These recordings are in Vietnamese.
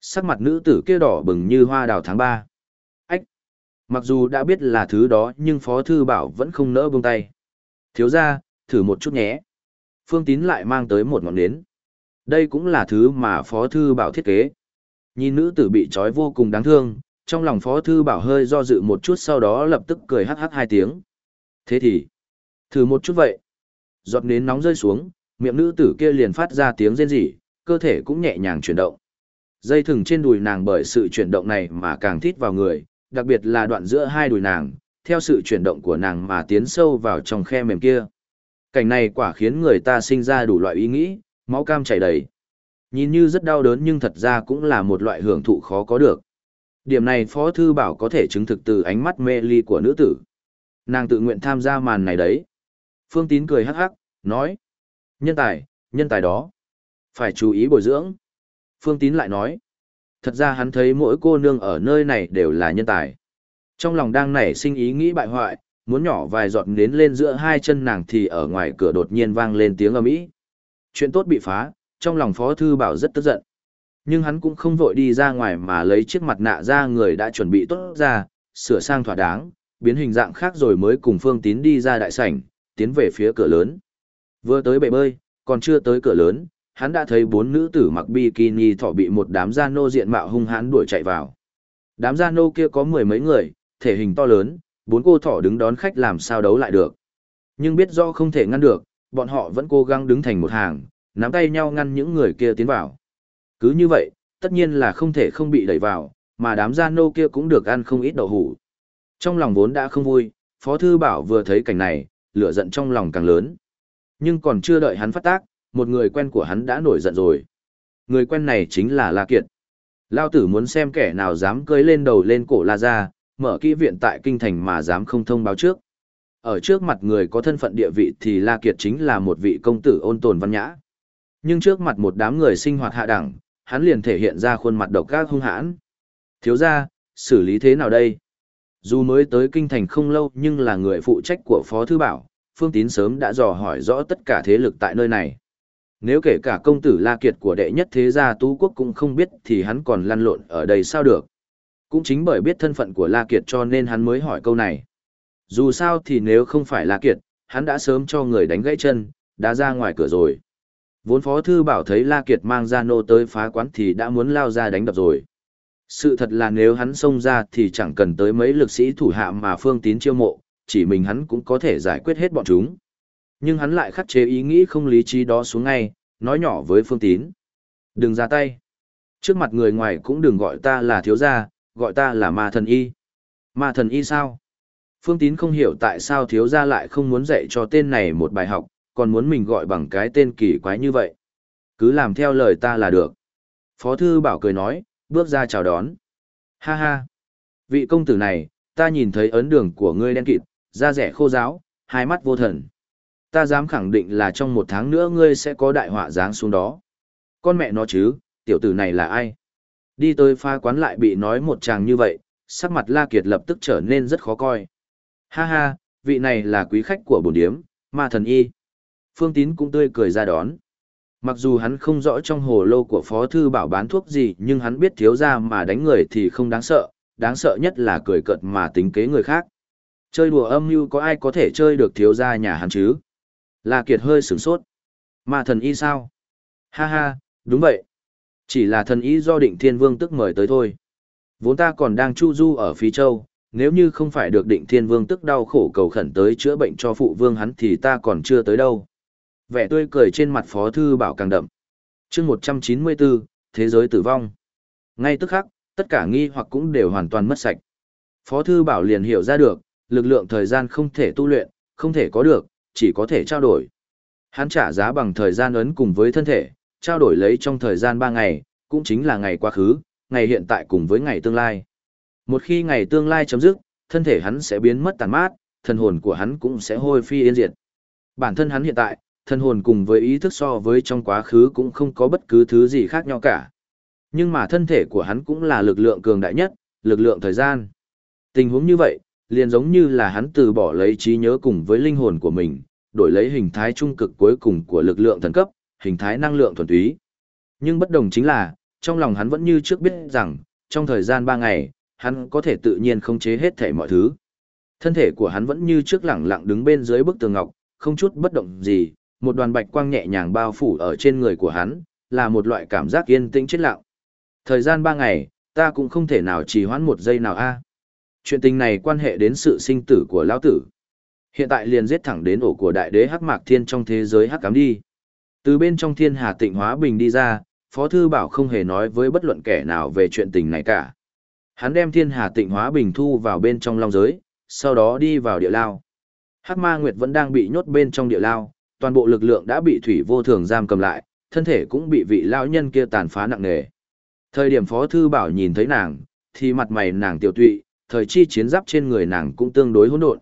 Sắc mặt nữ tử kia đỏ bừng như hoa đào tháng ba. Ách! Mặc dù đã biết là thứ đó nhưng Phó Thư Bảo vẫn không nỡ buông tay. Thiếu ra, thử một chút nhé. Phương Tín lại mang tới một ngọn nến. Đây cũng là thứ mà Phó Thư Bảo thiết kế. Nhìn nữ tử bị trói vô cùng đáng thương, trong lòng Phó Thư Bảo hơi do dự một chút sau đó lập tức cười hắc hắc hai tiếng. Thế thì, thử một chút vậy. Giọt nến nóng rơi xuống, miệng nữ tử kia liền phát ra tiếng rên rỉ, cơ thể cũng nhẹ nhàng chuyển động. Dây thừng trên đùi nàng bởi sự chuyển động này mà càng thít vào người, đặc biệt là đoạn giữa hai đùi nàng, theo sự chuyển động của nàng mà tiến sâu vào trong khe mềm kia. Cảnh này quả khiến người ta sinh ra đủ loại ý nghĩ, máu cam chảy đầy. Nhìn như rất đau đớn nhưng thật ra cũng là một loại hưởng thụ khó có được. Điểm này Phó Thư Bảo có thể chứng thực từ ánh mắt mê ly của nữ tử. Nàng tự nguyện tham gia màn này đấy. Phương Tín cười hắc hắc, nói. Nhân tài, nhân tài đó. Phải chú ý bồi dưỡng. Phương Tín lại nói. Thật ra hắn thấy mỗi cô nương ở nơi này đều là nhân tài. Trong lòng đang nảy sinh ý nghĩ bại hoại, muốn nhỏ vài giọt nến lên giữa hai chân nàng thì ở ngoài cửa đột nhiên vang lên tiếng ầm ĩ. Chuyện tốt bị phá, trong lòng Phó Thư Bảo rất tức giận. Nhưng hắn cũng không vội đi ra ngoài mà lấy chiếc mặt nạ ra người đã chuẩn bị tốt ra, sửa sang thỏa đáng, biến hình dạng khác rồi mới cùng Phương Tín đi ra đại sảnh, tiến về phía cửa lớn. Vừa tới bể bơi, còn chưa tới cửa lớn, hắn đã thấy bốn nữ tử mặc bikini thọ bị một đám gia nô diện mạo hung hãn đuổi chạy vào. Đám gia nô kia có mười mấy người, thể hình to lớn, bốn cô thỏ đứng đón khách làm sao đấu lại được. Nhưng biết do không thể ngăn được, bọn họ vẫn cố gắng đứng thành một hàng, nắm tay nhau ngăn những người kia tiến vào. Cứ như vậy, tất nhiên là không thể không bị đẩy vào, mà đám gia nô kia cũng được ăn không ít đậu hủ. Trong lòng vốn đã không vui, Phó Thư Bảo vừa thấy cảnh này, lửa giận trong lòng càng lớn. Nhưng còn chưa đợi hắn phát tác, một người quen của hắn đã nổi giận rồi. Người quen này chính là La Kiệt. Lao tử muốn xem kẻ nào dám cưới lên đầu lên cổ La Gia, mở kỹ viện tại kinh thành mà dám không thông báo trước. Ở trước mặt người có thân phận địa vị thì La Kiệt chính là một vị công tử ôn tồn văn nhã. Nhưng trước mặt một đám người sinh hoạt hạ đẳng, hắn liền thể hiện ra khuôn mặt độc ác hung hãn. Thiếu ra, xử lý thế nào đây? Dù mới tới kinh thành không lâu nhưng là người phụ trách của Phó Thư Bảo, Phương Tín sớm đã dò hỏi rõ tất cả thế lực tại nơi này. Nếu kể cả công tử La Kiệt của đệ nhất thế gia Tú Quốc cũng không biết thì hắn còn lăn lộn ở đây sao được. Cũng chính bởi biết thân phận của La Kiệt cho nên hắn mới hỏi câu này. Dù sao thì nếu không phải La Kiệt, hắn đã sớm cho người đánh gãy chân, đã ra ngoài cửa rồi. Vốn Phó Thư Bảo thấy La Kiệt mang ra nô tới phá quán thì đã muốn lao ra đánh đập rồi. Sự thật là nếu hắn xông ra thì chẳng cần tới mấy lực sĩ thủ hạ mà Phương Tín chiêu mộ, chỉ mình hắn cũng có thể giải quyết hết bọn chúng. Nhưng hắn lại khắc chế ý nghĩ không lý trí đó xuống ngay, nói nhỏ với Phương Tín. Đừng ra tay. Trước mặt người ngoài cũng đừng gọi ta là thiếu gia, gọi ta là ma thần y. Ma thần y sao? Phương Tín không hiểu tại sao thiếu gia lại không muốn dạy cho tên này một bài học, còn muốn mình gọi bằng cái tên kỳ quái như vậy. Cứ làm theo lời ta là được. Phó thư bảo cười nói, bước ra chào đón. Ha ha! Vị công tử này, ta nhìn thấy ấn đường của ngươi đen kịt, da rẻ khô giáo, hai mắt vô thần. Ta dám khẳng định là trong một tháng nữa ngươi sẽ có đại họa giáng xuống đó. Con mẹ nó chứ, tiểu tử này là ai? Đi tới pha quán lại bị nói một chàng như vậy, sắc mặt La Kiệt lập tức trở nên rất khó coi. Ha ha, vị này là quý khách của bổn điếm, ma thần y. Phương Tín cũng tươi cười ra đón. Mặc dù hắn không rõ trong hồ lô của Phó Thư Bảo bán thuốc gì nhưng hắn biết thiếu ra mà đánh người thì không đáng sợ, đáng sợ nhất là cười cợt mà tính kế người khác. Chơi đùa âm mưu có ai có thể chơi được thiếu ra nhà hắn chứ? La Kiệt hơi sửng sốt. Ma thần y sao? Ha ha, đúng vậy. Chỉ là thần y do định thiên vương tức mời tới thôi. Vốn ta còn đang chu du ở Phi Châu, nếu như không phải được định thiên vương tức đau khổ cầu khẩn tới chữa bệnh cho phụ vương hắn thì ta còn chưa tới đâu. Vẻ tươi cười trên mặt phó thư bảo càng đậm. chương 194, Thế giới tử vong. Ngay tức khắc, tất cả nghi hoặc cũng đều hoàn toàn mất sạch. Phó thư bảo liền hiểu ra được, lực lượng thời gian không thể tu luyện, không thể có được, chỉ có thể trao đổi. Hắn trả giá bằng thời gian ấn cùng với thân thể, trao đổi lấy trong thời gian 3 ngày, cũng chính là ngày quá khứ, ngày hiện tại cùng với ngày tương lai. Một khi ngày tương lai chấm dứt, thân thể hắn sẽ biến mất tàn mát, thần hồn của hắn cũng sẽ hôi phi yên diệt. Bản thân hắn hiện tại, thần hồn cùng với ý thức so với trong quá khứ cũng không có bất cứ thứ gì khác nhau cả. Nhưng mà thân thể của hắn cũng là lực lượng cường đại nhất, lực lượng thời gian. Tình huống như vậy, liền giống như là hắn từ bỏ lấy trí nhớ cùng với linh hồn của mình, đổi lấy hình thái trung cực cuối cùng của lực lượng thần cấp, hình thái năng lượng thuần túy. Nhưng bất đồng chính là, trong lòng hắn vẫn như trước biết rằng, trong thời gian 3 ngày, hắn có thể tự nhiên khống chế hết thể mọi thứ. Thân thể của hắn vẫn như trước lẳng lặng đứng bên dưới bức tường ngọc, không chút bất động gì, một đoàn bạch quang nhẹ nhàng bao phủ ở trên người của hắn, là một loại cảm giác yên tĩnh chết lặng. Thời gian 3 ngày, ta cũng không thể nào trì hoãn một giây nào a. Chuyện tình này quan hệ đến sự sinh tử của lão tử. Hiện tại liền giết thẳng đến ổ của đại đế Hắc Mạc Thiên trong thế giới hắc ám đi. Từ bên trong Thiên Hà Tịnh Hóa Bình đi ra, Phó thư bảo không hề nói với bất luận kẻ nào về chuyện tình này cả. Hắn đem Thiên Hà Tịnh Hóa Bình thu vào bên trong long giới, sau đó đi vào địa lao. Hắc Ma Nguyệt vẫn đang bị nhốt bên trong địa lao, toàn bộ lực lượng đã bị thủy vô thường giam cầm lại, thân thể cũng bị vị lão nhân kia tàn phá nặng nề. Thời điểm Phó thư bảo nhìn thấy nàng, thì mặt mày nàng tiểu tụy, thời chi chiến giáp trên người nàng cũng tương đối hỗn độn.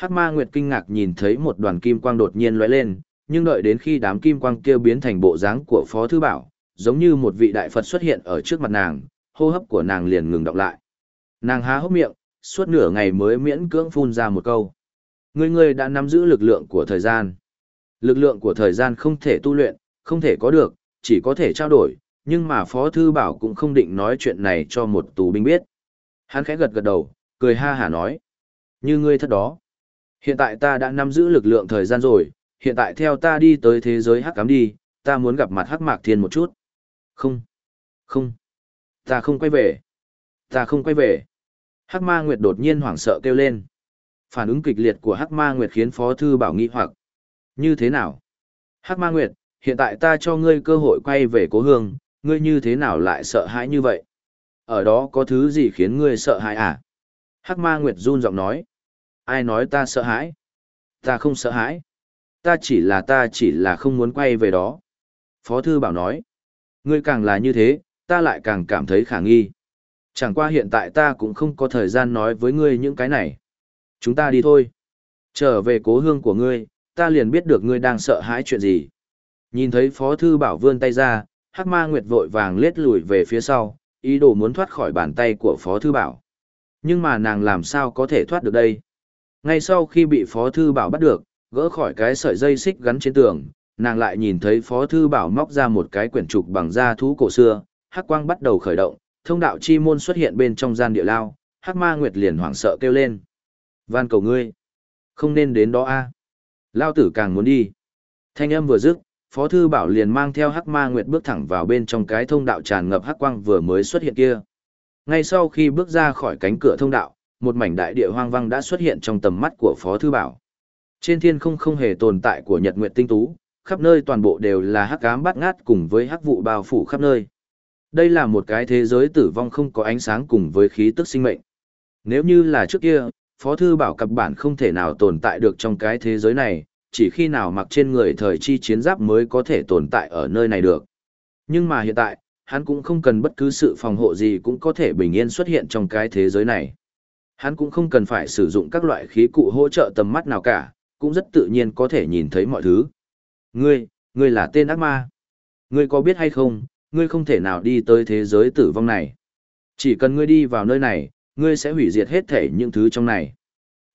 Hắc Ma Nguyệt kinh ngạc nhìn thấy một đoàn kim quang đột nhiên lóe lên, nhưng đợi đến khi đám kim quang kia biến thành bộ dáng của Phó Thư Bảo, giống như một vị đại Phật xuất hiện ở trước mặt nàng, hô hấp của nàng liền ngừng đọc lại. Nàng há hốc miệng, suốt nửa ngày mới miễn cưỡng phun ra một câu. Người người đã nắm giữ lực lượng của thời gian. Lực lượng của thời gian không thể tu luyện, không thể có được, chỉ có thể trao đổi, nhưng mà Phó Thư Bảo cũng không định nói chuyện này cho một tù binh biết. Hắn khẽ gật gật đầu, cười ha hả nói. Như ngươi thật đó. Hiện tại ta đã nắm giữ lực lượng thời gian rồi, hiện tại theo ta đi tới thế giới hắc ám đi, ta muốn gặp mặt hắc mạc thiên một chút. Không, không, ta không quay về, ta không quay về. Hắc ma nguyệt đột nhiên hoảng sợ kêu lên. Phản ứng kịch liệt của hắc ma nguyệt khiến phó thư bảo nghi hoặc. Như thế nào? Hắc ma nguyệt, hiện tại ta cho ngươi cơ hội quay về cố hương, ngươi như thế nào lại sợ hãi như vậy? Ở đó có thứ gì khiến ngươi sợ hãi à? Hắc ma nguyệt run giọng nói ai nói ta sợ hãi? Ta không sợ hãi. Ta chỉ là ta chỉ là không muốn quay về đó. Phó thư bảo nói. Ngươi càng là như thế, ta lại càng cảm thấy khả nghi. Chẳng qua hiện tại ta cũng không có thời gian nói với ngươi những cái này. Chúng ta đi thôi. Trở về cố hương của ngươi, ta liền biết được ngươi đang sợ hãi chuyện gì. Nhìn thấy Phó Thư Bảo vươn tay ra, Hắc Ma Nguyệt vội vàng lết lùi về phía sau, ý đồ muốn thoát khỏi bàn tay của Phó Thư Bảo. Nhưng mà nàng làm sao có thể thoát được đây? Ngay sau khi bị Phó Thư Bảo bắt được, gỡ khỏi cái sợi dây xích gắn trên tường, nàng lại nhìn thấy Phó Thư Bảo móc ra một cái quyển trục bằng da thú cổ xưa, hắc quang bắt đầu khởi động, thông đạo chi môn xuất hiện bên trong gian địa lao, hắc ma nguyệt liền hoảng sợ kêu lên. Van cầu ngươi, không nên đến đó a Lao tử càng muốn đi. Thanh âm vừa dứt, Phó Thư Bảo liền mang theo hắc ma nguyệt bước thẳng vào bên trong cái thông đạo tràn ngập hắc quang vừa mới xuất hiện kia. Ngay sau khi bước ra khỏi cánh cửa thông đạo, một mảnh đại địa hoang vang đã xuất hiện trong tầm mắt của Phó Thư Bảo. Trên thiên không không hề tồn tại của Nhật Nguyệt Tinh Tú, khắp nơi toàn bộ đều là hắc ám bát ngát cùng với hắc vụ bao phủ khắp nơi. Đây là một cái thế giới tử vong không có ánh sáng cùng với khí tức sinh mệnh. Nếu như là trước kia, Phó Thư Bảo cặp bản không thể nào tồn tại được trong cái thế giới này, chỉ khi nào mặc trên người thời chi chiến giáp mới có thể tồn tại ở nơi này được. Nhưng mà hiện tại, hắn cũng không cần bất cứ sự phòng hộ gì cũng có thể bình yên xuất hiện trong cái thế giới này. Hắn cũng không cần phải sử dụng các loại khí cụ hỗ trợ tầm mắt nào cả, cũng rất tự nhiên có thể nhìn thấy mọi thứ. Ngươi, ngươi là tên ác ma. Ngươi có biết hay không, ngươi không thể nào đi tới thế giới tử vong này. Chỉ cần ngươi đi vào nơi này, ngươi sẽ hủy diệt hết thể những thứ trong này.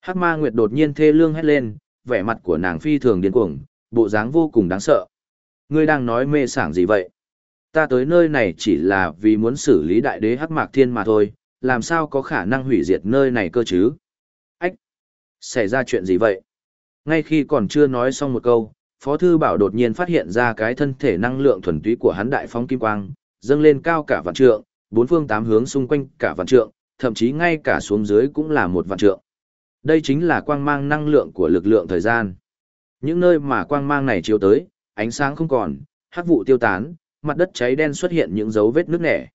Hắc ma nguyệt đột nhiên thê lương hét lên, vẻ mặt của nàng phi thường điên cuồng, bộ dáng vô cùng đáng sợ. Ngươi đang nói mê sảng gì vậy? Ta tới nơi này chỉ là vì muốn xử lý đại đế Hắc Mạc Thiên mà thôi, làm sao có khả năng hủy diệt nơi này cơ chứ? Ách! Xảy ra chuyện gì vậy? Ngay khi còn chưa nói xong một câu, Phó Thư Bảo đột nhiên phát hiện ra cái thân thể năng lượng thuần túy của hắn đại phóng kim quang, dâng lên cao cả vạn trượng, bốn phương tám hướng xung quanh cả vạn trượng, thậm chí ngay cả xuống dưới cũng là một vạn trượng. Đây chính là quang mang năng lượng của lực lượng thời gian. Những nơi mà quang mang này chiếu tới, ánh sáng không còn, hắc vụ tiêu tán, mặt đất cháy đen xuất hiện những dấu vết nước nẻ.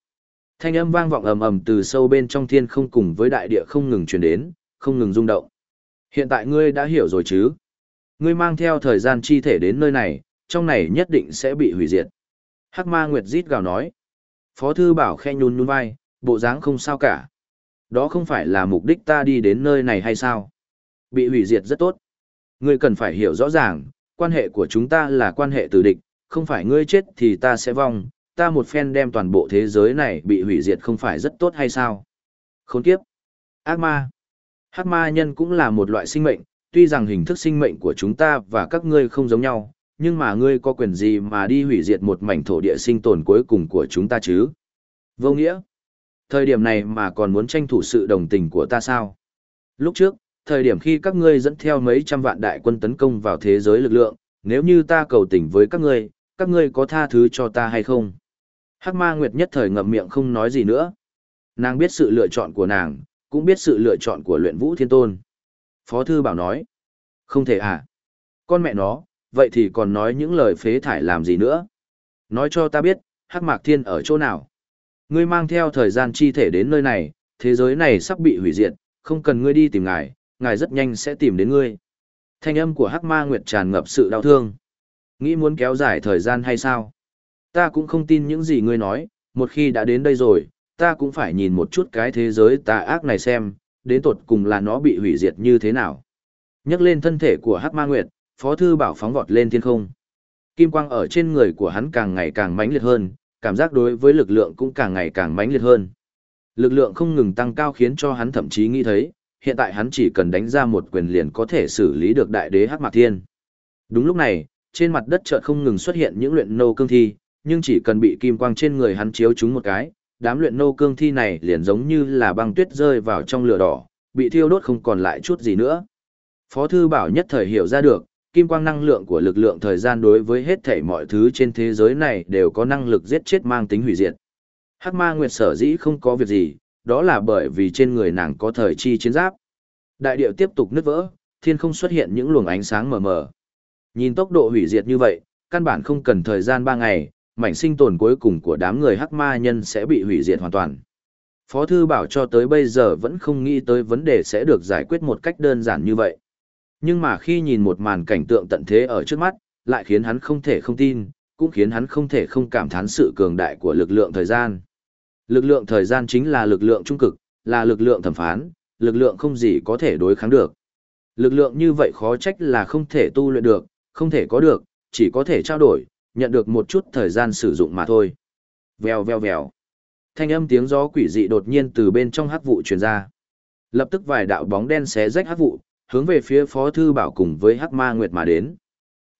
Thanh âm vang vọng ầm ầm từ sâu bên trong thiên không cùng với đại địa không ngừng truyền đến, không ngừng rung động. Hiện tại ngươi đã hiểu rồi chứ? Ngươi mang theo thời gian chi thể đến nơi này, trong này nhất định sẽ bị hủy diệt. Hắc ma Nguyệt rít gào nói. Phó thư bảo khe nhún nhún vai, bộ dáng không sao cả. Đó không phải là mục đích ta đi đến nơi này hay sao? Bị hủy diệt rất tốt. Ngươi cần phải hiểu rõ ràng, quan hệ của chúng ta là quan hệ tử địch, không phải ngươi chết thì ta sẽ vong, ta một phen đem toàn bộ thế giới này bị hủy diệt không phải rất tốt hay sao? Khốn kiếp! Ác ma! Hắc ma nhân cũng là một loại sinh mệnh, tuy rằng hình thức sinh mệnh của chúng ta và các ngươi không giống nhau, nhưng mà ngươi có quyền gì mà đi hủy diệt một mảnh thổ địa sinh tồn cuối cùng của chúng ta chứ? Vô nghĩa. Thời điểm này mà còn muốn tranh thủ sự đồng tình của ta sao? Lúc trước, thời điểm khi các ngươi dẫn theo mấy trăm vạn đại quân tấn công vào thế giới lực lượng, nếu như ta cầu tình với các ngươi, các ngươi có tha thứ cho ta hay không? Hắc ma nguyệt nhất thời ngậm miệng không nói gì nữa. Nàng biết sự lựa chọn của nàng, cũng biết sự lựa chọn của luyện vũ thiên tôn. Phó thư bảo nói, không thể à? Con mẹ nó, vậy thì còn nói những lời phế thải làm gì nữa? Nói cho ta biết, Hắc Mạc Thiên ở chỗ nào? Ngươi mang theo thời gian chi thể đến nơi này, thế giới này sắp bị hủy diệt, không cần ngươi đi tìm ngài, ngài rất nhanh sẽ tìm đến ngươi. Thanh âm của Hắc Ma Nguyệt tràn ngập sự đau thương. Nghĩ muốn kéo dài thời gian hay sao? Ta cũng không tin những gì ngươi nói, một khi đã đến đây rồi, ta cũng phải nhìn một chút cái thế giới tà ác này xem, đến tột cùng là nó bị hủy diệt như thế nào. Nhắc lên thân thể của Hắc Ma Nguyệt, Phó Thư Bảo phóng vọt lên thiên không. Kim quang ở trên người của hắn càng ngày càng mãnh liệt hơn, cảm giác đối với lực lượng cũng càng ngày càng mãnh liệt hơn. Lực lượng không ngừng tăng cao khiến cho hắn thậm chí nghĩ thấy, hiện tại hắn chỉ cần đánh ra một quyền liền có thể xử lý được đại đế Hắc Mạc Thiên. Đúng lúc này, trên mặt đất chợt không ngừng xuất hiện những luyện nô cương thi, nhưng chỉ cần bị kim quang trên người hắn chiếu trúng một cái, đám luyện nô cương thi này liền giống như là băng tuyết rơi vào trong lửa đỏ, bị thiêu đốt không còn lại chút gì nữa. Phó thư bảo nhất thời hiểu ra được, kim quang năng lượng của lực lượng thời gian đối với hết thảy mọi thứ trên thế giới này đều có năng lực giết chết mang tính hủy diệt. Hắc ma nguyệt sở dĩ không có việc gì, đó là bởi vì trên người nàng có thời chi chiến giáp. Đại điệu tiếp tục nứt vỡ, thiên không xuất hiện những luồng ánh sáng mờ mờ. Nhìn tốc độ hủy diệt như vậy, căn bản không cần thời gian 3 ngày, mảnh sinh tồn cuối cùng của đám người hắc ma nhân sẽ bị hủy diệt hoàn toàn. Phó thư bảo cho tới bây giờ vẫn không nghĩ tới vấn đề sẽ được giải quyết một cách đơn giản như vậy. Nhưng mà khi nhìn một màn cảnh tượng tận thế ở trước mắt, lại khiến hắn không thể không tin, cũng khiến hắn không thể không cảm thán sự cường đại của lực lượng thời gian. Lực lượng thời gian chính là lực lượng trung cực, là lực lượng thẩm phán, lực lượng không gì có thể đối kháng được. Lực lượng như vậy khó trách là không thể tu luyện được, không thể có được, chỉ có thể trao đổi, nhận được một chút thời gian sử dụng mà thôi. Vèo vèo vèo. Thanh âm tiếng gió quỷ dị đột nhiên từ bên trong hắc vụ truyền ra. Lập tức vài đạo bóng đen xé rách hắc vụ, hướng về phía Phó Thư Bảo cùng với Hắc Ma Nguyệt mà đến.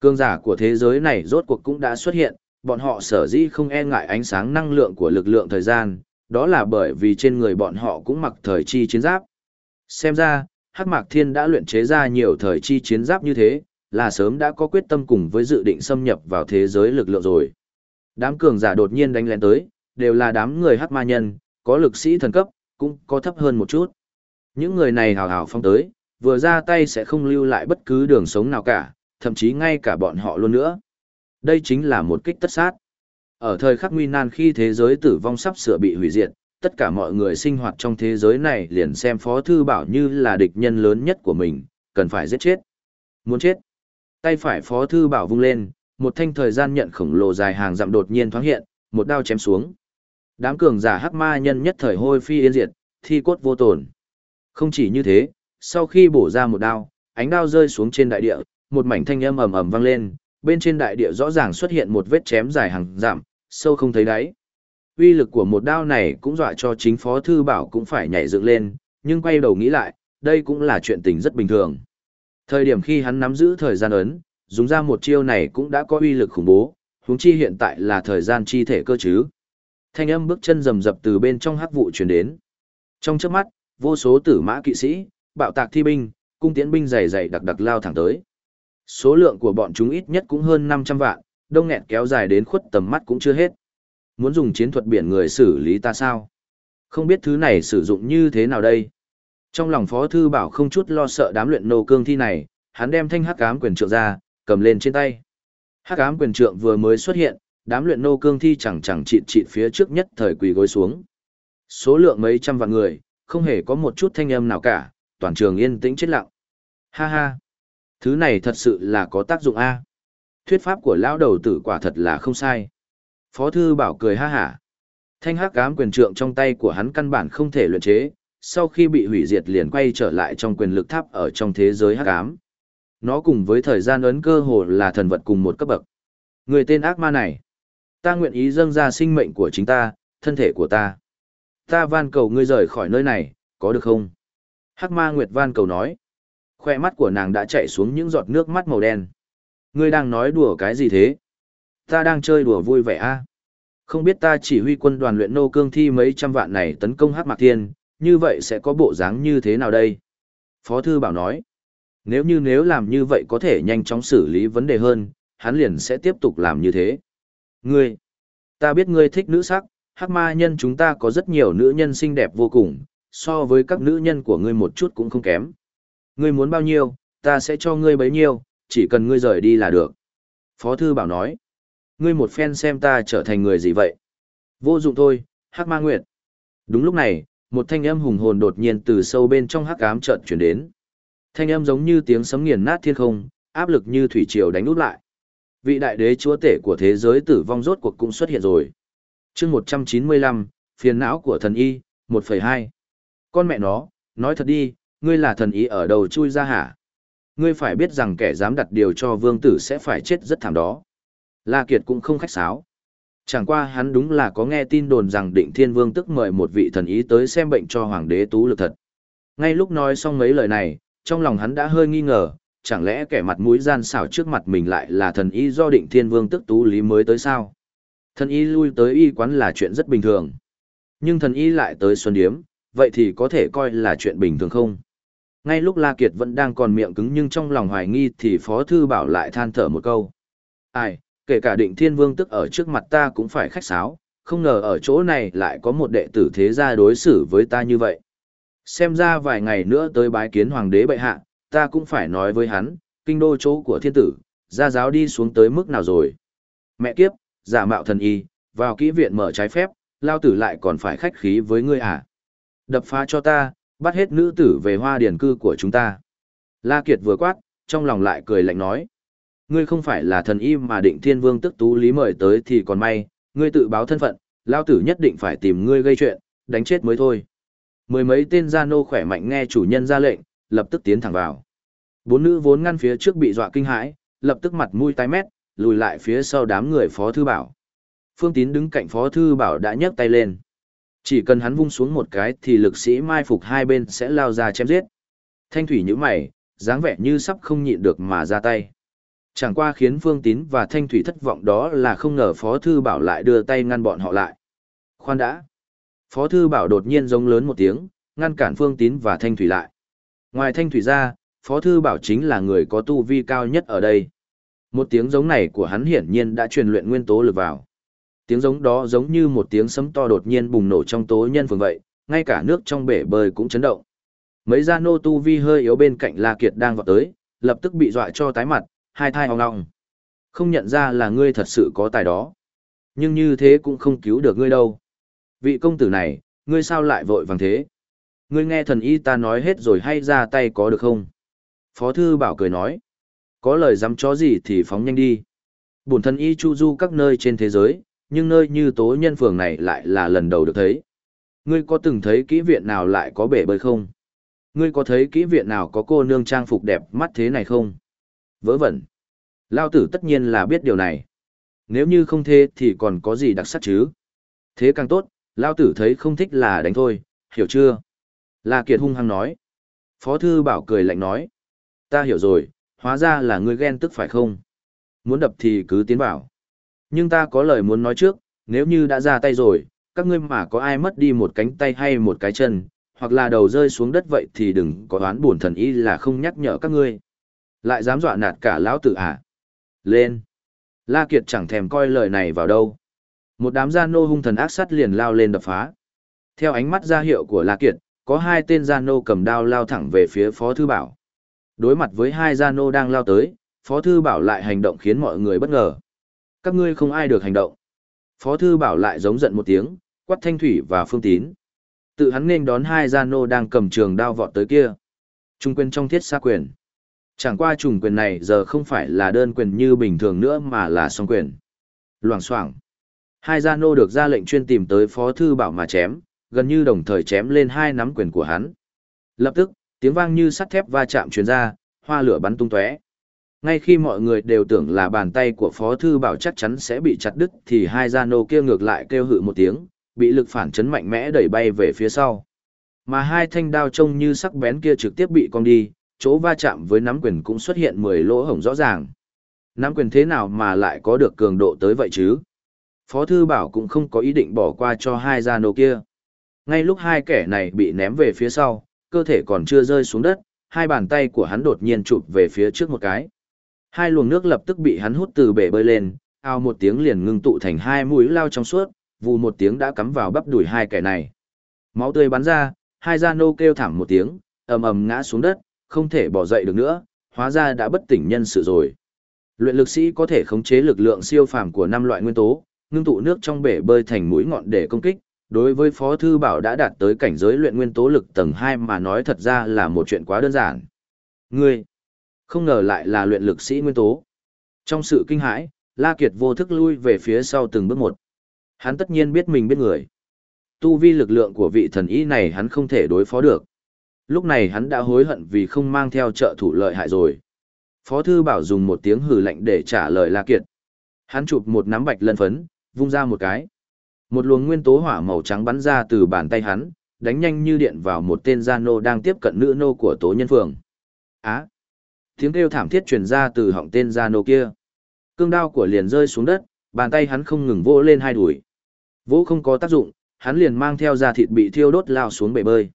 Cương giả của thế giới này rốt cuộc cũng đã xuất hiện, bọn họ sở dĩ không e ngại ánh sáng năng lượng của lực lượng thời gian, đó là bởi vì trên người bọn họ cũng mặc thời chi chiến giáp. Xem ra, Hắc Mạc Thiên đã luyện chế ra nhiều thời chi chiến giáp như thế, là sớm đã có quyết tâm cùng với dự định xâm nhập vào thế giới lực lượng rồi. Đám cường giả đột nhiên đánh lén tới, đều là đám người Hắc Ma nhân, có lực sĩ thần cấp, cũng có thấp hơn một chút. Những người này hào hào phong tới, vừa ra tay sẽ không lưu lại bất cứ đường sống nào cả, thậm chí ngay cả bọn họ luôn nữa. Đây chính là một kích tất sát. Ở thời khắc nguy nan khi thế giới tử vong sắp sửa bị hủy diệt, tất cả mọi người sinh hoạt trong thế giới này liền xem Phó Thư Bảo như là địch nhân lớn nhất của mình, cần phải giết chết. Muốn chết. Tay phải Phó Thư Bảo vung lên, một thanh thời gian nhận khổng lồ dài hàng dặm đột nhiên thoáng hiện, một đao chém xuống. Đám cường giả hắc ma nhân nhất thời hôi phi yên diệt, thi cốt vô tổn. Không chỉ như thế, sau khi bổ ra một đao, ánh đao rơi xuống trên đại địa, một mảnh thanh âm ầm ầm vang lên, bên trên đại địa rõ ràng xuất hiện một vết chém dài hàng giảm, sâu không thấy đáy. Uy lực của một đao này cũng dọa cho chính Phó Thư Bảo cũng phải nhảy dựng lên, nhưng quay đầu nghĩ lại, đây cũng là chuyện tình rất bình thường. Thời điểm khi hắn nắm giữ thời gian ấn, dùng ra một chiêu này cũng đã có uy lực khủng bố, huống chi hiện tại là thời gian chi thể cơ chứ. Thanh âm bước chân rầm rập từ bên trong hắc vụ truyền đến. Trong chớp mắt, vô số tử mã kỵ sĩ, bạo tạc thi binh, cung tiễn binh dày dày đặc đặc lao thẳng tới. Số lượng của bọn chúng ít nhất cũng hơn 500 vạn, đông nghẹt kéo dài đến khuất tầm mắt cũng chưa hết. Muốn dùng chiến thuật biển người xử lý ta sao? Không biết thứ này sử dụng như thế nào đây? Trong lòng Phó Thư Bảo không chút lo sợ đám luyện nô cương thi này, hắn đem thanh hắc ám quyền trượng ra, cầm lên trên tay. Hắc ám quyền trượng vừa mới xuất hiện, đám luyện nô cương thi chẳng chẳng chịt chịt phía trước nhất thời quỳ gối xuống. Số lượng mấy trăm vạn người, không hề có một chút thanh âm nào cả, toàn trường yên tĩnh chết lặng. Ha ha, thứ này thật sự là có tác dụng a. Thuyết pháp của lão đầu tử quả thật là không sai. Phó thư bảo cười ha hả. Thanh hắc ám quyền trượng trong tay của hắn căn bản không thể luyện chế, sau khi bị hủy diệt liền quay trở lại trong quyền lực tháp ở trong thế giới hắc ám. Nó cùng với thời gian ấn cơ hồ là thần vật cùng một cấp bậc. Người tên ác ma này, ta nguyện ý dâng ra sinh mệnh của chính ta, thân thể của ta. Ta van cầu ngươi rời khỏi nơi này, có được không? Hắc ma Nguyệt van cầu nói. Khoe mắt của nàng đã chạy xuống những giọt nước mắt màu đen. Ngươi đang nói đùa cái gì thế? Ta đang chơi đùa vui vẻ a. Không biết ta chỉ huy quân đoàn luyện nô cương thi mấy trăm vạn này tấn công Hắc Mạc Thiên, như vậy sẽ có bộ dáng như thế nào đây? Phó Thư Bảo nói, nếu như nếu làm như vậy có thể nhanh chóng xử lý vấn đề hơn, hắn liền sẽ tiếp tục làm như thế. Ngươi, ta biết ngươi thích nữ sắc, hắc ma nhân chúng ta có rất nhiều nữ nhân xinh đẹp vô cùng, so với các nữ nhân của ngươi một chút cũng không kém. Ngươi muốn bao nhiêu, ta sẽ cho ngươi bấy nhiêu, chỉ cần ngươi rời đi là được. Phó Thư Bảo nói, ngươi một phen xem ta trở thành người gì vậy? Vô dụng thôi, hắc ma nguyệt. Đúng lúc này, một thanh âm hùng hồn đột nhiên từ sâu bên trong hắc ám chợt chuyển đến. Thanh âm giống như tiếng sấm nghiền nát thiên không, áp lực như thủy triều đánh út lại. Vị đại đế chúa tể của thế giới tử vong rốt cuộc cũng xuất hiện rồi. chương 195, phiền não của thần y, 1,2. Con mẹ nó, nói thật đi, ngươi là thần y ở đầu chui ra hả? Ngươi phải biết rằng kẻ dám đặt điều cho vương tử sẽ phải chết rất thảm đó. La Kiệt cũng không khách sáo. Chẳng qua hắn đúng là có nghe tin đồn rằng định thiên vương tức mời một vị thần ý tới xem bệnh cho hoàng đế tú lực thật. Ngay lúc nói xong mấy lời này, trong lòng hắn đã hơi nghi ngờ, chẳng lẽ kẻ mặt mũi gian xảo trước mặt mình lại là thần y do định thiên vương tức tú lý mới tới sao? Thần y lui tới y quán là chuyện rất bình thường. Nhưng thần y lại tới xuân điếm, vậy thì có thể coi là chuyện bình thường không? Ngay lúc La Kiệt vẫn đang còn miệng cứng nhưng trong lòng hoài nghi thì Phó Thư Bảo lại than thở một câu. Ai, kể cả định thiên vương tức ở trước mặt ta cũng phải khách sáo, không ngờ ở chỗ này lại có một đệ tử thế gia đối xử với ta như vậy. Xem ra vài ngày nữa tới bái kiến hoàng đế bệ hạ, ta cũng phải nói với hắn, kinh đô chỗ của thiên tử, gia giáo đi xuống tới mức nào rồi. Mẹ kiếp, giả mạo thần y, vào kỹ viện mở trái phép, lao tử lại còn phải khách khí với ngươi à. Đập phá cho ta, bắt hết nữ tử về hoa điển cư của chúng ta. La Kiệt vừa quát, trong lòng lại cười lạnh nói. Ngươi không phải là thần y mà định thiên vương tức tú lý mời tới thì còn may, ngươi tự báo thân phận, lao tử nhất định phải tìm ngươi gây chuyện, đánh chết mới thôi. Mười mấy tên gia nô khỏe mạnh nghe chủ nhân ra lệnh, lập tức tiến thẳng vào. Bốn nữ vốn ngăn phía trước bị dọa kinh hãi, lập tức mặt mũi tái mét, lùi lại phía sau đám người phó thư bảo. Phương Tín đứng cạnh phó thư bảo đã nhấc tay lên. Chỉ cần hắn vung xuống một cái thì lực sĩ mai phục hai bên sẽ lao ra chém giết. Thanh thủy như mày, dáng vẻ như sắp không nhịn được mà ra tay. Chẳng qua khiến Phương Tín và Thanh Thủy thất vọng đó là không ngờ Phó Thư Bảo lại đưa tay ngăn bọn họ lại. Khoan đã. Phó Thư Bảo đột nhiên giống lớn một tiếng, ngăn cản Phương Tín và Thanh Thủy lại. Ngoài Thanh Thủy ra, Phó Thư Bảo chính là người có tu vi cao nhất ở đây. Một tiếng giống này của hắn hiển nhiên đã truyền luyện nguyên tố lực vào. Tiếng giống đó giống như một tiếng sấm to đột nhiên bùng nổ trong tố nhân phường vậy, ngay cả nước trong bể bơi cũng chấn động. Mấy gia nô tu vi hơi yếu bên cạnh La Kiệt đang vào tới, lập tức bị dọa cho tái mặt, hai thai hoang long. Không nhận ra là ngươi thật sự có tài đó. Nhưng như thế cũng không cứu được ngươi đâu. Vị công tử này, ngươi sao lại vội vàng thế? Ngươi nghe thần y ta nói hết rồi hay ra tay có được không? Phó thư bảo cười nói. Có lời dám chó gì thì phóng nhanh đi. Bổn thần y chu du các nơi trên thế giới, nhưng nơi như tố nhân phường này lại là lần đầu được thấy. Ngươi có từng thấy kỹ viện nào lại có bể bơi không? Ngươi có thấy kỹ viện nào có cô nương trang phục đẹp mắt thế này không? Vớ vẩn. Lao tử tất nhiên là biết điều này. Nếu như không thế thì còn có gì đặc sắc chứ? Thế càng tốt, Lao tử thấy không thích là đánh thôi, hiểu chưa? La Kiệt hung hăng nói. Phó thư bảo cười lạnh nói. Ta hiểu rồi, hóa ra là ngươi ghen tức phải không? Muốn đập thì cứ tiến vào. Nhưng ta có lời muốn nói trước, nếu như đã ra tay rồi, các ngươi mà có ai mất đi một cánh tay hay một cái chân, hoặc là đầu rơi xuống đất vậy thì đừng có đoán buồn thần y là không nhắc nhở các ngươi. Lại dám dọa nạt cả lão tử à? Lên! La Kiệt chẳng thèm coi lời này vào đâu. Một đám gia nô hung thần ác sắt liền lao lên đập phá. Theo ánh mắt ra hiệu của La Kiệt, có hai tên gia nô cầm đao lao thẳng về phía Phó Thư Bảo. Đối mặt với hai gia nô đang lao tới, Phó Thư Bảo lại hành động khiến mọi người bất ngờ. Các ngươi không ai được hành động. Phó Thư Bảo lại giống giận một tiếng, quát Thanh Thủy và Phương Tín. Tự hắn nên đón hai gia nô đang cầm trường đao vọt tới kia. Trung quyền trong thiết xa quyền. Chẳng qua trùng quyền này giờ không phải là đơn quyền như bình thường nữa mà là song quyền. Loảng xoảng. Hai gia nô được ra lệnh chuyên tìm tới phó thư bảo mà chém, gần như đồng thời chém lên hai nắm quyền của hắn. Lập tức, tiếng vang như sắt thép va chạm truyền ra, hoa lửa bắn tung tóe. Ngay khi mọi người đều tưởng là bàn tay của Phó Thư Bảo chắc chắn sẽ bị chặt đứt thì hai gia nô kia ngược lại kêu hự một tiếng, bị lực phản chấn mạnh mẽ đẩy bay về phía sau. Mà hai thanh đao trông như sắc bén kia trực tiếp bị cong đi, chỗ va chạm với nắm quyền cũng xuất hiện 10 lỗ hổng rõ ràng. Nắm quyền thế nào mà lại có được cường độ tới vậy chứ? Phó Thư Bảo cũng không có ý định bỏ qua cho hai gia nô kia. Ngay lúc hai kẻ này bị ném về phía sau, cơ thể còn chưa rơi xuống đất, hai bàn tay của hắn đột nhiên chụp về phía trước một cái. Hai luồng nước lập tức bị hắn hút từ bể bơi lên, ao một tiếng liền ngưng tụ thành hai mũi lao trong suốt, vù một tiếng đã cắm vào bắp đuổi hai kẻ này. Máu tươi bắn ra, hai gia nô kêu thảm một tiếng, ầm ầm ngã xuống đất, không thể bỏ dậy được nữa, hóa ra đã bất tỉnh nhân sự rồi. Luyện lực sĩ có thể khống chế lực lượng siêu phàm của năm loại nguyên tố, ngưng tụ nước trong bể bơi thành mũi ngọn để công kích. Đối với Phó Thư Bảo đã đạt tới cảnh giới luyện nguyên tố lực tầng 2 mà nói thật ra là một chuyện quá đơn giản. Ngươi, không ngờ lại là luyện lực sĩ nguyên tố. Trong sự kinh hãi, La Kiệt vô thức lui về phía sau từng bước một. Hắn tất nhiên biết mình biết người. Tu vi lực lượng của vị thần y này hắn không thể đối phó được. Lúc này hắn đã hối hận vì không mang theo trợ thủ lợi hại rồi. Phó thư bảo dùng một tiếng hừ lạnh để trả lời La Kiệt. Hắn chụp một nắm bạch lân phấn, vung ra một cái. Một luồng nguyên tố hỏa màu trắng bắn ra từ bàn tay hắn, đánh nhanh như điện vào một tên gia nô đang tiếp cận nữ nô của tố nhân phường. Á! Tiếng kêu thảm thiết truyền ra từ họng tên gia nô kia. Cương đao của liền rơi xuống đất, bàn tay hắn không ngừng vỗ lên hai đùi. Vỗ không có tác dụng, hắn liền mang theo da thịt bị thiêu đốt lao xuống bể bơi.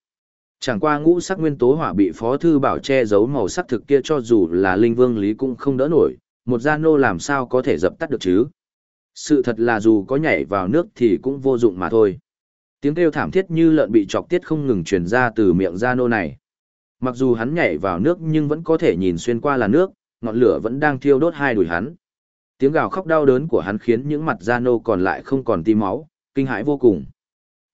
Chẳng qua ngũ sắc nguyên tố hỏa bị Phó Thư Bảo che giấu màu sắc thực kia cho dù là Linh Vương Lý cũng không đỡ nổi, một gia nô làm sao có thể dập tắt được chứ. Sự thật là dù có nhảy vào nước thì cũng vô dụng mà thôi. Tiếng kêu thảm thiết như lợn bị chọc tiết không ngừng truyền ra từ miệng gia nô này. Mặc dù hắn nhảy vào nước nhưng vẫn có thể nhìn xuyên qua là nước, ngọn lửa vẫn đang thiêu đốt hai đùi hắn. Tiếng gào khóc đau đớn của hắn khiến những mặt gia nô còn lại không còn tim máu, kinh hãi vô cùng.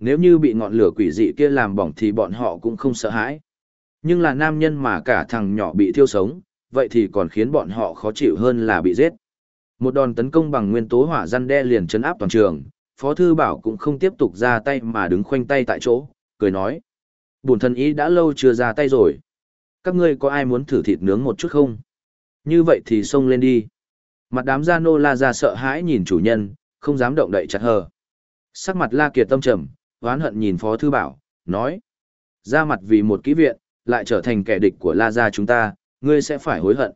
Nếu như bị ngọn lửa quỷ dị kia làm bỏng thì bọn họ cũng không sợ hãi. Nhưng là nam nhân mà cả thằng nhỏ bị thiêu sống, vậy thì còn khiến bọn họ khó chịu hơn là bị giết. Một đòn tấn công bằng nguyên tố hỏa răn đe liền chấn áp toàn trường, Phó Thư Bảo cũng không tiếp tục ra tay mà đứng khoanh tay tại chỗ, cười nói. Bùn thân ý đã lâu chưa ra tay rồi. Các ngươi có ai muốn thử thịt nướng một chút không? Như vậy thì xông lên đi. Mặt đám gia nô la ra sợ hãi nhìn chủ nhân, không dám động đậy chặt hờ. Sắc mặt la kiệt tâm trầm, oán hận nhìn Phó Thư Bảo, nói. Ra mặt vì một kỹ viện, lại trở thành kẻ địch của la gia chúng ta, ngươi sẽ phải hối hận.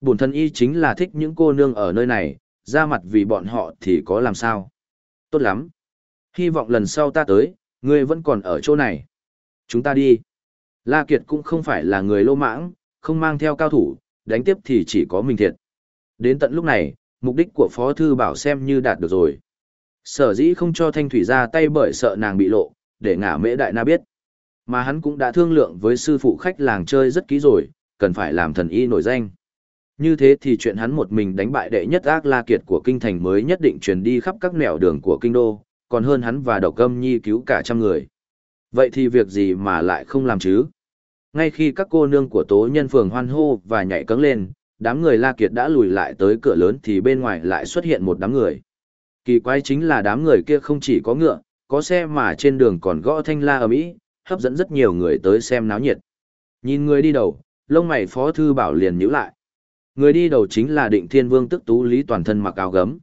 Bổn thân y chính là thích những cô nương ở nơi này, ra mặt vì bọn họ thì có làm sao. Tốt lắm. Hy vọng lần sau ta tới, ngươi vẫn còn ở chỗ này. Chúng ta đi. La Kiệt cũng không phải là người lô mãng, không mang theo cao thủ, đánh tiếp thì chỉ có mình thiệt. Đến tận lúc này, mục đích của Phó Thư Bảo xem như đạt được rồi. Sở dĩ không cho Thanh Thủy ra tay bởi sợ nàng bị lộ, để ngả mễ đại na biết. Mà hắn cũng đã thương lượng với sư phụ khách làng chơi rất kỹ rồi, cần phải làm thần y nổi danh. Như thế thì chuyện hắn một mình đánh bại đệ nhất ác la kiệt của kinh thành mới nhất định truyền đi khắp các nẻo đường của kinh đô, còn hơn hắn và độc âm nhi cứu cả trăm người. Vậy thì việc gì mà lại không làm chứ? Ngay khi các cô nương của tố nhân phường hoan hô và nhảy cấng lên, đám người la kiệt đã lùi lại tới cửa lớn thì bên ngoài lại xuất hiện một đám người. Kỳ quái chính là đám người kia không chỉ có ngựa, có xe mà trên đường còn gõ thanh la ở Mỹ, hấp dẫn rất nhiều người tới xem náo nhiệt. Nhìn người đi đầu, lông mày phó thư bảo liền nhíu lại. Người đi đầu chính là định thiên vương tức tú lý toàn thân mặc áo gấm.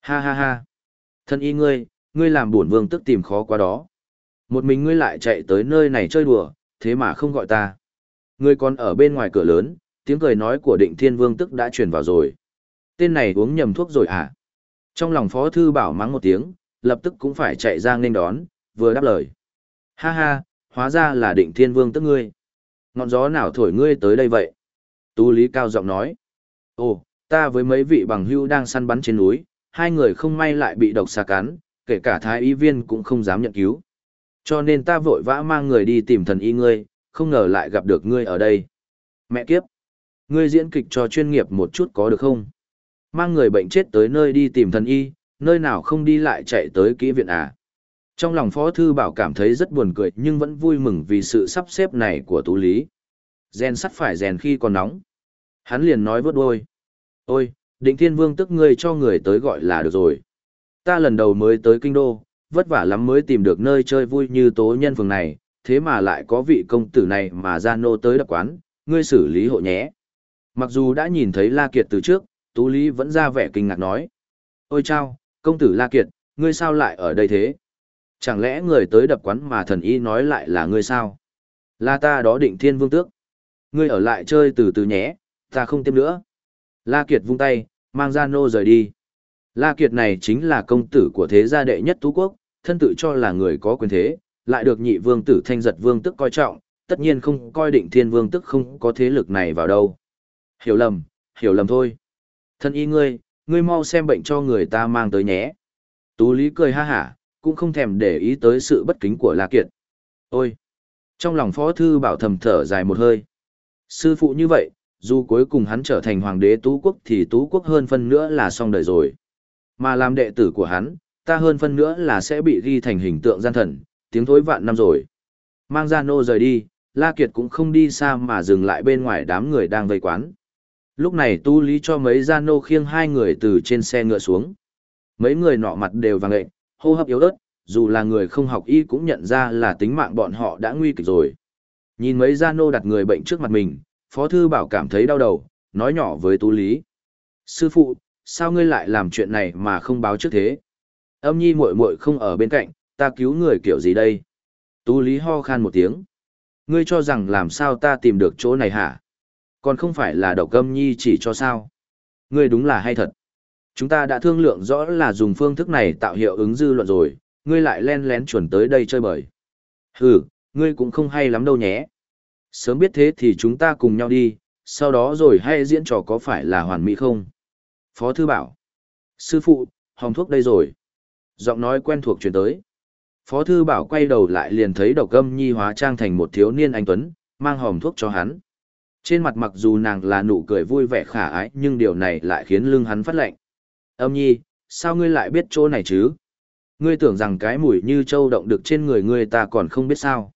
Ha ha ha. Thân y ngươi, ngươi làm buồn vương tức tìm khó quá đó. Một mình ngươi lại chạy tới nơi này chơi đùa, thế mà không gọi ta. Ngươi còn ở bên ngoài cửa lớn, tiếng cười nói của định thiên vương tức đã truyền vào rồi. Tên này uống nhầm thuốc rồi à? Trong lòng phó thư bảo mắng một tiếng, lập tức cũng phải chạy ra nên đón, vừa đáp lời. Ha ha, hóa ra là định thiên vương tức ngươi. Ngọn gió nào thổi ngươi tới đây vậy? Tú Lý cao giọng nói. Ồ, ta với mấy vị bằng hưu đang săn bắn trên núi, hai người không may lại bị độc xà cắn, kể cả thái y viên cũng không dám nhận cứu. Cho nên ta vội vã mang người đi tìm thần y ngươi, không ngờ lại gặp được ngươi ở đây. Mẹ kiếp! Ngươi diễn kịch cho chuyên nghiệp một chút có được không? Mang người bệnh chết tới nơi đi tìm thần y, nơi nào không đi lại chạy tới kỹ viện à? Trong lòng Phó Thư Bảo cảm thấy rất buồn cười nhưng vẫn vui mừng vì sự sắp xếp này của Tú Lý. rèn sắt phải rèn khi còn nóng. Hắn liền nói vớt đôi. Ôi, định thiên vương tức ngươi cho người tới gọi là được rồi. Ta lần đầu mới tới kinh đô, vất vả lắm mới tìm được nơi chơi vui như tố nhân phường này, thế mà lại có vị công tử này mà ra nô tới đập quán, ngươi xử lý hộ nhé. Mặc dù đã nhìn thấy La Kiệt từ trước, Tú Lý vẫn ra vẻ kinh ngạc nói. Ôi chao, công tử La Kiệt, ngươi sao lại ở đây thế? Chẳng lẽ người tới đập quán mà thần y nói lại là ngươi sao? La ta đó định thiên vương tước. Ngươi ở lại chơi từ từ nhé, ta không tiếp nữa. La Kiệt vung tay, Mang ra nô rời đi. La Kiệt này chính là công tử của thế gia đệ nhất tú quốc, thân tự cho là người có quyền thế, lại được nhị vương tử thanh giật vương tức coi trọng, tất nhiên không coi định thiên vương tức không có thế lực này vào đâu. Hiểu lầm, hiểu lầm thôi. Thân y ngươi, ngươi mau xem bệnh cho người ta mang tới nhé. Tú Lý cười ha hả, cũng không thèm để ý tới sự bất kính của La Kiệt. Ôi! Trong lòng phó thư bảo thầm thở dài một hơi. Sư phụ như vậy, dù cuối cùng hắn trở thành hoàng đế tú quốc thì tú quốc hơn phân nữa là xong đời rồi. Mà làm đệ tử của hắn, ta hơn phân nữa là sẽ bị ghi thành hình tượng gian thần, tiếng thối vạn năm rồi. Mang ra nô rời đi, La Kiệt cũng không đi xa mà dừng lại bên ngoài đám người đang vây quán. Lúc này tu lý cho mấy gia nô khiêng hai người từ trên xe ngựa xuống. Mấy người nọ mặt đều vàng lệ, hô hấp yếu ớt, dù là người không học y cũng nhận ra là tính mạng bọn họ đã nguy kịch rồi. Nhìn mấy gia nô đặt người bệnh trước mặt mình, Phó Thư Bảo cảm thấy đau đầu, nói nhỏ với Tu Lý. Sư phụ, sao ngươi lại làm chuyện này mà không báo trước thế? Âm nhi muội muội không ở bên cạnh, ta cứu người kiểu gì đây? Tu Lý ho khan một tiếng. Ngươi cho rằng làm sao ta tìm được chỗ này hả? Còn không phải là độc âm nhi chỉ cho sao? Ngươi đúng là hay thật. Chúng ta đã thương lượng rõ là dùng phương thức này tạo hiệu ứng dư luận rồi, ngươi lại len lén chuẩn tới đây chơi bời. Hừ, ngươi cũng không hay lắm đâu nhé. Sớm biết thế thì chúng ta cùng nhau đi, sau đó rồi hay diễn trò có phải là hoàn mỹ không? Phó thư bảo. Sư phụ, hồng thuốc đây rồi. Giọng nói quen thuộc chuyển tới. Phó thư bảo quay đầu lại liền thấy độc âm nhi hóa trang thành một thiếu niên anh Tuấn, mang hồng thuốc cho hắn. Trên mặt mặc dù nàng là nụ cười vui vẻ khả ái nhưng điều này lại khiến lưng hắn phát lạnh. Âm nhi, sao ngươi lại biết chỗ này chứ? Ngươi tưởng rằng cái mùi như trâu động được trên người ngươi ta còn không biết sao.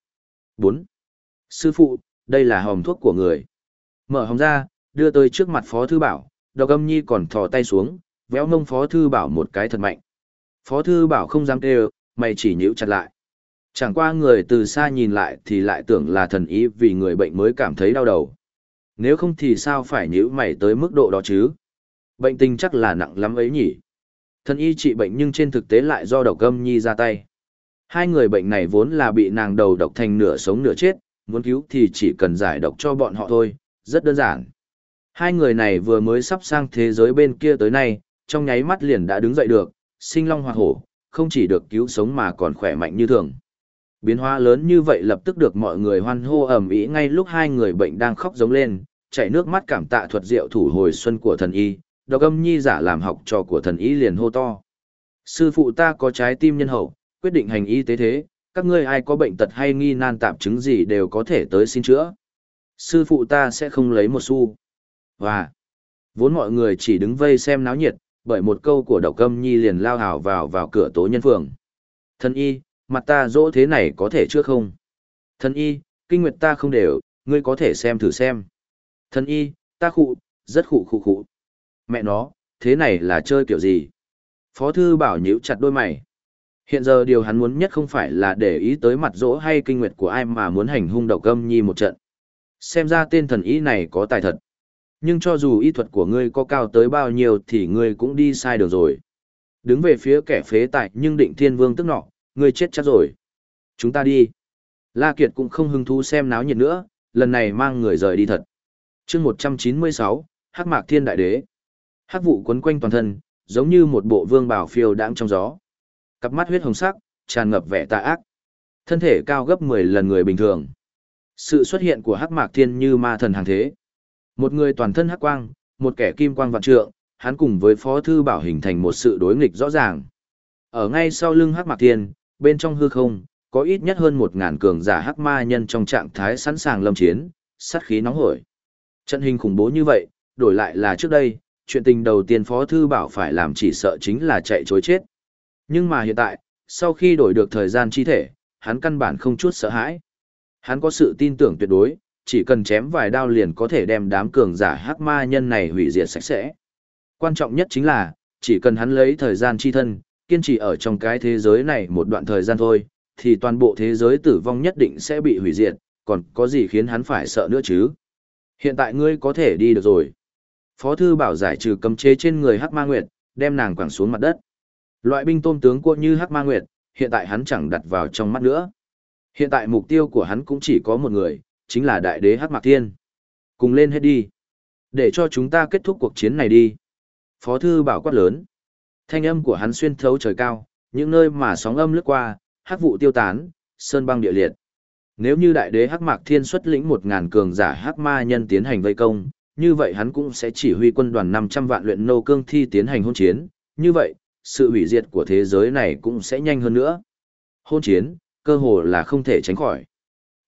4. Sư phụ, đây là hòm thuốc của người. Mở hòm ra, đưa tới trước mặt Phó Thư Bảo, độc âm nhi còn thò tay xuống, véo mông Phó Thư Bảo một cái thật mạnh. Phó Thư Bảo không dám kêu, mày chỉ nhíu chặt lại. Chẳng qua người từ xa nhìn lại thì lại tưởng là thần ý vì người bệnh mới cảm thấy đau đầu. Nếu không thì sao phải nhữ mày tới mức độ đó chứ? Bệnh tình chắc là nặng lắm ấy nhỉ? thân y trị bệnh nhưng trên thực tế lại do độc âm nhi ra tay. Hai người bệnh này vốn là bị nàng đầu độc thành nửa sống nửa chết, muốn cứu thì chỉ cần giải độc cho bọn họ thôi, rất đơn giản. Hai người này vừa mới sắp sang thế giới bên kia tới nay, trong nháy mắt liền đã đứng dậy được, sinh long hoa hổ, không chỉ được cứu sống mà còn khỏe mạnh như thường. Biến hóa lớn như vậy lập tức được mọi người hoan hô ầm ĩ ngay lúc hai người bệnh đang khóc giống lên, chảy nước mắt cảm tạ thuật diệu thủ hồi xuân của thần y, độc âm nhi giả làm học trò của thần y liền hô to. Sư phụ ta có trái tim nhân hậu, quyết định hành y tế thế, các ngươi ai có bệnh tật hay nghi nan tạm chứng gì đều có thể tới xin chữa. Sư phụ ta sẽ không lấy một xu. Và, vốn mọi người chỉ đứng vây xem náo nhiệt, bởi một câu của độc âm nhi liền lao hào vào vào cửa tố nhân phường. Thần y, mặt ta dỗ thế này có thể chưa không? Thần y, kinh nguyệt ta không đều, ngươi có thể xem thử xem. Thần y, ta khụ, rất khụ khụ khụ. Mẹ nó, thế này là chơi kiểu gì? Phó thư bảo nhíu chặt đôi mày. Hiện giờ điều hắn muốn nhất không phải là để ý tới mặt dỗ hay kinh nguyệt của ai mà muốn hành hung độc âm nhi một trận. Xem ra tên thần y này có tài thật. Nhưng cho dù y thuật của ngươi có cao tới bao nhiêu thì ngươi cũng đi sai đường rồi. Đứng về phía kẻ phế tại nhưng định thiên vương tức nọ, ngươi chết chắc rồi. Chúng ta đi. La Kiệt cũng không hứng thú xem náo nhiệt nữa, lần này mang người rời đi thật. chương 196, Hắc Mạc Thiên Đại Đế. Hắc vụ quấn quanh toàn thân, giống như một bộ vương bảo phiêu đãng trong gió. Cặp mắt huyết hồng sắc, tràn ngập vẻ tà ác. Thân thể cao gấp 10 lần người bình thường. Sự xuất hiện của Hắc Mạc Thiên như ma thần hàng thế. Một người toàn thân hắc quang, một kẻ kim quang vạn trượng, hắn cùng với Phó Thư Bảo hình thành một sự đối nghịch rõ ràng. Ở ngay sau lưng Hắc Mạc Thiên, bên trong hư không, có ít nhất hơn một ngàn cường giả hắc ma nhân trong trạng thái sẵn sàng lâm chiến, sát khí nóng hổi. Trận hình khủng bố như vậy, đổi lại là trước đây, chuyện tình đầu tiên Phó Thư Bảo phải làm chỉ sợ chính là chạy chối chết. Nhưng mà hiện tại, sau khi đổi được thời gian chi thể, hắn căn bản không chút sợ hãi. Hắn có sự tin tưởng tuyệt đối, chỉ cần chém vài đao liền có thể đem đám cường giả hắc ma nhân này hủy diệt sạch sẽ. Quan trọng nhất chính là, chỉ cần hắn lấy thời gian chi thân, kiên trì ở trong cái thế giới này một đoạn thời gian thôi, thì toàn bộ thế giới tử vong nhất định sẽ bị hủy diệt, còn có gì khiến hắn phải sợ nữa chứ? Hiện tại ngươi có thể đi được rồi. Phó thư bảo giải trừ cấm chế trên người Hắc Ma Nguyệt, đem nàng quẳng xuống mặt đất. Loại binh tôm tướng của như Hắc Ma Nguyệt, hiện tại hắn chẳng đặt vào trong mắt nữa. Hiện tại mục tiêu của hắn cũng chỉ có một người, chính là đại đế Hắc Mạc Thiên. Cùng lên hết đi. Để cho chúng ta kết thúc cuộc chiến này đi. Phó thư bảo quát lớn. Thanh âm của hắn xuyên thấu trời cao, những nơi mà sóng âm lướt qua, hắc vụ tiêu tán, sơn băng địa liệt. Nếu như đại đế hắc mạc thiên xuất lĩnh một ngàn cường giả hắc ma nhân tiến hành vây công, như vậy hắn cũng sẽ chỉ huy quân đoàn 500 vạn luyện nô cương thi tiến hành hôn chiến, như vậy, sự hủy diệt của thế giới này cũng sẽ nhanh hơn nữa. Hôn chiến, cơ hồ là không thể tránh khỏi.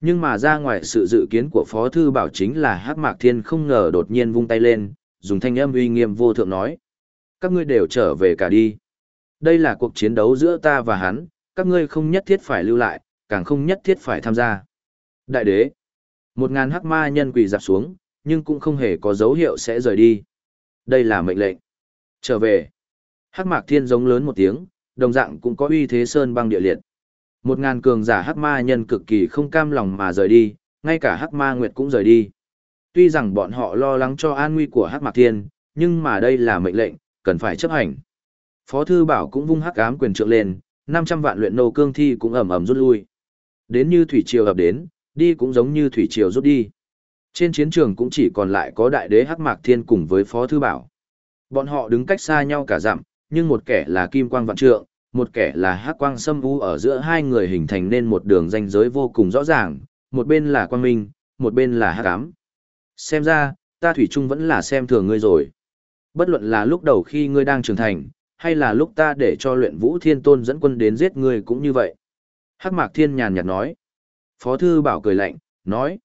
Nhưng mà ra ngoài sự dự kiến của Phó Thư Bảo chính là Hắc Mạc Thiên không ngờ đột nhiên vung tay lên, dùng thanh âm uy nghiêm vô thượng nói. Các ngươi đều trở về cả đi. Đây là cuộc chiến đấu giữa ta và hắn, các ngươi không nhất thiết phải lưu lại, càng không nhất thiết phải tham gia. Đại đế, một ngàn hắc ma nhân quỳ dạp xuống, nhưng cũng không hề có dấu hiệu sẽ rời đi. Đây là mệnh lệnh. Trở về. Hắc mạc thiên giống lớn một tiếng, đồng dạng cũng có uy thế sơn băng địa liệt. Một ngàn cường giả hắc ma nhân cực kỳ không cam lòng mà rời đi, ngay cả hắc ma nguyệt cũng rời đi. Tuy rằng bọn họ lo lắng cho an nguy của hắc mạc thiên, nhưng mà đây là mệnh lệnh, cần phải chấp hành. Phó thư bảo cũng vung hắc ám quyền trượng lên, 500 vạn luyện nô cương thi cũng ầm ầm rút lui. Đến như thủy triều ập đến, đi cũng giống như thủy triều rút đi. Trên chiến trường cũng chỉ còn lại có đại đế hắc mạc thiên cùng với phó thư bảo. Bọn họ đứng cách xa nhau cả dặm, nhưng một kẻ là kim quang vạn trượng, một kẻ là hắc quang sâm u ở giữa hai người hình thành nên một đường ranh giới vô cùng rõ ràng, một bên là quang minh, một bên là hắc ám. Xem ra, ta thủy chung vẫn là xem thường ngươi rồi. Bất luận là lúc đầu khi ngươi đang trưởng thành, hay là lúc ta để cho luyện vũ thiên tôn dẫn quân đến giết ngươi cũng như vậy. Hắc mạc thiên nhàn nhạt nói. Phó thư bảo cười lạnh, nói.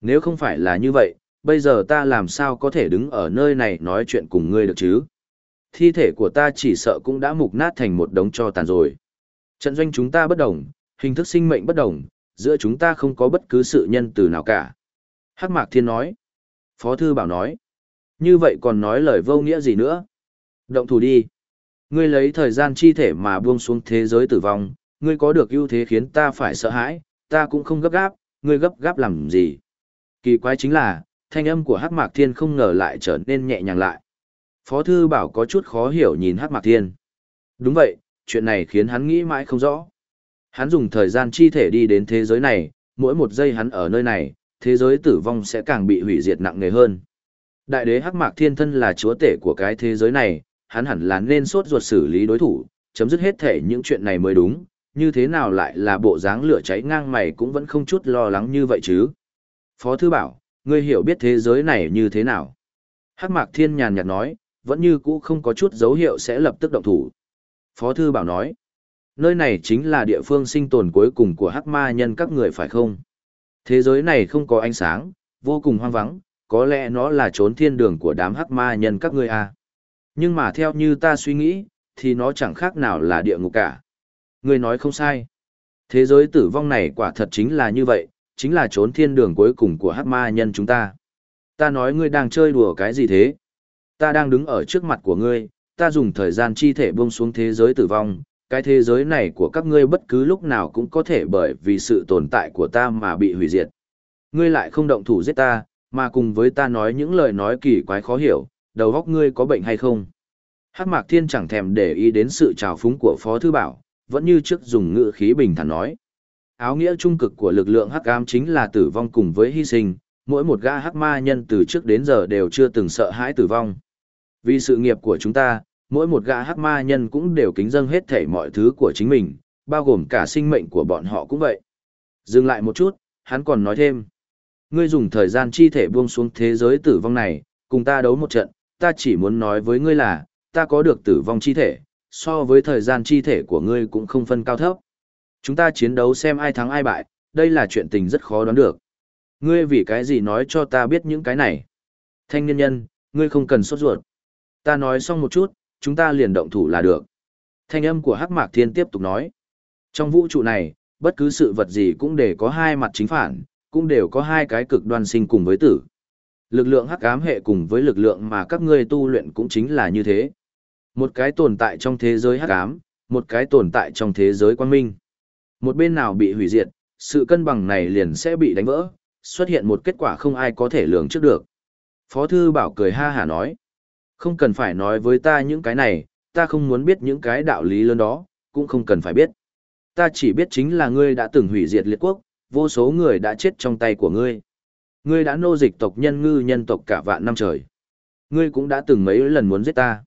Nếu không phải là như vậy, bây giờ ta làm sao có thể đứng ở nơi này nói chuyện cùng ngươi được chứ? Thi thể của ta chỉ sợ cũng đã mục nát thành một đống cho tàn rồi. Trận doanh chúng ta bất đồng, hình thức sinh mệnh bất đồng, giữa chúng ta không có bất cứ sự nhân từ nào cả. Hắc Mạc Thiên nói. Phó Thư Bảo nói. Như vậy còn nói lời vô nghĩa gì nữa? Động thủ đi. Ngươi lấy thời gian chi thể mà buông xuống thế giới tử vong, ngươi có được ưu thế khiến ta phải sợ hãi, ta cũng không gấp gáp, ngươi gấp gáp làm gì? Kỳ quái chính là, thanh âm của Hắc Mạc Thiên không ngờ lại trở nên nhẹ nhàng lại. Phó Thư Bảo có chút khó hiểu nhìn Hắc Mạc Thiên. Đúng vậy, chuyện này khiến hắn nghĩ mãi không rõ. Hắn dùng thời gian chi thể đi đến thế giới này, mỗi một giây hắn ở nơi này, thế giới tử vong sẽ càng bị hủy diệt nặng nề hơn. Đại đế Hắc Mạc Thiên thân là chúa tể của cái thế giới này, hắn hẳn là nên sốt ruột xử lý đối thủ, chấm dứt hết thể những chuyện này mới đúng, như thế nào lại là bộ dáng lửa cháy ngang mày cũng vẫn không chút lo lắng như vậy chứ. Phó Thư Bảo, ngươi hiểu biết thế giới này như thế nào? Hắc Mạc Thiên nhàn nhạt nói, vẫn như cũ không có chút dấu hiệu sẽ lập tức động thủ. Phó Thư Bảo nói, nơi này chính là địa phương sinh tồn cuối cùng của Hắc Ma nhân các người phải không? Thế giới này không có ánh sáng, vô cùng hoang vắng, có lẽ nó là trốn thiên đường của đám Hắc Ma nhân các ngươi à. Nhưng mà theo như ta suy nghĩ, thì nó chẳng khác nào là địa ngục cả. Ngươi nói không sai. Thế giới tử vong này quả thật chính là như vậy, chính là trốn thiên đường cuối cùng của hắc ma nhân chúng ta. Ta nói ngươi đang chơi đùa cái gì thế? Ta đang đứng ở trước mặt của ngươi, ta dùng thời gian chi thể buông xuống thế giới tử vong, cái thế giới này của các ngươi bất cứ lúc nào cũng có thể bởi vì sự tồn tại của ta mà bị hủy diệt. Ngươi lại không động thủ giết ta, mà cùng với ta nói những lời nói kỳ quái khó hiểu, đầu óc ngươi có bệnh hay không? Hắc Mạc Thiên chẳng thèm để ý đến sự trào phúng của Phó Thư Bảo, vẫn như trước dùng ngữ khí bình thản nói. Áo nghĩa trung cực của lực lượng hắc ám chính là tử vong cùng với hy sinh, mỗi một gã hắc ma nhân từ trước đến giờ đều chưa từng sợ hãi tử vong. Vì sự nghiệp của chúng ta, mỗi một gã hắc ma nhân cũng đều kính dâng hết thể mọi thứ của chính mình, bao gồm cả sinh mệnh của bọn họ cũng vậy. Dừng lại một chút, hắn còn nói thêm. Ngươi dùng thời gian chi thể buông xuống thế giới tử vong này, cùng ta đấu một trận, ta chỉ muốn nói với ngươi là, ta có được tử vong chi thể, so với thời gian chi thể của ngươi cũng không phân cao thấp. Chúng ta chiến đấu xem ai thắng ai bại, đây là chuyện tình rất khó đoán được. Ngươi vì cái gì nói cho ta biết những cái này? Thanh niên nhân, ngươi không cần sốt ruột. Ta nói xong một chút, chúng ta liền động thủ là được. Thanh âm của Hắc Mạc Thiên tiếp tục nói. Trong vũ trụ này, bất cứ sự vật gì cũng đều có hai mặt chính phản, cũng đều có hai cái cực đoan sinh cùng với tử. Lực lượng hắc ám hệ cùng với lực lượng mà các ngươi tu luyện cũng chính là như thế. Một cái tồn tại trong thế giới hắc ám, một cái tồn tại trong thế giới quang minh. Một bên nào bị hủy diệt, sự cân bằng này liền sẽ bị đánh vỡ, xuất hiện một kết quả không ai có thể lường trước được. Phó thư bảo cười ha hả nói, không cần phải nói với ta những cái này, ta không muốn biết những cái đạo lý lớn đó, cũng không cần phải biết. Ta chỉ biết chính là ngươi đã từng hủy diệt liệt quốc, vô số người đã chết trong tay của ngươi. Ngươi đã nô dịch tộc nhân ngư nhân tộc cả vạn năm trời. Ngươi cũng đã từng mấy lần muốn giết ta.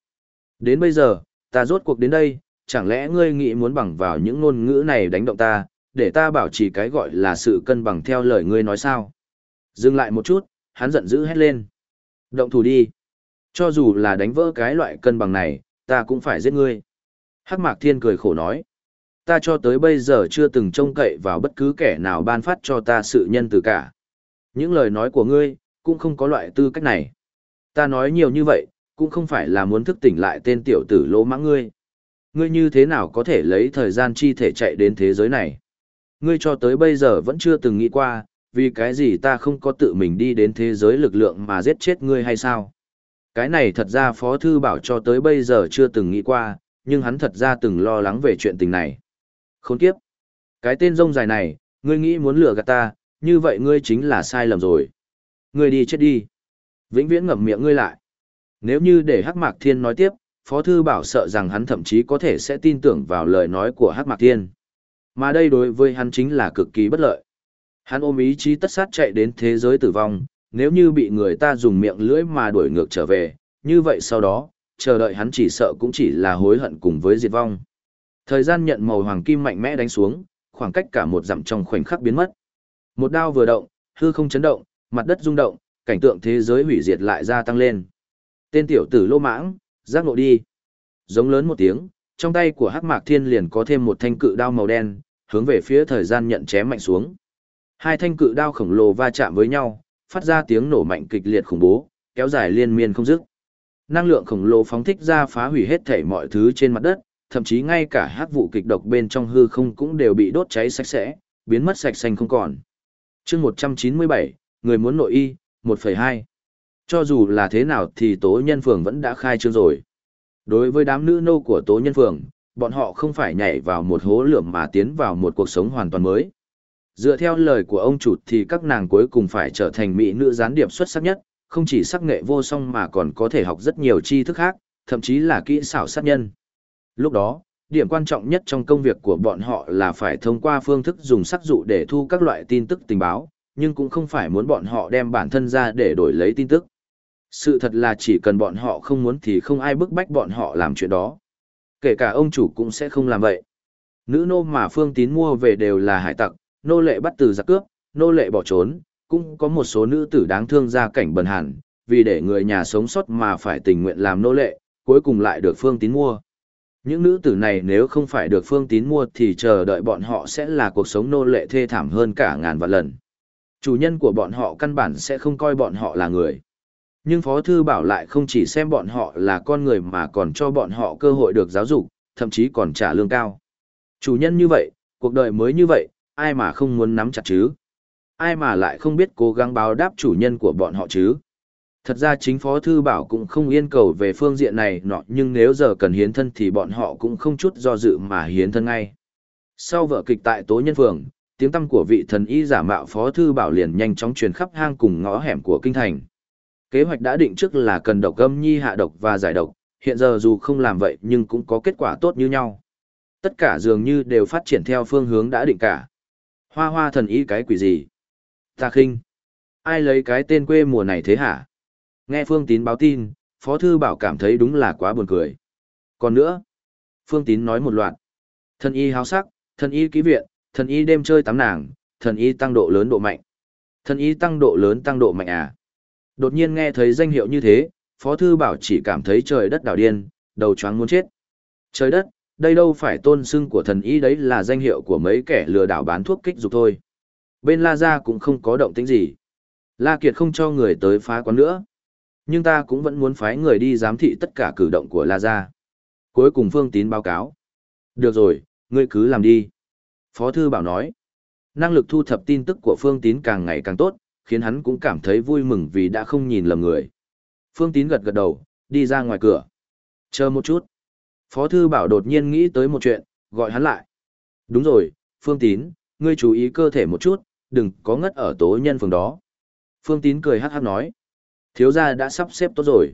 Đến bây giờ, ta rốt cuộc đến đây, chẳng lẽ ngươi nghĩ muốn bằng vào những ngôn ngữ này đánh động ta, để ta bảo trì cái gọi là sự cân bằng theo lời ngươi nói sao? Dừng lại một chút, hắn giận dữ hét lên. Động thủ đi. Cho dù là đánh vỡ cái loại cân bằng này, ta cũng phải giết ngươi. Hắc Mạc Thiên cười khổ nói. Ta cho tới bây giờ chưa từng trông cậy vào bất cứ kẻ nào ban phát cho ta sự nhân từ cả. Những lời nói của ngươi, cũng không có loại tư cách này. Ta nói nhiều như vậy, cũng không phải là muốn thức tỉnh lại tên tiểu tử lỗ mãng ngươi. Ngươi như thế nào có thể lấy thời gian chi thể chạy đến thế giới này? Ngươi cho tới bây giờ vẫn chưa từng nghĩ qua, vì cái gì ta không có tự mình đi đến thế giới lực lượng mà giết chết ngươi hay sao? Cái này thật ra Phó Thư Bảo cho tới bây giờ chưa từng nghĩ qua, nhưng hắn thật ra từng lo lắng về chuyện tình này. Khốn kiếp! Cái tên rông dài này, ngươi nghĩ muốn lừa gạt ta, như vậy ngươi chính là sai lầm rồi. Ngươi đi chết đi. Vĩnh viễn ngậm miệng ngươi lại. Nếu như để Hắc Mạc Thiên nói tiếp, Phó Thư Bảo sợ rằng hắn thậm chí có thể sẽ tin tưởng vào lời nói của Hắc Mạc Thiên. Mà đây đối với hắn chính là cực kỳ bất lợi. Hắn ôm ý chí tất sát chạy đến thế giới tử vong, nếu như bị người ta dùng miệng lưỡi mà đuổi ngược trở về, như vậy sau đó, chờ đợi hắn chỉ sợ cũng chỉ là hối hận cùng với diệt vong. Thời gian nhận màu hoàng kim mạnh mẽ đánh xuống, khoảng cách cả một dặm trong khoảnh khắc biến mất. Một đao vừa động, hư không chấn động, mặt đất rung động, cảnh tượng thế giới hủy diệt lại gia tăng lên. Tên tiểu tử lô mãng, giác ngộ đi. Giống lớn một tiếng, trong tay của Hắc Mạc Thiên liền có thêm một thanh cự đao màu đen, hướng về phía thời gian nhận chém mạnh xuống. Hai thanh cự đao khổng lồ va chạm với nhau, phát ra tiếng nổ mạnh kịch liệt khủng bố, kéo dài liên miên không dứt. Năng lượng khổng lồ phóng thích ra phá hủy hết thảy mọi thứ trên mặt đất, thậm chí ngay cả hắc vụ kịch độc bên trong hư không cũng đều bị đốt cháy sạch sẽ, biến mất sạch xanh không còn. Chương 197, người muốn nội y, 1.2. Cho dù là thế nào thì Tố Nhân Phường vẫn đã khai trương rồi. Đối với đám nữ nô của Tố Nhân Phường, bọn họ không phải nhảy vào một hố lượm mà tiến vào một cuộc sống hoàn toàn mới. Dựa theo lời của ông chủ thì các nàng cuối cùng phải trở thành mỹ nữ gián điệp xuất sắc nhất, không chỉ sắc nghệ vô song mà còn có thể học rất nhiều tri thức khác, thậm chí là kỹ xảo sát nhân. Lúc đó, điểm quan trọng nhất trong công việc của bọn họ là phải thông qua phương thức dùng sắc dụ để thu các loại tin tức tình báo, nhưng cũng không phải muốn bọn họ đem bản thân ra để đổi lấy tin tức. Sự thật là chỉ cần bọn họ không muốn thì không ai bức bách bọn họ làm chuyện đó. Kể cả ông chủ cũng sẽ không làm vậy. Nữ nô mà Phương Tín mua về đều là hải tặc, nô lệ bắt từ giặc cướp, nô lệ bỏ trốn, cũng có một số nữ tử đáng thương ra cảnh bần hàn, vì để người nhà sống sót mà phải tình nguyện làm nô lệ, cuối cùng lại được Phương Tín mua. Những nữ tử này nếu không phải được Phương Tín mua thì chờ đợi bọn họ sẽ là cuộc sống nô lệ thê thảm hơn cả ngàn vạn lần. Chủ nhân của bọn họ căn bản sẽ không coi bọn họ là người. Nhưng Phó Thư Bảo lại không chỉ xem bọn họ là con người mà còn cho bọn họ cơ hội được giáo dục, thậm chí còn trả lương cao. Chủ nhân như vậy, cuộc đời mới như vậy, ai mà không muốn nắm chặt chứ? Ai mà lại không biết cố gắng báo đáp chủ nhân của bọn họ chứ? Thật ra chính Phó Thư Bảo cũng không yên cầu về phương diện này nọ nhưng nếu giờ cần hiến thân thì bọn họ cũng không chút do dự mà hiến thân ngay. Sau vở kịch tại Tố Nhân Phường, tiếng tâm của vị thần y giả mạo Phó Thư Bảo liền nhanh chóng truyền khắp hang cùng ngõ hẻm của kinh thành. Kế hoạch đã định trước là cần độc âm nhi hạ độc và giải độc, hiện giờ dù không làm vậy nhưng cũng có kết quả tốt như nhau. Tất cả dường như đều phát triển theo phương hướng đã định cả. Hoa hoa thần y cái quỷ gì? Ta khinh. Ai lấy cái tên quê mùa này thế hả? Nghe Phương Tín báo tin, Phó Thư Bảo cảm thấy đúng là quá buồn cười. Còn nữa, Phương Tín nói một loạt. Thần y háo sắc, thần y ký viện, thần y đêm chơi tắm nàng, thần y tăng độ lớn độ mạnh. Thần y tăng độ lớn tăng độ mạnh à? Đột nhiên nghe thấy danh hiệu như thế, Phó Thư Bảo chỉ cảm thấy trời đất đảo điên, đầu choáng muốn chết. Trời đất, đây đâu phải tôn xưng của thần y đấy là danh hiệu của mấy kẻ lừa đảo bán thuốc kích dục thôi. Bên La Gia cũng không có động tĩnh gì. La Kiệt không cho người tới phá quán nữa. Nhưng ta cũng vẫn muốn phái người đi giám thị tất cả cử động của La Gia. Cuối cùng Phương Tín báo cáo. Được rồi, ngươi cứ làm đi. Phó Thư Bảo nói. Năng lực thu thập tin tức của Phương Tín càng ngày càng tốt, khiến hắn cũng cảm thấy vui mừng vì đã không nhìn lầm người. Phương Tín gật gật đầu, đi ra ngoài cửa. Chờ một chút. Phó Thư Bảo đột nhiên nghĩ tới một chuyện, gọi hắn lại. Đúng rồi, Phương Tín, ngươi chú ý cơ thể một chút, đừng có ngất ở tố nhân phường đó. Phương Tín cười hát hát nói. Thiếu gia đã sắp xếp tốt rồi.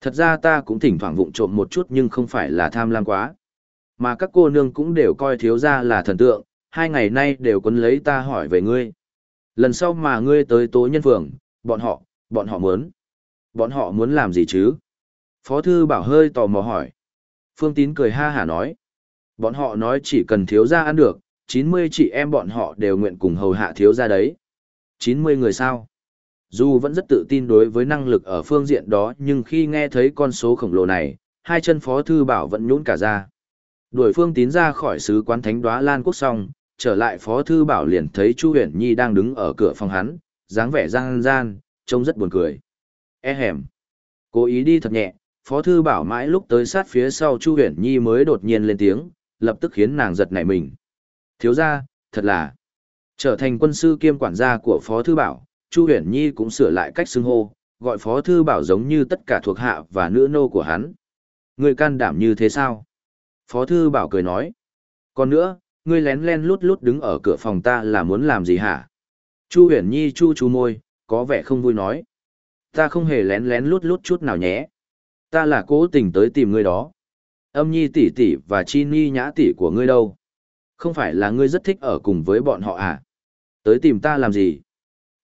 Thật ra ta cũng thỉnh thoảng vụng trộm một chút nhưng không phải là tham lam quá. Mà các cô nương cũng đều coi thiếu gia là thần tượng, hai ngày nay đều quấn lấy ta hỏi về ngươi. Lần sau mà ngươi tới tố nhân phường, bọn họ, bọn họ muốn. Bọn họ muốn làm gì chứ? Phó thư bảo hơi tò mò hỏi. Phương Tín cười ha hả nói. Bọn họ nói chỉ cần thiếu gia ăn được, 90 chị em bọn họ đều nguyện cùng hầu hạ thiếu gia đấy. 90 người sao? Dù vẫn rất tự tin đối với năng lực ở phương diện đó nhưng khi nghe thấy con số khổng lồ này, hai chân phó thư bảo vẫn nhũn cả ra. Đuổi phương tín ra khỏi sứ quán thánh đoá Lan Quốc xong, trở lại phó thư bảo liền thấy Chu huyền nhi đang đứng ở cửa phòng hắn, dáng vẻ gian gian, trông rất buồn cười. E hẻm. Cố ý đi thật nhẹ, phó thư bảo mãi lúc tới sát phía sau Chu huyền nhi mới đột nhiên lên tiếng, lập tức khiến nàng giật nảy mình. Thiếu ra, thật là, trở thành quân sư kiêm quản gia của phó thư bảo, Chu huyền nhi cũng sửa lại cách xưng hô, gọi phó thư bảo giống như tất cả thuộc hạ và nữ nô của hắn. Người can đảm như thế sao? Phó thư bảo cười nói. Còn nữa, ngươi lén len lút lút đứng ở cửa phòng ta là muốn làm gì hả? Chu huyền nhi chu chu môi, có vẻ không vui nói. Ta không hề lén lén lút lút chút nào nhé. Ta là cố tình tới tìm ngươi đó. Âm nhi tỷ tỷ và chi ni nhã tỷ của ngươi đâu? Không phải là ngươi rất thích ở cùng với bọn họ à? Tới tìm ta làm gì?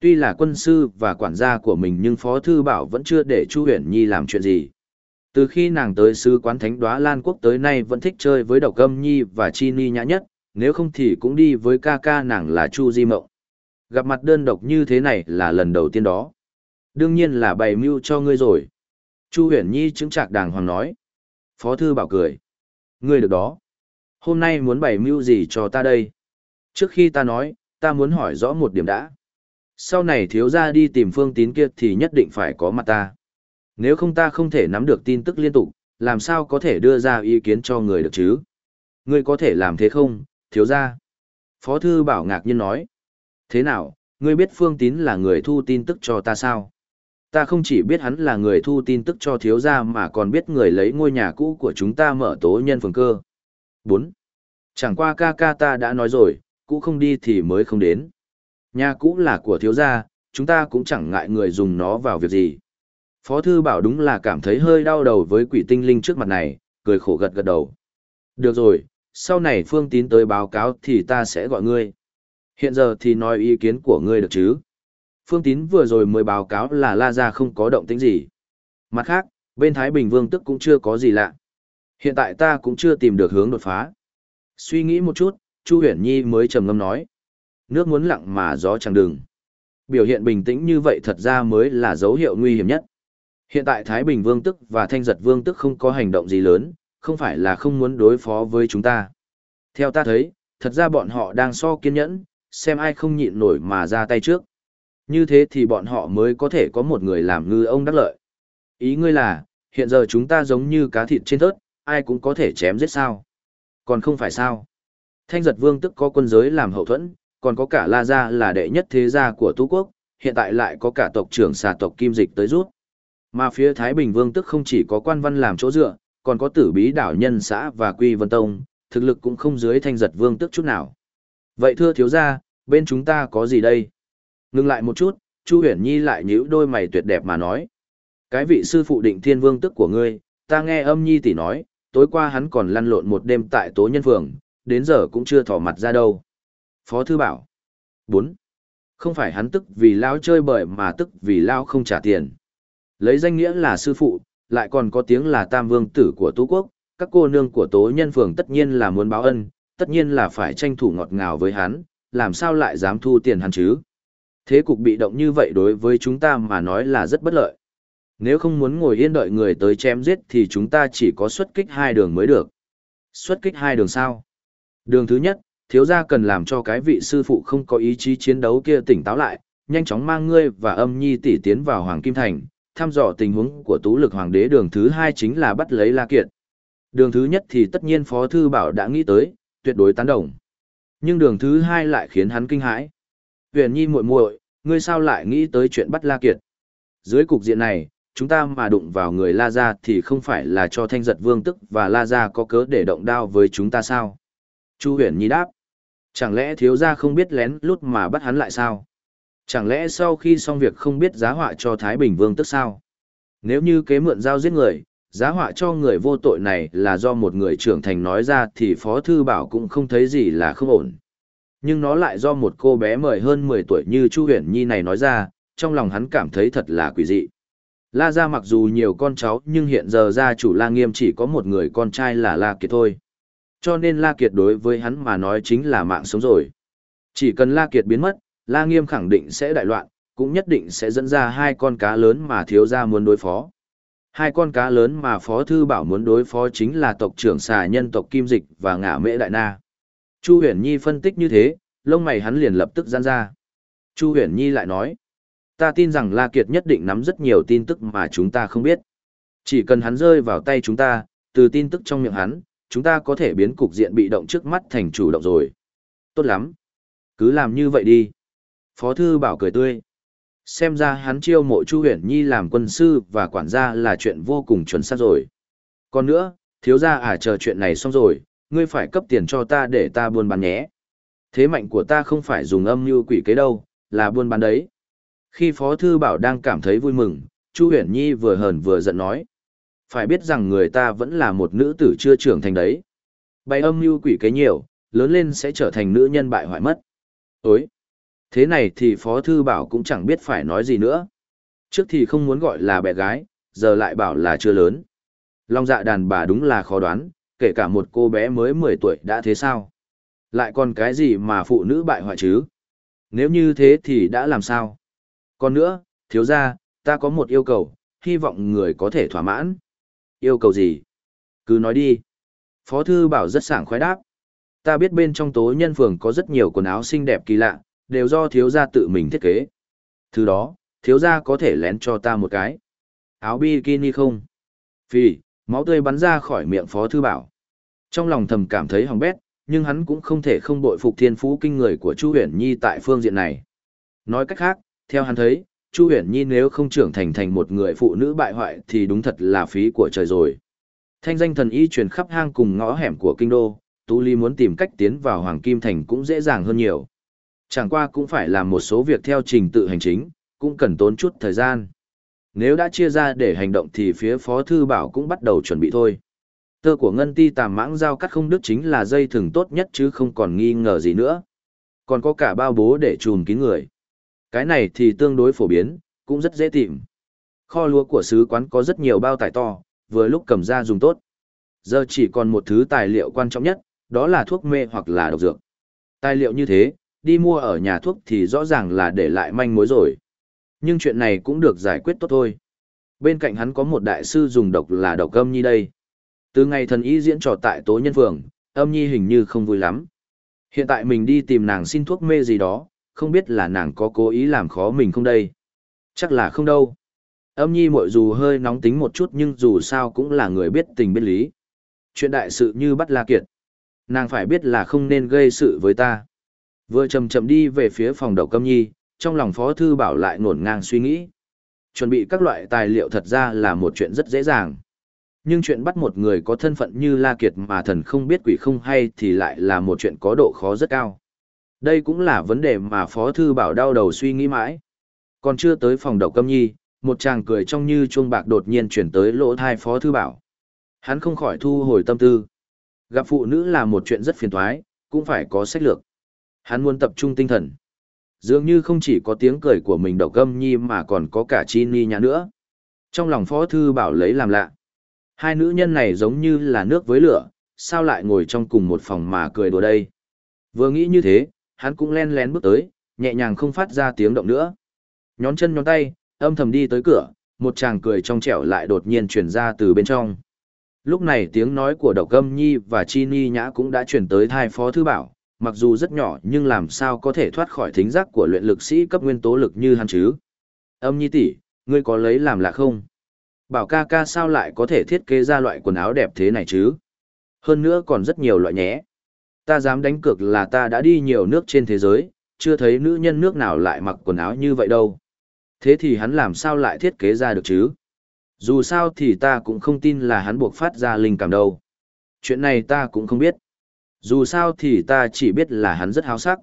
Tuy là quân sư và quản gia của mình nhưng Phó Thư Bảo vẫn chưa để Chu huyền nhi làm chuyện gì. Từ khi nàng tới sứ quán thánh đoá Lan Quốc tới nay vẫn thích chơi với độc âm nhi và chi ni nhã nhất, nếu không thì cũng đi với ca ca nàng là Chu Di Mộng. Gặp mặt đơn độc như thế này là lần đầu tiên đó. Đương nhiên là bày mưu cho ngươi rồi. Chu huyền nhi chứng trạc đàng hoàng nói. Phó thư bảo cười. Ngươi được đó. Hôm nay muốn bày mưu gì cho ta đây? Trước khi ta nói, ta muốn hỏi rõ một điểm đã. Sau này thiếu ra đi tìm phương tín kia thì nhất định phải có mặt ta. Nếu không ta không thể nắm được tin tức liên tục, làm sao có thể đưa ra ý kiến cho người được chứ? Ngươi có thể làm thế không, thiếu ra? Phó thư bảo ngạc nhiên nói. Thế nào, ngươi biết Phương Tín là người thu tin tức cho ta sao? Ta không chỉ biết hắn là người thu tin tức cho thiếu gia mà còn biết người lấy ngôi nhà cũ của chúng ta mở tố nhân phường cơ. 4. Chẳng qua ca ca ta đã nói rồi, cũ không đi thì mới không đến. Nhà cũ là của thiếu gia, chúng ta cũng chẳng ngại người dùng nó vào việc gì. Phó thư bảo đúng là cảm thấy hơi đau đầu với quỷ tinh linh trước mặt này, cười khổ gật gật đầu. Được rồi, sau này phương tín tới báo cáo thì ta sẽ gọi ngươi. Hiện giờ thì nói ý kiến của ngươi được chứ. Phương tín vừa rồi mới báo cáo là La Gia không có động tĩnh gì. Mặt khác, bên Thái Bình Vương tức cũng chưa có gì lạ. Hiện tại ta cũng chưa tìm được hướng đột phá. Suy nghĩ một chút, Chu Huyền Nhi mới trầm ngâm nói. Nước muốn lặng mà gió chẳng đừng. Biểu hiện bình tĩnh như vậy thật ra mới là dấu hiệu nguy hiểm nhất. Hiện tại Thái Bình Vương tức và Thanh Giật Vương tức không có hành động gì lớn, không phải là không muốn đối phó với chúng ta. Theo ta thấy, thật ra bọn họ đang so kiên nhẫn, xem ai không nhịn nổi mà ra tay trước. Như thế thì bọn họ mới có thể có một người làm ngư ông đắc lợi. Ý ngươi là, hiện giờ chúng ta giống như cá thịt trên thớt, ai cũng có thể chém giết sao. Còn không phải sao. Thanh giật vương tức có quân giới làm hậu thuẫn, còn có cả La Gia là đệ nhất thế gia của Tú Quốc, hiện tại lại có cả tộc trưởng xà tộc Kim Dịch tới rút. Mà phía Thái Bình Vương tức không chỉ có quan văn làm chỗ dựa, còn có tử bí đảo nhân xã và quy vân tông, thực lực cũng không dưới thanh giật vương tức chút nào. Vậy thưa thiếu gia, bên chúng ta có gì đây? Ngưng lại một chút, Chu Huyền Nhi lại nhíu đôi mày tuyệt đẹp mà nói. Cái vị sư phụ định thiên vương tức của ngươi, ta nghe âm nhi tỷ nói, tối qua hắn còn lăn lộn một đêm tại tố nhân phường, đến giờ cũng chưa thỏ mặt ra đâu. Phó thư bảo. 4. Không phải hắn tức vì lao chơi bời mà tức vì lao không trả tiền. Lấy danh nghĩa là sư phụ, lại còn có tiếng là tam vương tử của Tú Quốc, các cô nương của tố nhân phường tất nhiên là muốn báo ân, tất nhiên là phải tranh thủ ngọt ngào với hắn, làm sao lại dám thu tiền hắn chứ. Thế cục bị động như vậy đối với chúng ta mà nói là rất bất lợi. Nếu không muốn ngồi yên đợi người tới chém giết thì chúng ta chỉ có xuất kích hai đường mới được. Xuất kích hai đường sao? Đường thứ nhất, thiếu gia cần làm cho cái vị sư phụ không có ý chí chiến đấu kia tỉnh táo lại, nhanh chóng mang ngươi và âm nhi tỷ tiến vào Hoàng Kim Thành, thăm dò tình huống của tú lực hoàng đế đường thứ hai chính là bắt lấy La Kiệt. Đường thứ nhất thì tất nhiên Phó Thư Bảo đã nghĩ tới, tuyệt đối tán đồng. Nhưng đường thứ hai lại khiến hắn kinh hãi. Huyền Nhi muội muội, ngươi sao lại nghĩ tới chuyện bắt La Kiệt? Dưới cục diện này, chúng ta mà đụng vào người La Gia thì không phải là cho thanh giật vương tức và La Gia có cớ để động đao với chúng ta sao? Chu Huyền Nhi đáp. Chẳng lẽ thiếu gia không biết lén lút mà bắt hắn lại sao? Chẳng lẽ sau khi xong việc không biết giá họa cho Thái Bình Vương tức sao? Nếu như kế mượn giao giết người, giá họa cho người vô tội này là do một người trưởng thành nói ra thì Phó Thư Bảo cũng không thấy gì là không ổn. Nhưng nó lại do một cô bé mời hơn 10 tuổi như Chu Huyền Nhi này nói ra, trong lòng hắn cảm thấy thật là quỷ dị. La gia mặc dù nhiều con cháu nhưng hiện giờ gia chủ La Nghiêm chỉ có một người con trai là La Kiệt thôi. Cho nên La Kiệt đối với hắn mà nói chính là mạng sống rồi. Chỉ cần La Kiệt biến mất, La Nghiêm khẳng định sẽ đại loạn, cũng nhất định sẽ dẫn ra hai con cá lớn mà thiếu gia muốn đối phó. Hai con cá lớn mà Phó Thư Bảo muốn đối phó chính là tộc trưởng xà nhân tộc Kim Dịch và ngã mễ đại na. Chu huyền nhi phân tích như thế, lông mày hắn liền lập tức giãn ra. Chu huyền nhi lại nói, ta tin rằng La Kiệt nhất định nắm rất nhiều tin tức mà chúng ta không biết. Chỉ cần hắn rơi vào tay chúng ta, từ tin tức trong miệng hắn, chúng ta có thể biến cục diện bị động trước mắt thành chủ động rồi. Tốt lắm. Cứ làm như vậy đi. Phó Thư Bảo cười tươi. Xem ra hắn chiêu mộ Chu Huyền Nhi làm quân sư và quản gia là chuyện vô cùng chuẩn xác rồi. Còn nữa, thiếu gia à chờ chuyện này xong rồi, ngươi phải cấp tiền cho ta để ta buôn bán nhé. Thế mạnh của ta không phải dùng âm như quỷ kế đâu, là buôn bán đấy. Khi Phó Thư Bảo đang cảm thấy vui mừng, Chu Huyền Nhi vừa hờn vừa giận nói. Phải biết rằng người ta vẫn là một nữ tử chưa trưởng thành đấy. Bày âm mưu quỷ kế nhiều, lớn lên sẽ trở thành nữ nhân bại hoại mất. Ối! Thế này thì Phó Thư Bảo cũng chẳng biết phải nói gì nữa. Trước thì không muốn gọi là bé gái, giờ lại bảo là chưa lớn. Long dạ đàn bà đúng là khó đoán, kể cả một cô bé mới 10 tuổi đã thế sao? Lại còn cái gì mà phụ nữ bại hoại chứ? Nếu như thế thì đã làm sao? Còn nữa, thiếu ra, ta có một yêu cầu, hy vọng người có thể thỏa mãn. Yêu cầu gì? Cứ nói đi. Phó thư bảo rất sảng khoái đáp. Ta biết bên trong tố nhân phường có rất nhiều quần áo xinh đẹp kỳ lạ, đều do thiếu gia tự mình thiết kế. Thứ đó, thiếu gia có thể lén cho ta một cái. Áo bikini không? Phì, máu tươi bắn ra khỏi miệng phó thư bảo. Trong lòng thầm cảm thấy hỏng bét, nhưng hắn cũng không thể không bội phục thiên phú kinh người của Chu Huyền Nhi tại phương diện này. Nói cách khác, theo hắn thấy, Chu Huyền Nhi nếu không trưởng thành thành một người phụ nữ bại hoại thì đúng thật là phí của trời rồi. Thanh danh thần y truyền khắp hang cùng ngõ hẻm của kinh đô, Tu Ly muốn tìm cách tiến vào Hoàng Kim Thành cũng dễ dàng hơn nhiều. Chẳng qua cũng phải làm một số việc theo trình tự hành chính, cũng cần tốn chút thời gian. Nếu đã chia ra để hành động thì phía Phó Thư Bảo cũng bắt đầu chuẩn bị thôi. Tơ của ngân ti tàm mãng giao cắt không đứt chính là dây thừng tốt nhất chứ không còn nghi ngờ gì nữa. Còn có cả bao bố để trùn kín người. Cái này thì tương đối phổ biến, cũng rất dễ tìm. Kho lúa của sứ quán có rất nhiều bao tải to, vừa lúc cầm ra dùng tốt. Giờ chỉ còn một thứ tài liệu quan trọng nhất, đó là thuốc mê hoặc là độc dược. Tài liệu như thế, đi mua ở nhà thuốc thì rõ ràng là để lại manh mối rồi. Nhưng chuyện này cũng được giải quyết tốt thôi. Bên cạnh hắn có một đại sư dùng độc là độc âm nhi đây. Từ ngày thần y diễn trò tại tố nhân phường, âm nhi hình như không vui lắm. Hiện tại mình đi tìm nàng xin thuốc mê gì đó, không biết là nàng có cố ý làm khó mình không đây. Chắc là không đâu. Âm nhi mội dù hơi nóng tính một chút nhưng dù sao cũng là người biết tình biết lý. Chuyện đại sự như bắt La Kiệt. Nàng phải biết là không nên gây sự với ta. Vừa chậm chậm đi về phía phòng đầu câm nhi, trong lòng Phó Thư Bảo lại nổn ngang suy nghĩ. Chuẩn bị các loại tài liệu thật ra là một chuyện rất dễ dàng. Nhưng chuyện bắt một người có thân phận như La Kiệt mà thần không biết quỷ không hay thì lại là một chuyện có độ khó rất cao. Đây cũng là vấn đề mà Phó Thư Bảo đau đầu suy nghĩ mãi. Còn chưa tới phòng đầu câm nhi, một chàng cười trong như chuông bạc đột nhiên chuyển tới lỗ thai Phó Thư Bảo. Hắn không khỏi thu hồi tâm tư. Gặp phụ nữ là một chuyện rất phiền thoái, cũng phải có sách lược. Hắn muốn tập trung tinh thần. Dường như không chỉ có tiếng cười của mình đầu câm nhi mà còn có cả chi ni nhà nữa. Trong lòng Phó Thư Bảo lấy làm lạ. Hai nữ nhân này giống như là nước với lửa, sao lại ngồi trong cùng một phòng mà cười đùa đây. Vừa nghĩ như thế, hắn cũng len lén bước tới, nhẹ nhàng không phát ra tiếng động nữa. Nhón chân nhón tay, âm thầm đi tới cửa, một chàng cười trong trẻo lại đột nhiên truyền ra từ bên trong. Lúc này tiếng nói của Độc Âm Nhi và Chi Ni Nhã cũng đã truyền tới thai Phó Thư Bảo, mặc dù rất nhỏ nhưng làm sao có thể thoát khỏi thính giác của luyện lực sĩ cấp nguyên tố lực như hắn chứ. Âm Nhi tỷ, ngươi có lấy làm lạ không? Bảo ca ca sao lại có thể thiết kế ra loại quần áo đẹp thế này chứ? Hơn nữa còn rất nhiều loại nhé. Ta dám đánh cược là ta đã đi nhiều nước trên thế giới, chưa thấy nữ nhân nước nào lại mặc quần áo như vậy đâu. Thế thì hắn làm sao lại thiết kế ra được chứ? Dù sao thì ta cũng không tin là hắn buộc phát ra linh cảm đâu. Chuyện này ta cũng không biết. Dù sao thì ta chỉ biết là hắn rất háo sắc.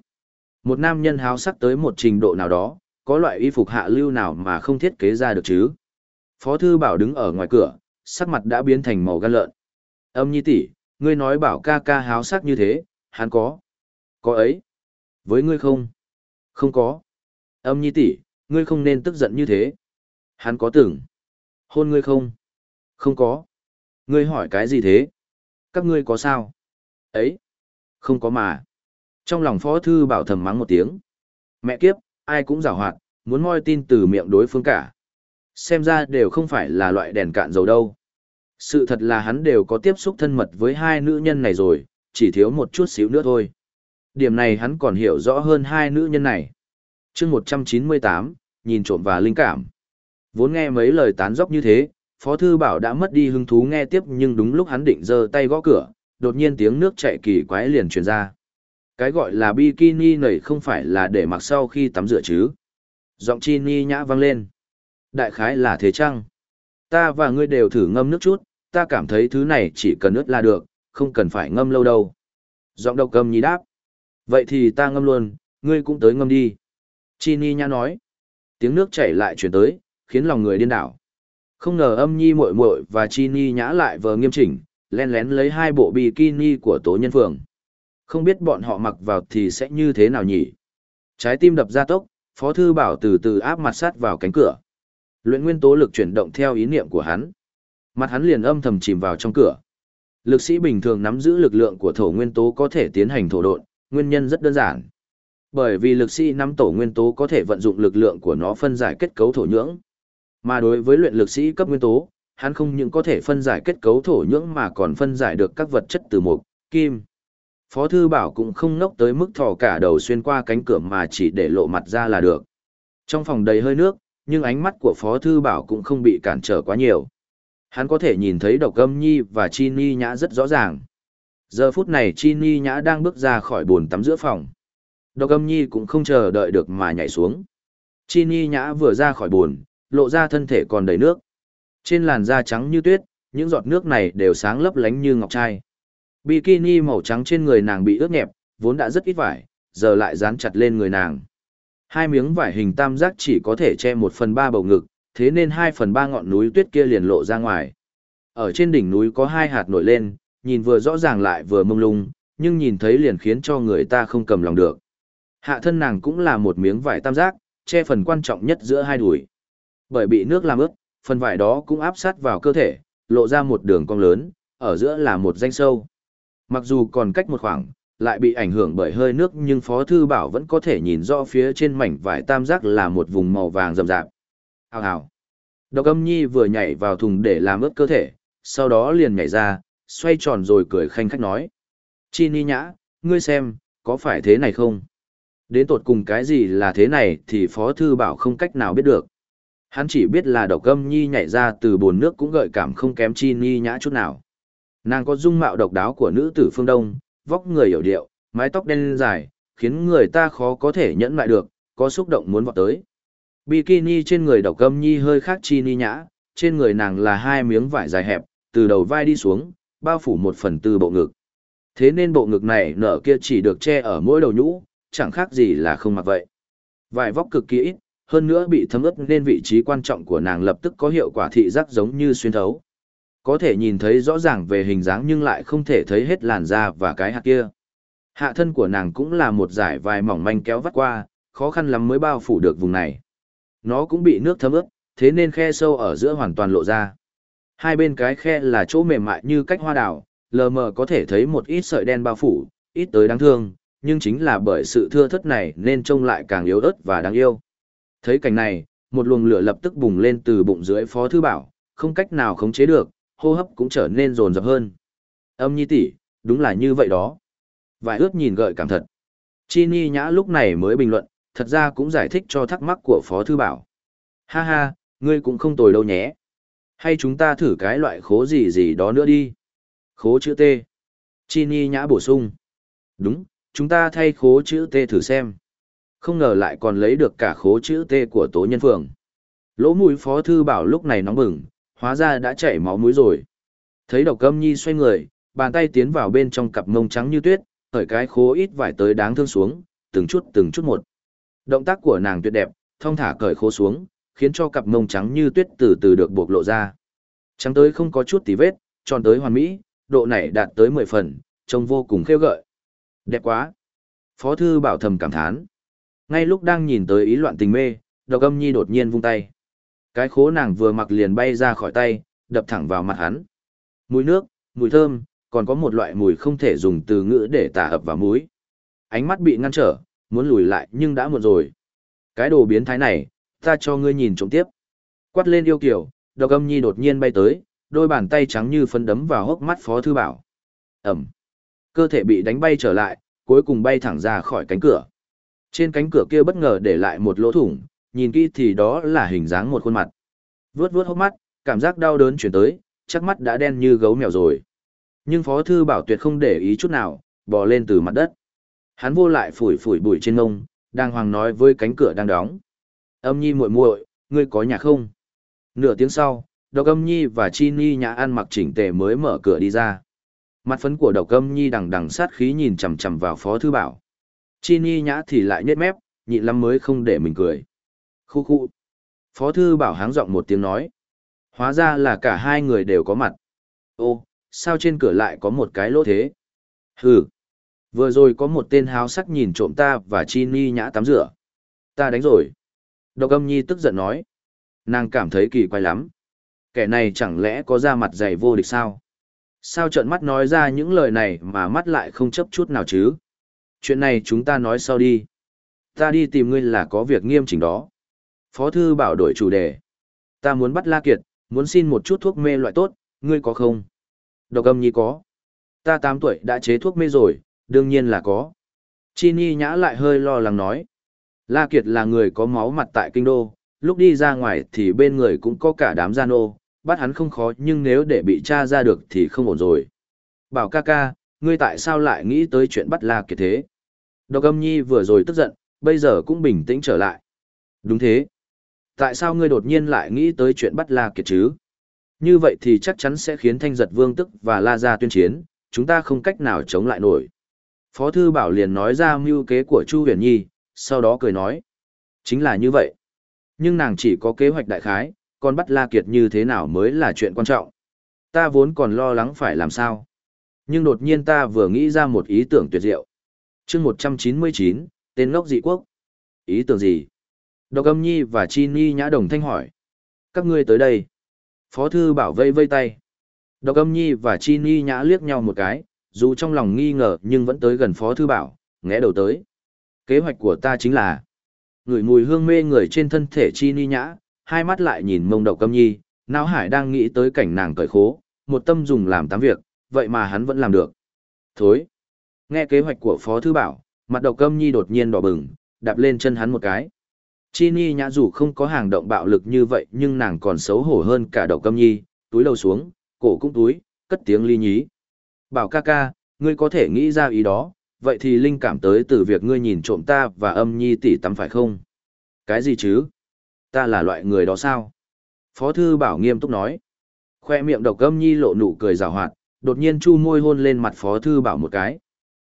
Một nam nhân háo sắc tới một trình độ nào đó, có loại y phục hạ lưu nào mà không thiết kế ra được chứ? Phó thư bảo đứng ở ngoài cửa, sắc mặt đã biến thành màu gan lợn. Âm nhi tỷ, ngươi nói bảo ca ca háo sắc như thế, hắn có. Có ấy. Với ngươi không? Không có. Âm nhi tỷ, ngươi không nên tức giận như thế. Hắn có tưởng. Hôn ngươi không? Không có. Ngươi hỏi cái gì thế? Các ngươi có sao? Ấy? Không có mà. Trong lòng phó thư bảo thầm mắng một tiếng. Mẹ kiếp, ai cũng rào hoạt, muốn moi tin từ miệng đối phương cả. Xem ra đều không phải là loại đèn cạn dầu đâu. Sự thật là hắn đều có tiếp xúc thân mật với hai nữ nhân này rồi, chỉ thiếu một chút xíu nữa thôi. Điểm này hắn còn hiểu rõ hơn hai nữ nhân này. chương 198, nhìn trộm và linh cảm. Vốn nghe mấy lời tán dóc như thế, Phó Thư Bảo đã mất đi hứng thú nghe tiếp nhưng đúng lúc hắn định giơ tay gõ cửa, đột nhiên tiếng nước chạy kỳ quái liền truyền ra. Cái gọi là bikini này không phải là để mặc sau khi tắm rửa chứ. Giọng chi ni nhã vang lên. Đại khái là thế chăng? Ta và ngươi đều thử ngâm nước chút, ta cảm thấy thứ này chỉ cần ướt là được, không cần phải ngâm lâu đâu. Giọng độc cầm nhí đáp. Vậy thì ta ngâm luôn, ngươi cũng tới ngâm đi. Chi ni nhã nói. Tiếng nước chảy lại chuyển tới, khiến lòng người điên đảo. Không ngờ âm nhi muội muội và chi ni nhã lại vờ nghiêm chỉnh, len lén lấy hai bộ bikini của tố nhân phường. Không biết bọn họ mặc vào thì sẽ như thế nào nhỉ? Trái tim đập ra tốc, Phó Thư Bảo từ từ áp mặt sát vào cánh cửa. Luyện nguyên tố lực chuyển động theo ý niệm của hắn. Mặt hắn liền âm thầm chìm vào trong cửa. Lực sĩ bình thường nắm giữ lực lượng của thổ nguyên tố có thể tiến hành thổ độn, nguyên nhân rất đơn giản. Bởi vì lực sĩ nắm tổ nguyên tố có thể vận dụng lực lượng của nó phân giải kết cấu thổ nhưỡng. Mà đối với luyện lực sĩ cấp nguyên tố, hắn không những có thể phân giải kết cấu thổ nhưỡng mà còn phân giải được các vật chất từ mộc, kim. Phó Thư Bảo cũng không ngốc tới mức thò cả đầu xuyên qua cánh cửa mà chỉ để lộ mặt ra là được. Trong phòng đầy hơi nước, nhưng ánh mắt của Phó Thư Bảo cũng không bị cản trở quá nhiều. Hắn có thể nhìn thấy độc âm nhi và chi ni nhã rất rõ ràng. Giờ phút này chi ni nhã đang bước ra khỏi bồn tắm giữa phòng. Độc âm nhi cũng không chờ đợi được mà nhảy xuống. Chi ni nhã vừa ra khỏi bồn, lộ ra thân thể còn đầy nước. Trên làn da trắng như tuyết, những giọt nước này đều sáng lấp lánh như ngọc trai. Bikini màu trắng trên người nàng bị ướt nhẹp, vốn đã rất ít vải, giờ lại dán chặt lên người nàng. Hai miếng vải hình tam giác chỉ có thể che một phần ba bầu ngực, thế nên hai phần ba ngọn núi tuyết kia liền lộ ra ngoài. Ở trên đỉnh núi có hai hạt nổi lên, nhìn vừa rõ ràng lại vừa mông lung, nhưng nhìn thấy liền khiến cho người ta không cầm lòng được. Hạ thân nàng cũng là một miếng vải tam giác, che phần quan trọng nhất giữa hai đùi. Bởi bị nước làm ướt, phần vải đó cũng áp sát vào cơ thể, lộ ra một đường cong lớn, ở giữa là một danh sâu. Mặc dù còn cách một khoảng, lại bị ảnh hưởng bởi hơi nước nhưng Phó Thư Bảo vẫn có thể nhìn rõ phía trên mảnh vải tam giác là một vùng màu vàng rậm rạp. Hào hào. Độc âm nhi vừa nhảy vào thùng để làm ướt cơ thể, sau đó liền nhảy ra, xoay tròn rồi cười khanh khách nói. Chi ni nhã, ngươi xem, có phải thế này không? Đến tột cùng cái gì là thế này thì Phó Thư Bảo không cách nào biết được. Hắn chỉ biết là độc âm nhi nhảy ra từ bồn nước cũng gợi cảm không kém chi ni nhã chút nào. Nàng có dung mạo độc đáo của nữ tử phương Đông, vóc người hiểu điệu, mái tóc đen dài, khiến người ta khó có thể nhẫn lại được, có xúc động muốn vọt tới. Bikini trên người độc âm nhi hơi khác chi ni nhã, trên người nàng là hai miếng vải dài hẹp, từ đầu vai đi xuống, bao phủ một phần tư bộ ngực. Thế nên bộ ngực này nở kia chỉ được che ở mỗi đầu nhũ, chẳng khác gì là không mặc vậy. Vải vóc cực kỳ ít, hơn nữa bị thấm ướt nên vị trí quan trọng của nàng lập tức có hiệu quả thị giác giống như xuyên thấu. Có thể nhìn thấy rõ ràng về hình dáng nhưng lại không thể thấy hết làn da và cái hạt kia. Hạ thân của nàng cũng là một dải vài mỏng manh kéo vắt qua, khó khăn lắm mới bao phủ được vùng này. Nó cũng bị nước thấm ướt, thế nên khe sâu ở giữa hoàn toàn lộ ra. Hai bên cái khe là chỗ mềm mại như cách hoa đào, lờ mờ có thể thấy một ít sợi đen bao phủ, ít tới đáng thương, nhưng chính là bởi sự thưa thất này nên trông lại càng yếu ớt và đáng yêu. Thấy cảnh này, một luồng lửa lập tức bùng lên từ bụng dưới Phó Thư Bảo, không cách nào khống chế được, hô hấp cũng trở nên rồn rập hơn. Âm nhi tỷ, đúng là như vậy đó. Vài ướt nhìn gợi cảm thật. Chi Ni Nhã lúc này mới bình luận, thật ra cũng giải thích cho thắc mắc của Phó Thư Bảo. Ha ha, ngươi cũng không tồi đâu nhé. Hay chúng ta thử cái loại khố gì gì đó nữa đi. Khố chữ T. chini Nhã bổ sung. Đúng, chúng ta thay khố chữ T thử xem. Không ngờ lại còn lấy được cả khố chữ T của Tố Nhân Phường. Lỗ mũi Phó Thư Bảo lúc này nóng bừng, hóa ra đã chảy máu mũi rồi. Thấy độc âm nhi xoay người, bàn tay tiến vào bên trong cặp mông trắng như tuyết, hởi cái khố ít vải tới đáng thương xuống, từng chút từng chút một. Động tác của nàng tuyệt đẹp, thông thả cởi khố xuống, khiến cho cặp mông trắng như tuyết từ từ được bộc lộ ra. Trắng tới không có chút tí vết, tròn tới hoàn mỹ, độ này đạt tới 10 phần, trông vô cùng khêu gợi. Đẹp quá. Phó thư bảo thầm cảm thán. Ngay lúc đang nhìn tới ý loạn tình mê, độc âm nhi đột nhiên vung tay. Cái khố nàng vừa mặc liền bay ra khỏi tay, đập thẳng vào mặt hắn. Mùi nước, mùi thơm, còn có một loại mùi không thể dùng từ ngữ để tả ập vào mũi. Ánh mắt bị ngăn trở, muốn lùi lại nhưng đã muộn rồi. Cái đồ biến thái này, ta cho ngươi nhìn trộm tiếp. Quát lên yêu kiểu, độc âm nhi đột nhiên bay tới, đôi bàn tay trắng như phấn đấm vào hốc mắt phó thư bảo. Ẩm. Cơ thể bị đánh bay trở lại, cuối cùng bay thẳng ra khỏi cánh cửa. Trên cánh cửa kia bất ngờ để lại một lỗ thủng, nhìn kỹ thì đó là hình dáng một khuôn mặt. Vướt vướt hốc mắt, cảm giác đau đớn chuyển tới, chắc mắt đã đen như gấu mèo rồi. Nhưng Phó Thư Bảo tuyệt không để ý chút nào, bò lên từ mặt đất. Hắn vô lại phủi phủi bụi trên ngông, đang hoàng nói với cánh cửa đang đóng. Âm nhi muội muội ngươi có nhà không? Nửa tiếng sau, Độc Âm Nhi và Chi Ni nhà ăn mặc chỉnh tề mới mở cửa đi ra. Mặt phấn của Độc Âm Nhi đằng đằng sát khí nhìn chằm chằm vào Phó Thư Bảo. Chi Ni nhã thì lại nhếch mép, nhịn lắm mới không để mình cười. Khu khu. Phó Thư Bảo háng giọng một tiếng nói. Hóa ra là cả hai người đều có mặt. Ô, sao trên cửa lại có một cái lỗ thế? Hừ. Vừa rồi có một tên háo sắc nhìn trộm ta và Chi Ni nhã tắm rửa. Ta đánh rồi. Độc âm nhi tức giận nói. Nàng cảm thấy kỳ quái lắm. Kẻ này chẳng lẽ có da mặt dày vô địch sao? Sao trợn mắt nói ra những lời này mà mắt lại không chấp chút nào chứ? Chuyện này chúng ta nói sau đi. Ta đi tìm ngươi là có việc nghiêm chỉnh đó. Phó thư bảo đổi chủ đề. Ta muốn bắt La Kiệt, muốn xin một chút thuốc mê loại tốt, ngươi có không? Độc âm nhi có. Ta 8 tuổi đã chế thuốc mê rồi, đương nhiên là có. Chi Ni nhã lại hơi lo lắng nói. La Kiệt là người có máu mặt tại kinh đô, lúc đi ra ngoài thì bên người cũng có cả đám gian ô, bắt hắn không khó nhưng nếu để bị tra ra được thì không ổn rồi. Bảo ca ca, ngươi tại sao lại nghĩ tới chuyện bắt La Kiệt thế? Độc âm nhi vừa rồi tức giận, bây giờ cũng bình tĩnh trở lại. Đúng thế. Tại sao ngươi đột nhiên lại nghĩ tới chuyện bắt La Kiệt chứ? Như vậy thì chắc chắn sẽ khiến thanh giật vương tức và La Gia tuyên chiến, chúng ta không cách nào chống lại nổi. Phó Thư Bảo liền nói ra mưu kế của Chu Huyền Nhi, sau đó cười nói. Chính là như vậy. Nhưng nàng chỉ có kế hoạch đại khái, còn bắt La Kiệt như thế nào mới là chuyện quan trọng. Ta vốn còn lo lắng phải làm sao. Nhưng đột nhiên ta vừa nghĩ ra một ý tưởng tuyệt diệu. chương 199, tên ngốc dị quốc. Ý tưởng gì? Độc âm nhi và chi ni nhã đồng thanh hỏi. Các ngươi tới đây. Phó thư bảo vây vây tay. Độc âm nhi và chi ni nhã liếc nhau một cái, dù trong lòng nghi ngờ nhưng vẫn tới gần phó thư bảo, ngẽ đầu tới. Kế hoạch của ta chính là ngửi mùi hương mê người trên thân thể chi ni nhã, hai mắt lại nhìn mông đậu câm nhi, não hải đang nghĩ tới cảnh nàng cởi khố, một tâm dùng làm tám việc, vậy mà hắn vẫn làm được. Thối. Nghe kế hoạch của phó thư bảo, mặt đậu câm nhi đột nhiên đỏ bừng, đạp lên chân hắn một cái. Chi Ni nhã dù không có hàng động bạo lực như vậy nhưng nàng còn xấu hổ hơn cả đậu câm nhi, túi đầu xuống, cổ cũng túi, cất tiếng ly nhí. Bảo ca ca, ngươi có thể nghĩ ra ý đó, vậy thì linh cảm tới từ việc ngươi nhìn trộm ta và âm nhi tỷ tắm phải không? Cái gì chứ? Ta là loại người đó sao? Phó thư bảo nghiêm túc nói. Khoe miệng độc âm nhi lộ nụ cười rào hoạt, đột nhiên chu môi hôn lên mặt phó thư bảo một cái.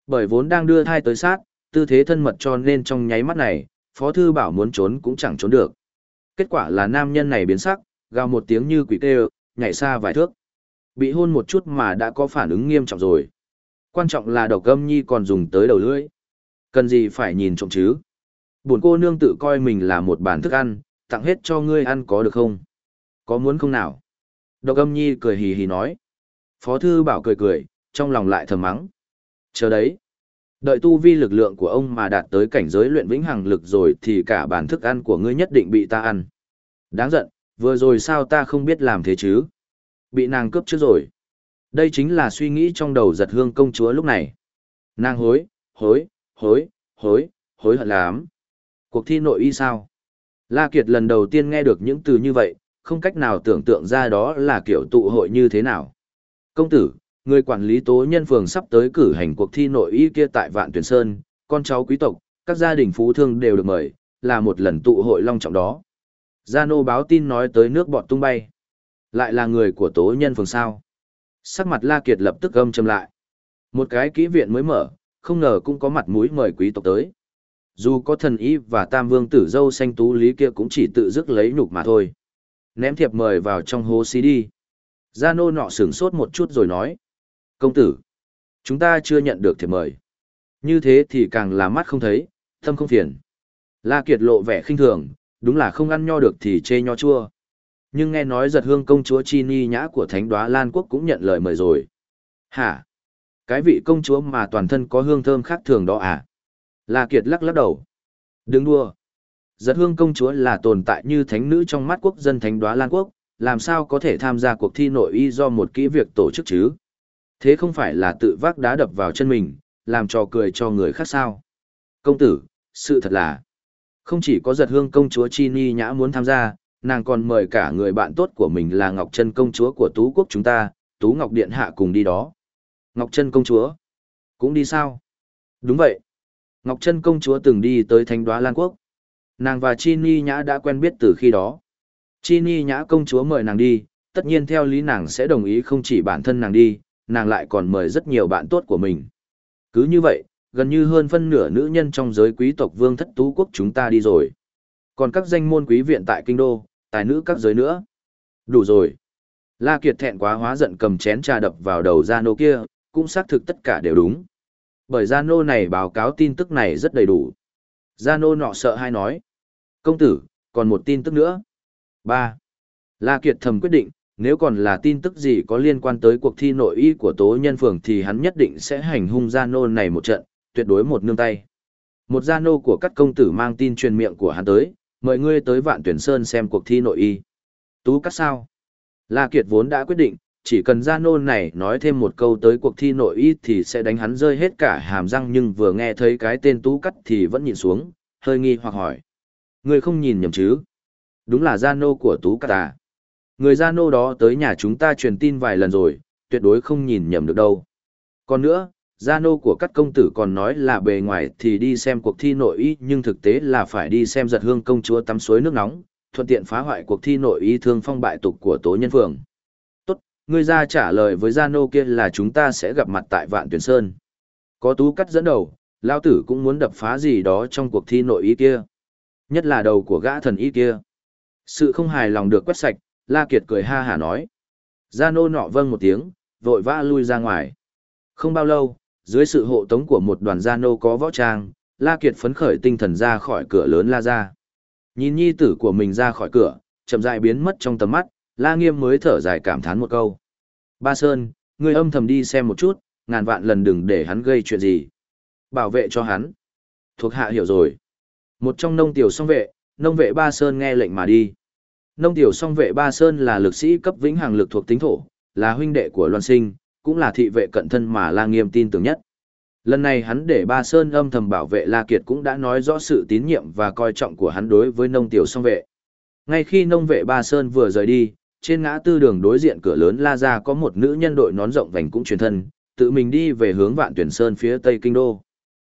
Bởi vốn đang đưa thai tới sát, tư thế thân mật cho nên trong nháy mắt này, phó thư bảo muốn trốn cũng chẳng trốn được. Kết quả là nam nhân này biến sắc, gào một tiếng như quỷ tê nhảy xa vài thước. Bị hôn một chút mà đã có phản ứng nghiêm trọng rồi. Quan trọng là độc âm nhi còn dùng tới đầu lưỡi. Cần gì phải nhìn trộm chứ? Buồn cô nương tự coi mình là một bản thức ăn, tặng hết cho ngươi ăn có được không? Có muốn không nào? Độc âm nhi cười hì hì nói. Phó thư bảo cười cười, trong lòng lại thầm mắng. Chờ đấy. Đợi tu vi lực lượng của ông mà đạt tới cảnh giới luyện vĩnh hằng lực rồi thì cả bản thức ăn của ngươi nhất định bị ta ăn. Đáng giận, vừa rồi sao ta không biết làm thế chứ? Bị nàng cướp trước rồi. Đây chính là suy nghĩ trong đầu giật hương công chúa lúc này. Nàng hối, hối, hối, hối, hối hận lắm. Cuộc thi nội y sao? La Kiệt lần đầu tiên nghe được những từ như vậy, không cách nào tưởng tượng ra đó là kiểu tụ hội như thế nào. Công tử, người quản lý tố nhân phường sắp tới cử hành cuộc thi nội y kia tại Vạn Tuyển Sơn, con cháu quý tộc, các gia đình phú thương đều được mời, là một lần tụ hội long trọng đó. Gia nô báo tin nói tới nước bọt tung bay. Lại là người của tố nhân phường sao. Sắc mặt La Kiệt lập tức gâm châm lại. Một cái kỹ viện mới mở, không ngờ cũng có mặt mũi mời quý tộc tới. Dù có thần y và tam vương tử dâu xanh tú lý kia cũng chỉ tự dứt lấy nhục mà thôi. Ném thiệp mời vào trong hố xí đi. Gia nô nọ sửng sốt một chút rồi nói. Công tử, chúng ta chưa nhận được thiệp mời. Như thế thì càng là mắt không thấy, tâm không phiền. La Kiệt lộ vẻ khinh thường, đúng là không ăn nho được thì chê nho chua. Nhưng nghe nói giật hương công chúa Chi Ni nhã của Thánh đoá Lan Quốc cũng nhận lời mời rồi. Hả? Cái vị công chúa mà toàn thân có hương thơm khác thường đó à? La Kiệt lắc lắc đầu. Đừng đua. Giật hương công chúa là tồn tại như thánh nữ trong mắt quốc dân Thánh đoá Lan Quốc, làm sao có thể tham gia cuộc thi nội y do một kỹ việc tổ chức chứ? Thế không phải là tự vác đá đập vào chân mình, làm trò cười cho người khác sao? Công tử, sự thật là, không chỉ có giật hương công chúa Chi Ni Nhã muốn tham gia, nàng còn mời cả người bạn tốt của mình là Ngọc Trân công chúa của Tú Quốc chúng ta, Tú Ngọc Điện Hạ cùng đi đó. Ngọc Trân công chúa, cũng đi sao? Đúng vậy. Ngọc Trân công chúa từng đi tới Thánh Đoá Lan Quốc. Nàng và Chi Ni Nhã đã quen biết từ khi đó. Chi Ni Nhã công chúa mời nàng đi, tất nhiên theo lý nàng sẽ đồng ý không chỉ bản thân nàng đi, nàng lại còn mời rất nhiều bạn tốt của mình. Cứ như vậy, gần như hơn phân nửa nữ nhân trong giới quý tộc vương thất tú quốc chúng ta đi rồi. Còn các danh môn quý viện tại kinh đô, tài nữ các giới nữa. Đủ rồi. La Kiệt thẹn quá hóa giận cầm chén trà đập vào đầu Gia Nô kia, cũng xác thực tất cả đều đúng. Bởi Gia Nô này báo cáo tin tức này rất đầy đủ. Gia Nô nọ sợ hay nói. Công tử, còn một tin tức nữa. 3. La Kiệt thầm quyết định, nếu còn là tin tức gì có liên quan tới cuộc thi nội y của tố nhân phường thì hắn nhất định sẽ hành hung Gia Nô này một trận, tuyệt đối một nương tay. Một Gia Nô của các công tử mang tin truyền miệng của hắn tới, mời ngươi tới Vạn Tuyển Sơn xem cuộc thi nội y. Tú cắt sao? La Kiệt vốn đã quyết định, chỉ cần Gia Nô này nói thêm một câu tới cuộc thi nội y thì sẽ đánh hắn rơi hết cả hàm răng nhưng vừa nghe thấy cái tên Tú cắt thì vẫn nhìn xuống, hơi nghi hoặc hỏi. Ngươi không nhìn nhầm chứ? Đúng là Gia Nô của Tú cắt à? Người Gia Nô đó tới nhà chúng ta truyền tin vài lần rồi, tuyệt đối không nhìn nhầm được đâu. Còn nữa, Gia Nô của các công tử còn nói là bề ngoài thì đi xem cuộc thi nội y nhưng thực tế là phải đi xem giật hương công chúa tắm suối nước nóng, thuận tiện phá hoại cuộc thi nội y thương phong bại tục của tố nhân phường. Tốt, ngươi ra trả lời với Gia Nô kia là chúng ta sẽ gặp mặt tại Vạn Tuyển Sơn. Có tú cắt dẫn đầu, Lao Tử cũng muốn đập phá gì đó trong cuộc thi nội y kia. Nhất là đầu của gã thần y kia. Sự không hài lòng được quét sạch, La Kiệt cười ha hả nói. Gia Nô nọ vâng một tiếng, vội vã lui ra ngoài. Không bao lâu, dưới sự hộ tống của một đoàn gia nô có võ trang, La Kiệt phấn khởi tinh thần ra khỏi cửa lớn la ra. Nhìn nhi tử của mình ra khỏi cửa, chậm rãi biến mất trong tầm mắt, La Nghiêm mới thở dài cảm thán một câu. Ba Sơn, ngươi âm thầm đi xem một chút, ngàn vạn lần đừng để hắn gây chuyện gì. Bảo vệ cho hắn. Thuộc hạ hiểu rồi. Một trong nông tiểu song vệ, nông vệ Ba Sơn nghe lệnh mà đi. Nông tiểu song vệ Ba Sơn là lực sĩ cấp vĩnh hằng lực thuộc tính thổ, là huynh đệ của Loan Sinh, cũng là thị vệ cận thân mà La Nghiêm tin tưởng nhất. Lần này hắn để Ba Sơn âm thầm bảo vệ La Kiệt cũng đã nói rõ sự tín nhiệm và coi trọng của hắn đối với nông tiểu song vệ. Ngay khi nông vệ Ba Sơn vừa rời đi, trên ngã tư đường đối diện cửa lớn La Gia có một nữ nhân đội nón rộng vành cũng truyền thân, tự mình đi về hướng Vạn Tuyển Sơn phía tây kinh đô.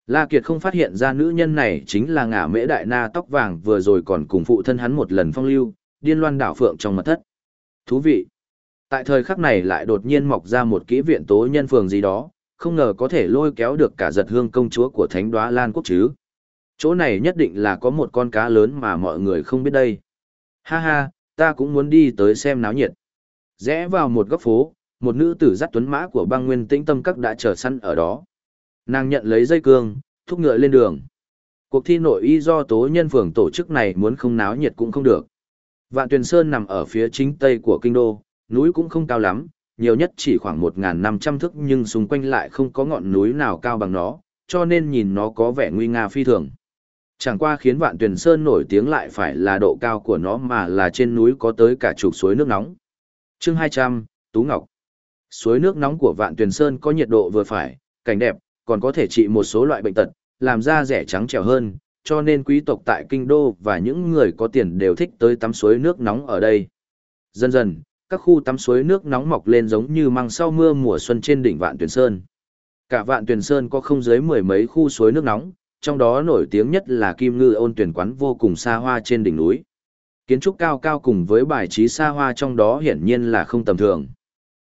La Kiệt không phát hiện ra nữ nhân này chính là ngả mễ đại na tóc vàng vừa rồi còn cùng phụ thân hắn một lần phong lưu, điên loan đảo phượng trong mật thất. Thú vị. Tại thời khắc này lại đột nhiên mọc ra một kỹ viện tố nhân phường gì đó, không ngờ có thể lôi kéo được cả giật hương công chúa của thánh đoá Lan Quốc chứ. Chỗ này nhất định là có một con cá lớn mà mọi người không biết đây. Ha ha, ta cũng muốn đi tới xem náo nhiệt. Rẽ vào một góc phố, một nữ tử dắt tuấn mã của băng nguyên tĩnh tâm các đã chờ săn ở đó. Nàng nhận lấy dây cương, thúc ngựa lên đường. Cuộc thi nội y do tố nhân phường tổ chức này muốn không náo nhiệt cũng không được. Vạn Tuyền Sơn nằm ở phía chính tây của kinh đô, núi cũng không cao lắm, nhiều nhất chỉ khoảng 1.500 thước nhưng xung quanh lại không có ngọn núi nào cao bằng nó, cho nên nhìn nó có vẻ nguy nga phi thường. Chẳng qua khiến vạn tuyển sơn nổi tiếng lại phải là độ cao của nó mà là trên núi có tới cả chục suối nước nóng. chương 200, Tú Ngọc Suối nước nóng của vạn tuyển sơn có nhiệt độ vừa phải, cảnh đẹp, còn có thể trị một số loại bệnh tật, làm da rẻ trắng trẻo hơn, cho nên quý tộc tại kinh đô và những người có tiền đều thích tới tắm suối nước nóng ở đây. Dần dần, các khu tắm suối nước nóng mọc lên giống như măng sau mưa mùa xuân trên đỉnh Vạn Tuyền Sơn. Cả Vạn Tuyền Sơn có không dưới mười mấy khu suối nước nóng, trong đó nổi tiếng nhất là Kim Ngư Ôn Tuyển Quán vô cùng xa hoa trên đỉnh núi. Kiến trúc cao cao cùng với bài trí xa hoa trong đó hiển nhiên là không tầm thường.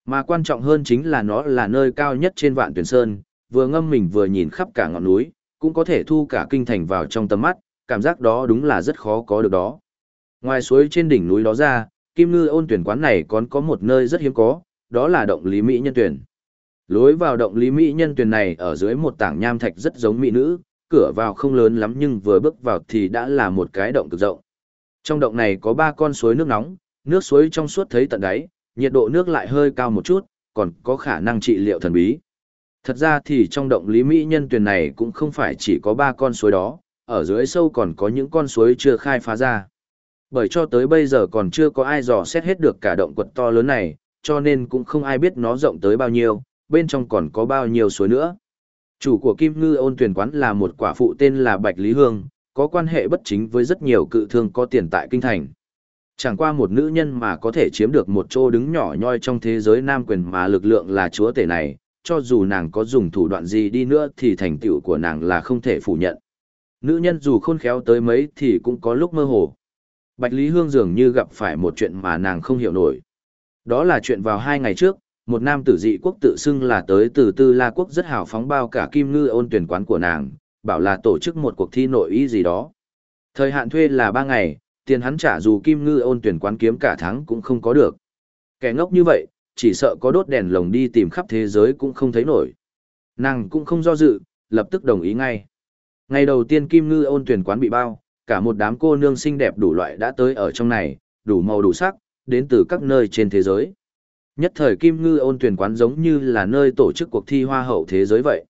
Mà quan trọng hơn chính là nó là nơi cao nhất trên Vạn Tuyền Sơn, vừa ngâm mình vừa nhìn khắp cả ngọn núi, cũng có thể thu cả kinh thành vào trong tầm mắt, cảm giác đó đúng là rất khó có được đó. Ngoài suối trên đỉnh núi đó ra, kim ngư ôn tuyển quán này còn có một nơi rất hiếm có, đó là động lý mỹ nhân tuyển. Lối vào động lý mỹ nhân tuyển này ở dưới một tảng nham thạch rất giống mỹ nữ, cửa vào không lớn lắm nhưng vừa bước vào thì đã là một cái động cực rộng. Trong động này có ba con suối nước nóng, Nước suối trong suốt thấy tận đáy, nhiệt độ nước lại hơi cao một chút, còn có khả năng trị liệu thần bí. Thật ra thì trong động lý mỹ nhân tuyển này cũng không phải chỉ có ba con suối đó, ở dưới sâu còn có những con suối chưa khai phá ra. Bởi cho tới bây giờ còn chưa có ai dò xét hết được cả động quật to lớn này, cho nên cũng không ai biết nó rộng tới bao nhiêu, bên trong còn có bao nhiêu suối nữa. Chủ của Kim Ngư ôn tuyển quán là một quả phụ tên là Bạch Lý Hương, có quan hệ bất chính với rất nhiều cự thương có tiền tại kinh thành. Chẳng qua một nữ nhân mà có thể chiếm được một chỗ đứng nhỏ nhoi trong thế giới nam quyền mà lực lượng là chúa tể này, cho dù nàng có dùng thủ đoạn gì đi nữa thì thành tựu của nàng là không thể phủ nhận. Nữ nhân dù khôn khéo tới mấy thì cũng có lúc mơ hồ. Bạch Lý Hương dường như gặp phải một chuyện mà nàng không hiểu nổi. Đó là chuyện vào hai ngày trước, một nam tử dị quốc tự xưng là tới từ Tư La Quốc rất hào phóng bao cả kim ngư ôn tuyển quán của nàng, bảo là tổ chức một cuộc thi nội ý gì đó. Thời hạn thuê là ba ngày, tiền hắn trả dù kim ngư ôn tuyển quán kiếm cả tháng cũng không có được. Kẻ ngốc như vậy, chỉ sợ có đốt đèn lồng đi tìm khắp thế giới cũng không thấy nổi. Nàng cũng không do dự, lập tức đồng ý ngay. Ngày đầu tiên kim ngư ôn tuyển quán bị bao, cả một đám cô nương xinh đẹp đủ loại đã tới ở trong này, đủ màu đủ sắc, đến từ các nơi trên thế giới. Nhất thời Kim Ngư ôn tuyển quán giống như là nơi tổ chức cuộc thi hoa hậu thế giới vậy.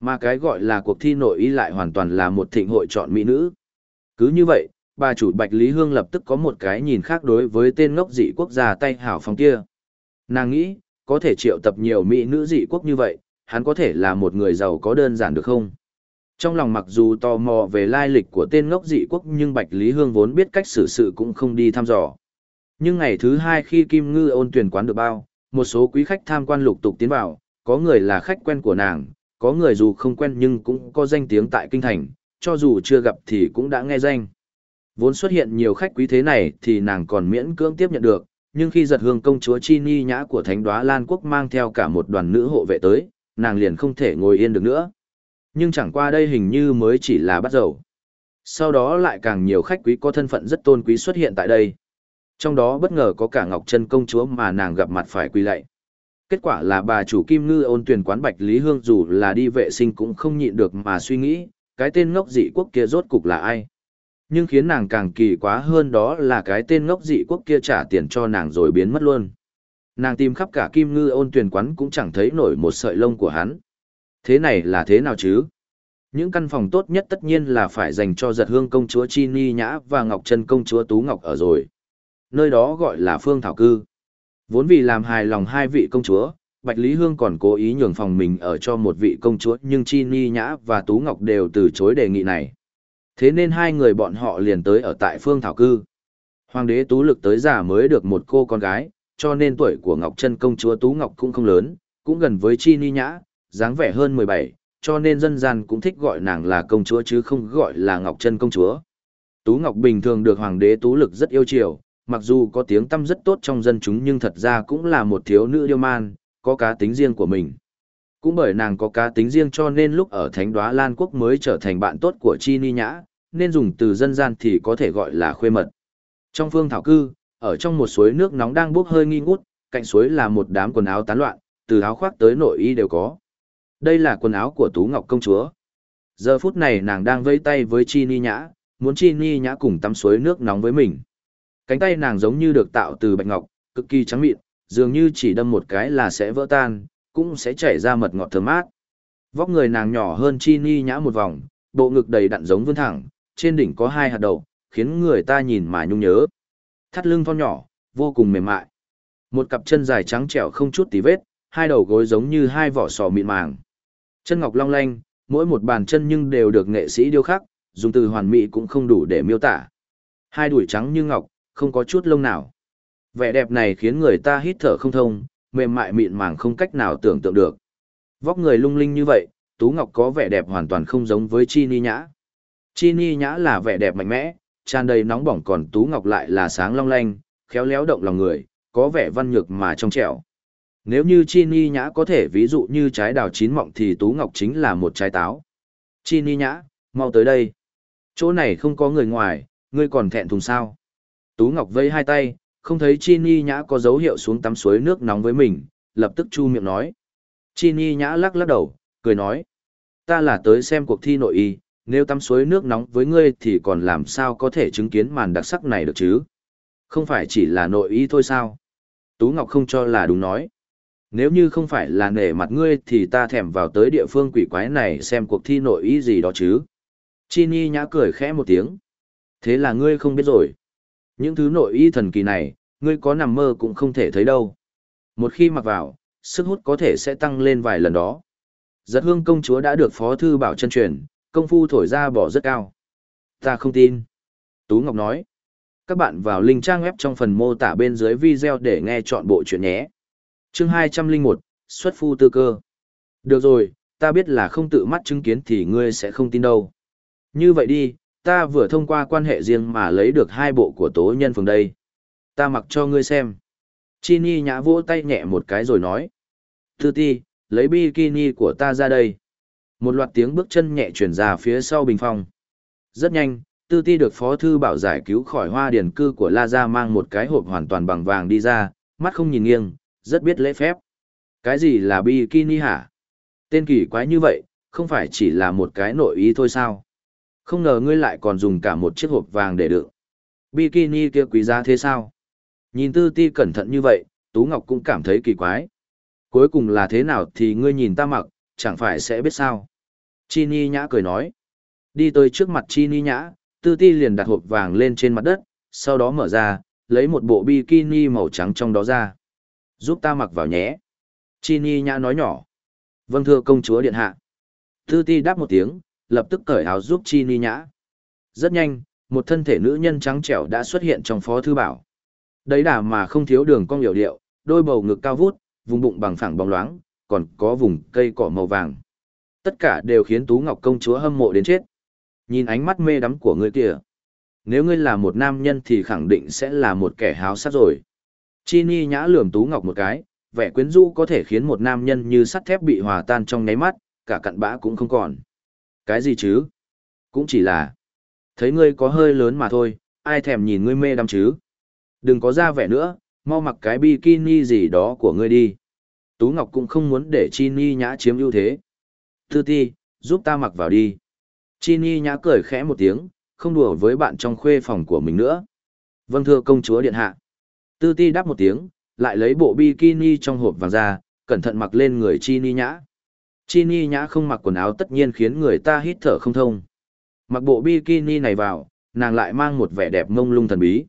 Mà cái gọi là cuộc thi nội ý lại hoàn toàn là một thịnh hội chọn mỹ nữ. Cứ như vậy, bà chủ Bạch Lý Hương lập tức có một cái nhìn khác đối với tên ngốc dị quốc gia tay hảo phong kia. Nàng nghĩ, có thể triệu tập nhiều mỹ nữ dị quốc như vậy, hắn có thể là một người giàu có đơn giản được không? Trong lòng mặc dù tò mò về lai lịch của tên ngốc dị quốc nhưng Bạch Lý Hương vốn biết cách xử sự cũng không đi thăm dò. Nhưng ngày thứ hai khi Kim Ngư ôn tuyển quán được bao, một số quý khách tham quan lục tục tiến vào, có người là khách quen của nàng, có người dù không quen nhưng cũng có danh tiếng tại kinh thành, cho dù chưa gặp thì cũng đã nghe danh. Vốn xuất hiện nhiều khách quý thế này thì nàng còn miễn cưỡng tiếp nhận được, nhưng khi giật hương công chúa Chi Ni Nhã của Thánh đoá Lan Quốc mang theo cả một đoàn nữ hộ vệ tới, nàng liền không thể ngồi yên được nữa. Nhưng chẳng qua đây hình như mới chỉ là bắt đầu. Sau đó lại càng nhiều khách quý có thân phận rất tôn quý xuất hiện tại đây. Trong đó bất ngờ có cả Ngọc Trân công chúa mà nàng gặp mặt phải quỳ lạy. Kết quả là bà chủ Kim Ngư ôn tuyển quán Bạch Lý Hương dù là đi vệ sinh cũng không nhịn được mà suy nghĩ, cái tên ngốc dị quốc kia rốt cục là ai. Nhưng khiến nàng càng kỳ quá hơn đó là cái tên ngốc dị quốc kia trả tiền cho nàng rồi biến mất luôn. Nàng tìm khắp cả Kim Ngư ôn tuyển quán cũng chẳng thấy nổi một sợi lông của hắn. Thế này là thế nào chứ? Những căn phòng tốt nhất tất nhiên là phải dành cho giật hương công chúa Chi Ni Nhã và Ngọc Trân công chúa Tú Ngọc ở rồi. Nơi đó gọi là phương thảo cư. Vốn vì làm hài lòng hai vị công chúa, Bạch Lý Hương còn cố ý nhường phòng mình ở cho một vị công chúa nhưng Chi Ni Nhã và Tú Ngọc đều từ chối đề nghị này. Thế nên hai người bọn họ liền tới ở tại phương thảo cư. Hoàng đế Tú Lực tới già mới được một cô con gái, cho nên tuổi của Ngọc Trân công chúa Tú Ngọc cũng không lớn, cũng gần với Chi Ni Nhã, dáng vẻ hơn 17, cho nên dân gian cũng thích gọi nàng là công chúa chứ không gọi là Ngọc Trân công chúa. Tú Ngọc bình thường được Hoàng đế Tú Lực rất yêu chiều, mặc dù có tiếng tăm rất tốt trong dân chúng nhưng thật ra cũng là một thiếu nữ điêu man, có cá tính riêng của mình. Cũng bởi nàng có cá tính riêng cho nên lúc ở Thánh Đoá Lan Quốc mới trở thành bạn tốt của Chi Ni Nhã, nên dùng từ dân gian thì có thể gọi là khuê mật. Trong phương thảo cư, ở trong một suối nước nóng đang bốc hơi nghi ngút, cạnh suối là một đám quần áo tán loạn, từ áo khoác tới nội y đều có. Đây là quần áo của Tú Ngọc công chúa. Giờ phút này nàng đang vây tay với Chi Ni Nhã, muốn Chi Ni Nhã cùng tắm suối nước nóng với mình. Cánh tay nàng giống như được tạo từ bạch ngọc, cực kỳ trắng mịn, dường như chỉ đâm một cái là sẽ vỡ tan, cũng sẽ chảy ra mật ngọt thơm mát. Vóc người nàng nhỏ hơn Chi Ni nhã một vòng, bộ ngực đầy đặn giống vươn thẳng, trên đỉnh có hai hạt đầu, khiến người ta nhìn mà nhung nhớ. Thắt lưng thon nhỏ, vô cùng mềm mại. Một cặp chân dài trắng trẻo không chút tí vết, hai đầu gối giống như hai vỏ sò mịn màng. Chân ngọc long lanh, mỗi một bàn chân nhưng đều được nghệ sĩ điêu khắc, dùng từ hoàn mỹ cũng không đủ để miêu tả. Hai đùi trắng như ngọc, không có chút lông nào. Vẻ đẹp này khiến người ta hít thở không thông, mềm mại mịn màng không cách nào tưởng tượng được. Vóc người lung linh như vậy, Tú Ngọc có vẻ đẹp hoàn toàn không giống với Chi Ni Nhã. Chi Ni Nhã là vẻ đẹp mạnh mẽ, tràn đầy nóng bỏng còn Tú Ngọc lại là sáng long lanh, khéo léo động lòng người, có vẻ văn nhược mà trong trẻo. Nếu như Chi Ni Nhã có thể ví dụ như trái đào chín mọng thì Tú Ngọc chính là một trái táo. Chi Ni Nhã, mau tới đây. Chỗ này không có người ngoài, ngươi còn thẹn thùng sao? Tú Ngọc vây hai tay, không thấy Chi Ni Nhã có dấu hiệu xuống tắm suối nước nóng với mình, lập tức chu miệng nói. Chi Ni Nhã lắc lắc đầu, cười nói. Ta là tới xem cuộc thi nội y, nếu tắm suối nước nóng với ngươi thì còn làm sao có thể chứng kiến màn đặc sắc này được chứ? Không phải chỉ là nội y thôi sao? Tú Ngọc không cho là đúng nói. Nếu như không phải là nể mặt ngươi thì ta thèm vào tới địa phương quỷ quái này xem cuộc thi nội ý gì đó chứ. Chi Ni nhã cười khẽ một tiếng. Thế là ngươi không biết rồi. Những thứ nội ý thần kỳ này, ngươi có nằm mơ cũng không thể thấy đâu. Một khi mặc vào, sức hút có thể sẽ tăng lên vài lần đó. Giật hương công chúa đã được phó thư bảo chân truyền, công phu thổi ra bỏ rất cao. Ta không tin. Tú Ngọc nói. Các bạn vào link trang web trong phần mô tả bên dưới video để nghe chọn bộ chuyện nhé chương 201, xuất phu tư cơ. Được rồi, ta biết là không tự mắt chứng kiến thì ngươi sẽ không tin đâu. Như vậy đi, ta vừa thông qua quan hệ riêng mà lấy được hai bộ của tố nhân phường đây. Ta mặc cho ngươi xem. Chini nhã vỗ tay nhẹ một cái rồi nói. Thư ti, lấy bikini của ta ra đây. Một loạt tiếng bước chân nhẹ chuyển ra phía sau bình phong. Rất nhanh, tư ti được phó thư bảo giải cứu khỏi hoa điển cư của La Gia mang một cái hộp hoàn toàn bằng vàng đi ra, mắt không nhìn nghiêng, rất biết lễ phép. Cái gì là bikini hả? Tên kỳ quái như vậy, không phải chỉ là một cái nội ý thôi sao? Không ngờ ngươi lại còn dùng cả một chiếc hộp vàng để đựng. Bikini kia quý giá thế sao? Nhìn tư ti cẩn thận như vậy, Tú Ngọc cũng cảm thấy kỳ quái. Cuối cùng là thế nào thì ngươi nhìn ta mặc, chẳng phải sẽ biết sao. Chi Ni Nhã cười nói. Đi tới trước mặt Chi Ni Nhã, tư ti liền đặt hộp vàng lên trên mặt đất, sau đó mở ra, lấy một bộ bikini màu trắng trong đó ra. Giúp ta mặc vào nhé. Chi Ni Nhã nói nhỏ. Vâng thưa công chúa điện hạ. Tư ti đáp một tiếng, lập tức cởi áo giúp Chi Ni Nhã. Rất nhanh, một thân thể nữ nhân trắng trẻo đã xuất hiện trong phó thư bảo. Đấy đà mà không thiếu đường cong hiểu điệu, đôi bầu ngực cao vút, vùng bụng bằng phẳng bóng loáng, còn có vùng cây cỏ màu vàng. Tất cả đều khiến Tú Ngọc công chúa hâm mộ đến chết. Nhìn ánh mắt mê đắm của ngươi kia. Nếu ngươi là một nam nhân thì khẳng định sẽ là một kẻ háo sắc rồi. Chi Ni nhã lườm Tú Ngọc một cái, vẻ quyến rũ có thể khiến một nam nhân như sắt thép bị hòa tan trong nháy mắt, cả cặn bã cũng không còn. Cái gì chứ? Cũng chỉ là thấy ngươi có hơi lớn mà thôi, ai thèm nhìn ngươi mê đắm chứ? Đừng có ra vẻ nữa, mau mặc cái bikini gì đó của ngươi đi. Tú Ngọc cũng không muốn để Chi Ni nhã chiếm ưu thế. Thư ti, giúp ta mặc vào đi. Chi Ni nhã cười khẽ một tiếng, không đùa với bạn trong khuê phòng của mình nữa. Vâng thưa công chúa điện hạ. Tư ti đáp một tiếng, lại lấy bộ bikini trong hộp vàng ra, cẩn thận mặc lên người Chi Ni nhã. Chi Ni nhã không mặc quần áo tất nhiên khiến người ta hít thở không thông. Mặc bộ bikini này vào, nàng lại mang một vẻ đẹp mông lung thần bí.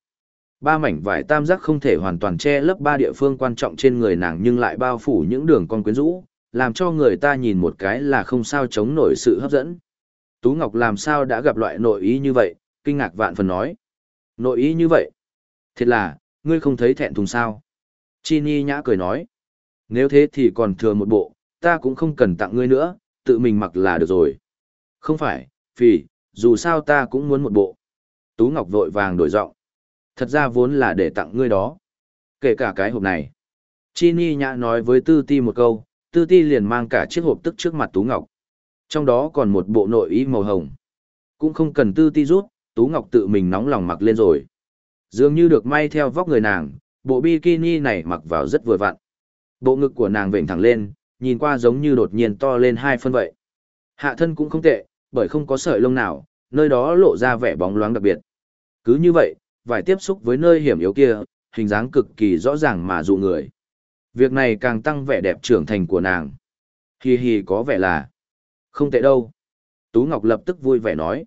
Ba mảnh vải tam giác không thể hoàn toàn che lấp ba địa phương quan trọng trên người nàng nhưng lại bao phủ những đường con quyến rũ, làm cho người ta nhìn một cái là không sao chống nổi sự hấp dẫn. Tú Ngọc làm sao đã gặp loại nội ý như vậy, kinh ngạc vạn phần nói. Nội ý như vậy? Thật là, ngươi không thấy thẹn thùng sao? Chi Ni nhã cười nói. Nếu thế thì còn thừa một bộ, ta cũng không cần tặng ngươi nữa, tự mình mặc là được rồi. Không phải, phì, dù sao ta cũng muốn một bộ. Tú Ngọc vội vàng đổi giọng thật ra vốn là để tặng ngươi đó. Kể cả cái hộp này. Chi Ni Nhã nói với Tư Ti một câu, Tư Ti liền mang cả chiếc hộp tức trước mặt Tú Ngọc. Trong đó còn một bộ nội y màu hồng. Cũng không cần Tư Ti rút, Tú Ngọc tự mình nóng lòng mặc lên rồi. Dường như được may theo vóc người nàng, bộ bikini này mặc vào rất vừa vặn. Bộ ngực của nàng vểnh thẳng lên, nhìn qua giống như đột nhiên to lên hai phân vậy. Hạ thân cũng không tệ, bởi không có sợi lông nào, nơi đó lộ ra vẻ bóng loáng đặc biệt. Cứ như vậy, vải tiếp xúc với nơi hiểm yếu kia, hình dáng cực kỳ rõ ràng mà dụ người. Việc này càng tăng vẻ đẹp trưởng thành của nàng. Hi hi có vẻ là không tệ đâu. Tú Ngọc lập tức vui vẻ nói.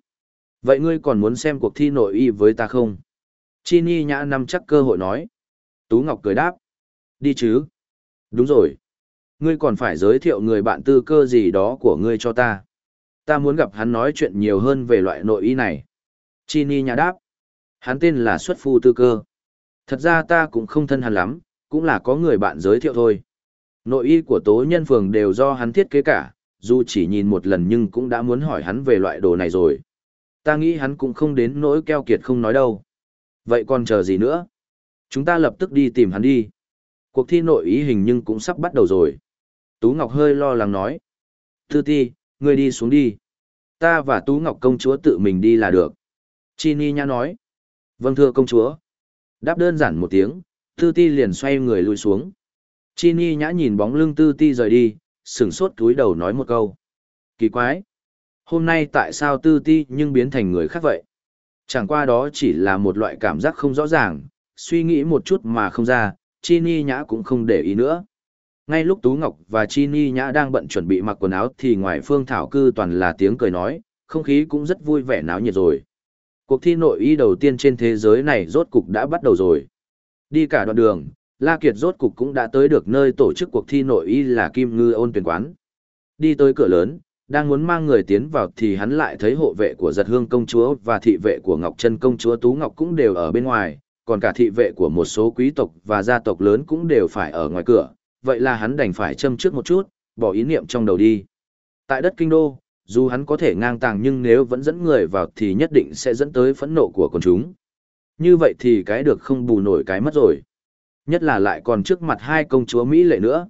Vậy ngươi còn muốn xem cuộc thi nội y với ta không? Chi Ni nhã nằm chắc cơ hội nói. Tú Ngọc cười đáp. Đi chứ? Đúng rồi. Ngươi còn phải giới thiệu người bạn tư cơ gì đó của ngươi cho ta. Ta muốn gặp hắn nói chuyện nhiều hơn về loại nội y này. Chi Ni nhã đáp. Hắn tên là xuất phu tư cơ. Thật ra ta cũng không thân hắn lắm, cũng là có người bạn giới thiệu thôi. Nội y của tố nhân phường đều do hắn thiết kế cả, dù chỉ nhìn một lần nhưng cũng đã muốn hỏi hắn về loại đồ này rồi. Ta nghĩ hắn cũng không đến nỗi keo kiệt không nói đâu. Vậy còn chờ gì nữa? Chúng ta lập tức đi tìm hắn đi. Cuộc thi nội ý hình nhưng cũng sắp bắt đầu rồi. Tú Ngọc hơi lo lắng nói. Tư ti, ngươi đi xuống đi. Ta và Tú Ngọc công chúa tự mình đi là được. Chi Ni Nha nói. Vâng thưa công chúa. Đáp đơn giản một tiếng, tư ti liền xoay người lui xuống. Chi Ni nhã nhìn bóng lưng tư ti rời đi, sửng sốt túi đầu nói một câu. Kỳ quái! Hôm nay tại sao tư ti nhưng biến thành người khác vậy? Chẳng qua đó chỉ là một loại cảm giác không rõ ràng, suy nghĩ một chút mà không ra, Chi Ni Nhã cũng không để ý nữa. Ngay lúc Tú Ngọc và Chi Ni Nhã đang bận chuẩn bị mặc quần áo thì ngoài phương thảo cư toàn là tiếng cười nói, không khí cũng rất vui vẻ náo nhiệt rồi. Cuộc thi nội y đầu tiên trên thế giới này rốt cục đã bắt đầu rồi. Đi cả đoạn đường, La Kiệt rốt cục cũng đã tới được nơi tổ chức cuộc thi nội y là Kim Ngư ôn tuyển quán. Đi tới cửa lớn, đang muốn mang người tiến vào thì hắn lại thấy hộ vệ của giật hương công chúa và thị vệ của Ngọc Trân công chúa Tú Ngọc cũng đều ở bên ngoài, còn cả thị vệ của một số quý tộc và gia tộc lớn cũng đều phải ở ngoài cửa, vậy là hắn đành phải châm trước một chút, bỏ ý niệm trong đầu đi. Tại đất kinh đô, dù hắn có thể ngang tàng nhưng nếu vẫn dẫn người vào thì nhất định sẽ dẫn tới phẫn nộ của quần chúng. Như vậy thì cái được không bù nổi cái mất rồi. Nhất là lại còn trước mặt hai công chúa Mỹ lệ nữa.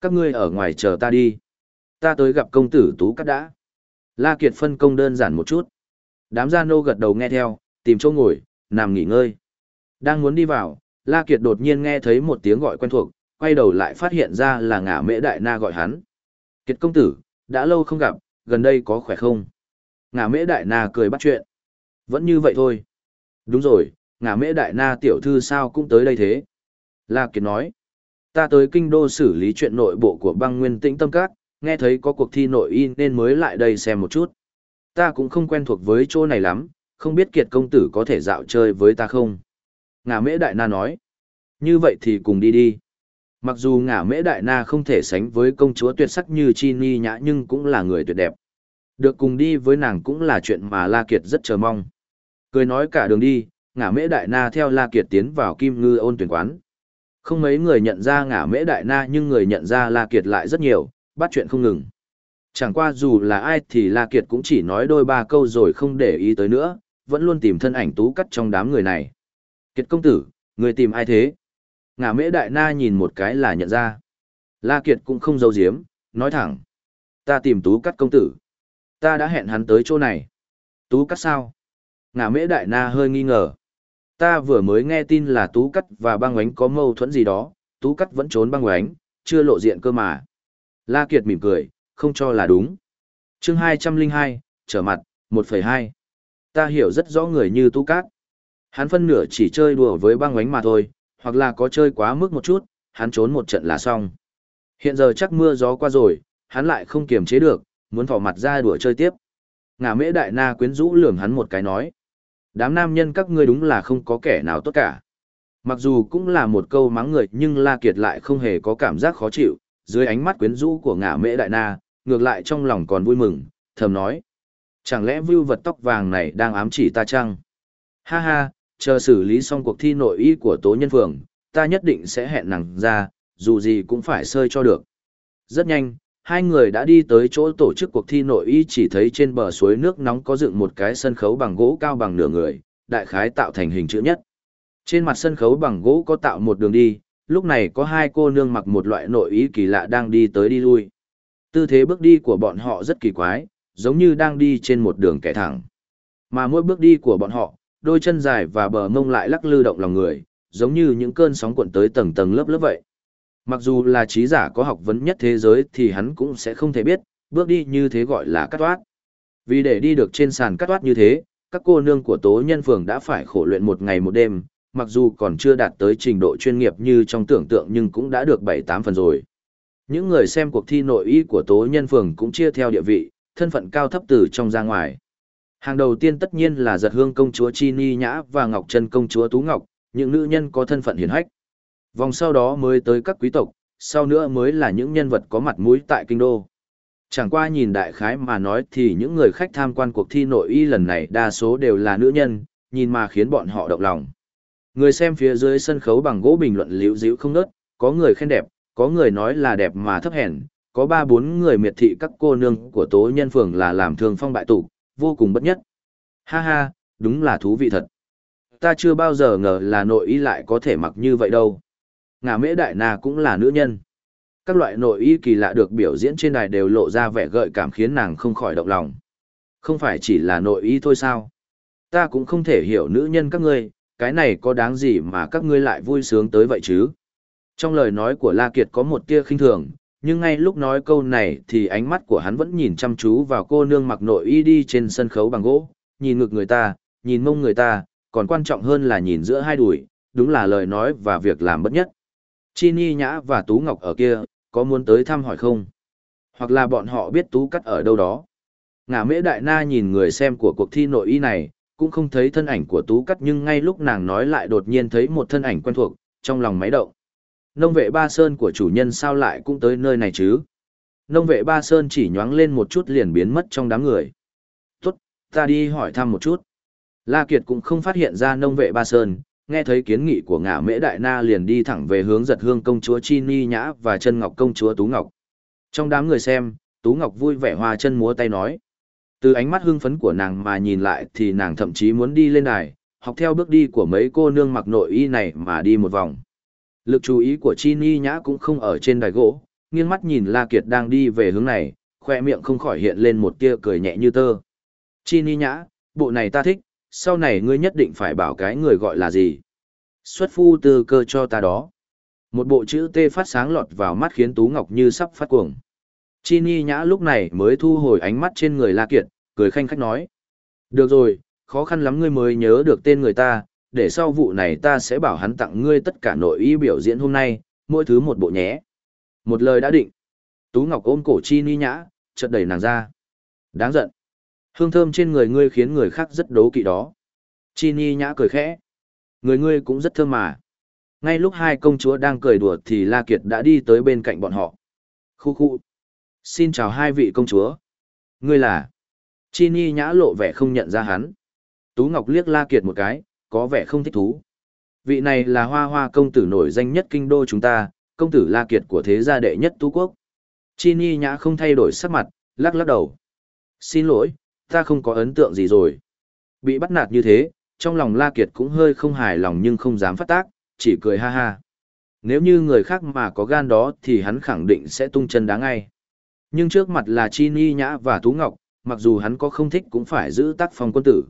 Các ngươi ở ngoài chờ ta đi. Ta tới gặp công tử Tú Cát đã. La Kiệt phân công đơn giản một chút. Đám gia nô gật đầu nghe theo, tìm chỗ ngồi, nằm nghỉ ngơi. Đang muốn đi vào, La Kiệt đột nhiên nghe thấy một tiếng gọi quen thuộc, quay đầu lại phát hiện ra là ngả mễ đại na gọi hắn. Kiệt công tử, đã lâu không gặp, gần đây có khỏe không? Ngả mễ đại na cười bắt chuyện. Vẫn như vậy thôi. Đúng rồi, ngả mễ đại na tiểu thư sao cũng tới đây thế? La Kiệt nói. Ta tới kinh đô xử lý chuyện nội bộ của băng nguyên tĩnh tâm các, nghe thấy có cuộc thi nội y nên mới lại đây xem một chút. Ta cũng không quen thuộc với chỗ này lắm, không biết Kiệt công tử có thể dạo chơi với ta không? Ngả mễ đại na nói. Như vậy thì cùng đi đi. Mặc dù ngả mễ đại na không thể sánh với công chúa tuyệt sắc như Chi Ni nhã nhưng cũng là người tuyệt đẹp. Được cùng đi với nàng cũng là chuyện mà La Kiệt rất chờ mong. Cười nói cả đường đi, ngả mễ đại na theo La Kiệt tiến vào kim ngư ôn tuyển quán. Không mấy người nhận ra ngả mễ đại na nhưng người nhận ra La Kiệt lại rất nhiều, bắt chuyện không ngừng. Chẳng qua dù là ai thì La Kiệt cũng chỉ nói đôi ba câu rồi không để ý tới nữa, vẫn luôn tìm thân ảnh tú cắt trong đám người này. Kiệt công tử, người tìm ai thế? Ngả mễ đại na nhìn một cái là nhận ra. La Kiệt cũng không giấu giếm, nói thẳng. Ta tìm tú cắt công tử. Ta đã hẹn hắn tới chỗ này. Tú cắt sao? Ngả mễ đại na hơi nghi ngờ. Ta vừa mới nghe tin là tú cắt và băng oánh có mâu thuẫn gì đó, tú cắt vẫn trốn băng oánh, chưa lộ diện cơ mà. La Kiệt mỉm cười, không cho là đúng. chương 202, trở mặt, 1,2. Ta hiểu rất rõ người như Tu Cát, Hắn phân nửa chỉ chơi đùa với băng ánh mà thôi, hoặc là có chơi quá mức một chút, hắn trốn một trận là xong. Hiện giờ chắc mưa gió qua rồi, hắn lại không kiềm chế được, muốn thỏ mặt ra đùa chơi tiếp. Ngà mễ đại na quyến rũ lườm hắn một cái nói. Đám nam nhân các ngươi đúng là không có kẻ nào tốt cả. Mặc dù cũng là một câu mắng người nhưng La Kiệt lại không hề có cảm giác khó chịu, dưới ánh mắt quyến rũ của ngả mễ đại na, ngược lại trong lòng còn vui mừng, thầm nói. Chẳng lẽ vưu vật tóc vàng này đang ám chỉ ta chăng? Ha ha, chờ xử lý xong cuộc thi nội y của tố nhân phường, ta nhất định sẽ hẹn nàng ra, dù gì cũng phải sơi cho được. Rất nhanh, hai người đã đi tới chỗ tổ chức cuộc thi nội y chỉ thấy trên bờ suối nước nóng có dựng một cái sân khấu bằng gỗ cao bằng nửa người, đại khái tạo thành hình chữ nhất. Trên mặt sân khấu bằng gỗ có tạo một đường đi, lúc này có hai cô nương mặc một loại nội y kỳ lạ đang đi tới đi lui. Tư thế bước đi của bọn họ rất kỳ quái, giống như đang đi trên một đường kẻ thẳng. Mà mỗi bước đi của bọn họ, đôi chân dài và bờ mông lại lắc lư động lòng người, giống như những cơn sóng cuộn tới tầng tầng lớp lớp vậy. Mặc dù là trí giả có học vấn nhất thế giới thì hắn cũng sẽ không thể biết, bước đi như thế gọi là cắt toát. Vì để đi được trên sàn cắt toát như thế, các cô nương của tố nhân phường đã phải khổ luyện một ngày một đêm, mặc dù còn chưa đạt tới trình độ chuyên nghiệp như trong tưởng tượng nhưng cũng đã được 7-8 phần rồi. Những người xem cuộc thi nội y của tố nhân phường cũng chia theo địa vị, thân phận cao thấp từ trong ra ngoài. Hàng đầu tiên tất nhiên là giật hương công chúa Chi Ni Nhã và Ngọc Trân công chúa Tú Ngọc, những nữ nhân có thân phận hiển hách. Vòng sau đó mới tới các quý tộc, sau nữa mới là những nhân vật có mặt mũi tại kinh đô. Chẳng qua nhìn đại khái mà nói thì những người khách tham quan cuộc thi nội y lần này đa số đều là nữ nhân, nhìn mà khiến bọn họ động lòng. Người xem phía dưới sân khấu bằng gỗ bình luận liễu dĩu không nớt, có người khen đẹp, có người nói là đẹp mà thấp hèn, có ba bốn người miệt thị các cô nương của tố nhân phường là làm thương phong bại tụ, vô cùng bất nhất. Ha ha, đúng là thú vị thật. Ta chưa bao giờ ngờ là nội y lại có thể mặc như vậy đâu. Ngà mễ đại na cũng là nữ nhân. Các loại nội y kỳ lạ được biểu diễn trên đài đều lộ ra vẻ gợi cảm khiến nàng không khỏi động lòng. Không phải chỉ là nội y thôi sao? Ta cũng không thể hiểu nữ nhân các ngươi, cái này có đáng gì mà các ngươi lại vui sướng tới vậy chứ? Trong lời nói của La Kiệt có một tia khinh thường, nhưng ngay lúc nói câu này thì ánh mắt của hắn vẫn nhìn chăm chú vào cô nương mặc nội y đi trên sân khấu bằng gỗ, nhìn ngực người ta, nhìn mông người ta, còn quan trọng hơn là nhìn giữa hai đùi, đúng là lời nói và việc làm bất nhất. Chi Ni Nhã và Tú Ngọc ở kia, có muốn tới thăm hỏi không? Hoặc là bọn họ biết Tú Cắt ở đâu đó? Ngã mễ đại na nhìn người xem của cuộc thi nội y này, cũng không thấy thân ảnh của Tú Cắt nhưng ngay lúc nàng nói lại đột nhiên thấy một thân ảnh quen thuộc, trong lòng máy động. Nông vệ ba sơn của chủ nhân sao lại cũng tới nơi này chứ? Nông vệ ba sơn chỉ nhoáng lên một chút liền biến mất trong đám người. Tốt, ta đi hỏi thăm một chút. La Kiệt cũng không phát hiện ra nông vệ ba sơn, nghe thấy kiến nghị của ngã mễ đại na liền đi thẳng về hướng giật hương công chúa Chi Ni Nhã và chân ngọc công chúa Tú Ngọc. Trong đám người xem, Tú Ngọc vui vẻ hoa chân múa tay nói. Từ ánh mắt hưng phấn của nàng mà nhìn lại thì nàng thậm chí muốn đi lên đài, học theo bước đi của mấy cô nương mặc nội y này mà đi một vòng. Lực chú ý của Chi Ni Nhã cũng không ở trên đài gỗ, nghiêng mắt nhìn La Kiệt đang đi về hướng này, khoe miệng không khỏi hiện lên một tia cười nhẹ như tơ. Chi Ni Nhã, bộ này ta thích, sau này ngươi nhất định phải bảo cái người gọi là gì. Xuất phu tư cơ cho ta đó. Một bộ chữ T phát sáng lọt vào mắt khiến Tú Ngọc như sắp phát cuồng. Chi Ni Nhã lúc này mới thu hồi ánh mắt trên người La Kiệt, cười khanh khách nói. Được rồi, khó khăn lắm ngươi mới nhớ được tên người ta, để sau vụ này ta sẽ bảo hắn tặng ngươi tất cả nội y biểu diễn hôm nay, mỗi thứ một bộ nhé. Một lời đã định. Tú Ngọc ôm cổ Chi Ni Nhã, chợt đẩy nàng ra. Đáng giận. Hương thơm trên người ngươi khiến người khác rất đố kỵ đó. Chi Ni Nhã cười khẽ. Người ngươi cũng rất thơm mà. Ngay lúc hai công chúa đang cười đùa thì La Kiệt đã đi tới bên cạnh bọn họ. Khu khu. Xin chào hai vị công chúa. Ngươi là. Chi Ni Nhã lộ vẻ không nhận ra hắn. Tú Ngọc liếc La Kiệt một cái, có vẻ không thích thú. Vị này là hoa hoa công tử nổi danh nhất kinh đô chúng ta, công tử La Kiệt của thế gia đệ nhất tú quốc. Chi Ni Nhã không thay đổi sắc mặt, lắc lắc đầu. Xin lỗi, ta không có ấn tượng gì rồi. Bị bắt nạt như thế, trong lòng La Kiệt cũng hơi không hài lòng nhưng không dám phát tác, chỉ cười ha ha. Nếu như người khác mà có gan đó thì hắn khẳng định sẽ tung chân đá ngay. Nhưng trước mặt là Chi Ni Nhã và Tú Ngọc, mặc dù hắn có không thích cũng phải giữ tác phong quân tử.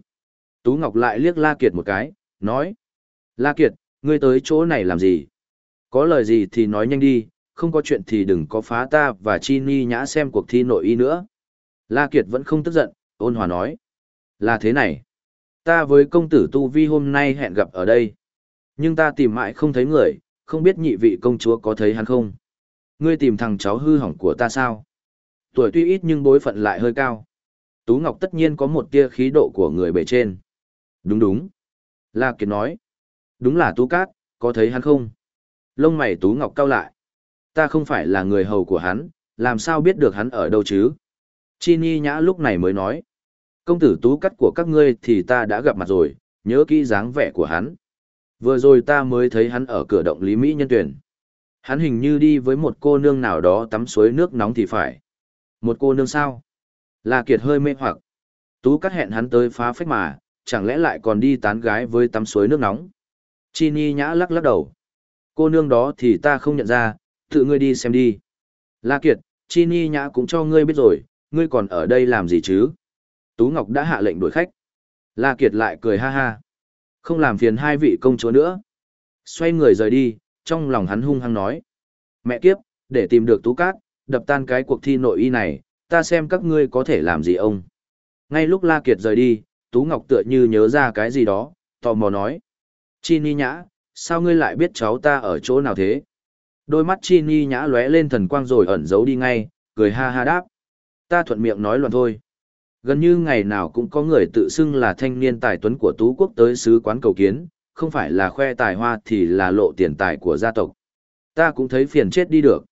Tú Ngọc lại liếc La Kiệt một cái, nói. La Kiệt, ngươi tới chỗ này làm gì? Có lời gì thì nói nhanh đi, không có chuyện thì đừng có phá ta và Chi Ni Nhã xem cuộc thi nội y nữa. La Kiệt vẫn không tức giận, ôn hòa nói. Là thế này. Ta với công tử Tu Vi hôm nay hẹn gặp ở đây. Nhưng ta tìm mãi không thấy người, không biết nhị vị công chúa có thấy hắn không? Ngươi tìm thằng cháu hư hỏng của ta sao? Tuổi tuy ít nhưng bối phận lại hơi cao. Tú Ngọc tất nhiên có một tia khí độ của người bề trên. Đúng đúng. La Kiệt nói. Đúng là Tú Cát, có thấy hắn không? Lông mày Tú Ngọc cau lại. Ta không phải là người hầu của hắn, làm sao biết được hắn ở đâu chứ? Chi Ni Nhã lúc này mới nói. Công tử Tú Cát của các ngươi thì ta đã gặp mặt rồi, nhớ kỹ dáng vẻ của hắn. Vừa rồi ta mới thấy hắn ở cửa động Lý Mỹ Nhân Tuyển. Hắn hình như đi với một cô nương nào đó tắm suối nước nóng thì phải. Một cô nương sao? La Kiệt hơi mê hoặc. Tú cắt hẹn hắn tới phá phách mà, chẳng lẽ lại còn đi tán gái với tắm suối nước nóng? Chi Ni nhã lắc lắc đầu. Cô nương đó thì ta không nhận ra, tự ngươi đi xem đi. La Kiệt, Chi Ni nhã cũng cho ngươi biết rồi, ngươi còn ở đây làm gì chứ? Tú Ngọc đã hạ lệnh đuổi khách. La Kiệt lại cười ha ha. Không làm phiền hai vị công chúa nữa. Xoay người rời đi, trong lòng hắn hung hăng nói. Mẹ kiếp, để tìm được Tú Cát, đập tan cái cuộc thi nội y này, ta xem các ngươi có thể làm gì ông. Ngay lúc La Kiệt rời đi, Tú Ngọc tựa như nhớ ra cái gì đó, tò mò nói. Chi Ni Nhã, sao ngươi lại biết cháu ta ở chỗ nào thế? Đôi mắt Chi Ni Nhã lóe lên thần quang rồi ẩn giấu đi ngay, cười ha ha đáp. Ta thuận miệng nói loạn thôi. Gần như ngày nào cũng có người tự xưng là thanh niên tài tuấn của Tú Quốc tới sứ quán cầu kiến, không phải là khoe tài hoa thì là lộ tiền tài của gia tộc. Ta cũng thấy phiền chết đi được.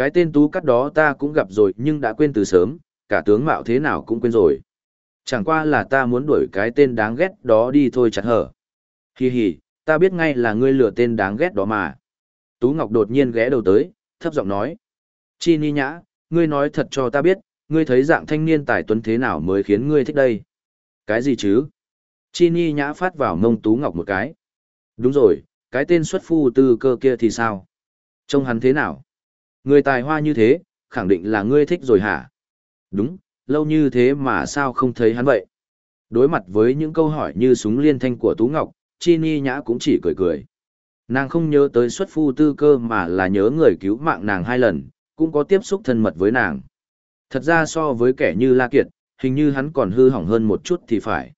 Cái tên Tú Cắt đó ta cũng gặp rồi nhưng đã quên từ sớm, cả tướng mạo thế nào cũng quên rồi. Chẳng qua là ta muốn đuổi cái tên đáng ghét đó đi thôi chặt hở. Hi hi, ta biết ngay là ngươi lừa tên đáng ghét đó mà. Tú Ngọc đột nhiên ghé đầu tới, thấp giọng nói. Chi ni nhã, ngươi nói thật cho ta biết, ngươi thấy dạng thanh niên tài tuấn thế nào mới khiến ngươi thích đây? Cái gì chứ? Chi ni nhã phát vào mông Tú Ngọc một cái. Đúng rồi, cái tên xuất phu tư cơ kia thì sao? Trông hắn thế nào? Người tài hoa như thế, khẳng định là ngươi thích rồi hả? Đúng, lâu như thế mà sao không thấy hắn vậy? Đối mặt với những câu hỏi như súng liên thanh của Tú Ngọc, Chi Ni Nhã cũng chỉ cười cười. Nàng không nhớ tới xuất phu tư cơ mà là nhớ người cứu mạng nàng hai lần, cũng có tiếp xúc thân mật với nàng. Thật ra so với kẻ như La Kiệt, hình như hắn còn hư hỏng hơn một chút thì phải.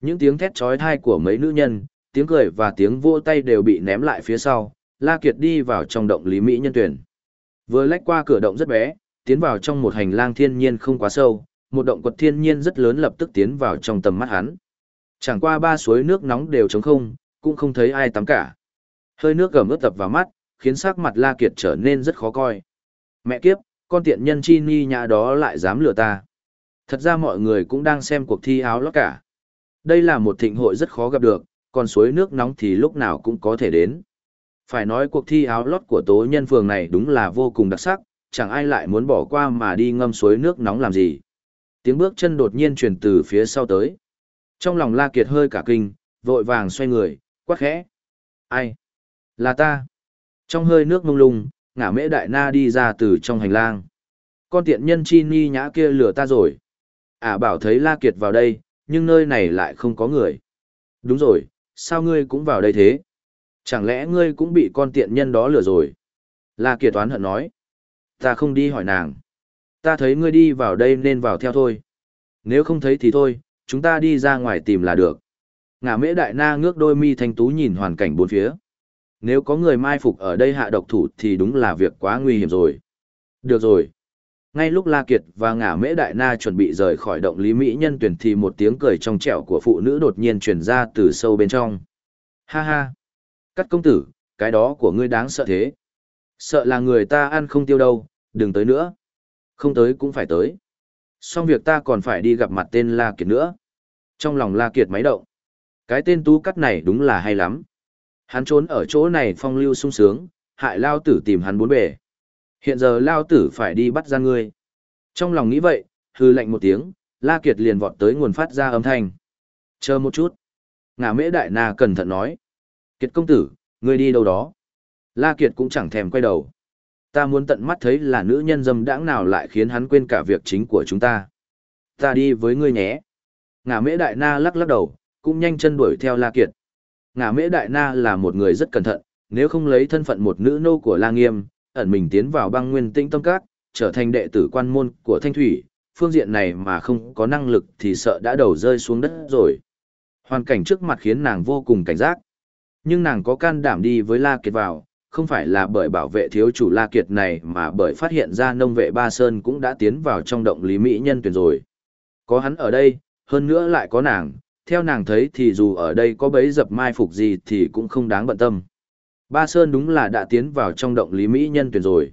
Những tiếng thét trói thai của mấy nữ nhân, tiếng cười và tiếng vỗ tay đều bị ném lại phía sau, La Kiệt đi vào trong động Lý Mỹ nhân tuyển. Vừa lách qua cửa động rất bé, tiến vào trong một hành lang thiên nhiên không quá sâu, một động quật thiên nhiên rất lớn lập tức tiến vào trong tầm mắt hắn. Chẳng qua ba suối nước nóng đều trống không, cũng không thấy ai tắm cả. Hơi nước gầm ướt tập vào mắt, khiến sắc mặt La Kiệt trở nên rất khó coi. Mẹ kiếp, con tiện nhân chi ni nhà đó lại dám lừa ta. Thật ra mọi người cũng đang xem cuộc thi áo lót cả. Đây là một thịnh hội rất khó gặp được, còn suối nước nóng thì lúc nào cũng có thể đến. Phải nói cuộc thi áo lót của tố nhân phường này đúng là vô cùng đặc sắc, chẳng ai lại muốn bỏ qua mà đi ngâm suối nước nóng làm gì. Tiếng bước chân đột nhiên truyền từ phía sau tới. Trong lòng La Kiệt hơi cả kinh, vội vàng xoay người, quát khẽ. Ai? Là ta. Trong hơi nước mông lung, ngả mễ đại na đi ra từ trong hành lang. Con tiện nhân chi ni nhã kia lừa ta rồi. À bảo thấy La Kiệt vào đây, nhưng nơi này lại không có người. Đúng rồi, sao ngươi cũng vào đây thế? Chẳng lẽ ngươi cũng bị con tiện nhân đó lừa rồi? La Kiệt toán hận nói. Ta không đi hỏi nàng. Ta thấy ngươi đi vào đây nên vào theo thôi. Nếu không thấy thì thôi, chúng ta đi ra ngoài tìm là được. Ngả mễ đại na ngước đôi mi thanh tú nhìn hoàn cảnh bốn phía. Nếu có người mai phục ở đây hạ độc thủ thì đúng là việc quá nguy hiểm rồi. Được rồi. Ngay lúc La Kiệt và ngả mễ đại na chuẩn bị rời khỏi động lý mỹ nhân tuyển thì một tiếng cười trong trẻo của phụ nữ đột nhiên truyền ra từ sâu bên trong. Ha ha. Cắt công tử, cái đó của ngươi đáng sợ thế. Sợ là người ta ăn không tiêu đâu, đừng tới nữa. Không tới cũng phải tới. Xong việc ta còn phải đi gặp mặt tên La Kiệt nữa. Trong lòng La Kiệt máy động. Cái tên tú cắt này đúng là hay lắm. Hắn trốn ở chỗ này phong lưu sung sướng, hại lao tử tìm hắn bốn bề. Hiện giờ lao tử phải đi bắt ra ngươi. Trong lòng nghĩ vậy, hư lệnh một tiếng, La Kiệt liền vọt tới nguồn phát ra âm thanh. Chờ một chút. Ngà mễ đại na cẩn thận nói. Kiệt công tử, ngươi đi đâu đó? La Kiệt cũng chẳng thèm quay đầu. Ta muốn tận mắt thấy là nữ nhân dâm đãng nào lại khiến hắn quên cả việc chính của chúng ta. Ta đi với ngươi nhé. Ngả mễ đại na lắc lắc đầu, cũng nhanh chân đuổi theo La Kiệt. Ngả mễ đại na là một người rất cẩn thận, nếu không lấy thân phận một nữ nô của La Nghiêm, ẩn mình tiến vào băng nguyên tinh tâm các, trở thành đệ tử quan môn của Thanh Thủy, phương diện này mà không có năng lực thì sợ đã đầu rơi xuống đất rồi. Hoàn cảnh trước mặt khiến nàng vô cùng cảnh giác. Nhưng nàng có can đảm đi với La Kiệt vào, không phải là bởi bảo vệ thiếu chủ La Kiệt này mà bởi phát hiện ra nông vệ Ba Sơn cũng đã tiến vào trong động lý mỹ nhân tuyển rồi. Có hắn ở đây, hơn nữa lại có nàng, theo nàng thấy thì dù ở đây có bấy dập mai phục gì thì cũng không đáng bận tâm. Ba Sơn đúng là đã tiến vào trong động lý mỹ nhân tuyển rồi.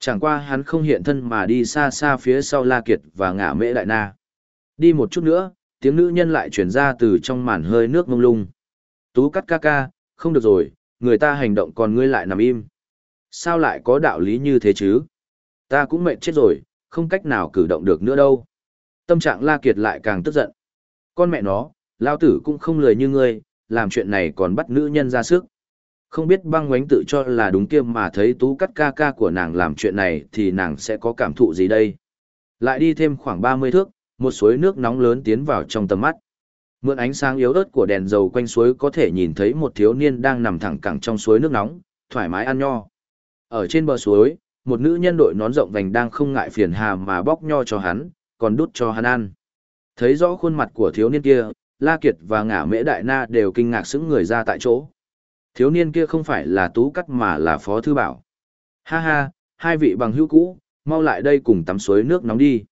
Chẳng qua hắn không hiện thân mà đi xa xa phía sau La Kiệt và ngả mễ đại na. Đi một chút nữa, tiếng nữ nhân lại chuyển ra từ trong màn hơi nước mông lung. Tú cắt ca ca, không được rồi, người ta hành động còn ngươi lại nằm im. Sao lại có đạo lý như thế chứ? Ta cũng mệt chết rồi, không cách nào cử động được nữa đâu. Tâm trạng La Kiệt lại càng tức giận. Con mẹ nó, lao tử cũng không lười như ngươi, làm chuyện này còn bắt nữ nhân ra sức. Không biết băng ngoánh tự cho là đúng kia mà thấy tú cắt ca ca của nàng làm chuyện này thì nàng sẽ có cảm thụ gì đây. Lại đi thêm khoảng 30 thước, một suối nước nóng lớn tiến vào trong tầm mắt. Mượn ánh sáng yếu ớt của đèn dầu quanh suối có thể nhìn thấy một thiếu niên đang nằm thẳng cẳng trong suối nước nóng, thoải mái ăn nho. Ở trên bờ suối, một nữ nhân đội nón rộng vành đang không ngại phiền hà mà bóc nho cho hắn, còn đút cho hắn ăn. Thấy rõ khuôn mặt của thiếu niên kia, La Kiệt và ngả mễ đại na đều kinh ngạc sững người ra tại chỗ. Thiếu niên kia không phải là tú cắt mà là phó thư bảo. Ha ha, hai vị bằng hữu cũ, mau lại đây cùng tắm suối nước nóng đi.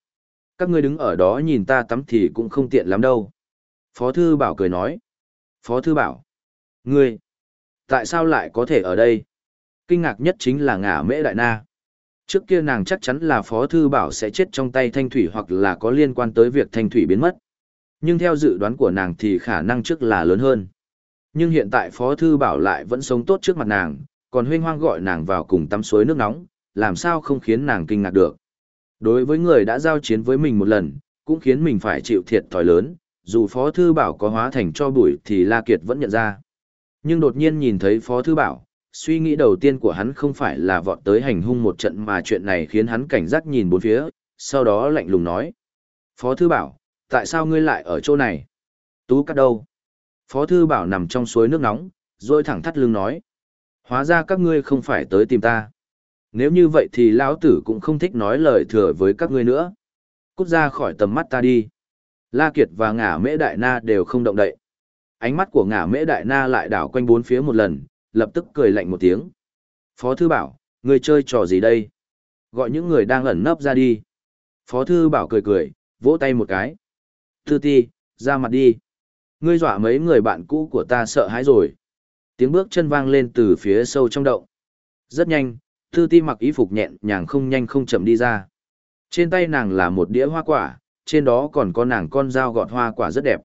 Các ngươi đứng ở đó nhìn ta tắm thì cũng không tiện lắm đâu. Phó Thư Bảo cười nói. Phó Thư Bảo. Ngươi. Tại sao lại có thể ở đây? Kinh ngạc nhất chính là ngả mễ đại na. Trước kia nàng chắc chắn là Phó Thư Bảo sẽ chết trong tay Thanh Thủy hoặc là có liên quan tới việc Thanh Thủy biến mất. Nhưng theo dự đoán của nàng thì khả năng trước là lớn hơn. Nhưng hiện tại Phó Thư Bảo lại vẫn sống tốt trước mặt nàng, còn huynh hoang gọi nàng vào cùng tắm suối nước nóng, làm sao không khiến nàng kinh ngạc được. Đối với người đã giao chiến với mình một lần, cũng khiến mình phải chịu thiệt thòi lớn, dù Phó Thư Bảo có hóa thành cho bụi thì La Kiệt vẫn nhận ra. Nhưng đột nhiên nhìn thấy Phó Thư Bảo, suy nghĩ đầu tiên của hắn không phải là vọt tới hành hung một trận mà chuyện này khiến hắn cảnh giác nhìn bốn phía, sau đó lạnh lùng nói. Phó Thư Bảo, tại sao ngươi lại ở chỗ này? Tú cắt đâu? Phó Thư Bảo nằm trong suối nước nóng, rồi thẳng thắt lưng nói. Hóa ra các ngươi không phải tới tìm ta. Nếu như vậy thì lão tử cũng không thích nói lời thừa với các ngươi nữa. Cút ra khỏi tầm mắt ta đi. La Kiệt và ngả mễ đại na đều không động đậy. Ánh mắt của ngả mễ đại na lại đảo quanh bốn phía một lần, lập tức cười lạnh một tiếng. Phó thư bảo, người chơi trò gì đây? Gọi những người đang ẩn nấp ra đi. Phó thư bảo cười cười, vỗ tay một cái. Tư ti, ra mặt đi. Ngươi dọa mấy người bạn cũ của ta sợ hãi rồi. Tiếng bước chân vang lên từ phía sâu trong động. Rất nhanh, Tư ti mặc ý phục nhẹn nhàng không nhanh không chậm đi ra. Trên tay nàng là một đĩa hoa quả, trên đó còn có nàng con dao gọt hoa quả rất đẹp.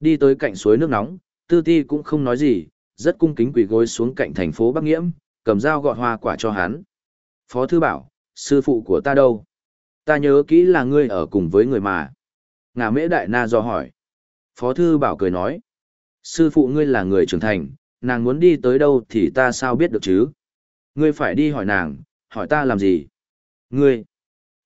Đi tới cạnh suối nước nóng, Tư ti cũng không nói gì, rất cung kính quỳ gối xuống cạnh thành phố Bắc Nghiễm, cầm dao gọt hoa quả cho hắn. Phó thư bảo, sư phụ của ta đâu? Ta nhớ kỹ là ngươi ở cùng với người mà. Ngà mễ đại na do hỏi. Phó thư bảo cười nói. Sư phụ ngươi là người trưởng thành, nàng muốn đi tới đâu thì ta sao biết được chứ? Ngươi phải đi hỏi nàng, hỏi ta làm gì? Ngươi,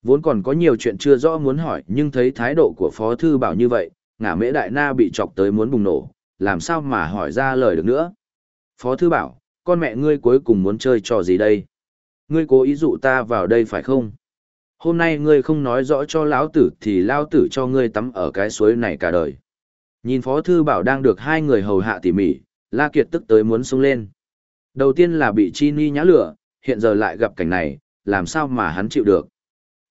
vốn còn có nhiều chuyện chưa rõ muốn hỏi nhưng thấy thái độ của Phó Thư Bảo như vậy, ngả mễ đại na bị chọc tới muốn bùng nổ, làm sao mà hỏi ra lời được nữa? Phó Thư Bảo, con mẹ ngươi cuối cùng muốn chơi trò gì đây? Ngươi cố ý dụ ta vào đây phải không? Hôm nay ngươi không nói rõ cho lão tử thì lão tử cho ngươi tắm ở cái suối này cả đời. Nhìn Phó Thư Bảo đang được hai người hầu hạ tỉ mỉ, La Kiệt tức tới muốn sung lên. Đầu tiên là bị Chi Ni nhã lửa, hiện giờ lại gặp cảnh này, làm sao mà hắn chịu được.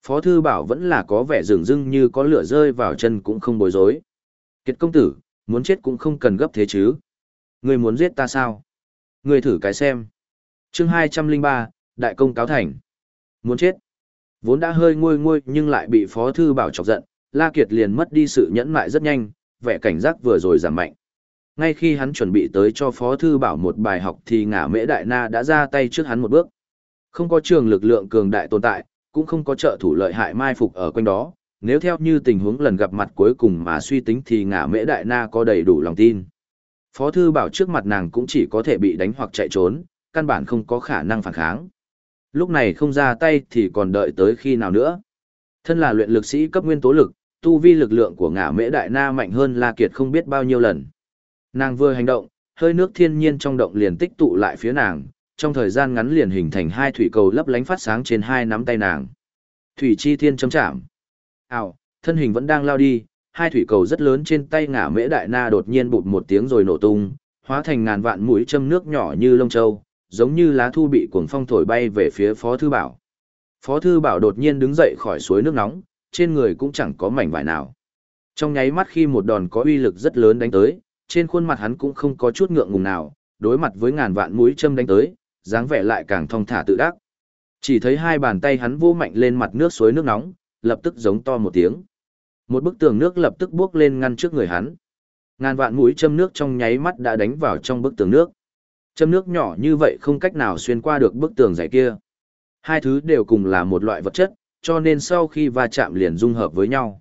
Phó Thư Bảo vẫn là có vẻ rừng rưng như có lửa rơi vào chân cũng không bối rối. Kiệt công tử, muốn chết cũng không cần gấp thế chứ. Người muốn giết ta sao? Người thử cái xem. chương 203, Đại công cáo thành. Muốn chết. Vốn đã hơi ngôi ngôi nhưng lại bị Phó Thư Bảo chọc giận, La Kiệt liền mất đi sự nhẫn mại rất nhanh, vẻ cảnh giác vừa rồi giảm mạnh. Ngay khi hắn chuẩn bị tới cho Phó Thư Bảo một bài học thì ngả mễ đại na đã ra tay trước hắn một bước. Không có trường lực lượng cường đại tồn tại, cũng không có trợ thủ lợi hại mai phục ở quanh đó, nếu theo như tình huống lần gặp mặt cuối cùng mà suy tính thì ngả mễ đại na có đầy đủ lòng tin. Phó Thư Bảo trước mặt nàng cũng chỉ có thể bị đánh hoặc chạy trốn, căn bản không có khả năng phản kháng. Lúc này không ra tay thì còn đợi tới khi nào nữa. Thân là luyện lực sĩ cấp nguyên tố lực, tu vi lực lượng của ngả mễ đại na mạnh hơn La Kiệt không biết bao nhiêu lần. Nàng vừa hành động, hơi nước thiên nhiên trong động liền tích tụ lại phía nàng, trong thời gian ngắn liền hình thành hai thủy cầu lấp lánh phát sáng trên hai nắm tay nàng. Thủy chi thiên chấm chạm. Ảo, thân hình vẫn đang lao đi, hai thủy cầu rất lớn trên tay ngả mễ đại na đột nhiên bụt một tiếng rồi nổ tung, hóa thành ngàn vạn mũi châm nước nhỏ như lông châu, giống như lá thu bị cuồng phong thổi bay về phía Phó Thư Bảo. Phó Thư Bảo đột nhiên đứng dậy khỏi suối nước nóng, trên người cũng chẳng có mảnh vải nào. Trong nháy mắt khi một đòn có uy lực rất lớn đánh tới, trên khuôn mặt hắn cũng không có chút ngượng ngùng nào, đối mặt với ngàn vạn mũi châm đánh tới, dáng vẻ lại càng thong thả tự đắc. Chỉ thấy hai bàn tay hắn vô mạnh lên mặt nước suối nước nóng, lập tức giống to một tiếng. Một bức tường nước lập tức bước lên ngăn trước người hắn. Ngàn vạn mũi châm nước trong nháy mắt đã đánh vào trong bức tường nước. Châm nước nhỏ như vậy không cách nào xuyên qua được bức tường dày kia. Hai thứ đều cùng là một loại vật chất, cho nên sau khi va chạm liền dung hợp với nhau.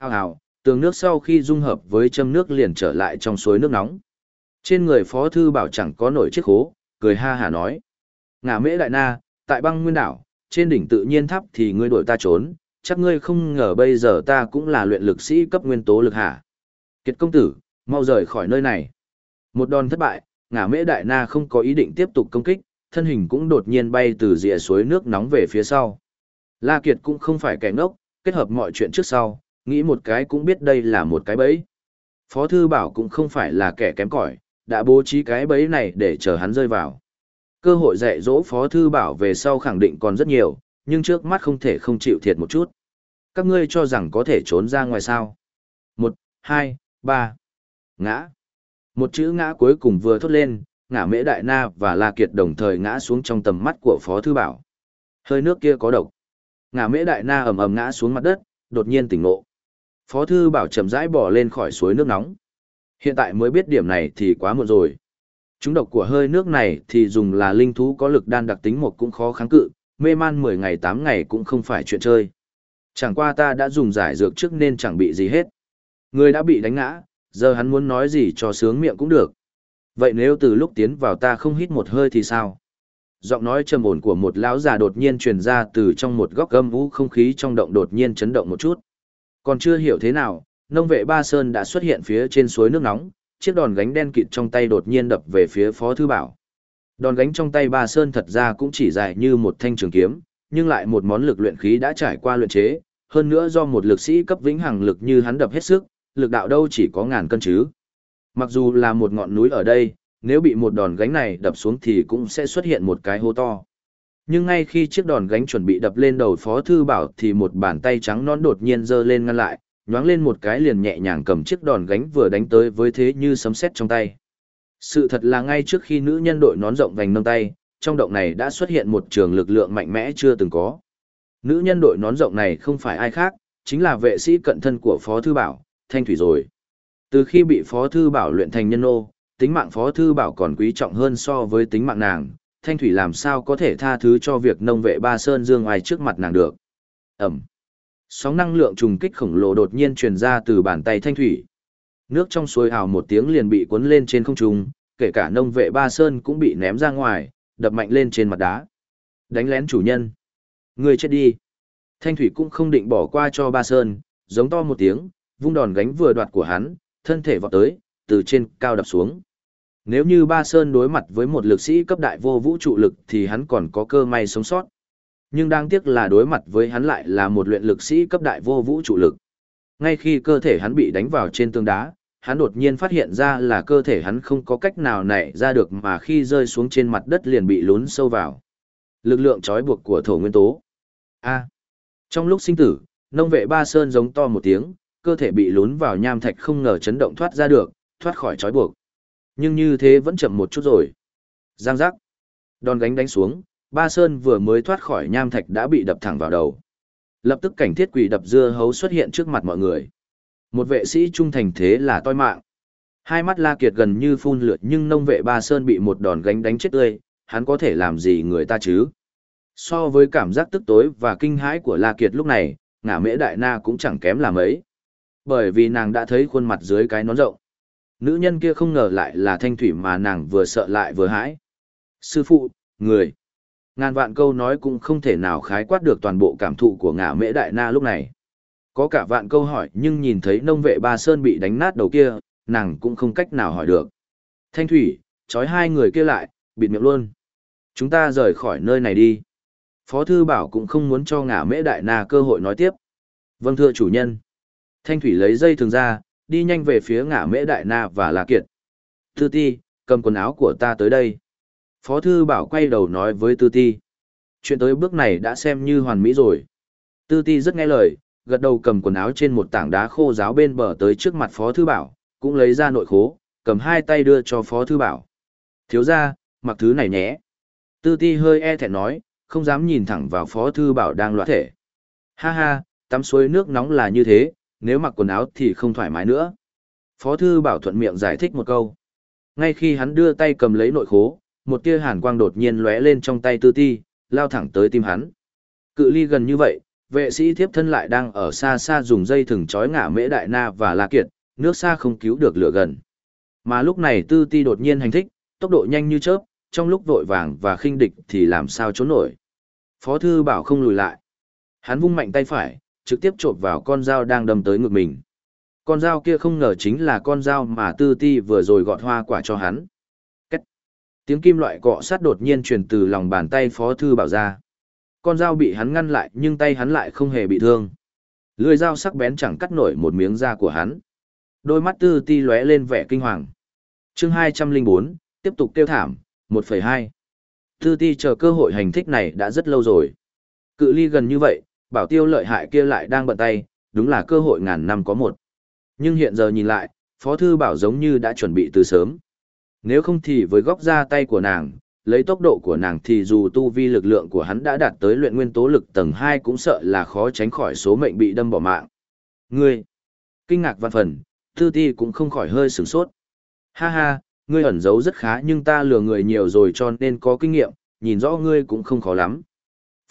Hào hào, tường nước sau khi dung hợp với châm nước liền trở lại trong suối nước nóng. Trên người Phó Thư Bảo chẳng có nổi chiếc khố, cười ha hà nói. Ngả mễ đại na, tại băng nguyên đảo, trên đỉnh tự nhiên tháp thì ngươi đổi ta trốn, chắc ngươi không ngờ bây giờ ta cũng là luyện lực sĩ cấp nguyên tố lực hả. Kiệt công tử, mau rời khỏi nơi này. Một đòn thất bại, ngả mễ đại na không có ý định tiếp tục công kích, thân hình cũng đột nhiên bay từ rìa suối nước nóng về phía sau. La Kiệt cũng không phải kẻ ngốc, kết hợp mọi chuyện trước sau, nghĩ một cái cũng biết đây là một cái bẫy. Phó Thư Bảo cũng không phải là kẻ kém cỏi, đã bố trí cái bẫy này để chờ hắn rơi vào. Cơ hội dạy dỗ Phó Thư Bảo về sau khẳng định còn rất nhiều, nhưng trước mắt không thể không chịu thiệt một chút. Các ngươi cho rằng có thể trốn ra ngoài sao. Một, hai, ba. Ngã. Một chữ ngã cuối cùng vừa thốt lên, ngã mễ đại na và La Kiệt đồng thời ngã xuống trong tầm mắt của Phó Thư Bảo. Hơi nước kia có độc. Ngã mễ đại na ầm ầm ngã xuống mặt đất, đột nhiên tỉnh ngộ. Phó thư bảo chậm rãi bỏ lên khỏi suối nước nóng. Hiện tại mới biết điểm này thì quá muộn rồi. Chúng độc của hơi nước này thì dùng là linh thú có lực đan đặc tính một cũng khó kháng cự, mê man 10 ngày 8 ngày cũng không phải chuyện chơi. Chẳng qua ta đã dùng giải dược trước nên chẳng bị gì hết. Người đã bị đánh ngã, giờ hắn muốn nói gì cho sướng miệng cũng được. Vậy nếu từ lúc tiến vào ta không hít một hơi thì sao? Giọng nói trầm ổn của một lão già đột nhiên truyền ra từ trong một góc âm vũ không khí trong động đột nhiên chấn động một chút. Còn chưa hiểu thế nào, nông vệ Ba Sơn đã xuất hiện phía trên suối nước nóng, chiếc đòn gánh đen kịt trong tay đột nhiên đập về phía Phó Thư Bảo. Đòn gánh trong tay Ba Sơn thật ra cũng chỉ dài như một thanh trường kiếm, nhưng lại một món lực luyện khí đã trải qua luyện chế, hơn nữa do một lực sĩ cấp vĩnh hằng lực như hắn đập hết sức, lực đạo đâu chỉ có ngàn cân chứ. Mặc dù là một ngọn núi ở đây, nếu bị một đòn gánh này đập xuống thì cũng sẽ xuất hiện một cái hố to. Nhưng ngay khi chiếc đòn gánh chuẩn bị đập lên đầu Phó Thư Bảo thì một bàn tay trắng non đột nhiên giơ lên ngăn lại, nhoáng lên một cái liền nhẹ nhàng cầm chiếc đòn gánh vừa đánh tới với thế như sấm sét trong tay. Sự thật là ngay trước khi nữ nhân đội nón rộng vành nâng tay, trong động này đã xuất hiện một trường lực lượng mạnh mẽ chưa từng có. Nữ nhân đội nón rộng này không phải ai khác, chính là vệ sĩ cận thân của Phó Thư Bảo, Thanh Thủy rồi. Từ khi bị Phó Thư Bảo luyện thành nhân nô, tính mạng Phó Thư Bảo còn quý trọng hơn so với tính mạng nàng, Thanh Thủy làm sao có thể tha thứ cho việc nông vệ ba sơn dương ai trước mặt nàng được. Ẩm. Sóng năng lượng trùng kích khổng lồ đột nhiên truyền ra từ bàn tay Thanh Thủy. Nước trong suối ảo một tiếng liền bị cuốn lên trên không trung, kể cả nông vệ ba sơn cũng bị ném ra ngoài, đập mạnh lên trên mặt đá. Đánh lén chủ nhân. Người chết đi. Thanh Thủy cũng không định bỏ qua cho ba sơn, giống to một tiếng, vung đòn gánh vừa đoạt của hắn, thân thể vọt tới, từ trên cao đập xuống. Nếu như Ba Sơn đối mặt với một lực sĩ cấp đại vô vũ trụ lực thì hắn còn có cơ may sống sót. Nhưng đáng tiếc là đối mặt với hắn lại là một luyện lực sĩ cấp đại vô vũ trụ lực. Ngay khi cơ thể hắn bị đánh vào trên tường đá, hắn đột nhiên phát hiện ra là cơ thể hắn không có cách nào nảy ra được mà khi rơi xuống trên mặt đất liền bị lún sâu vào. Lực lượng trói buộc của thổ nguyên tố. A. Trong lúc sinh tử, nông vệ Ba Sơn giống to một tiếng, cơ thể bị lún vào nham thạch không ngờ chấn động thoát ra được, thoát khỏi trói buộc. Nhưng như thế vẫn chậm một chút rồi. Giang giác. Đòn gánh đánh xuống, Ba Sơn vừa mới thoát khỏi nham thạch đã bị đập thẳng vào đầu. Lập tức cảnh thiết quỷ đập dưa hấu xuất hiện trước mặt mọi người. Một vệ sĩ trung thành thế là toi mạng. Hai mắt La Kiệt gần như phun lượt nhưng nông vệ Ba Sơn bị một đòn gánh đánh chết tươi, hắn có thể làm gì người ta chứ? So với cảm giác tức tối và kinh hãi của La Kiệt lúc này, ngả mễ đại na cũng chẳng kém là mấy. Bởi vì nàng đã thấy khuôn mặt dưới cái nón rộng. Nữ nhân kia không ngờ lại là thanh thủy mà nàng vừa sợ lại vừa hãi. Sư phụ, người. Ngàn vạn câu nói cũng không thể nào khái quát được toàn bộ cảm thụ của ngả mễ đại na lúc này. Có cả vạn câu hỏi nhưng nhìn thấy nông vệ ba sơn bị đánh nát đầu kia, nàng cũng không cách nào hỏi được. Thanh thủy, trói hai người kia lại, bịt miệng luôn. Chúng ta rời khỏi nơi này đi. Phó thư bảo cũng không muốn cho ngả mễ đại na cơ hội nói tiếp. Vâng thưa chủ nhân. Thanh thủy lấy dây thường ra, đi nhanh về phía ngả mễ đại na và la kiệt. Thư ti, cầm quần áo của ta tới đây. Phó thư bảo quay đầu nói với tư ti. Chuyện tới bước này đã xem như hoàn mỹ rồi. Tư ti rất nghe lời, gật đầu cầm quần áo trên một tảng đá khô giáo bên bờ tới trước mặt phó thư bảo, cũng lấy ra nội khố, cầm hai tay đưa cho phó thư bảo. Thiếu ra, mặc thứ này nhé. Tư ti hơi e thẹn nói, không dám nhìn thẳng vào phó thư bảo đang loạn thể. Ha ha, tắm suối nước nóng là như thế, nếu mặc quần áo thì không thoải mái nữa. Phó thư bảo thuận miệng giải thích một câu. Ngay khi hắn đưa tay cầm lấy nội khố, một tia hàn quang đột nhiên lóe lên trong tay tư ti, lao thẳng tới tim hắn. Cự ly gần như vậy, vệ sĩ thiếp thân lại đang ở xa xa dùng dây thừng trói ngả mễ đại na và la kiệt, nước xa không cứu được lửa gần. Mà lúc này tư ti đột nhiên hành thích, tốc độ nhanh như chớp, trong lúc vội vàng và khinh địch thì làm sao trốn nổi. Phó thư bảo không lùi lại. Hắn vung mạnh tay phải, trực tiếp chộp vào con dao đang đâm tới ngực mình. Con dao kia không ngờ chính là con dao mà tư ti vừa rồi gọt hoa quả cho hắn. Tiếng kim loại cọ sát đột nhiên truyền từ lòng bàn tay phó thư bảo ra. Con dao bị hắn ngăn lại nhưng tay hắn lại không hề bị thương. Lưỡi dao sắc bén chẳng cắt nổi một miếng da của hắn. Đôi mắt tư ti lóe lên vẻ kinh hoàng. chương 204, tiếp tục kêu thảm, 1,2. Tư ti chờ cơ hội hành thích này đã rất lâu rồi. Cự ly gần như vậy, bảo tiêu lợi hại kia lại đang bận tay, đúng là cơ hội ngàn năm có một. Nhưng hiện giờ nhìn lại, Phó Thư Bảo giống như đã chuẩn bị từ sớm. Nếu không thì với góc ra tay của nàng, lấy tốc độ của nàng thì dù tu vi lực lượng của hắn đã đạt tới luyện nguyên tố lực tầng 2 cũng sợ là khó tránh khỏi số mệnh bị đâm bỏ mạng. Ngươi, kinh ngạc văn phần, tư Ti cũng không khỏi hơi sửng sốt. Ha ha, ngươi ẩn giấu rất khá nhưng ta lừa người nhiều rồi cho nên có kinh nghiệm, nhìn rõ ngươi cũng không khó lắm.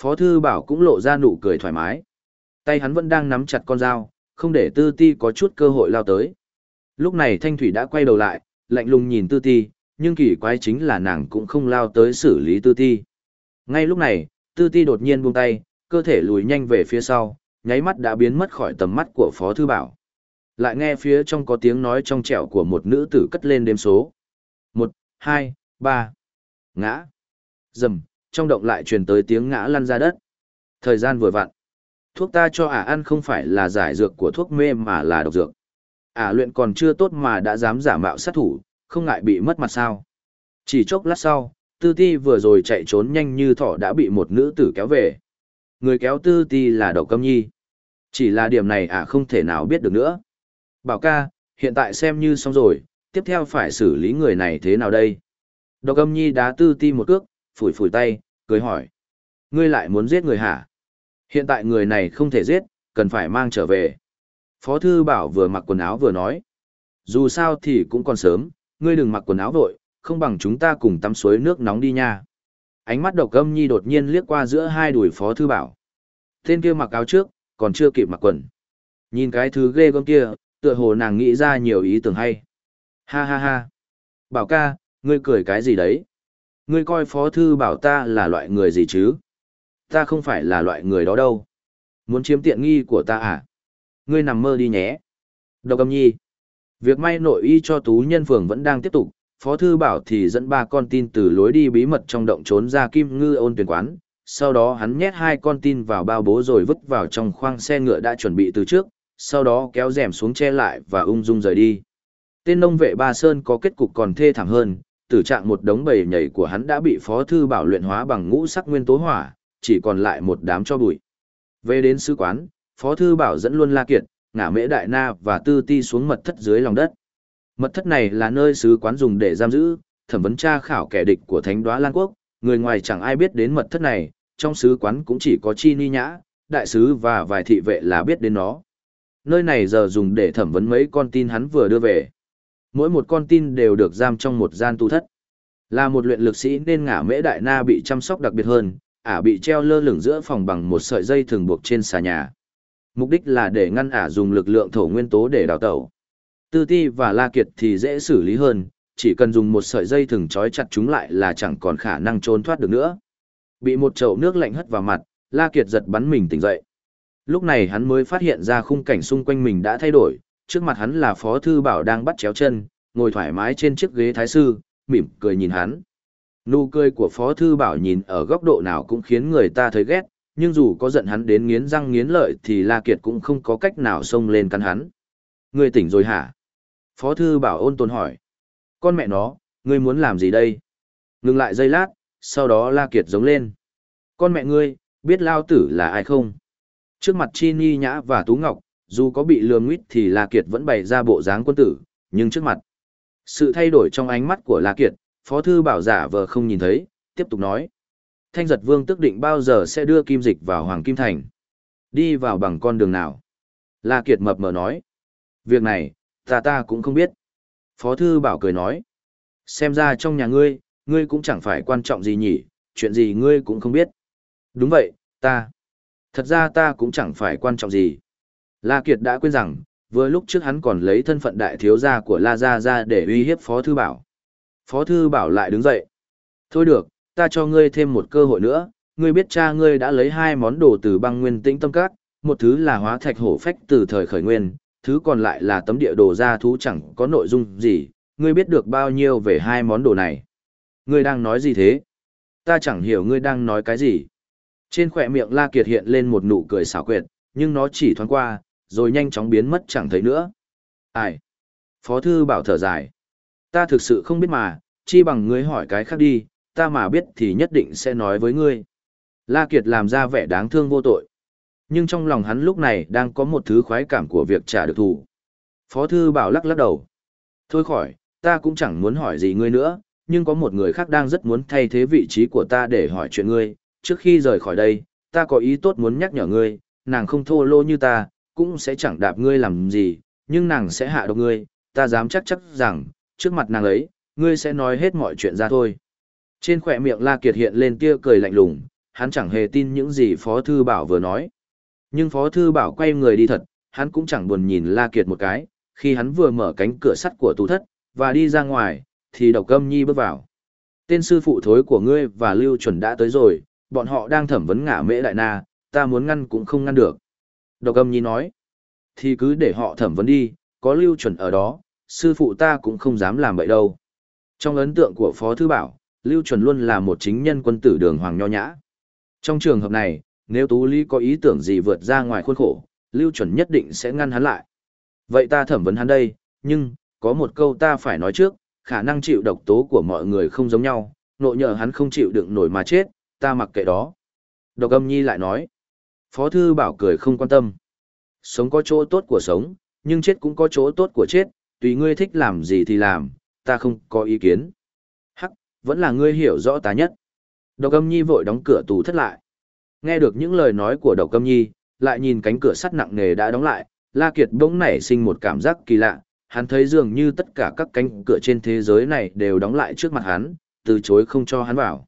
Phó Thư Bảo cũng lộ ra nụ cười thoải mái. Tay hắn vẫn đang nắm chặt con dao, không để Tư Ti có chút cơ hội lao tới. Lúc này Thanh Thủy đã quay đầu lại, lạnh lùng nhìn Tư Ti, nhưng kỳ quái chính là nàng cũng không lao tới xử lý Tư Ti. Ngay lúc này, Tư Ti đột nhiên buông tay, cơ thể lùi nhanh về phía sau, nháy mắt đã biến mất khỏi tầm mắt của Phó Thư Bảo. Lại nghe phía trong có tiếng nói trong trẻo của một nữ tử cất lên đếm số. một, hai, ba, Ngã. Dầm, trong động lại truyền tới tiếng ngã lăn ra đất. Thời gian vừa vặn. Thuốc ta cho ả ăn không phải là giải dược của thuốc mê mà là độc dược. Ả luyện còn chưa tốt mà đã dám giả mạo sát thủ, không ngại bị mất mặt sao. Chỉ chốc lát sau, tư ti vừa rồi chạy trốn nhanh như thỏ đã bị một nữ tử kéo về. Người kéo tư ti là đậu câm nhi. Chỉ là điểm này Ả không thể nào biết được nữa. Bảo ca, hiện tại xem như xong rồi, tiếp theo phải xử lý người này thế nào đây? Độc âm nhi đá tư ti một cước, phủi phủi tay, cười hỏi. Ngươi lại muốn giết người hả? Hiện tại người này không thể giết, cần phải mang trở về. Phó thư bảo vừa mặc quần áo vừa nói. Dù sao thì cũng còn sớm, ngươi đừng mặc quần áo vội, không bằng chúng ta cùng tắm suối nước nóng đi nha. Ánh mắt độc âm nhi đột nhiên liếc qua giữa hai đùi phó thư bảo. Tên kia mặc áo trước, còn chưa kịp mặc quần. Nhìn cái thứ ghê gớm kia, tựa hồ nàng nghĩ ra nhiều ý tưởng hay. Ha ha ha. Bảo ca, ngươi cười cái gì đấy? Ngươi coi phó thư bảo ta là loại người gì chứ? Ta không phải là loại người đó đâu. Muốn chiếm tiện nghi của ta à? Ngươi nằm mơ đi nhé. Độc âm nhi. Việc may nội y cho tú nhân phường vẫn đang tiếp tục, Phó Thư Bảo thì dẫn ba con tin từ lối đi bí mật trong động trốn ra kim ngư ôn tuyển quán, sau đó hắn nhét hai con tin vào bao bố rồi vứt vào trong khoang xe ngựa đã chuẩn bị từ trước, sau đó kéo rèm xuống che lại và ung dung rời đi. Tên nông vệ Ba Sơn có kết cục còn thê thảm hơn, tử trạng một đống bầy nhảy của hắn đã bị Phó Thư Bảo luyện hóa bằng ngũ sắc nguyên tố hỏa, chỉ còn lại một đám cho bụi. Về đến sư quán, Phó Thư Bảo dẫn luôn La Kiệt, ngả mễ đại na và tư ti xuống mật thất dưới lòng đất. Mật thất này là nơi sứ quán dùng để giam giữ, thẩm vấn tra khảo kẻ địch của thánh đoá Lan Quốc, người ngoài chẳng ai biết đến mật thất này, trong sứ quán cũng chỉ có chi ni nhã, đại sứ và vài thị vệ là biết đến nó. Nơi này giờ dùng để thẩm vấn mấy con tin hắn vừa đưa về. Mỗi một con tin đều được giam trong một gian tu thất. Là một luyện lực sĩ nên ngả mễ đại na bị chăm sóc đặc biệt hơn, ả bị treo lơ lửng giữa phòng bằng một sợi dây thường buộc trên xà nhà. Mục đích là để ngăn ả dùng lực lượng thổ nguyên tố để đào tẩu. Tư ti và La Kiệt thì dễ xử lý hơn, chỉ cần dùng một sợi dây thừng trói chặt chúng lại là chẳng còn khả năng trốn thoát được nữa. Bị một chậu nước lạnh hất vào mặt, La Kiệt giật bắn mình tỉnh dậy. Lúc này hắn mới phát hiện ra khung cảnh xung quanh mình đã thay đổi, trước mặt hắn là Phó Thư Bảo đang bắt chéo chân, ngồi thoải mái trên chiếc ghế thái sư, mỉm cười nhìn hắn. Nụ cười của Phó Thư Bảo nhìn ở góc độ nào cũng khiến người ta thấy ghét, nhưng dù có giận hắn đến nghiến răng nghiến lợi thì La Kiệt cũng không có cách nào xông lên cắn hắn. Ngươi tỉnh rồi hả? Phó Thư Bảo ôn tồn hỏi. Con mẹ nó, ngươi muốn làm gì đây? Ngừng lại giây lát, sau đó La Kiệt giống lên. Con mẹ ngươi, biết Lao Tử là ai không? Trước mặt Chi Ni Nhã và Tú Ngọc, dù có bị lừa nguyết thì La Kiệt vẫn bày ra bộ dáng quân tử, nhưng trước mặt. Sự thay đổi trong ánh mắt của La Kiệt, Phó Thư Bảo giả vờ không nhìn thấy, tiếp tục nói. Thanh giật vương tức định bao giờ sẽ đưa kim dịch vào Hoàng Kim Thành. Đi vào bằng con đường nào? La Kiệt mập mờ nói. Việc này, ta ta cũng không biết. Phó Thư Bảo cười nói. Xem ra trong nhà ngươi, ngươi cũng chẳng phải quan trọng gì nhỉ, chuyện gì ngươi cũng không biết. Đúng vậy, ta. Thật ra ta cũng chẳng phải quan trọng gì. La Kiệt đã quên rằng, vừa lúc trước hắn còn lấy thân phận đại thiếu gia của La Gia ra để uy hiếp Phó Thư Bảo. Phó Thư Bảo lại đứng dậy. Thôi được, ta cho ngươi thêm một cơ hội nữa, ngươi biết cha ngươi đã lấy hai món đồ từ băng nguyên tĩnh tâm các, một thứ là hóa thạch hổ phách từ thời khởi nguyên, thứ còn lại là tấm địa đồ gia thú chẳng có nội dung gì, ngươi biết được bao nhiêu về hai món đồ này. Ngươi đang nói gì thế? Ta chẳng hiểu ngươi đang nói cái gì. Trên khỏe miệng La Kiệt hiện lên một nụ cười xảo quyệt, nhưng nó chỉ thoáng qua, rồi nhanh chóng biến mất chẳng thấy nữa. Ai? Phó thư bảo thở dài. Ta thực sự không biết mà, chi bằng ngươi hỏi cái khác đi, ta mà biết thì nhất định sẽ nói với ngươi. La Kiệt làm ra vẻ đáng thương vô tội. Nhưng trong lòng hắn lúc này đang có một thứ khoái cảm của việc trả được thù. Phó thư bảo lắc lắc đầu. Thôi khỏi, ta cũng chẳng muốn hỏi gì ngươi nữa, nhưng có một người khác đang rất muốn thay thế vị trí của ta để hỏi chuyện ngươi. Trước khi rời khỏi đây, ta có ý tốt muốn nhắc nhở ngươi, nàng không thô lô như ta, cũng sẽ chẳng đạp ngươi làm gì, nhưng nàng sẽ hạ độc ngươi, ta dám chắc chắc rằng, trước mặt nàng ấy, ngươi sẽ nói hết mọi chuyện ra thôi. Trên khỏe miệng La Kiệt hiện lên tia cười lạnh lùng, hắn chẳng hề tin những gì Phó Thư Bảo vừa nói. Nhưng Phó Thư Bảo quay người đi thật, hắn cũng chẳng buồn nhìn La Kiệt một cái, khi hắn vừa mở cánh cửa sắt của tủ thất, và đi ra ngoài, thì độc âm nhi bước vào. Tên sư phụ thối của ngươi và Lưu Chuẩn đã tới rồi, bọn họ đang thẩm vấn ngả mễ đại na, ta muốn ngăn cũng không ngăn được. Độc âm nhi nói, thì cứ để họ thẩm vấn đi, có Lưu Chuẩn ở đó, sư phụ ta cũng không dám làm vậy đâu. Trong ấn tượng của Phó Thư Bảo, Lưu Chuẩn luôn là một chính nhân quân tử đường hoàng nho nhã. Trong trường hợp này, nếu Tú Lý có ý tưởng gì vượt ra ngoài khuôn khổ, Lưu Chuẩn nhất định sẽ ngăn hắn lại. Vậy ta thẩm vấn hắn đây, nhưng, có một câu ta phải nói trước, khả năng chịu độc tố của mọi người không giống nhau, nội nhờ hắn không chịu đựng nổi mà chết, ta mặc kệ đó. Độc âm nhi lại nói. Phó thư bảo cười không quan tâm. Sống có chỗ tốt của sống, nhưng chết cũng có chỗ tốt của chết, tùy ngươi thích làm gì thì làm, ta không có ý kiến. Vẫn là ngươi hiểu rõ ta nhất. Độc âm nhi vội đóng cửa tù thất lại. Nghe được những lời nói của độc âm nhi, lại nhìn cánh cửa sắt nặng nề đã đóng lại, La Kiệt bỗng nảy sinh một cảm giác kỳ lạ, hắn thấy dường như tất cả các cánh cửa trên thế giới này đều đóng lại trước mặt hắn, từ chối không cho hắn vào.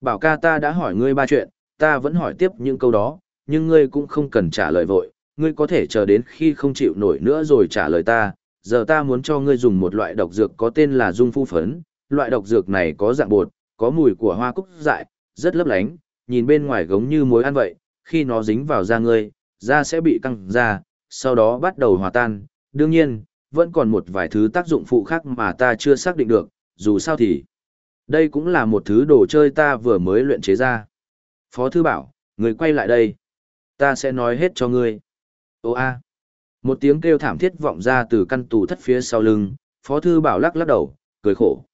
Bảo ca ta đã hỏi ngươi ba chuyện, ta vẫn hỏi tiếp những câu đó, nhưng ngươi cũng không cần trả lời vội, ngươi có thể chờ đến khi không chịu nổi nữa rồi trả lời ta. Giờ ta muốn cho ngươi dùng một loại độc dược có tên là dung phu phấn, loại độc dược này có dạng bột, có mùi của hoa cúc dại, rất lấp lánh, nhìn bên ngoài giống như muối ăn vậy, khi nó dính vào da ngươi, da sẽ bị căng ra, sau đó bắt đầu hòa tan. Đương nhiên, vẫn còn một vài thứ tác dụng phụ khác mà ta chưa xác định được, dù sao thì đây cũng là một thứ đồ chơi ta vừa mới luyện chế ra. Phó thư bảo, người quay lại đây. Ta sẽ nói hết cho ngươi. Ô a. Một tiếng kêu thảm thiết vọng ra từ căn tù thất phía sau lưng, Phó thư bảo lắc lắc đầu, cười khổ.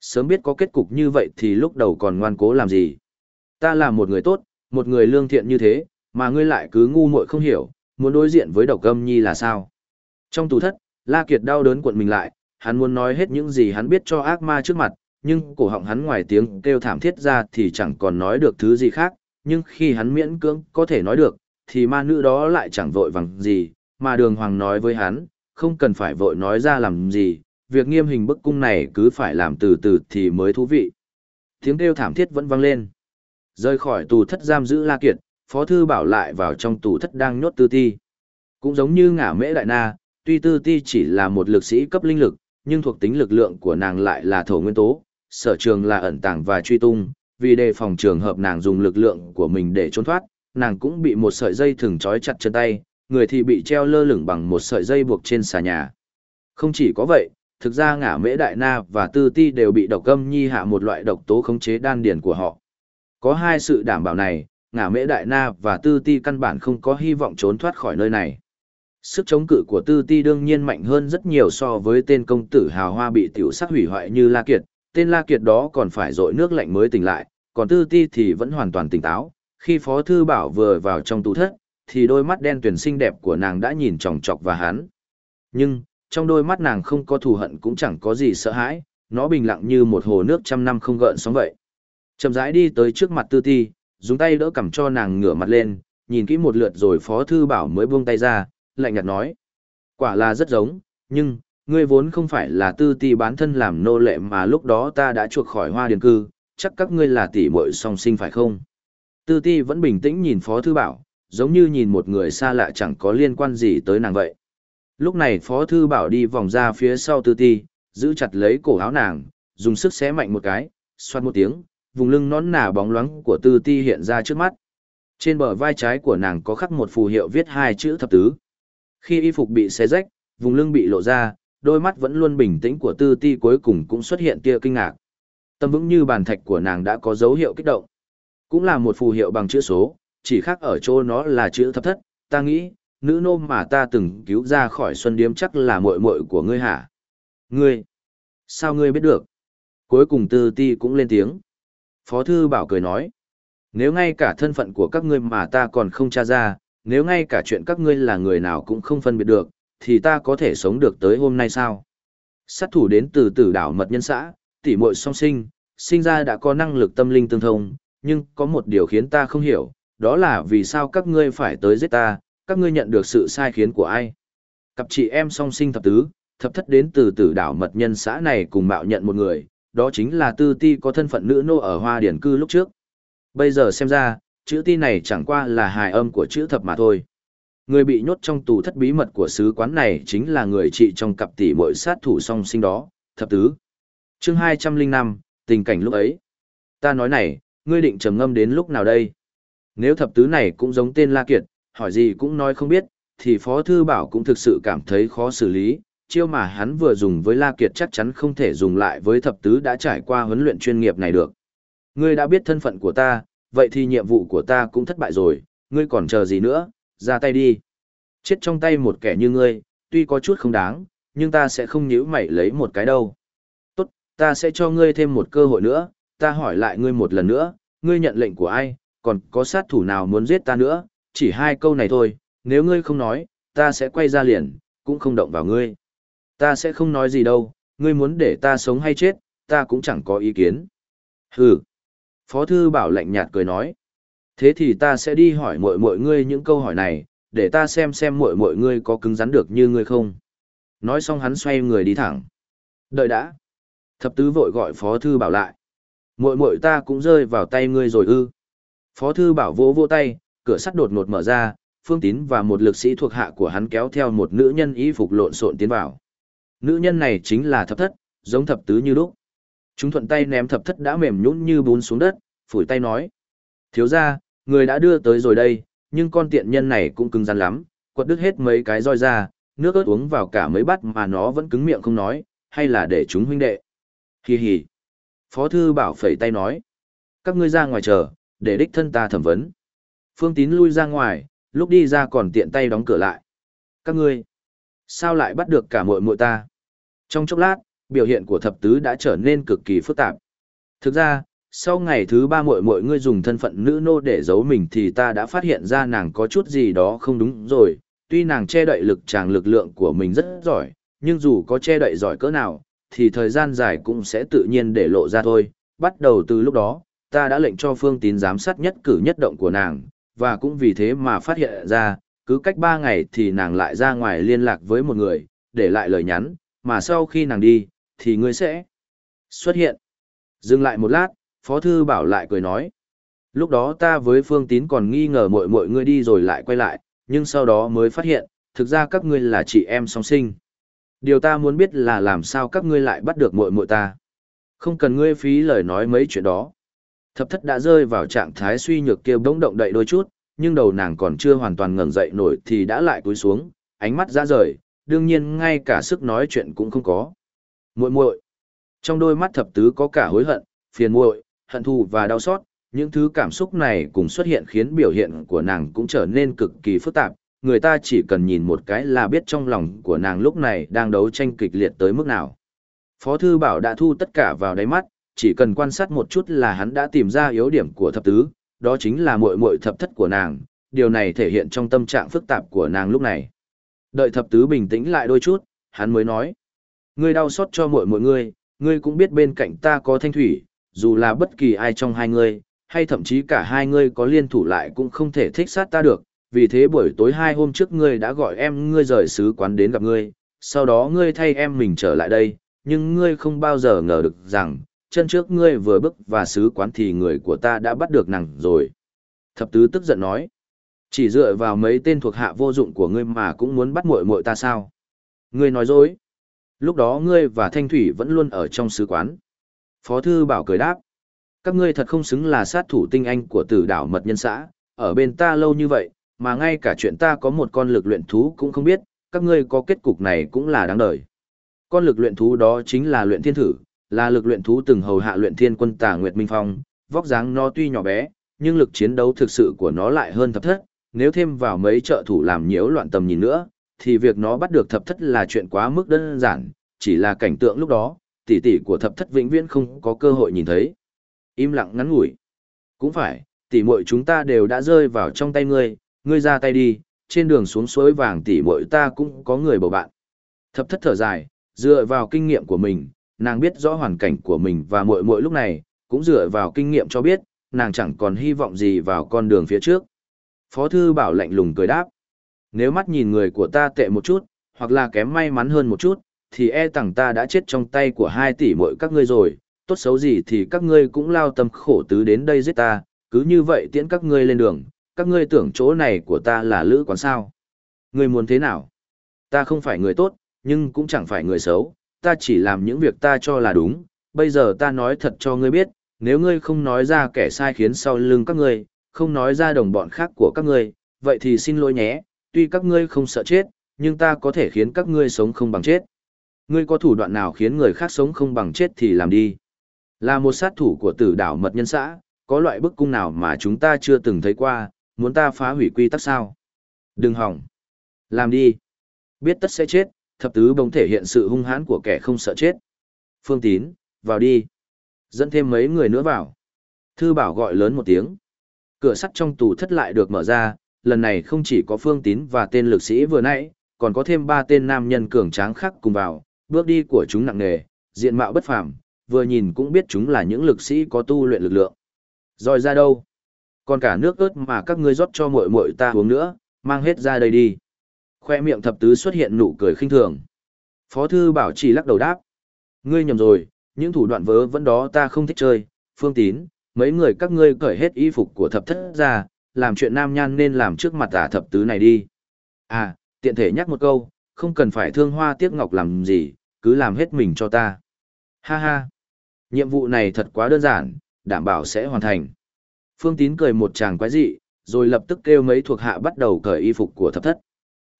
Sớm biết có kết cục như vậy thì lúc đầu còn ngoan cố làm gì. Ta là một người tốt, một người lương thiện như thế, mà ngươi lại cứ ngu muội không hiểu, muốn đối diện với độc gâm nhi là sao. Trong tù thất, La Kiệt đau đớn cuộn mình lại, hắn muốn nói hết những gì hắn biết cho ác ma trước mặt, nhưng cổ họng hắn ngoài tiếng kêu thảm thiết ra thì chẳng còn nói được thứ gì khác, nhưng khi hắn miễn cưỡng có thể nói được, thì ma nữ đó lại chẳng vội vàng gì, mà đường hoàng nói với hắn, không cần phải vội nói ra làm gì, việc nghiêm hình bức cung này cứ phải làm từ từ thì mới thú vị. Tiếng kêu thảm thiết vẫn vang lên. Rời khỏi tù thất giam giữ La Kiệt, Phó Thư bảo lại vào trong tù thất đang nhốt tư ti. Cũng giống như ngả mễ đại na, tuy tư ti chỉ là một lực sĩ cấp linh lực, nhưng thuộc tính lực lượng của nàng lại là thổ nguyên tố, sở trường là ẩn tàng và truy tung, vì đề phòng trường hợp nàng dùng lực lượng của mình để trốn thoát, nàng cũng bị một sợi dây thừng trói chặt chân tay, người thì bị treo lơ lửng bằng một sợi dây buộc trên xà nhà. Không chỉ có vậy, thực ra ngả mễ đại na và tư ti đều bị độc âm nhi hạ một loại độc tố khống chế đan điền của họ. Có hai sự đảm bảo này, ngả mễ đại na và tư ti căn bản không có hy vọng trốn thoát khỏi nơi này. Sức chống cự của tư ti đương nhiên mạnh hơn rất nhiều so với tên công tử hào hoa bị tiểu sắc hủy hoại như La Kiệt, tên La Kiệt đó còn phải dội nước lạnh mới tỉnh lại, còn tư ti thì vẫn hoàn toàn tỉnh táo. Khi Phó Thư Bảo vừa vào trong tủ thất, thì đôi mắt đen tuyển xinh đẹp của nàng đã nhìn chòng chọc và hắn. Nhưng, trong đôi mắt nàng không có thù hận cũng chẳng có gì sợ hãi, nó bình lặng như một hồ nước trăm năm không gợn sóng vậy. Chậm rãi đi tới trước mặt tư ti, dùng tay đỡ cằm cho nàng ngửa mặt lên, nhìn kỹ một lượt rồi Phó Thư Bảo mới buông tay ra, lạnh nhạt nói. Quả là rất giống, nhưng, ngươi vốn không phải là tư ti bán thân làm nô lệ mà lúc đó ta đã chuộc khỏi hoa điền cư, chắc các ngươi là tỷ muội song sinh phải không? Tư ti vẫn bình tĩnh nhìn Phó Thư Bảo, giống như nhìn một người xa lạ chẳng có liên quan gì tới nàng vậy. Lúc này Phó Thư Bảo đi vòng ra phía sau tư ti, giữ chặt lấy cổ áo nàng, dùng sức xé mạnh một cái, xoát một tiếng, vùng lưng nón nà bóng loáng của tư ti hiện ra trước mắt. Trên bờ vai trái của nàng có khắc một phù hiệu viết hai chữ thập tứ. Khi y phục bị xé rách, vùng lưng bị lộ ra, đôi mắt vẫn luôn bình tĩnh của tư ti cuối cùng cũng xuất hiện tia kinh ngạc. Tâm vững như bàn thạch của nàng đã có dấu hiệu kích động. Cũng là một phù hiệu bằng chữ số, chỉ khác ở chỗ nó là chữ thập thất, ta nghĩ, nữ nô mà ta từng cứu ra khỏi xuân điếm chắc là muội muội của ngươi hả? Ngươi? Sao ngươi biết được? Cuối cùng tư ti cũng lên tiếng. Phó thư bảo cười nói. Nếu ngay cả thân phận của các ngươi mà ta còn không tra ra, nếu ngay cả chuyện các ngươi là người nào cũng không phân biệt được, thì ta có thể sống được tới hôm nay sao? Sát thủ đến từ tử đảo mật nhân xã, tỷ muội song sinh, sinh ra đã có năng lực tâm linh tương thông, nhưng có một điều khiến ta không hiểu, đó là vì sao các ngươi phải tới giết ta, các ngươi nhận được sự sai khiến của ai? Cặp chị em song sinh thập tứ, thập thất đến từ tử đảo mật nhân xã này cùng mạo nhận một người, đó chính là tư ti có thân phận nữ nô ở hoa điển cư lúc trước. Bây giờ xem ra, chữ ti này chẳng qua là hài âm của chữ thập mà thôi. Người bị nhốt trong tù thất bí mật của sứ quán này chính là người chị trong cặp tỷ muội sát thủ song sinh đó, thập tứ. chương 205, tình cảnh lúc ấy. Ta nói này, ngươi định trầm ngâm đến lúc nào đây? Nếu thập tứ này cũng giống tên La Kiệt, hỏi gì cũng nói không biết, thì Phó Thư Bảo cũng thực sự cảm thấy khó xử lý. Chiêu mà hắn vừa dùng với La Kiệt chắc chắn không thể dùng lại với thập tứ đã trải qua huấn luyện chuyên nghiệp này được. Ngươi đã biết thân phận của ta, vậy thì nhiệm vụ của ta cũng thất bại rồi, ngươi còn chờ gì nữa, ra tay đi. Chết trong tay một kẻ như ngươi, tuy có chút không đáng, nhưng ta sẽ không nhíu mày lấy một cái đâu. Tốt, ta sẽ cho ngươi thêm một cơ hội nữa, ta hỏi lại ngươi một lần nữa, ngươi nhận lệnh của ai, còn có sát thủ nào muốn giết ta nữa, chỉ hai câu này thôi, nếu ngươi không nói, ta sẽ quay ra liền, cũng không động vào ngươi. Ta sẽ không nói gì đâu, ngươi muốn để ta sống hay chết, ta cũng chẳng có ý kiến. Hừ. Phó thư bảo lạnh nhạt cười nói. Thế thì ta sẽ đi hỏi mọi mọi ngươi những câu hỏi này, để ta xem xem mọi mọi ngươi có cứng rắn được như ngươi không. Nói xong hắn xoay người đi thẳng. Đợi đã. Thập tứ vội gọi phó thư bảo lại. Mội mội ta cũng rơi vào tay ngươi rồi ư. Phó thư bảo vỗ vỗ tay, cửa sắt đột ngột mở ra, phương tín và một lực sĩ thuộc hạ của hắn kéo theo một nữ nhân y phục lộn xộn tiến vào. Nữ nhân này chính là thập thất, giống thập tứ như lúc. Chúng thuận tay ném thập thất đã mềm nhũn như bún xuống đất, phủi tay nói. Thiếu ra, người đã đưa tới rồi đây, nhưng con tiện nhân này cũng cứng rắn lắm, quật đứt hết mấy cái roi ra, nước ớt uống vào cả mấy bát mà nó vẫn cứng miệng không nói, hay là để chúng huynh đệ. Hi hi. Phó thư bảo phẩy tay nói. Các ngươi ra ngoài chờ, để đích thân ta thẩm vấn. Phương tín lui ra ngoài, lúc đi ra còn tiện tay đóng cửa lại. Các ngươi, sao lại bắt được cả muội muội ta? Trong chốc lát, biểu hiện của thập tứ đã trở nên cực kỳ phức tạp. Thực ra, sau ngày thứ ba muội muội ngươi dùng thân phận nữ nô để giấu mình thì ta đã phát hiện ra nàng có chút gì đó không đúng rồi. Tuy nàng che đậy lực tràng lực lượng của mình rất giỏi, nhưng dù có che đậy giỏi cỡ nào, thì thời gian dài cũng sẽ tự nhiên để lộ ra thôi. Bắt đầu từ lúc đó, ta đã lệnh cho phương tín giám sát nhất cử nhất động của nàng, và cũng vì thế mà phát hiện ra, cứ cách ba ngày thì nàng lại ra ngoài liên lạc với một người, để lại lời nhắn, mà sau khi nàng đi, thì ngươi sẽ xuất hiện. Dừng lại một lát, Phó Thư Bảo lại cười nói. Lúc đó ta với Phương Tín còn nghi ngờ mọi mọi ngươi đi rồi lại quay lại, nhưng sau đó mới phát hiện, thực ra các ngươi là chị em song sinh. Điều ta muốn biết là làm sao các ngươi lại bắt được muội muội ta. Không cần ngươi phí lời nói mấy chuyện đó. Thập thất đã rơi vào trạng thái suy nhược kia bỗng động đậy đôi chút, nhưng đầu nàng còn chưa hoàn toàn ngẩng dậy nổi thì đã lại cúi xuống, ánh mắt ra rời, đương nhiên ngay cả sức nói chuyện cũng không có. Muội muội. Trong đôi mắt thập tứ có cả hối hận, phiền muội, hận thù và đau xót, những thứ cảm xúc này cùng xuất hiện khiến biểu hiện của nàng cũng trở nên cực kỳ phức tạp, người ta chỉ cần nhìn một cái là biết trong lòng của nàng lúc này đang đấu tranh kịch liệt tới mức nào. Phó Thư Bảo đã thu tất cả vào đáy mắt, chỉ cần quan sát một chút là hắn đã tìm ra yếu điểm của thập tứ, đó chính là muội muội thập thất của nàng, điều này thể hiện trong tâm trạng phức tạp của nàng lúc này. Đợi thập tứ bình tĩnh lại đôi chút, hắn mới nói: "Ngươi đau xót cho muội muội ngươi, ngươi cũng biết bên cạnh ta có Thanh Thủy, dù là bất kỳ ai trong hai ngươi, hay thậm chí cả hai ngươi có liên thủ lại cũng không thể thích sát ta được, vì thế buổi tối hai hôm trước ngươi đã gọi em ngươi rời sứ quán đến gặp ngươi, sau đó ngươi thay em mình trở lại đây, nhưng ngươi không bao giờ ngờ được rằng, chân trước ngươi vừa bước và sứ quán thì người của ta đã bắt được nàng rồi. Thập tứ tức giận nói, chỉ dựa vào mấy tên thuộc hạ vô dụng của ngươi mà cũng muốn bắt muội muội ta sao? Ngươi nói dối. Lúc đó ngươi và Thanh Thủy vẫn luôn ở trong sứ quán. Phó thư bảo cười đáp. Các ngươi thật không xứng là sát thủ tinh anh của tử đảo mật nhân xã, ở bên ta lâu như vậy, mà ngay cả chuyện ta có một con lực luyện thú cũng không biết, các ngươi có kết cục này cũng là đáng đời. Con lực luyện thú đó chính là luyện thiên thử, là lực luyện thú từng hầu hạ luyện thiên quân tà Nguyệt Minh Phong, vóc dáng nó tuy nhỏ bé, nhưng lực chiến đấu thực sự của nó lại hơn thập thất, nếu thêm vào mấy trợ thủ làm nhiễu loạn tầm nhìn nữa, thì việc nó bắt được thập thất là chuyện quá mức đơn giản, chỉ là cảnh tượng lúc đó, tỷ tỷ của thập thất vĩnh viễn không có cơ hội nhìn thấy. Im lặng ngắn ngủi. Cũng phải, tỷ muội chúng ta đều đã rơi vào trong tay ngươi, ngươi ra tay đi, trên đường xuống suối vàng tỷ muội ta cũng có người bầu bạn. Thập thất thở dài, dựa vào kinh nghiệm của mình, nàng biết rõ hoàn cảnh của mình và muội muội lúc này, cũng dựa vào kinh nghiệm cho biết, nàng chẳng còn hy vọng gì vào con đường phía trước. Phó thư bảo lạnh lùng cười đáp. Nếu mắt nhìn người của ta tệ một chút, hoặc là kém may mắn hơn một chút, thì e rằng ta đã chết trong tay của hai tỷ muội các ngươi rồi, tốt xấu gì thì các ngươi cũng lao tâm khổ tứ đến đây giết ta, cứ như vậy tiễn các ngươi lên đường, các ngươi tưởng chỗ này của ta là lữ quán sao. Ngươi muốn thế nào? Ta không phải người tốt, nhưng cũng chẳng phải người xấu, ta chỉ làm những việc ta cho là đúng, bây giờ ta nói thật cho ngươi biết, nếu ngươi không nói ra kẻ sai khiến sau lưng các ngươi, không nói ra đồng bọn khác của các ngươi, vậy thì xin lỗi nhé, tuy các ngươi không sợ chết, nhưng ta có thể khiến các ngươi sống không bằng chết. Ngươi có thủ đoạn nào khiến người khác sống không bằng chết thì làm đi. Là một sát thủ của tử đảo mật nhân xã, có loại bức cung nào mà chúng ta chưa từng thấy qua, muốn ta phá hủy quy tắc sao? Đừng hỏng. Làm đi. Biết tất sẽ chết, thập tứ bỗng thể hiện sự hung hãn của kẻ không sợ chết. Phương Tín, vào đi. Dẫn thêm mấy người nữa vào. Thư bảo gọi lớn một tiếng. Cửa sắt trong tù thất lại được mở ra, lần này không chỉ có Phương Tín và tên lực sĩ vừa nãy, còn có thêm ba tên nam nhân cường tráng khác cùng vào, bước đi của chúng nặng nề, diện mạo bất phàm, vừa nhìn cũng biết chúng là những lực sĩ có tu luyện lực lượng. Rồi ra đâu? Còn cả nước ớt mà các ngươi rót cho muội muội ta uống nữa, mang hết ra đây đi. Khoe miệng thập tứ xuất hiện nụ cười khinh thường. Phó thư bảo chỉ lắc đầu đáp. Ngươi nhầm rồi, những thủ đoạn vớ vẫn đó ta không thích chơi, phương tín, mấy người các ngươi cởi hết y phục của thập thất ra, làm chuyện nam nhan nên làm trước mặt tả thập tứ này đi. À, tiện thể nhắc một câu, không cần phải thương hoa tiếc ngọc làm gì, cứ làm hết mình cho ta. Ha ha, nhiệm vụ này thật quá đơn giản, đảm bảo sẽ hoàn thành. Phương Tín cười một chàng quái dị, rồi lập tức kêu mấy thuộc hạ bắt đầu cởi y phục của thập thất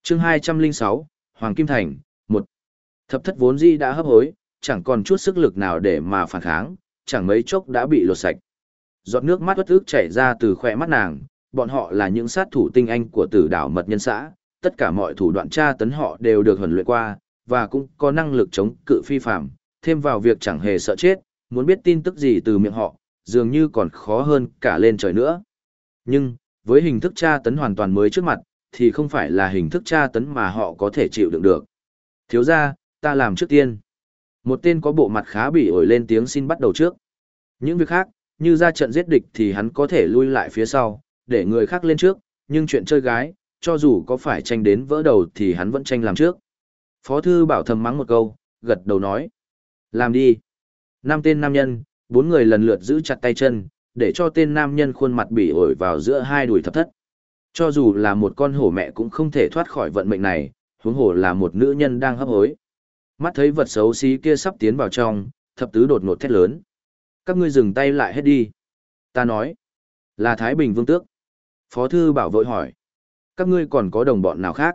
chương 206, Hoàng Kim Thành, một Thập thất vốn di đã hấp hối, chẳng còn chút sức lực nào để mà phản kháng, chẳng mấy chốc đã bị lột sạch. Giọt nước mắt bất ức chảy ra từ khoe mắt nàng, bọn họ là những sát thủ tinh anh của tử đảo mật nhân xã, tất cả mọi thủ đoạn tra tấn họ đều được huấn luyện qua, và cũng có năng lực chống cự phi phạm, thêm vào việc chẳng hề sợ chết, muốn biết tin tức gì từ miệng họ, dường như còn khó hơn cả lên trời nữa. Nhưng, với hình thức tra tấn hoàn toàn mới trước mặt, thì không phải là hình thức tra tấn mà họ có thể chịu đựng được. Thiếu ra, ta làm trước tiên. Một tên có bộ mặt khá bị ổi lên tiếng xin bắt đầu trước. Những việc khác, như ra trận giết địch thì hắn có thể lui lại phía sau, để người khác lên trước, nhưng chuyện chơi gái, cho dù có phải tranh đến vỡ đầu thì hắn vẫn tranh làm trước. Phó thư bảo thầm mắng một câu, gật đầu nói. Làm đi. Năm tên nam nhân, bốn người lần lượt giữ chặt tay chân, để cho tên nam nhân khuôn mặt bị ổi vào giữa hai đùi thập thất. Cho dù là một con hổ mẹ cũng không thể thoát khỏi vận mệnh này, huống hồ là một nữ nhân đang hấp hối. Mắt thấy vật xấu xí kia sắp tiến vào trong, thập tứ đột ngột thét lớn. Các ngươi dừng tay lại hết đi. Ta nói, là Thái Bình Vương Tước. Phó Thư Bảo vội hỏi, các ngươi còn có đồng bọn nào khác?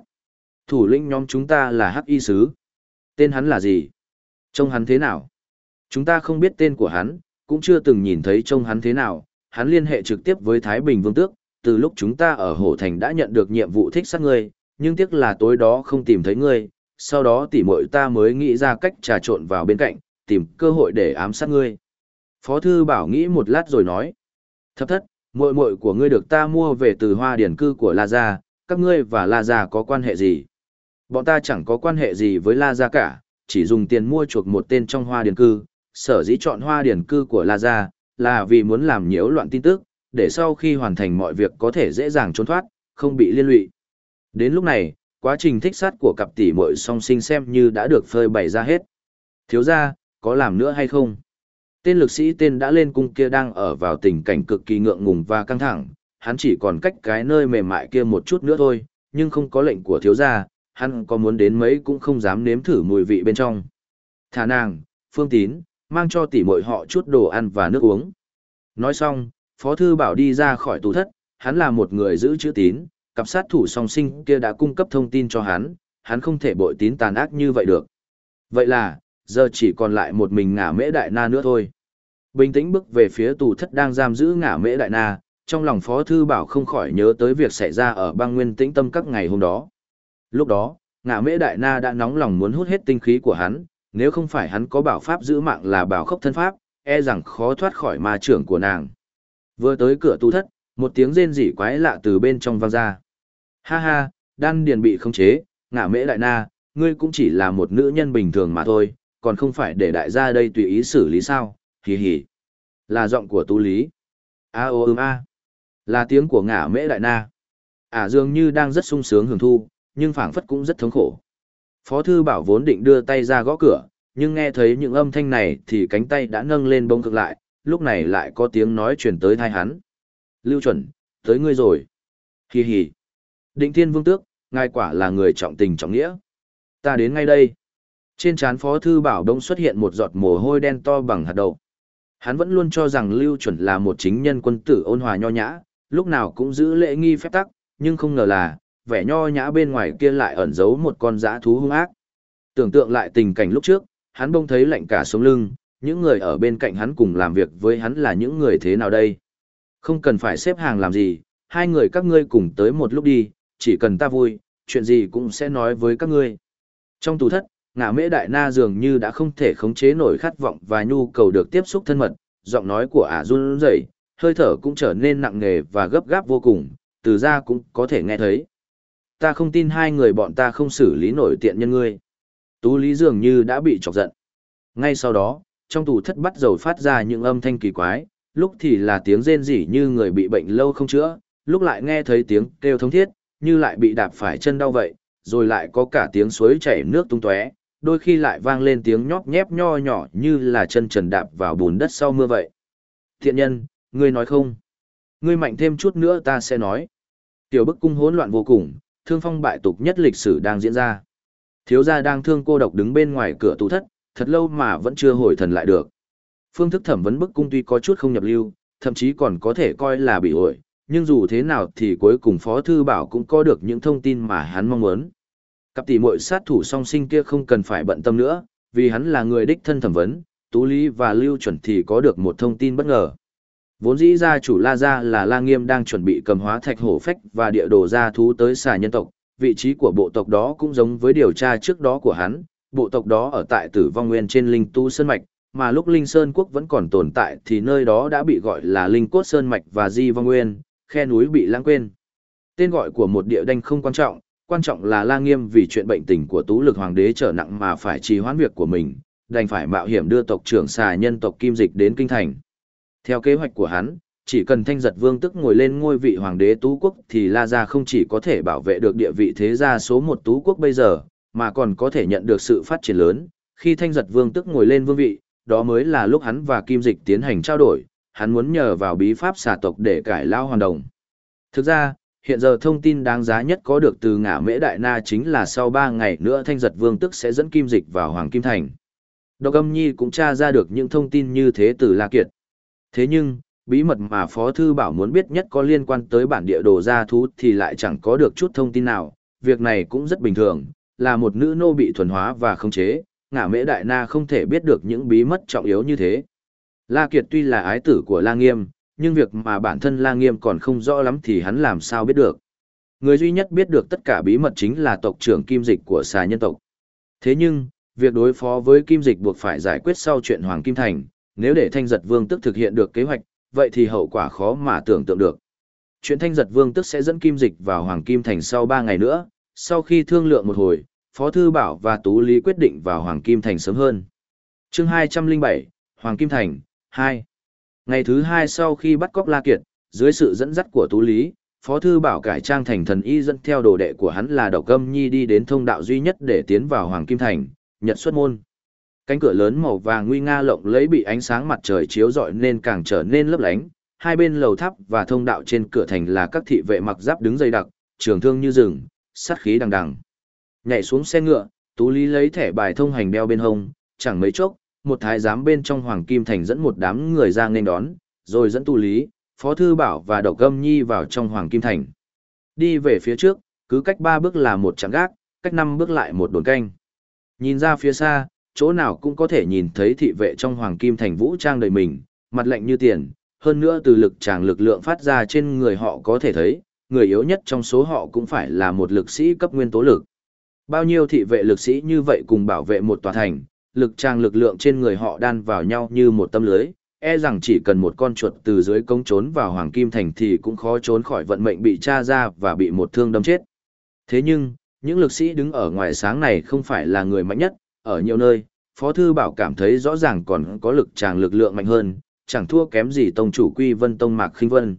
Thủ lĩnh nhóm chúng ta là Hắc Y Sứ. Tên hắn là gì? Trông hắn thế nào? Chúng ta không biết tên của hắn, cũng chưa từng nhìn thấy trông hắn thế nào. Hắn liên hệ trực tiếp với Thái Bình Vương Tước, từ lúc chúng ta ở Hổ Thành đã nhận được nhiệm vụ thích sát ngươi, nhưng tiếc là tối đó không tìm thấy ngươi, sau đó tỉ muội ta mới nghĩ ra cách trà trộn vào bên cạnh, tìm cơ hội để ám sát ngươi. Phó thư bảo nghĩ một lát rồi nói. Thập thất, muội muội của ngươi được ta mua về từ hoa điển cư của La Gia, các ngươi và La Gia có quan hệ gì? Bọn ta chẳng có quan hệ gì với La Gia cả, chỉ dùng tiền mua chuộc một tên trong hoa điển cư, sở dĩ chọn hoa điển cư của La Gia, là vì muốn làm nhiễu loạn tin tức, để sau khi hoàn thành mọi việc có thể dễ dàng trốn thoát, không bị liên lụy. Đến lúc này, quá trình thích sát của cặp tỷ muội song sinh xem như đã được phơi bày ra hết. Thiếu gia, có làm nữa hay không? Tên lực sĩ tên đã lên cung kia đang ở vào tình cảnh cực kỳ ngượng ngùng và căng thẳng, hắn chỉ còn cách cái nơi mềm mại kia một chút nữa thôi, nhưng không có lệnh của thiếu gia, hắn có muốn đến mấy cũng không dám nếm thử mùi vị bên trong. Thả nàng, phương tín, mang cho tỷ muội họ chút đồ ăn và nước uống. Nói xong, Phó Thư Bảo đi ra khỏi tù thất, hắn là một người giữ chữ tín, cặp sát thủ song sinh kia đã cung cấp thông tin cho hắn, hắn không thể bội tín tàn ác như vậy được. Vậy là, giờ chỉ còn lại một mình ngả mễ đại na nữa thôi. Bình tĩnh bước về phía tù thất đang giam giữ ngả mễ đại na, trong lòng Phó Thư Bảo không khỏi nhớ tới việc xảy ra ở băng nguyên tĩnh tâm các ngày hôm đó. Lúc đó, ngả mễ đại na đã nóng lòng muốn hút hết tinh khí của hắn, nếu không phải hắn có bảo pháp giữ mạng là bảo khốc thân pháp, e rằng khó thoát khỏi ma trưởng của nàng. Vừa tới cửa tu thất, một tiếng rên rỉ quái lạ từ bên trong vang ra. Ha ha, đan điền bị khống chế, ngả mễ đại na, ngươi cũng chỉ là một nữ nhân bình thường mà thôi, còn không phải để đại gia đây tùy ý xử lý sao, hì hì. Là giọng của tu lý. A ô ưm a. Là tiếng của ngả mễ đại na. À, dường như đang rất sung sướng hưởng thu, nhưng phảng phất cũng rất thống khổ. Phó thư bảo vốn định đưa tay ra gõ cửa, nhưng nghe thấy những âm thanh này thì cánh tay đã nâng lên bông cực lại, lúc này lại có tiếng nói chuyển tới thai hắn. Lưu chuẩn, tới ngươi rồi. Hì hì. Định thiên vương tước, ngài quả là người trọng tình trọng nghĩa. Ta đến ngay đây. Trên trán phó thư bảo đông xuất hiện một giọt mồ hôi đen to bằng hạt đậu. Hắn vẫn luôn cho rằng Lưu chuẩn là một chính nhân quân tử ôn hòa nho nhã, lúc nào cũng giữ lễ nghi phép tắc, nhưng không ngờ là, vẻ nho nhã bên ngoài kia lại ẩn giấu một con dã thú hung ác. Tưởng tượng lại tình cảnh lúc trước, hắn bông thấy lạnh cả sống lưng, những người ở bên cạnh hắn cùng làm việc với hắn là những người thế nào đây? Không cần phải xếp hàng làm gì, hai người các ngươi cùng tới một lúc đi, chỉ cần ta vui, chuyện gì cũng sẽ nói với các ngươi. Trong tù thất, ngạ mễ đại na dường như đã không thể khống chế nổi khát vọng và nhu cầu được tiếp xúc thân mật, giọng nói của ả run rẩy, hơi thở cũng trở nên nặng nề và gấp gáp vô cùng, từ ra cũng có thể nghe thấy. Ta không tin hai người bọn ta không xử lý nổi tiện nhân ngươi. Tú Lý dường như đã bị chọc giận. Ngay sau đó, trong tù thất bắt dầu phát ra những âm thanh kỳ quái, lúc thì là tiếng rên rỉ như người bị bệnh lâu không chữa, lúc lại nghe thấy tiếng kêu thống thiết, như lại bị đạp phải chân đau vậy, rồi lại có cả tiếng suối chảy nước tung tóe, đôi khi lại vang lên tiếng nhóp nhép nho nhỏ như là chân trần đạp vào bùn đất sau mưa vậy. Thiện nhân, ngươi nói không? Ngươi mạnh thêm chút nữa ta sẽ nói. Tiểu bức cung hỗn loạn vô cùng, thương phong bại tục nhất lịch sử đang diễn ra. Thiếu gia đang thương cô độc đứng bên ngoài cửa tủ thất, thật lâu mà vẫn chưa hồi thần lại được. Phương thức thẩm vấn bức cung tuy có chút không nhập lưu, thậm chí còn có thể coi là bị ổi, nhưng dù thế nào thì cuối cùng Phó Thư Bảo cũng có được những thông tin mà hắn mong muốn. Cặp tỷ muội sát thủ song sinh kia không cần phải bận tâm nữa, vì hắn là người đích thân thẩm vấn, Tú Lý và Lưu Chuẩn thì có được một thông tin bất ngờ. Vốn dĩ gia chủ La Gia là La Nghiêm đang chuẩn bị cầm hóa thạch hổ phách và địa đồ gia thú tới xà nhân tộc, vị trí của bộ tộc đó cũng giống với điều tra trước đó của hắn, bộ tộc đó ở tại tử vong nguyên trên Linh Tu Sơn Mạch, mà lúc Linh Sơn Quốc vẫn còn tồn tại thì nơi đó đã bị gọi là Linh Cốt Sơn Mạch và Di Vong Nguyên, khe núi bị lãng quên. Tên gọi của một địa đanh không quan trọng, quan trọng là La Nghiêm vì chuyện bệnh tình của Tú Lực Hoàng đế trở nặng mà phải trì hoãn việc của mình, đành phải mạo hiểm đưa tộc trưởng xà nhân tộc Kim Dịch đến kinh thành. Theo kế hoạch của hắn, chỉ cần thanh giật vương tức ngồi lên ngôi vị hoàng đế tú quốc thì La Gia không chỉ có thể bảo vệ được địa vị thế gia số một tú quốc bây giờ, mà còn có thể nhận được sự phát triển lớn. Khi thanh giật vương tức ngồi lên vương vị, đó mới là lúc hắn và Kim Dịch tiến hành trao đổi, hắn muốn nhờ vào bí pháp xà tộc để cải lao hoàn đồng. Thực ra, hiện giờ thông tin đáng giá nhất có được từ ngã mễ đại na chính là sau 3 ngày nữa thanh giật vương tức sẽ dẫn Kim Dịch vào Hoàng Kim Thành. Độc âm nhi cũng tra ra được những thông tin như thế từ La Kiệt. Thế nhưng, bí mật mà Phó Thư Bảo muốn biết nhất có liên quan tới bản địa đồ gia thú thì lại chẳng có được chút thông tin nào, việc này cũng rất bình thường, là một nữ nô bị thuần hóa và khống chế, ngả mễ đại na không thể biết được những bí mật trọng yếu như thế. La Kiệt tuy là ái tử của La Nghiêm, nhưng việc mà bản thân La Nghiêm còn không rõ lắm thì hắn làm sao biết được. Người duy nhất biết được tất cả bí mật chính là tộc trưởng Kim Dịch của xà nhân tộc. Thế nhưng, việc đối phó với Kim Dịch buộc phải giải quyết sau chuyện Hoàng Kim Thành, nếu để thanh giật vương tức thực hiện được kế hoạch, vậy thì hậu quả khó mà tưởng tượng được. Chuyện thanh giật vương tức sẽ dẫn kim dịch vào Hoàng Kim Thành sau 3 ngày nữa, sau khi thương lượng một hồi, Phó Thư Bảo và Tú Lý quyết định vào Hoàng Kim Thành sớm hơn. chương 207, Hoàng Kim Thành, 2. Ngày thứ hai sau khi bắt cóc La Kiệt, dưới sự dẫn dắt của Tú Lý, Phó Thư Bảo cải trang thành thần y dẫn theo đồ đệ của hắn là Độc Âm Nhi đi đến thông đạo duy nhất để tiến vào Hoàng Kim Thành, nhật xuất môn. Cánh cửa lớn màu vàng nguy nga lộng lấy bị ánh sáng mặt trời chiếu rọi nên càng trở nên lấp lánh. Hai bên lầu tháp và thông đạo trên cửa thành là các thị vệ mặc giáp đứng dày đặc, trường thương như rừng, sát khí đằng đằng. Nhảy xuống xe ngựa, Tú Lý lấy thẻ bài thông hành đeo bên hông, chẳng mấy chốc, một thái giám bên trong Hoàng Kim Thành dẫn một đám người ra nên đón, rồi dẫn Tú Lý, Phó Thư Bảo và Độc Gâm Nhi vào trong Hoàng Kim Thành. Đi về phía trước, cứ cách ba bước là một trạm gác, cách năm bước lại một đồn canh. Nhìn ra phía xa, chỗ nào cũng có thể nhìn thấy thị vệ trong hoàng kim thành vũ trang đầy mình, mặt lạnh như tiền, hơn nữa từ lực tràng lực lượng phát ra trên người họ có thể thấy, người yếu nhất trong số họ cũng phải là một lực sĩ cấp nguyên tố lực. Bao nhiêu thị vệ lực sĩ như vậy cùng bảo vệ một tòa thành, lực trang lực lượng trên người họ đan vào nhau như một tấm lưới, e rằng chỉ cần một con chuột từ dưới cống trốn vào hoàng kim thành thì cũng khó trốn khỏi vận mệnh bị tra ra và bị một thương đâm chết. Thế nhưng, những lực sĩ đứng ở ngoài sáng này không phải là người mạnh nhất, ở nhiều nơi, Phó Thư Bảo cảm thấy rõ ràng còn có lực tràng lực lượng mạnh hơn, chẳng thua kém gì tông chủ Quy Vân Tông Mạc Khinh Vân.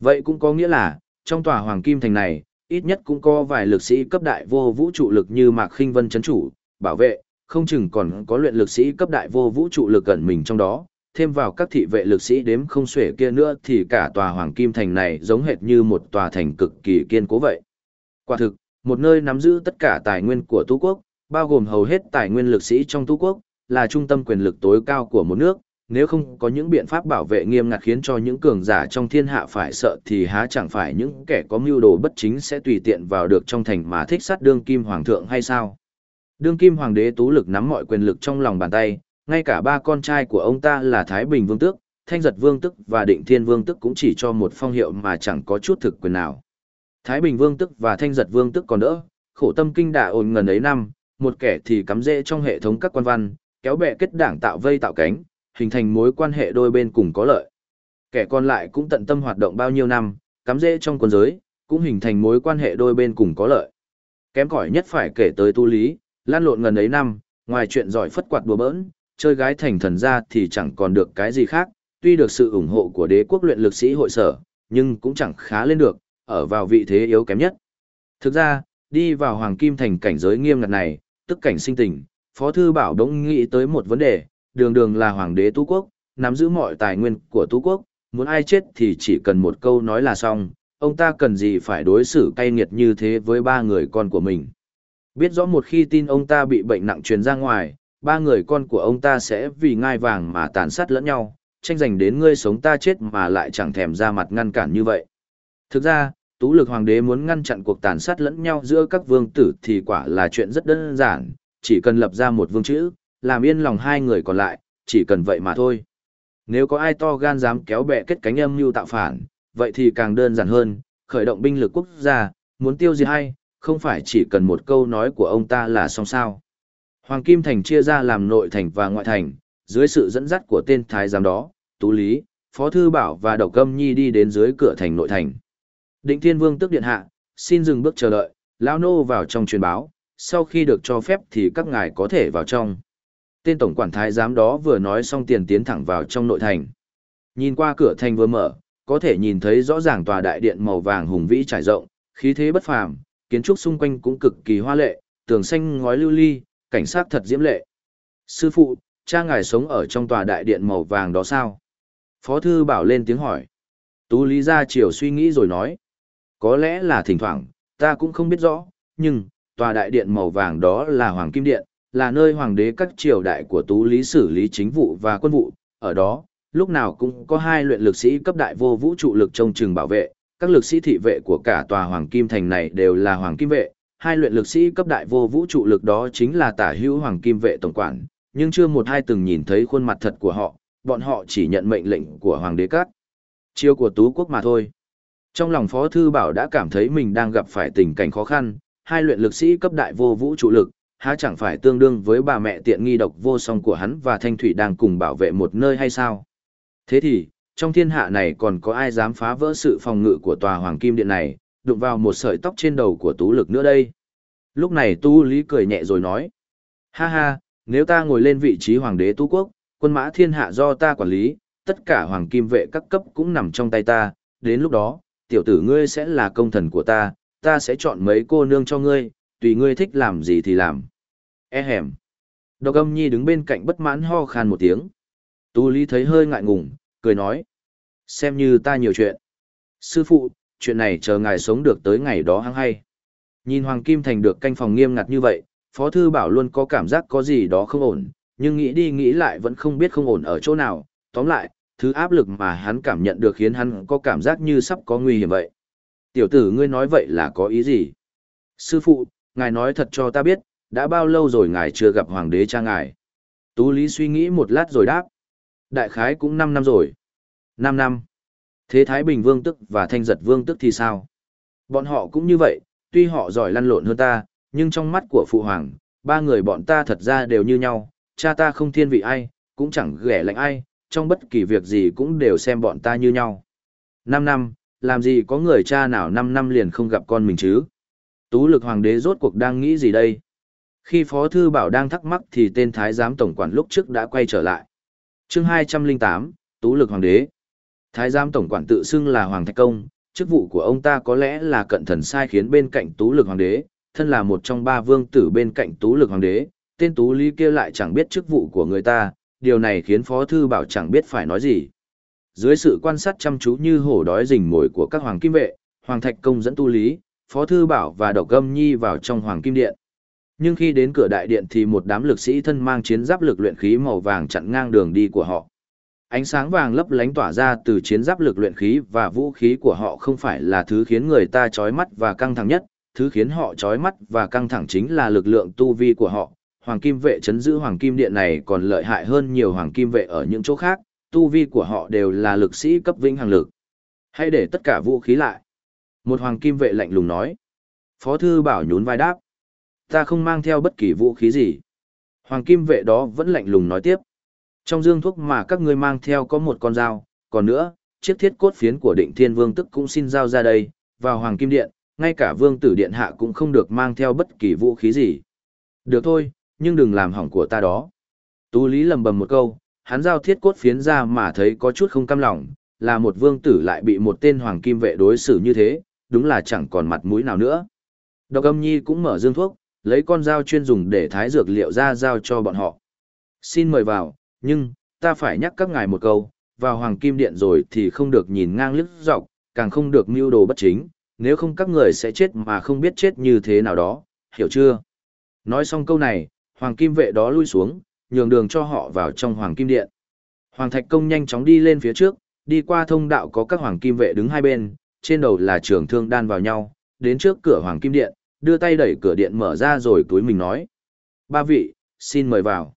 Vậy cũng có nghĩa là, trong tòa Hoàng Kim Thành này, ít nhất cũng có vài lực sĩ cấp đại vô vũ trụ lực như Mạc Khinh Vân chấn chủ, bảo vệ, không chừng còn có luyện lực sĩ cấp đại vô vũ trụ lực gần mình trong đó, thêm vào các thị vệ lực sĩ đếm không xuể kia nữa thì cả tòa Hoàng Kim Thành này giống hệt như một tòa thành cực kỳ kiên cố vậy. Quả thực, một nơi nắm giữ tất cả tài nguyên của tu Quốc, bao gồm hầu hết tài nguyên lực sĩ trong tu quốc, là trung tâm quyền lực tối cao của một nước, nếu không có những biện pháp bảo vệ nghiêm ngặt khiến cho những cường giả trong thiên hạ phải sợ thì há chẳng phải những kẻ có mưu đồ bất chính sẽ tùy tiện vào được trong thành mà thích sát đương kim hoàng thượng hay sao? Đương kim hoàng đế tú lực nắm mọi quyền lực trong lòng bàn tay, ngay cả ba con trai của ông ta là Thái Bình Vương Tước, Thanh Giật Vương Tức và Định Thiên Vương Tức cũng chỉ cho một phong hiệu mà chẳng có chút thực quyền nào. Thái Bình Vương tức và Thanh Giật Vương tức còn đỡ, khổ tâm kinh đà ổn ngần ấy năm, một kẻ thì cắm rễ trong hệ thống các quan văn, kéo bè kết đảng tạo vây tạo cánh, hình thành mối quan hệ đôi bên cùng có lợi. Kẻ còn lại cũng tận tâm hoạt động bao nhiêu năm, cắm rễ trong quân giới, cũng hình thành mối quan hệ đôi bên cùng có lợi. Kém cỏi nhất phải kể tới tu lý, lan lộn ngần ấy năm, ngoài chuyện giỏi phất quạt đùa bỡn, chơi gái thành thần ra thì chẳng còn được cái gì khác, tuy được sự ủng hộ của đế quốc luyện lực sĩ hội sở, nhưng cũng chẳng khá lên được, ở vào vị thế yếu kém nhất. Thực ra, đi vào Hoàng Kim Thành cảnh giới nghiêm ngặt này, tức cảnh sinh tình, Phó Thư Bảo đống nghĩ tới một vấn đề, đường đường là Hoàng đế Tú Quốc, nắm giữ mọi tài nguyên của Tú Quốc, muốn ai chết thì chỉ cần một câu nói là xong, ông ta cần gì phải đối xử cay nghiệt như thế với ba người con của mình. Biết rõ một khi tin ông ta bị bệnh nặng truyền ra ngoài, ba người con của ông ta sẽ vì ngai vàng mà tàn sát lẫn nhau, tranh giành đến ngươi sống ta chết mà lại chẳng thèm ra mặt ngăn cản như vậy. Thực ra, tú lực hoàng đế muốn ngăn chặn cuộc tàn sát lẫn nhau giữa các vương tử thì quả là chuyện rất đơn giản, chỉ cần lập ra một vương chữ, làm yên lòng hai người còn lại, chỉ cần vậy mà thôi. Nếu có ai to gan dám kéo bè kết cánh âm mưu tạo phản, vậy thì càng đơn giản hơn, khởi động binh lực quốc gia, muốn tiêu diệt hay, không phải chỉ cần một câu nói của ông ta là xong sao. Hoàng Kim Thành chia ra làm nội thành và ngoại thành, dưới sự dẫn dắt của tên thái giám đó, Tú Lý, Phó Thư Bảo và Độc Câm Nhi đi đến dưới cửa thành nội thành. Định Thiên Vương tức điện hạ, xin dừng bước chờ đợi, lão nô vào trong truyền báo, sau khi được cho phép thì các ngài có thể vào trong. Tên tổng quản thái giám đó vừa nói xong tiền tiến thẳng vào trong nội thành. Nhìn qua cửa thành vừa mở, có thể nhìn thấy rõ ràng tòa đại điện màu vàng hùng vĩ trải rộng, khí thế bất phàm, kiến trúc xung quanh cũng cực kỳ hoa lệ, tường xanh ngói lưu ly, cảnh sát thật diễm lệ. Sư phụ, cha ngài sống ở trong tòa đại điện màu vàng đó sao? Phó thư bảo lên tiếng hỏi. Tú Lý ra chiều suy nghĩ rồi nói. Có lẽ là thỉnh thoảng, ta cũng không biết rõ, nhưng, tòa đại điện màu vàng đó là Hoàng Kim Điện, là nơi hoàng đế các triều đại của Tú Lý xử lý chính vụ và quân vụ, ở đó, lúc nào cũng có hai luyện lực sĩ cấp đại vô vũ trụ lực trông chừng bảo vệ, các lực sĩ thị vệ của cả tòa Hoàng Kim Thành này đều là Hoàng Kim vệ, hai luyện lực sĩ cấp đại vô vũ trụ lực đó chính là tả hữu Hoàng Kim vệ tổng quản, nhưng chưa một hai từng nhìn thấy khuôn mặt thật của họ, bọn họ chỉ nhận mệnh lệnh của Hoàng đế các. Chiêu của Tú Quốc mà thôi. Trong lòng Phó Thư Bảo đã cảm thấy mình đang gặp phải tình cảnh khó khăn, hai luyện lực sĩ cấp đại vô vũ trụ lực, há chẳng phải tương đương với bà mẹ tiện nghi độc vô song của hắn và Thanh Thủy đang cùng bảo vệ một nơi hay sao? Thế thì, trong thiên hạ này còn có ai dám phá vỡ sự phòng ngự của tòa Hoàng Kim Điện này, đụng vào một sợi tóc trên đầu của Tú Lực nữa đây? Lúc này Tu Lý cười nhẹ rồi nói, ha ha, nếu ta ngồi lên vị trí Hoàng đế Tú Quốc, quân mã thiên hạ do ta quản lý, tất cả Hoàng Kim vệ các cấp cũng nằm trong tay ta, đến lúc đó, tiểu tử ngươi sẽ là công thần của ta, ta sẽ chọn mấy cô nương cho ngươi, tùy ngươi thích làm gì thì làm. E hẻm. Độc âm nhi đứng bên cạnh bất mãn ho khan một tiếng. Tu Lý thấy hơi ngại ngùng, cười nói. Xem như ta nhiều chuyện. Sư phụ, chuyện này chờ ngài sống được tới ngày đó hăng hay. Nhìn Hoàng Kim Thành được canh phòng nghiêm ngặt như vậy, Phó Thư Bảo luôn có cảm giác có gì đó không ổn, nhưng nghĩ đi nghĩ lại vẫn không biết không ổn ở chỗ nào. Tóm lại, thứ áp lực mà hắn cảm nhận được khiến hắn có cảm giác như sắp có nguy hiểm vậy. Tiểu tử ngươi nói vậy là có ý gì? Sư phụ, ngài nói thật cho ta biết, đã bao lâu rồi ngài chưa gặp hoàng đế cha ngài? Tú Lý suy nghĩ một lát rồi đáp. Đại khái cũng 5 năm rồi. 5 năm. Thế Thái Bình Vương tức và Thanh Giật Vương tức thì sao? Bọn họ cũng như vậy, tuy họ giỏi lăn lộn hơn ta, nhưng trong mắt của Phụ Hoàng, ba người bọn ta thật ra đều như nhau, cha ta không thiên vị ai, cũng chẳng ghẻ lạnh ai, trong bất kỳ việc gì cũng đều xem bọn ta như nhau. 5 năm, làm gì có người cha nào 5 năm liền không gặp con mình chứ? Tú lực hoàng đế rốt cuộc đang nghĩ gì đây? Khi Phó Thư Bảo đang thắc mắc thì tên Thái giám tổng quản lúc trước đã quay trở lại. chương 208, Tú lực hoàng đế. Thái giám tổng quản tự xưng là Hoàng Thạch Công, chức vụ của ông ta có lẽ là cận thần sai khiến bên cạnh Tú lực hoàng đế, thân là một trong ba vương tử bên cạnh Tú lực hoàng đế, tên Tú Lý kia lại chẳng biết chức vụ của người ta, điều này khiến Phó Thư Bảo chẳng biết phải nói gì. Dưới sự quan sát chăm chú như hổ đói rình mồi của các hoàng kim vệ, Hoàng Thạch Công dẫn Tu Lý, Phó Thư Bảo và Độc Gâm Nhi vào trong Hoàng Kim Điện. Nhưng khi đến cửa đại điện thì một đám lực sĩ thân mang chiến giáp lực luyện khí màu vàng chặn ngang đường đi của họ. Ánh sáng vàng lấp lánh tỏa ra từ chiến giáp lực luyện khí và vũ khí của họ không phải là thứ khiến người ta chói mắt và căng thẳng nhất, thứ khiến họ chói mắt và căng thẳng chính là lực lượng tu vi của họ. Hoàng kim vệ chấn giữ hoàng kim điện này còn lợi hại hơn nhiều hoàng kim vệ ở những chỗ khác, tu vi của họ đều là lực sĩ cấp vĩnh hằng lực. Hãy để tất cả vũ khí lại. Một hoàng kim vệ lạnh lùng nói. Phó thư bảo nhún vai đáp. Ta không mang theo bất kỳ vũ khí gì. Hoàng kim vệ đó vẫn lạnh lùng nói tiếp. Trong dương thuốc mà các ngươi mang theo có một con dao, còn nữa, chiếc thiết cốt phiến của định thiên vương tức cũng xin giao ra đây, vào hoàng kim điện, ngay cả vương tử điện hạ cũng không được mang theo bất kỳ vũ khí gì. Được thôi, nhưng đừng làm hỏng của ta đó. Tú Lý lầm bầm một câu, hắn giao thiết cốt phiến ra mà thấy có chút không cam lòng, là một vương tử lại bị một tên hoàng kim vệ đối xử như thế, đúng là chẳng còn mặt mũi nào nữa. Độc âm nhi cũng mở dương thuốc, lấy con dao chuyên dùng để thái dược liệu ra giao cho bọn họ. Xin mời vào, nhưng, ta phải nhắc các ngài một câu, vào hoàng kim điện rồi thì không được nhìn ngang liếc dọc, càng không được mưu đồ bất chính, nếu không các người sẽ chết mà không biết chết như thế nào đó, hiểu chưa? Nói xong câu này, hoàng kim vệ đó lui xuống, nhường đường cho họ vào trong hoàng kim điện. Hoàng thạch công nhanh chóng đi lên phía trước, đi qua thông đạo có các hoàng kim vệ đứng hai bên, trên đầu là trường thương đan vào nhau, đến trước cửa hoàng kim điện, đưa tay đẩy cửa điện mở ra rồi túi mình nói. Ba vị, xin mời vào.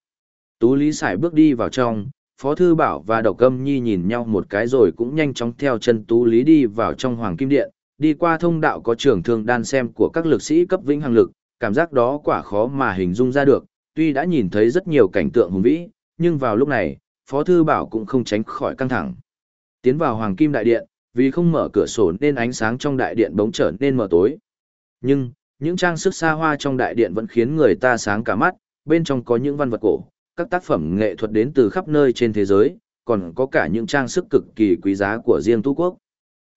Tú Lý Sải bước đi vào trong, Phó Thư Bảo và Độc Âm Nhi nhìn nhau một cái rồi cũng nhanh chóng theo chân Tú Lý đi vào trong Hoàng Kim Điện, đi qua thông đạo có trường thương đan xem của các lực sĩ cấp vĩnh hằng lực, cảm giác đó quả khó mà hình dung ra được, tuy đã nhìn thấy rất nhiều cảnh tượng hùng vĩ, nhưng vào lúc này, Phó Thư Bảo cũng không tránh khỏi căng thẳng. Tiến vào Hoàng Kim Đại Điện, vì không mở cửa sổ nên ánh sáng trong đại điện bỗng trở nên mờ tối. Nhưng, những trang sức xa hoa trong đại điện vẫn khiến người ta sáng cả mắt, bên trong có những văn vật cổ, các tác phẩm nghệ thuật đến từ khắp nơi trên thế giới, còn có cả những trang sức cực kỳ quý giá của riêng Tú Quốc.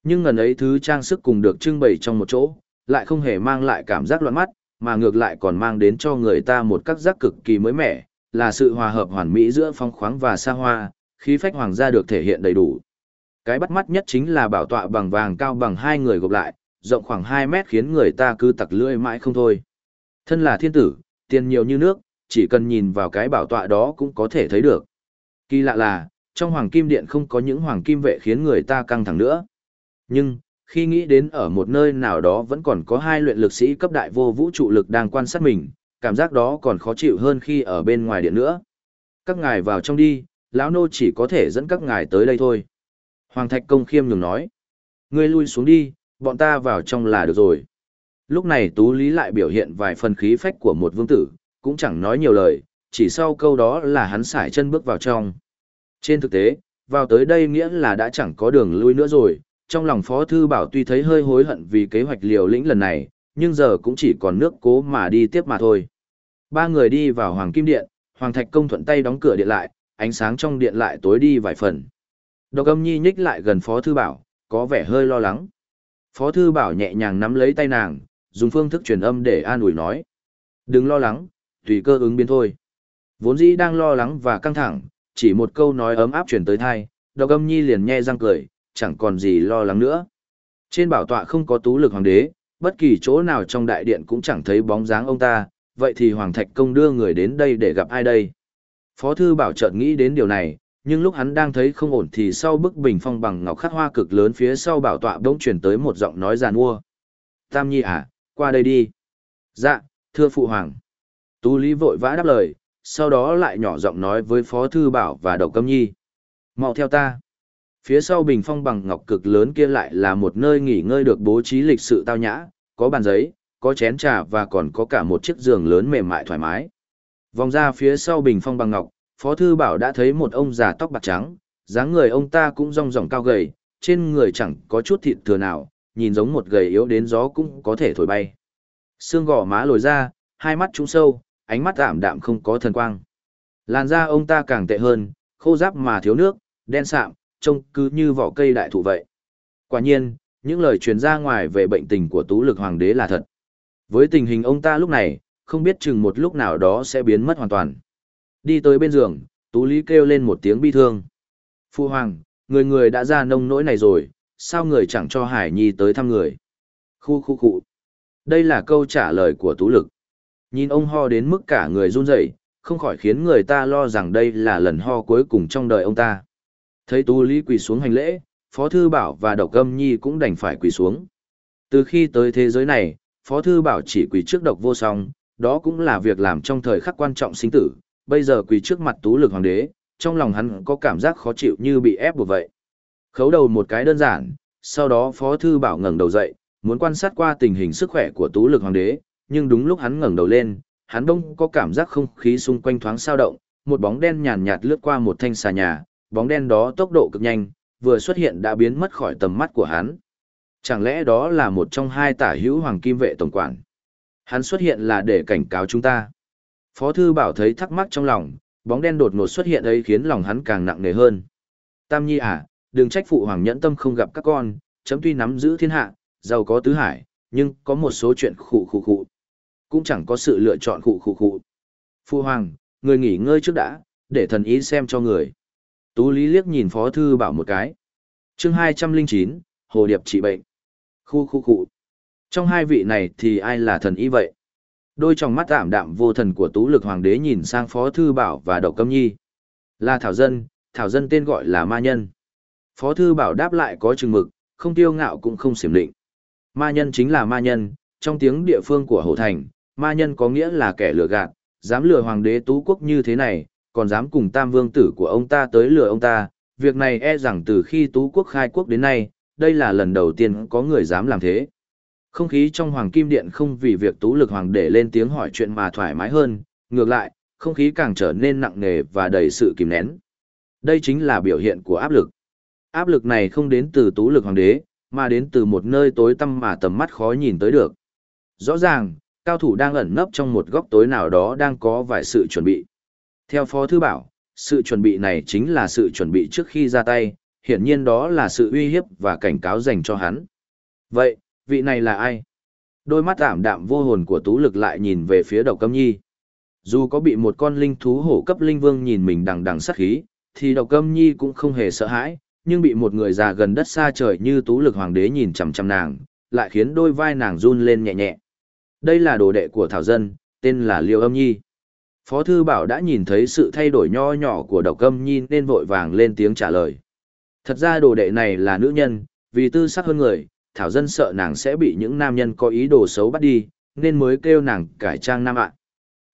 Nhưng ngần ấy thứ trang sức cùng được trưng bày trong một chỗ, lại không hề mang lại cảm giác loạn mắt, mà ngược lại còn mang đến cho người ta một các giác cực kỳ mới mẻ, là sự hòa hợp hoàn mỹ giữa phong khoáng và xa hoa, khí phách hoàng gia được thể hiện đầy đủ. Cái bắt mắt nhất chính là bảo tọa bằng vàng cao bằng hai người gộp lại, rộng khoảng 2 mét khiến người ta cứ tặc lưỡi mãi không thôi. Thân là thiên tử, tiền nhiều như nước, chỉ cần nhìn vào cái bảo tọa đó cũng có thể thấy được. Kỳ lạ là, trong hoàng kim điện không có những hoàng kim vệ khiến người ta căng thẳng nữa. Nhưng, khi nghĩ đến ở một nơi nào đó vẫn còn có hai luyện lực sĩ cấp đại vô vũ trụ lực đang quan sát mình, cảm giác đó còn khó chịu hơn khi ở bên ngoài điện nữa. Các ngài vào trong đi, lão nô chỉ có thể dẫn các ngài tới đây thôi. Hoàng Thạch Công khiêm nhường nói. Ngươi lui xuống đi, bọn ta vào trong là được rồi. Lúc này Tú Lý lại biểu hiện vài phần khí phách của một vương tử, cũng chẳng nói nhiều lời, chỉ sau câu đó là hắn sải chân bước vào trong. Trên thực tế, vào tới đây nghĩa là đã chẳng có đường lui nữa rồi, trong lòng Phó Thư Bảo tuy thấy hơi hối hận vì kế hoạch liều lĩnh lần này, nhưng giờ cũng chỉ còn nước cố mà đi tiếp mà thôi. Ba người đi vào Hoàng Kim Điện, Hoàng Thạch Công thuận tay đóng cửa điện lại, ánh sáng trong điện lại tối đi vài phần. Độc âm nhi nhích lại gần Phó Thư Bảo, có vẻ hơi lo lắng. Phó Thư Bảo nhẹ nhàng nắm lấy tay nàng, dùng phương thức truyền âm để an ủi nói. Đừng lo lắng, tùy cơ ứng biến thôi. Vốn dĩ đang lo lắng và căng thẳng, chỉ một câu nói ấm áp truyền tới thai, độc âm nhi liền nhe răng cười, chẳng còn gì lo lắng nữa. Trên bảo tọa không có tú lực hoàng đế, bất kỳ chỗ nào trong đại điện cũng chẳng thấy bóng dáng ông ta, vậy thì Hoàng Thạch Công đưa người đến đây để gặp ai đây? Phó thư bảo chợt nghĩ đến điều này, nhưng lúc hắn đang thấy không ổn thì sau bức bình phong bằng ngọc khắc hoa cực lớn phía sau bảo tọa bỗng chuyển tới một giọng nói giàn mua. Tam Nhi à, qua đây đi. Dạ, thưa phụ hoàng. Tú Lý vội vã đáp lời, sau đó lại nhỏ giọng nói với Phó Thư Bảo và Đậu Câm Nhi. mau theo ta. Phía sau bình phong bằng ngọc cực lớn kia lại là một nơi nghỉ ngơi được bố trí lịch sự tao nhã, có bàn giấy, có chén trà và còn có cả một chiếc giường lớn mềm mại thoải mái. Vòng ra phía sau bình phong bằng ngọc, Phó Thư Bảo đã thấy một ông già tóc bạc trắng, dáng người ông ta cũng rong ròng cao gầy, trên người chẳng có chút thịt thừa nào, nhìn giống một gầy yếu đến gió cũng có thể thổi bay. Xương gò má lồi ra, hai mắt trũng sâu, ánh mắt ảm đạm không có thần quang. Làn da ông ta càng tệ hơn, khô giáp mà thiếu nước, đen sạm, trông cứ như vỏ cây đại thụ vậy. Quả nhiên, những lời truyền ra ngoài về bệnh tình của tú lực hoàng đế là thật. Với tình hình ông ta lúc này, không biết chừng một lúc nào đó sẽ biến mất hoàn toàn. Đi tới bên giường, tú lý kêu lên một tiếng bi thương. Phu hoàng, người người đã ra nông nỗi này rồi, sao người chẳng cho Hải Nhi tới thăm người? Khu khu khu. Đây là câu trả lời của tú lực. Nhìn ông ho đến mức cả người run rẩy, không khỏi khiến người ta lo rằng đây là lần ho cuối cùng trong đời ông ta. Thấy Tú Lý quỳ xuống hành lễ, Phó Thư Bảo và Độc Âm Nhi cũng đành phải quỳ xuống. Từ khi tới thế giới này, Phó Thư Bảo chỉ quỳ trước độc vô song, đó cũng là việc làm trong thời khắc quan trọng sinh tử, bây giờ quỳ trước mặt Tú Lực Hoàng đế, trong lòng hắn có cảm giác khó chịu như bị ép buộc vậy. Khấu đầu một cái đơn giản, sau đó Phó Thư Bảo ngẩng đầu dậy, muốn quan sát qua tình hình sức khỏe của tú lực hoàng đế, nhưng đúng lúc hắn ngẩng đầu lên, hắn đông có cảm giác không khí xung quanh thoáng sao động, một bóng đen nhàn nhạt lướt qua một thanh xà nhà, bóng đen đó tốc độ cực nhanh, vừa xuất hiện đã biến mất khỏi tầm mắt của hắn. Chẳng lẽ đó là một trong hai tả hữu hoàng kim vệ tổng quản? Hắn xuất hiện là để cảnh cáo chúng ta. Phó thư bảo thấy thắc mắc trong lòng, bóng đen đột ngột xuất hiện ấy khiến lòng hắn càng nặng nề hơn. Tam Nhi à, đừng trách phụ hoàng nhẫn tâm không gặp các con, chấm tuy nắm giữ thiên hạ, giàu có tứ hải, nhưng có một số chuyện khụ khụ khụ. Cũng chẳng có sự lựa chọn khụ khụ khụ. Phụ hoàng, người nghỉ ngơi trước đã, để thần ý xem cho người. Tú Lý liếc nhìn Phó Thư Bảo một cái. chương 209, Hồ Điệp trị bệnh. Khu khu khu. Trong hai vị này thì ai là thần ý vậy? Đôi tròng mắt tạm đạm vô thần của Tú Lực Hoàng đế nhìn sang Phó Thư Bảo và Đậu Câm Nhi. Là Thảo Dân, Thảo Dân tên gọi là Ma Nhân. Phó Thư Bảo đáp lại có chừng mực, không tiêu ngạo cũng không xiểm định. Ma Nhân chính là Ma Nhân, trong tiếng địa phương của Hồ Thành, Ma Nhân có nghĩa là kẻ lừa gạt, dám lừa Hoàng đế Tú Quốc như thế này, còn dám cùng tam vương tử của ông ta tới lừa ông ta, việc này e rằng từ khi Tú Quốc khai quốc đến nay, đây là lần đầu tiên có người dám làm thế. Không khí trong Hoàng Kim Điện không vì việc Tú Lực Hoàng để lên tiếng hỏi chuyện mà thoải mái hơn, ngược lại, không khí càng trở nên nặng nề và đầy sự kìm nén. Đây chính là biểu hiện của áp lực. Áp lực này không đến từ Tú Lực Hoàng đế, mà đến từ một nơi tối tăm mà tầm mắt khó nhìn tới được. Rõ ràng, cao thủ đang ẩn nấp trong một góc tối nào đó đang có vài sự chuẩn bị. Theo Phó Thư Bảo, sự chuẩn bị này chính là sự chuẩn bị trước khi ra tay, hiển nhiên đó là sự uy hiếp và cảnh cáo dành cho hắn. Vậy, vị này là ai? Đôi mắt ảm đạm vô hồn của Tú Lực lại nhìn về phía Độc Câm Nhi. Dù có bị một con linh thú hổ cấp linh vương nhìn mình đằng đằng sát khí, thì Độc Câm Nhi cũng không hề sợ hãi, nhưng bị một người già gần đất xa trời như Tú Lực Hoàng đế nhìn chằm chằm nàng, lại khiến đôi vai nàng run lên nhẹ nhẹ. Đây là đồ đệ của Thảo Dân, tên là Liêu Âm Nhi. Phó Thư Bảo đã nhìn thấy sự thay đổi nho nhỏ của độc âm nhi nên vội vàng lên tiếng trả lời. Thật ra đồ đệ này là nữ nhân, vì tư sắc hơn người, Thảo Dân sợ nàng sẽ bị những nam nhân có ý đồ xấu bắt đi, nên mới kêu nàng cải trang nam ạ.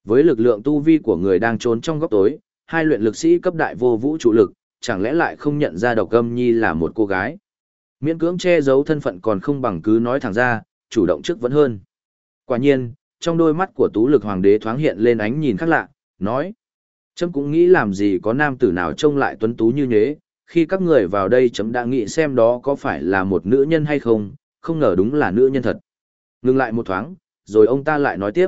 Với lực lượng tu vi của người đang trốn trong góc tối, hai luyện lực sĩ cấp đại vô vũ trụ lực, chẳng lẽ lại không nhận ra độc âm nhi là một cô gái. Miễn cưỡng che giấu thân phận còn không bằng cứ nói thẳng ra, chủ động trước vẫn hơn. Quả nhiên, trong đôi mắt của tú lực hoàng đế thoáng hiện lên ánh nhìn khác lạ, nói. Trâm cũng nghĩ làm gì có nam tử nào trông lại tuấn tú như nhế, khi các người vào đây chấm đã nghĩ xem đó có phải là một nữ nhân hay không, không ngờ đúng là nữ nhân thật. Ngừng lại một thoáng, rồi ông ta lại nói tiếp.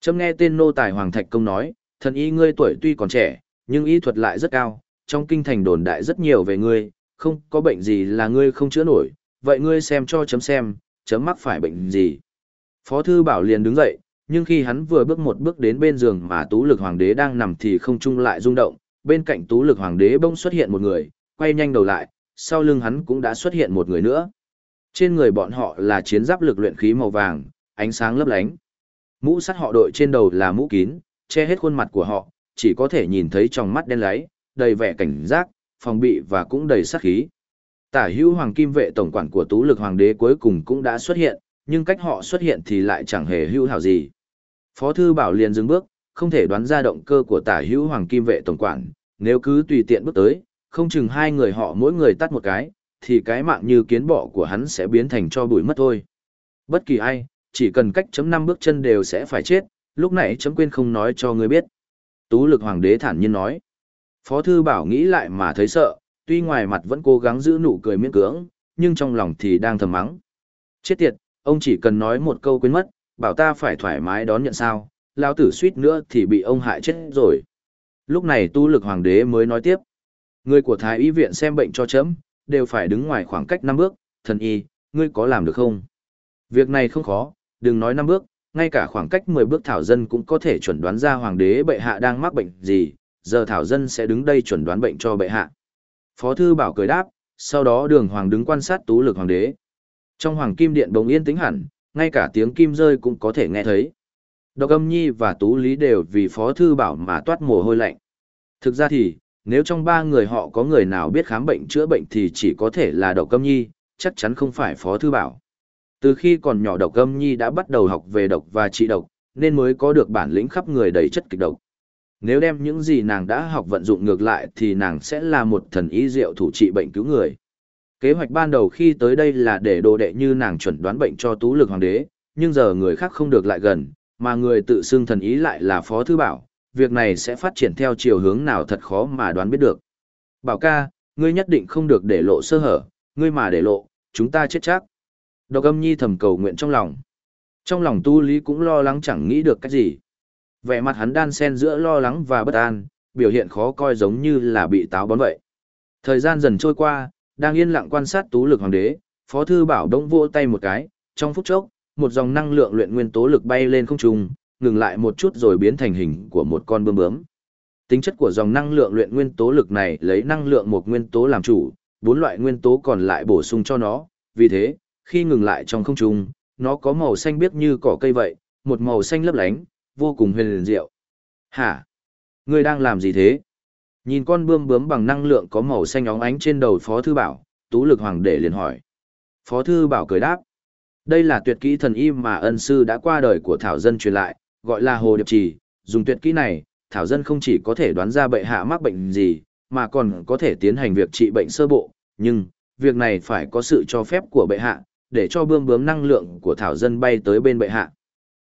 Chấm nghe tên nô tài Hoàng Thạch Công nói, thần y ngươi tuổi tuy còn trẻ, nhưng y thuật lại rất cao, trong kinh thành đồn đại rất nhiều về ngươi, không có bệnh gì là ngươi không chữa nổi, vậy ngươi xem cho chấm xem, chấm mắc phải bệnh gì. Phó thư bảo liền đứng dậy, nhưng khi hắn vừa bước một bước đến bên giường mà tú lực hoàng đế đang nằm thì không trung lại rung động, bên cạnh tú lực hoàng đế bỗng xuất hiện một người, quay nhanh đầu lại, sau lưng hắn cũng đã xuất hiện một người nữa. Trên người bọn họ là chiến giáp lực luyện khí màu vàng, ánh sáng lấp lánh. Mũ sắt họ đội trên đầu là mũ kín, che hết khuôn mặt của họ, chỉ có thể nhìn thấy trong mắt đen láy, đầy vẻ cảnh giác, phòng bị và cũng đầy sát khí. Tả hữu hoàng kim vệ tổng quản của tú lực hoàng đế cuối cùng cũng đã xuất hiện, nhưng cách họ xuất hiện thì lại chẳng hề hữu hảo gì. Phó thư bảo liền dừng bước, không thể đoán ra động cơ của tả hữu hoàng kim vệ tổng quản, nếu cứ tùy tiện bước tới, không chừng hai người họ mỗi người tắt một cái, thì cái mạng như kiến bọ của hắn sẽ biến thành cho bụi mất thôi. Bất kỳ ai, chỉ cần cách chấm năm bước chân đều sẽ phải chết, lúc này chấm quên không nói cho người biết. Tú lực hoàng đế thản nhiên nói. Phó thư bảo nghĩ lại mà thấy sợ, tuy ngoài mặt vẫn cố gắng giữ nụ cười miễn cưỡng, nhưng trong lòng thì đang thầm mắng. Chết tiệt, ông chỉ cần nói một câu quên mất, bảo ta phải thoải mái đón nhận sao, lao tử suýt nữa thì bị ông hại chết rồi. Lúc này tu lực hoàng đế mới nói tiếp. Người của thái y viện xem bệnh cho chấm, đều phải đứng ngoài khoảng cách 5 bước, thần y, ngươi có làm được không? Việc này không khó, đừng nói 5 bước, ngay cả khoảng cách 10 bước thảo dân cũng có thể chuẩn đoán ra hoàng đế bệ hạ đang mắc bệnh gì, giờ thảo dân sẽ đứng đây chuẩn đoán bệnh cho bệ hạ. Phó thư bảo cười đáp, sau đó đường hoàng đứng quan sát tú lực hoàng đế. Trong hoàng kim điện bỗng yên tĩnh hẳn, ngay cả tiếng kim rơi cũng có thể nghe thấy. Độc âm nhi và tú lý đều vì phó thư bảo mà toát mồ hôi lạnh. Thực ra thì, nếu trong ba người họ có người nào biết khám bệnh chữa bệnh thì chỉ có thể là độc câm nhi, chắc chắn không phải phó thư bảo. Từ khi còn nhỏ độc câm nhi đã bắt đầu học về độc và trị độc, nên mới có được bản lĩnh khắp người đầy chất kịch độc. Nếu đem những gì nàng đã học vận dụng ngược lại thì nàng sẽ là một thần y diệu thủ trị bệnh cứu người. Kế hoạch ban đầu khi tới đây là để đồ đệ như nàng chuẩn đoán bệnh cho tú lực hoàng đế, nhưng giờ người khác không được lại gần, mà người tự xưng thần ý lại là phó thư bảo, việc này sẽ phát triển theo chiều hướng nào thật khó mà đoán biết được. Bảo ca, ngươi nhất định không được để lộ sơ hở, ngươi mà để lộ, chúng ta chết chắc. Độc âm nhi thầm cầu nguyện trong lòng. Trong lòng tu lý cũng lo lắng chẳng nghĩ được cách gì. Vẻ mặt hắn đan xen giữa lo lắng và bất an, biểu hiện khó coi giống như là bị táo bón vậy. Thời gian dần trôi qua, đang yên lặng quan sát tú lực hoàng đế, phó thư bảo đông vô tay một cái, trong phút chốc, một dòng năng lượng luyện nguyên tố lực bay lên không trung, ngừng lại một chút rồi biến thành hình của một con bướm bướm. Tính chất của dòng năng lượng luyện nguyên tố lực này lấy năng lượng một nguyên tố làm chủ, bốn loại nguyên tố còn lại bổ sung cho nó, vì thế, khi ngừng lại trong không trung, nó có màu xanh biếc như cỏ cây vậy, một màu xanh lấp lánh, vô cùng huyền diệu. Hả? Ngươi đang làm gì thế? Nhìn con bươm bướm bằng năng lượng có màu xanh óng ánh trên đầu Phó Thư Bảo, Tú Lực Hoàng đệ liền hỏi. Phó Thư Bảo cười đáp. Đây là tuyệt kỹ thần y mà ân sư đã qua đời của Thảo Dân truyền lại, gọi là Hồ Điệp Trì. Dùng tuyệt kỹ này, Thảo Dân không chỉ có thể đoán ra bệ hạ mắc bệnh gì, mà còn có thể tiến hành việc trị bệnh sơ bộ. Nhưng, việc này phải có sự cho phép của bệ hạ, để cho bươm bướm năng lượng của Thảo Dân bay tới bên bệ hạ.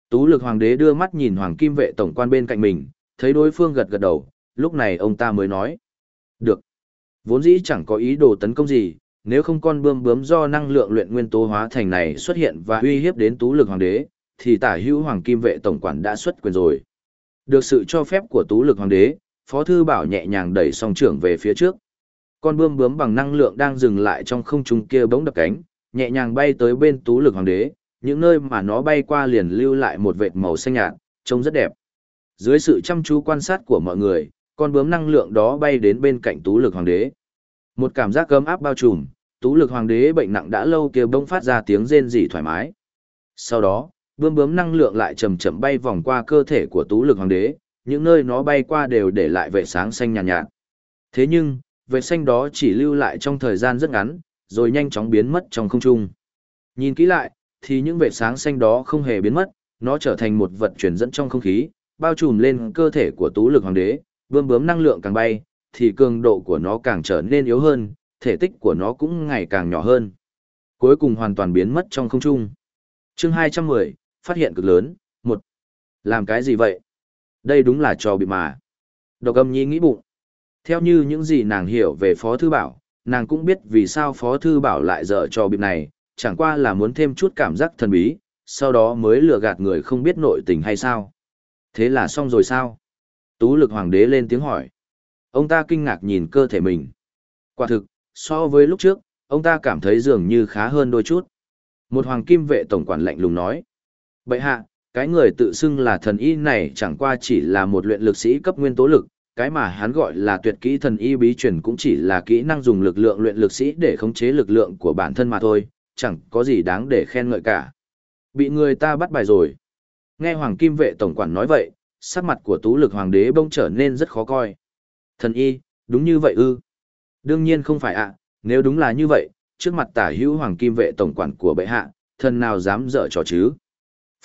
Tú lực hoàng đế đưa mắt nhìn hoàng kim vệ tổng quan bên cạnh mình, thấy đối phương gật gật đầu, lúc này ông ta mới nói. Được. Vốn dĩ chẳng có ý đồ tấn công gì, nếu không con bươm bướm do năng lượng luyện nguyên tố hóa thành này xuất hiện và uy hiếp đến tú lực hoàng đế, thì tả hữu hoàng kim vệ tổng quản đã xuất quyền rồi. Được sự cho phép của tú lực hoàng đế, phó thư bảo nhẹ nhàng đẩy song trưởng về phía trước. Con bươm bướm bằng năng lượng đang dừng lại trong không trung kia bỗng đập cánh, nhẹ nhàng bay tới bên tú lực hoàng đế, những nơi mà nó bay qua liền lưu lại một vệt màu xanh nhạt, trông rất đẹp. Dưới sự chăm chú quan sát của mọi người, con bướm năng lượng đó bay đến bên cạnh tú lực hoàng đế. Một cảm giác cấm áp bao trùm, tú lực hoàng đế bệnh nặng đã lâu kia bỗng phát ra tiếng rên rỉ thoải mái. Sau đó, bươm bướm năng lượng lại chậm chậm bay vòng qua cơ thể của tú lực hoàng đế, những nơi nó bay qua đều để lại vệ sáng xanh nhàn nhạt, nhạt. Thế nhưng, vệ xanh đó chỉ lưu lại trong thời gian rất ngắn, rồi nhanh chóng biến mất trong không trung. Nhìn kỹ lại, thì những vệ sáng xanh đó không hề biến mất, nó trở thành một vật truyền dẫn trong không khí, bao trùm lên cơ thể của tú lực hoàng đế, bươm bướm năng lượng càng bay, thì cường độ của nó càng trở nên yếu hơn, thể tích của nó cũng ngày càng nhỏ hơn. Cuối cùng hoàn toàn biến mất trong không trung. Chương 210, phát hiện cực lớn, một Làm cái gì vậy? Đây đúng là trò bị mà. Độc âm nhi nghĩ bụng. Theo như những gì nàng hiểu về Phó Thư Bảo, nàng cũng biết vì sao Phó Thư Bảo lại dở trò bịp này, chẳng qua là muốn thêm chút cảm giác thần bí, sau đó mới lừa gạt người không biết nội tình hay sao. Thế là xong rồi sao? Tú lực hoàng đế lên tiếng hỏi. Ông ta kinh ngạc nhìn cơ thể mình. Quả thực, so với lúc trước, ông ta cảm thấy dường như khá hơn đôi chút. Một hoàng kim vệ tổng quản lạnh lùng nói. Bậy hạ, cái người tự xưng là thần y này chẳng qua chỉ là một luyện lực sĩ cấp nguyên tố lực, cái mà hắn gọi là tuyệt kỹ thần y bí truyền cũng chỉ là kỹ năng dùng lực lượng luyện lực sĩ để khống chế lực lượng của bản thân mà thôi, chẳng có gì đáng để khen ngợi cả. Bị người ta bắt bài rồi. Nghe Hoàng Kim vệ tổng quản nói vậy, sắc mặt của tú lực hoàng đế bông trở nên rất khó coi. Thần y, đúng như vậy ư? Đương nhiên không phải ạ, nếu đúng là như vậy, trước mặt tả hữu Hoàng Kim vệ tổng quản của bệ hạ, thần nào dám dở trò chứ?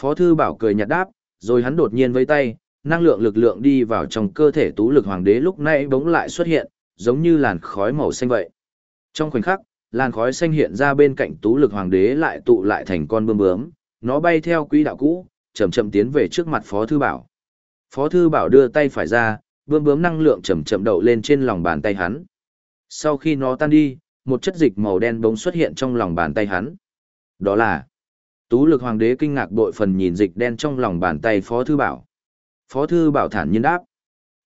Phó thư bảo cười nhạt đáp, rồi hắn đột nhiên vẫy tay, năng lượng lực lượng đi vào trong cơ thể tú lực hoàng đế lúc nãy bỗng lại xuất hiện, giống như làn khói màu xanh vậy. Trong khoảnh khắc, làn khói xanh hiện ra bên cạnh tú lực hoàng đế lại tụ lại thành con bướm bướm, nó bay theo quỹ đạo cũ, chậm chậm tiến về trước mặt Phó Thư Bảo. Phó Thư Bảo đưa tay phải ra, bướm bướm năng lượng chậm chậm đậu lên trên lòng bàn tay hắn. Sau khi nó tan đi, một chất dịch màu đen bỗng xuất hiện trong lòng bàn tay hắn. Đó là Tú lực hoàng đế kinh ngạc bội phần nhìn dịch đen trong lòng bàn tay Phó Thư Bảo. Phó Thư Bảo thản nhiên đáp.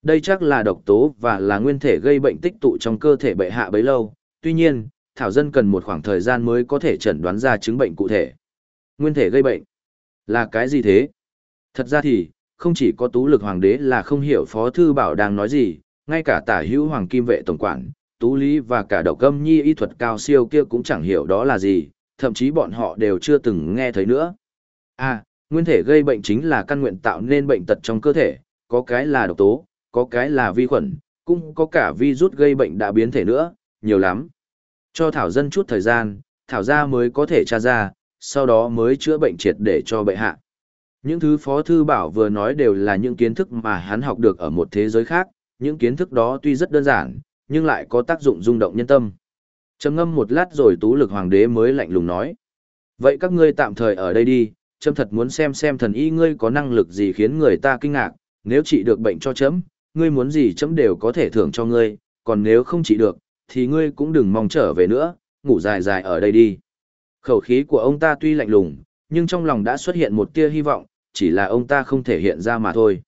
Đây chắc là độc tố và là nguyên thể gây bệnh tích tụ trong cơ thể bệ hạ bấy lâu. Tuy nhiên, Thảo Dân cần một khoảng thời gian mới có thể chẩn đoán ra chứng bệnh cụ thể. Nguyên thể gây bệnh. Là cái gì thế? Thật ra thì, không chỉ có tú lực hoàng đế là không hiểu Phó Thư Bảo đang nói gì, ngay cả tả hữu hoàng kim vệ tổng quản, tú lý và cả độc âm nhi y thuật cao siêu kia cũng chẳng hiểu đó là gì, thậm chí bọn họ đều chưa từng nghe thấy nữa. À, nguyên thể gây bệnh chính là căn nguyện tạo nên bệnh tật trong cơ thể, có cái là độc tố, có cái là vi khuẩn, cũng có cả virus gây bệnh đã biến thể nữa, nhiều lắm. Cho Thảo dân chút thời gian, Thảo gia mới có thể tra ra, sau đó mới chữa bệnh triệt để cho bệ hạ. Những thứ Phó Thư Bảo vừa nói đều là những kiến thức mà hắn học được ở một thế giới khác, những kiến thức đó tuy rất đơn giản, nhưng lại có tác dụng rung động nhân tâm. Trầm ngâm một lát rồi tú lực hoàng đế mới lạnh lùng nói. Vậy các ngươi tạm thời ở đây đi, Trâm thật muốn xem xem thần y ngươi có năng lực gì khiến người ta kinh ngạc, nếu trị được bệnh cho chấm, ngươi muốn gì chấm đều có thể thưởng cho ngươi, còn nếu không trị được, thì ngươi cũng đừng mong trở về nữa, ngủ dài dài ở đây đi. Khẩu khí của ông ta tuy lạnh lùng, nhưng trong lòng đã xuất hiện một tia hy vọng, chỉ là ông ta không thể hiện ra mà thôi.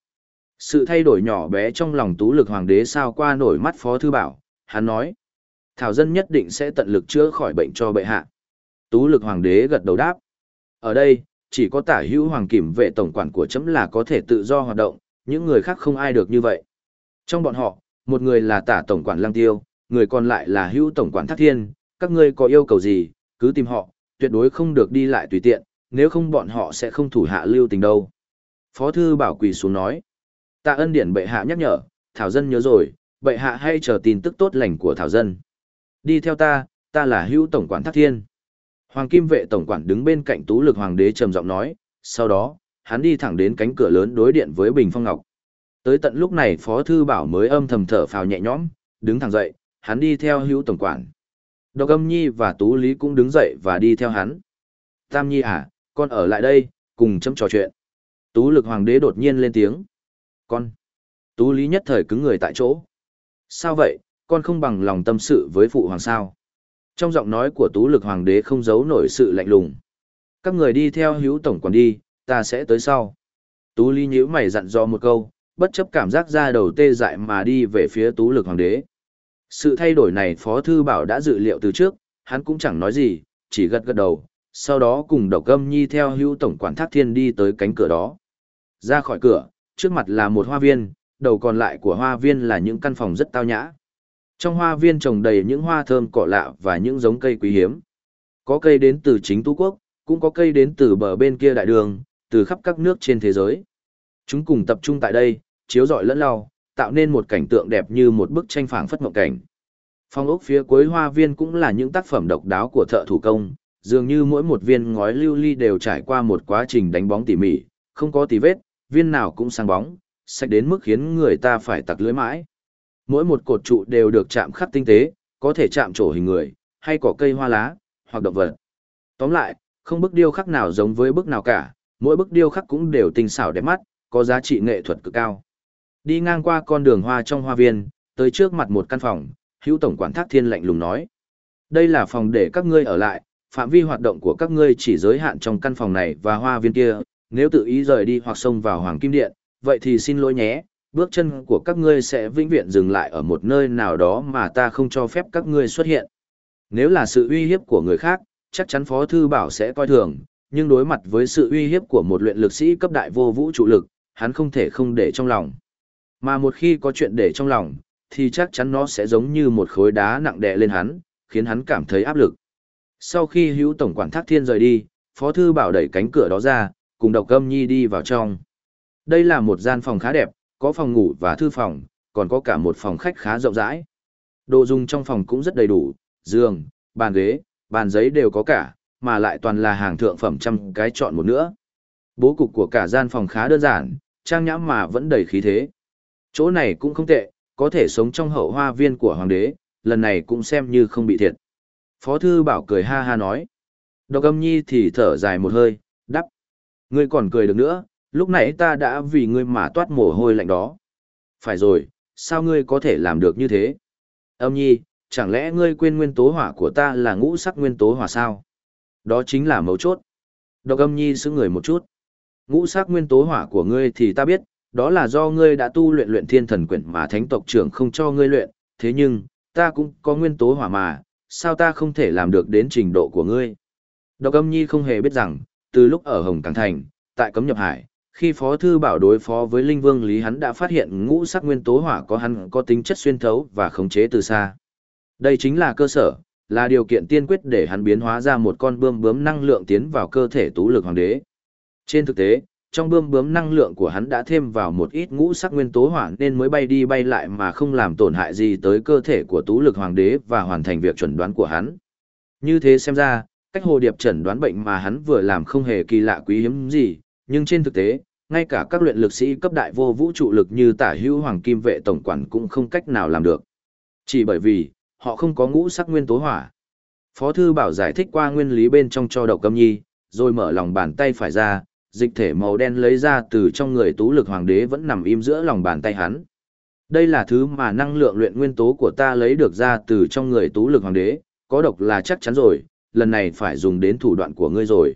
Sự thay đổi nhỏ bé trong lòng tú lực hoàng đế sao qua nổi mắt phó thư bảo, hắn nói. Thảo dân nhất định sẽ tận lực chữa khỏi bệnh cho bệ hạ. Tú lực hoàng đế gật đầu đáp. Ở đây, chỉ có tả hữu hoàng Kìm vệ tổng quản của chấm là có thể tự do hoạt động, những người khác không ai được như vậy. Trong bọn họ, một người là tả tổng quản lăng tiêu, người còn lại là hữu tổng quản thác thiên, các ngươi có yêu cầu gì, cứ tìm họ, tuyệt đối không được đi lại tùy tiện, nếu không bọn họ sẽ không thủ hạ lưu tình đâu. Phó thư bảo quỳ xuống nói. Tạ ân điển bệ hạ nhắc nhở, Thảo Dân nhớ rồi, bệ hạ hay chờ tin tức tốt lành của Thảo Dân. Đi theo ta, ta là hữu tổng quản thác thiên. Hoàng kim vệ tổng quản đứng bên cạnh tú lực hoàng đế trầm giọng nói, sau đó, hắn đi thẳng đến cánh cửa lớn đối điện với Bình Phong Ngọc. Tới tận lúc này Phó Thư Bảo mới âm thầm thở phào nhẹ nhõm, đứng thẳng dậy, hắn đi theo hữu tổng quản. Độc âm nhi và Tú Lý cũng đứng dậy và đi theo hắn. Tam nhi à, con ở lại đây, cùng chấm trò chuyện. Tú lực hoàng đế đột nhiên lên tiếng. Con. Tú Lý nhất thời cứng người tại chỗ. Sao vậy, con không bằng lòng tâm sự với phụ hoàng sao? Trong giọng nói của Tú lực hoàng đế không giấu nổi sự lạnh lùng. Các người đi theo hữu tổng quản đi, ta sẽ tới sau. Tú ly nhíu mày dặn dò một câu, bất chấp cảm giác ra đầu tê dại mà đi về phía Tú lực hoàng đế. Sự thay đổi này Phó Thư Bảo đã dự liệu từ trước, hắn cũng chẳng nói gì, chỉ gật gật đầu, sau đó cùng độc âm nhi theo hữu tổng quản thác thiên đi tới cánh cửa đó. Ra khỏi cửa, trước mặt là một hoa viên, đầu còn lại của hoa viên là những căn phòng rất tao nhã. Trong hoa viên trồng đầy những hoa thơm cỏ lạ và những giống cây quý hiếm. Có cây đến từ chính Tú Quốc, cũng có cây đến từ bờ bên kia đại đường, từ khắp các nước trên thế giới. Chúng cùng tập trung tại đây, chiếu rọi lẫn nhau, tạo nên một cảnh tượng đẹp như một bức tranh phảng phất mộng cảnh. Phong ốc phía cuối hoa viên cũng là những tác phẩm độc đáo của thợ thủ công, dường như mỗi một viên ngói lưu ly đều trải qua một quá trình đánh bóng tỉ mỉ, không có tì vết, viên nào cũng sáng bóng, sạch đến mức khiến người ta phải tặc lưới mãi. Mỗi một cột trụ đều được chạm khắc tinh tế, có thể chạm trổ hình người, hay cỏ cây hoa lá, hoặc động vật. Tóm lại, không bức điêu khắc nào giống với bức nào cả, mỗi bức điêu khắc cũng đều tinh xảo đẹp mắt, có giá trị nghệ thuật cực cao. Đi ngang qua con đường hoa trong hoa viên, tới trước mặt một căn phòng, hữu tổng quản thác thiên lạnh lùng nói. Đây là phòng để các ngươi ở lại, phạm vi hoạt động của các ngươi chỉ giới hạn trong căn phòng này và hoa viên kia, nếu tự ý rời đi hoặc xông vào Hoàng Kim Điện, vậy thì xin lỗi nhé, bước chân của các ngươi sẽ vĩnh viễn dừng lại ở một nơi nào đó mà ta không cho phép các ngươi xuất hiện. Nếu là sự uy hiếp của người khác, chắc chắn Phó Thư Bảo sẽ coi thường, nhưng đối mặt với sự uy hiếp của một luyện lực sĩ cấp đại vô vũ trụ lực, hắn không thể không để trong lòng. Mà một khi có chuyện để trong lòng, thì chắc chắn nó sẽ giống như một khối đá nặng đè lên hắn, khiến hắn cảm thấy áp lực. Sau khi hữu tổng quản thác thiên rời đi, Phó Thư Bảo đẩy cánh cửa đó ra, cùng độc âm nhi đi vào trong. Đây là một gian phòng khá đẹp, có phòng ngủ và thư phòng, còn có cả một phòng khách khá rộng rãi. Đồ dùng trong phòng cũng rất đầy đủ, giường, bàn ghế, bàn giấy đều có cả, mà lại toàn là hàng thượng phẩm trăm cái chọn một nữa. Bố cục của cả gian phòng khá đơn giản, trang nhãm mà vẫn đầy khí thế. Chỗ này cũng không tệ, có thể sống trong hậu hoa viên của hoàng đế, lần này cũng xem như không bị thiệt. Phó thư bảo cười ha ha nói. Độc âm nhi thì thở dài một hơi, đắp. Ngươi còn cười được nữa, lúc nãy ta đã vì ngươi mà toát mồ hôi lạnh đó. Phải rồi, sao ngươi có thể làm được như thế? Âm nhi, chẳng lẽ ngươi quên nguyên tố hỏa của ta là ngũ sắc nguyên tố hỏa sao? Đó chính là mấu chốt. Độc âm nhi giữ người một chút. Ngũ sắc nguyên tố hỏa của ngươi thì ta biết, đó là do ngươi đã tu luyện luyện thiên thần quyển mà thánh tộc trưởng không cho ngươi luyện, thế nhưng, ta cũng có nguyên tố hỏa mà, sao ta không thể làm được đến trình độ của ngươi? Độc âm nhi không hề biết rằng, từ lúc ở Hồng Cảng Thành, tại Cấm Nhập Hải, khi Phó Thư Bảo đối phó với Linh Vương Lý hắn đã phát hiện ngũ sắc nguyên tố hỏa có hắn có tính chất xuyên thấu và khống chế từ xa. Đây chính là cơ sở, là điều kiện tiên quyết để hắn biến hóa ra một con bươm bướm năng lượng tiến vào cơ thể tú lực hoàng đế. Trên thực tế, trong bươm bướm năng lượng của hắn đã thêm vào một ít ngũ sắc nguyên tố hỏa nên mới bay đi bay lại mà không làm tổn hại gì tới cơ thể của tú lực hoàng đế và hoàn thành việc chuẩn đoán của hắn. Như thế xem ra, cách hồ điệp chẩn đoán bệnh mà hắn vừa làm không hề kỳ lạ quý hiếm gì, nhưng trên thực tế, ngay cả các luyện lực sĩ cấp đại vô vũ trụ lực như tả hữu hoàng kim vệ tổng quản cũng không cách nào làm được. Chỉ bởi vì, họ không có ngũ sắc nguyên tố hỏa. Phó Thư Bảo giải thích qua nguyên lý bên trong cho độc âm nhi, rồi mở lòng bàn tay phải ra, dịch thể màu đen lấy ra từ trong người tú lực hoàng đế vẫn nằm im giữa lòng bàn tay hắn. Đây là thứ mà năng lượng luyện nguyên tố của ta lấy được ra từ trong người tú lực hoàng đế, có độc là chắc chắn rồi, lần này phải dùng đến thủ đoạn của ngươi rồi.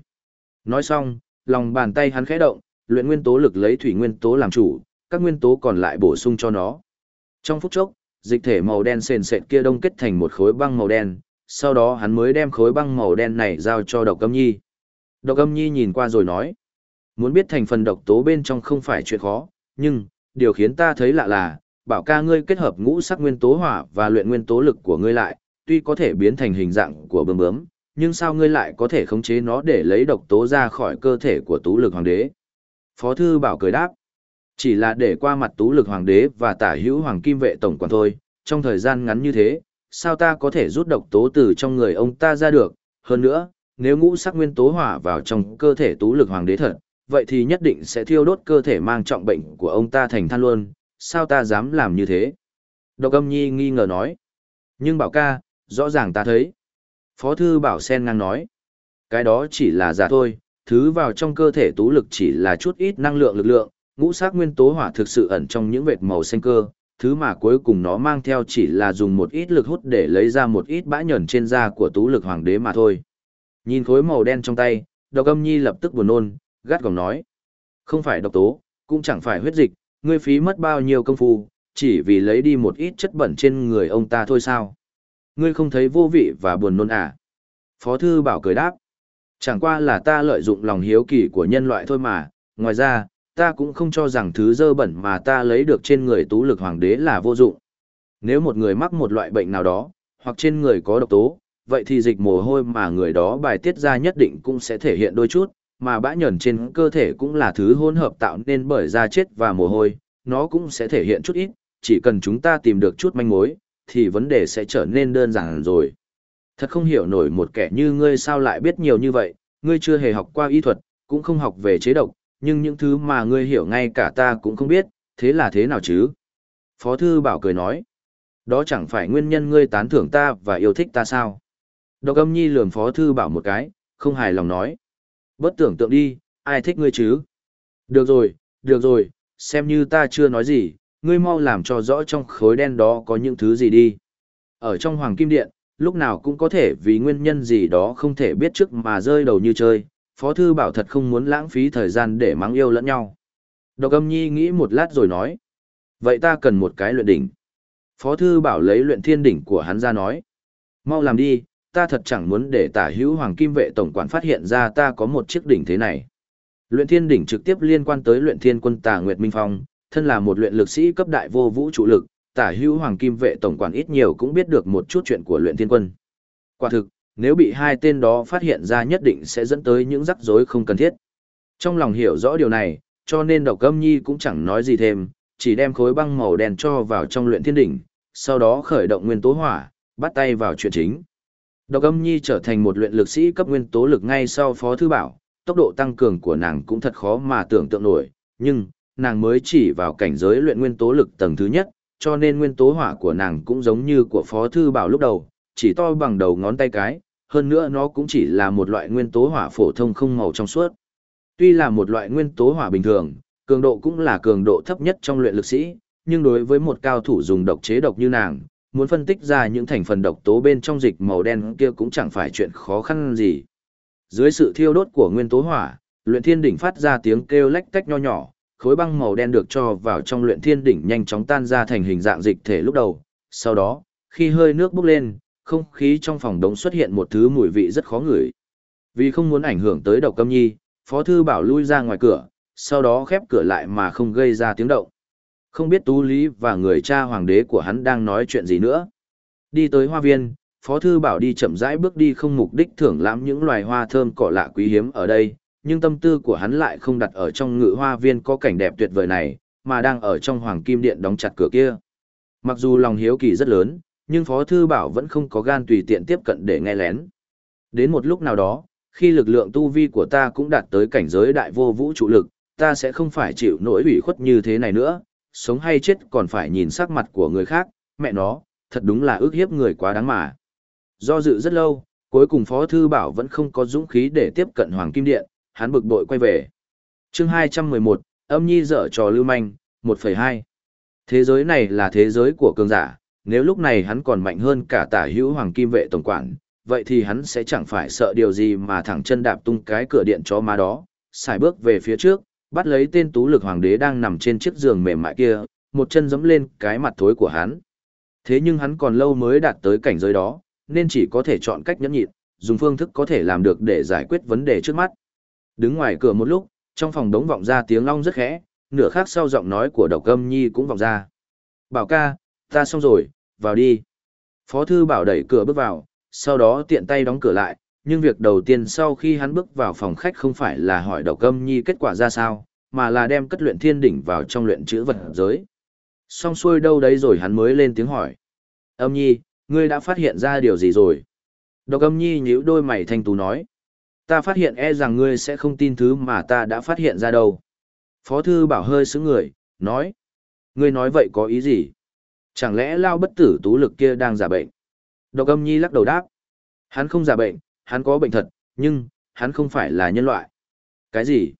Nói xong, lòng bàn tay hắn khẽ động, luyện nguyên tố lực lấy thủy nguyên tố làm chủ, các nguyên tố còn lại bổ sung cho nó. Trong phút chốc, dịch thể màu đen sền sệt kia đông kết thành một khối băng màu đen, sau đó hắn mới đem khối băng màu đen này giao cho độc âm nhi. Độc âm nhi nhìn qua rồi nói, muốn biết thành phần độc tố bên trong không phải chuyện khó, nhưng, điều khiến ta thấy lạ là, bảo ca ngươi kết hợp ngũ sắc nguyên tố hỏa và luyện nguyên tố lực của ngươi lại, tuy có thể biến thành hình dạng của bướm bướm, nhưng sao ngươi lại có thể khống chế nó để lấy độc tố ra khỏi cơ thể của tú lực hoàng đế? Phó thư bảo cười đáp, chỉ là để qua mặt tú lực hoàng đế và tả hữu hoàng kim vệ tổng quản thôi, trong thời gian ngắn như thế, sao ta có thể rút độc tố từ trong người ông ta ra được, hơn nữa, nếu ngũ sắc nguyên tố hỏa vào trong cơ thể tú lực hoàng đế thật, vậy thì nhất định sẽ thiêu đốt cơ thể mang trọng bệnh của ông ta thành than luôn, sao ta dám làm như thế? Độc âm nhi nghi ngờ nói. Nhưng bảo ca, rõ ràng ta thấy. Phó thư bảo sen ngang nói. Cái đó chỉ là giả thôi, thứ vào trong cơ thể tú lực chỉ là chút ít năng lượng lực lượng, ngũ sắc nguyên tố hỏa thực sự ẩn trong những vệt màu xanh cơ, thứ mà cuối cùng nó mang theo chỉ là dùng một ít lực hút để lấy ra một ít bã nhờn trên da của tú lực hoàng đế mà thôi. Nhìn khối màu đen trong tay, độc âm nhi lập tức buồn nôn, gắt gỏng nói. Không phải độc tố, cũng chẳng phải huyết dịch, ngươi phí mất bao nhiêu công phu, chỉ vì lấy đi một ít chất bẩn trên người ông ta thôi sao. Ngươi không thấy vô vị và buồn nôn à? Phó thư bảo cười đáp. Chẳng qua là ta lợi dụng lòng hiếu kỳ của nhân loại thôi mà, ngoài ra, ta cũng không cho rằng thứ dơ bẩn mà ta lấy được trên người tú lực hoàng đế là vô dụng. Nếu một người mắc một loại bệnh nào đó, hoặc trên người có độc tố, vậy thì dịch mồ hôi mà người đó bài tiết ra nhất định cũng sẽ thể hiện đôi chút, mà bã nhờn trên cơ thể cũng là thứ hỗn hợp tạo nên bởi da chết và mồ hôi, nó cũng sẽ thể hiện chút ít, chỉ cần chúng ta tìm được chút manh mối, thì vấn đề sẽ trở nên đơn giản rồi. Thật không hiểu nổi một kẻ như ngươi sao lại biết nhiều như vậy, ngươi chưa hề học qua y thuật, cũng không học về chế độc, nhưng những thứ mà ngươi hiểu ngay cả ta cũng không biết, thế là thế nào chứ? Phó Thư Bảo cười nói, đó chẳng phải nguyên nhân ngươi tán thưởng ta và yêu thích ta sao? Độc âm nhi lườm Phó Thư Bảo một cái, không hài lòng nói. Bất tưởng tượng đi, ai thích ngươi chứ? Được rồi, được rồi, xem như ta chưa nói gì, ngươi mau làm cho rõ trong khối đen đó có những thứ gì đi. Ở trong Hoàng Kim Điện, lúc nào cũng có thể vì nguyên nhân gì đó không thể biết trước mà rơi đầu như chơi, Phó Thư Bảo thật không muốn lãng phí thời gian để mắng yêu lẫn nhau. Độc âm nhi nghĩ một lát rồi nói. Vậy ta cần một cái luyện đỉnh. Phó Thư Bảo lấy luyện thiên đỉnh của hắn ra nói. Mau làm đi, ta thật chẳng muốn để tả hữu hoàng kim vệ tổng quản phát hiện ra ta có một chiếc đỉnh thế này. Luyện thiên đỉnh trực tiếp liên quan tới luyện thiên quân tà Nguyệt Minh Phong, thân là một luyện lực sĩ cấp đại vô vũ trụ lực, tả hữu hoàng kim vệ tổng quản ít nhiều cũng biết được một chút chuyện của luyện thiên quân. Quả thực, nếu bị hai tên đó phát hiện ra nhất định sẽ dẫn tới những rắc rối không cần thiết. Trong lòng hiểu rõ điều này, cho nên độc âm nhi cũng chẳng nói gì thêm, chỉ đem khối băng màu đen cho vào trong luyện thiên đỉnh, sau đó khởi động nguyên tố hỏa, bắt tay vào chuyện chính. Độc âm nhi trở thành một luyện lực sĩ cấp nguyên tố lực ngay sau phó thư bảo, tốc độ tăng cường của nàng cũng thật khó mà tưởng tượng nổi, nhưng, nàng mới chỉ vào cảnh giới luyện nguyên tố lực tầng thứ nhất, cho nên nguyên tố hỏa của nàng cũng giống như của phó thư bảo lúc đầu, chỉ to bằng đầu ngón tay cái, hơn nữa nó cũng chỉ là một loại nguyên tố hỏa phổ thông không màu trong suốt. Tuy là một loại nguyên tố hỏa bình thường, cường độ cũng là cường độ thấp nhất trong luyện lực sĩ, nhưng đối với một cao thủ dùng độc chế độc như nàng, muốn phân tích ra những thành phần độc tố bên trong dịch màu đen kia cũng chẳng phải chuyện khó khăn gì. Dưới sự thiêu đốt của nguyên tố hỏa, luyện thiên đỉnh phát ra tiếng kêu lách tách nho nhỏ, khối băng màu đen được cho vào trong luyện thiên đỉnh nhanh chóng tan ra thành hình dạng dịch thể lúc đầu. Sau đó, khi hơi nước bốc lên, không khí trong phòng đống xuất hiện một thứ mùi vị rất khó ngửi. Vì không muốn ảnh hưởng tới độc câm nhi, Phó Thư Bảo lui ra ngoài cửa, sau đó khép cửa lại mà không gây ra tiếng động. Không biết Tú Lý và người cha hoàng đế của hắn đang nói chuyện gì nữa. Đi tới hoa viên, Phó Thư Bảo đi chậm rãi bước đi không mục đích thưởng lãm những loài hoa thơm cỏ lạ quý hiếm ở đây, nhưng tâm tư của hắn lại không đặt ở trong ngự hoa viên có cảnh đẹp tuyệt vời này, mà đang ở trong hoàng kim điện đóng chặt cửa kia. Mặc dù lòng hiếu kỳ rất lớn, nhưng Phó Thư Bảo vẫn không có gan tùy tiện tiếp cận để nghe lén. Đến một lúc nào đó, khi lực lượng tu vi của ta cũng đạt tới cảnh giới đại vô vũ trụ lực, ta sẽ không phải chịu nỗi ủy khuất như thế này nữa, sống hay chết còn phải nhìn sắc mặt của người khác, mẹ nó, thật đúng là ước hiếp người quá đáng mà. Do dự rất lâu, Cuối cùng Phó Thư Bảo vẫn không có dũng khí để tiếp cận Hoàng Kim Điện, hắn bực bội quay về. chương 211, âm nhi dở trò lưu manh, 1,2. Thế giới này là thế giới của cường giả, nếu lúc này hắn còn mạnh hơn cả tả hữu Hoàng Kim Vệ Tổng Quản, vậy thì hắn sẽ chẳng phải sợ điều gì mà thẳng chân đạp tung cái cửa điện chó ma đó, xài bước về phía trước, bắt lấy tên tú lực hoàng đế đang nằm trên chiếc giường mềm mại kia, một chân giẫm lên cái mặt thối của hắn. Thế nhưng hắn còn lâu mới đạt tới cảnh giới đó, nên chỉ có thể chọn cách nhẫn nhịn, dùng phương thức có thể làm được để giải quyết vấn đề trước mắt. Đứng ngoài cửa một lúc, trong phòng đống vọng ra tiếng long rất khẽ, nửa khác sau giọng nói của độc âm nhi cũng vọng ra. Bảo ca, ta xong rồi, vào đi. Phó thư bảo đẩy cửa bước vào, sau đó tiện tay đóng cửa lại, nhưng việc đầu tiên sau khi hắn bước vào phòng khách không phải là hỏi độc âm nhi kết quả ra sao, mà là đem cất luyện thiên đỉnh vào trong luyện chữ vật giới. Xong xuôi đâu đấy rồi hắn mới lên tiếng hỏi. Âm nhi, ngươi đã phát hiện ra điều gì rồi? Độc âm nhi nhíu đôi mày thanh tú nói. Ta phát hiện e rằng ngươi sẽ không tin thứ mà ta đã phát hiện ra đâu. Phó thư bảo hơi sững người, nói. Ngươi nói vậy có ý gì? Chẳng lẽ lao bất tử tú lực kia đang giả bệnh? Độc âm nhi lắc đầu đáp. Hắn không giả bệnh, hắn có bệnh thật, nhưng, hắn không phải là nhân loại. Cái gì?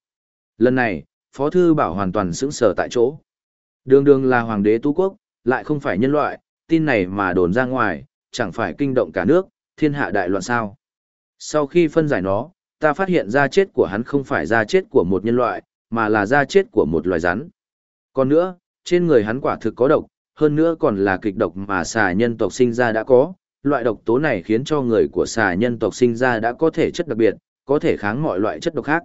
Lần này, Phó Thư Bảo hoàn toàn sững sờ tại chỗ. Đường đường là hoàng đế tú quốc, lại không phải nhân loại, tin này mà đồn ra ngoài, chẳng phải kinh động cả nước, thiên hạ đại loạn sao. Sau khi phân giải nó, ta phát hiện ra chết của hắn không phải da chết của một nhân loại, mà là da chết của một loài rắn. Còn nữa, trên người hắn quả thực có độc, hơn nữa còn là kịch độc mà xà nhân tộc sinh ra đã có, loại độc tố này khiến cho người của xà nhân tộc sinh ra đã có thể chất đặc biệt, có thể kháng mọi loại chất độc khác.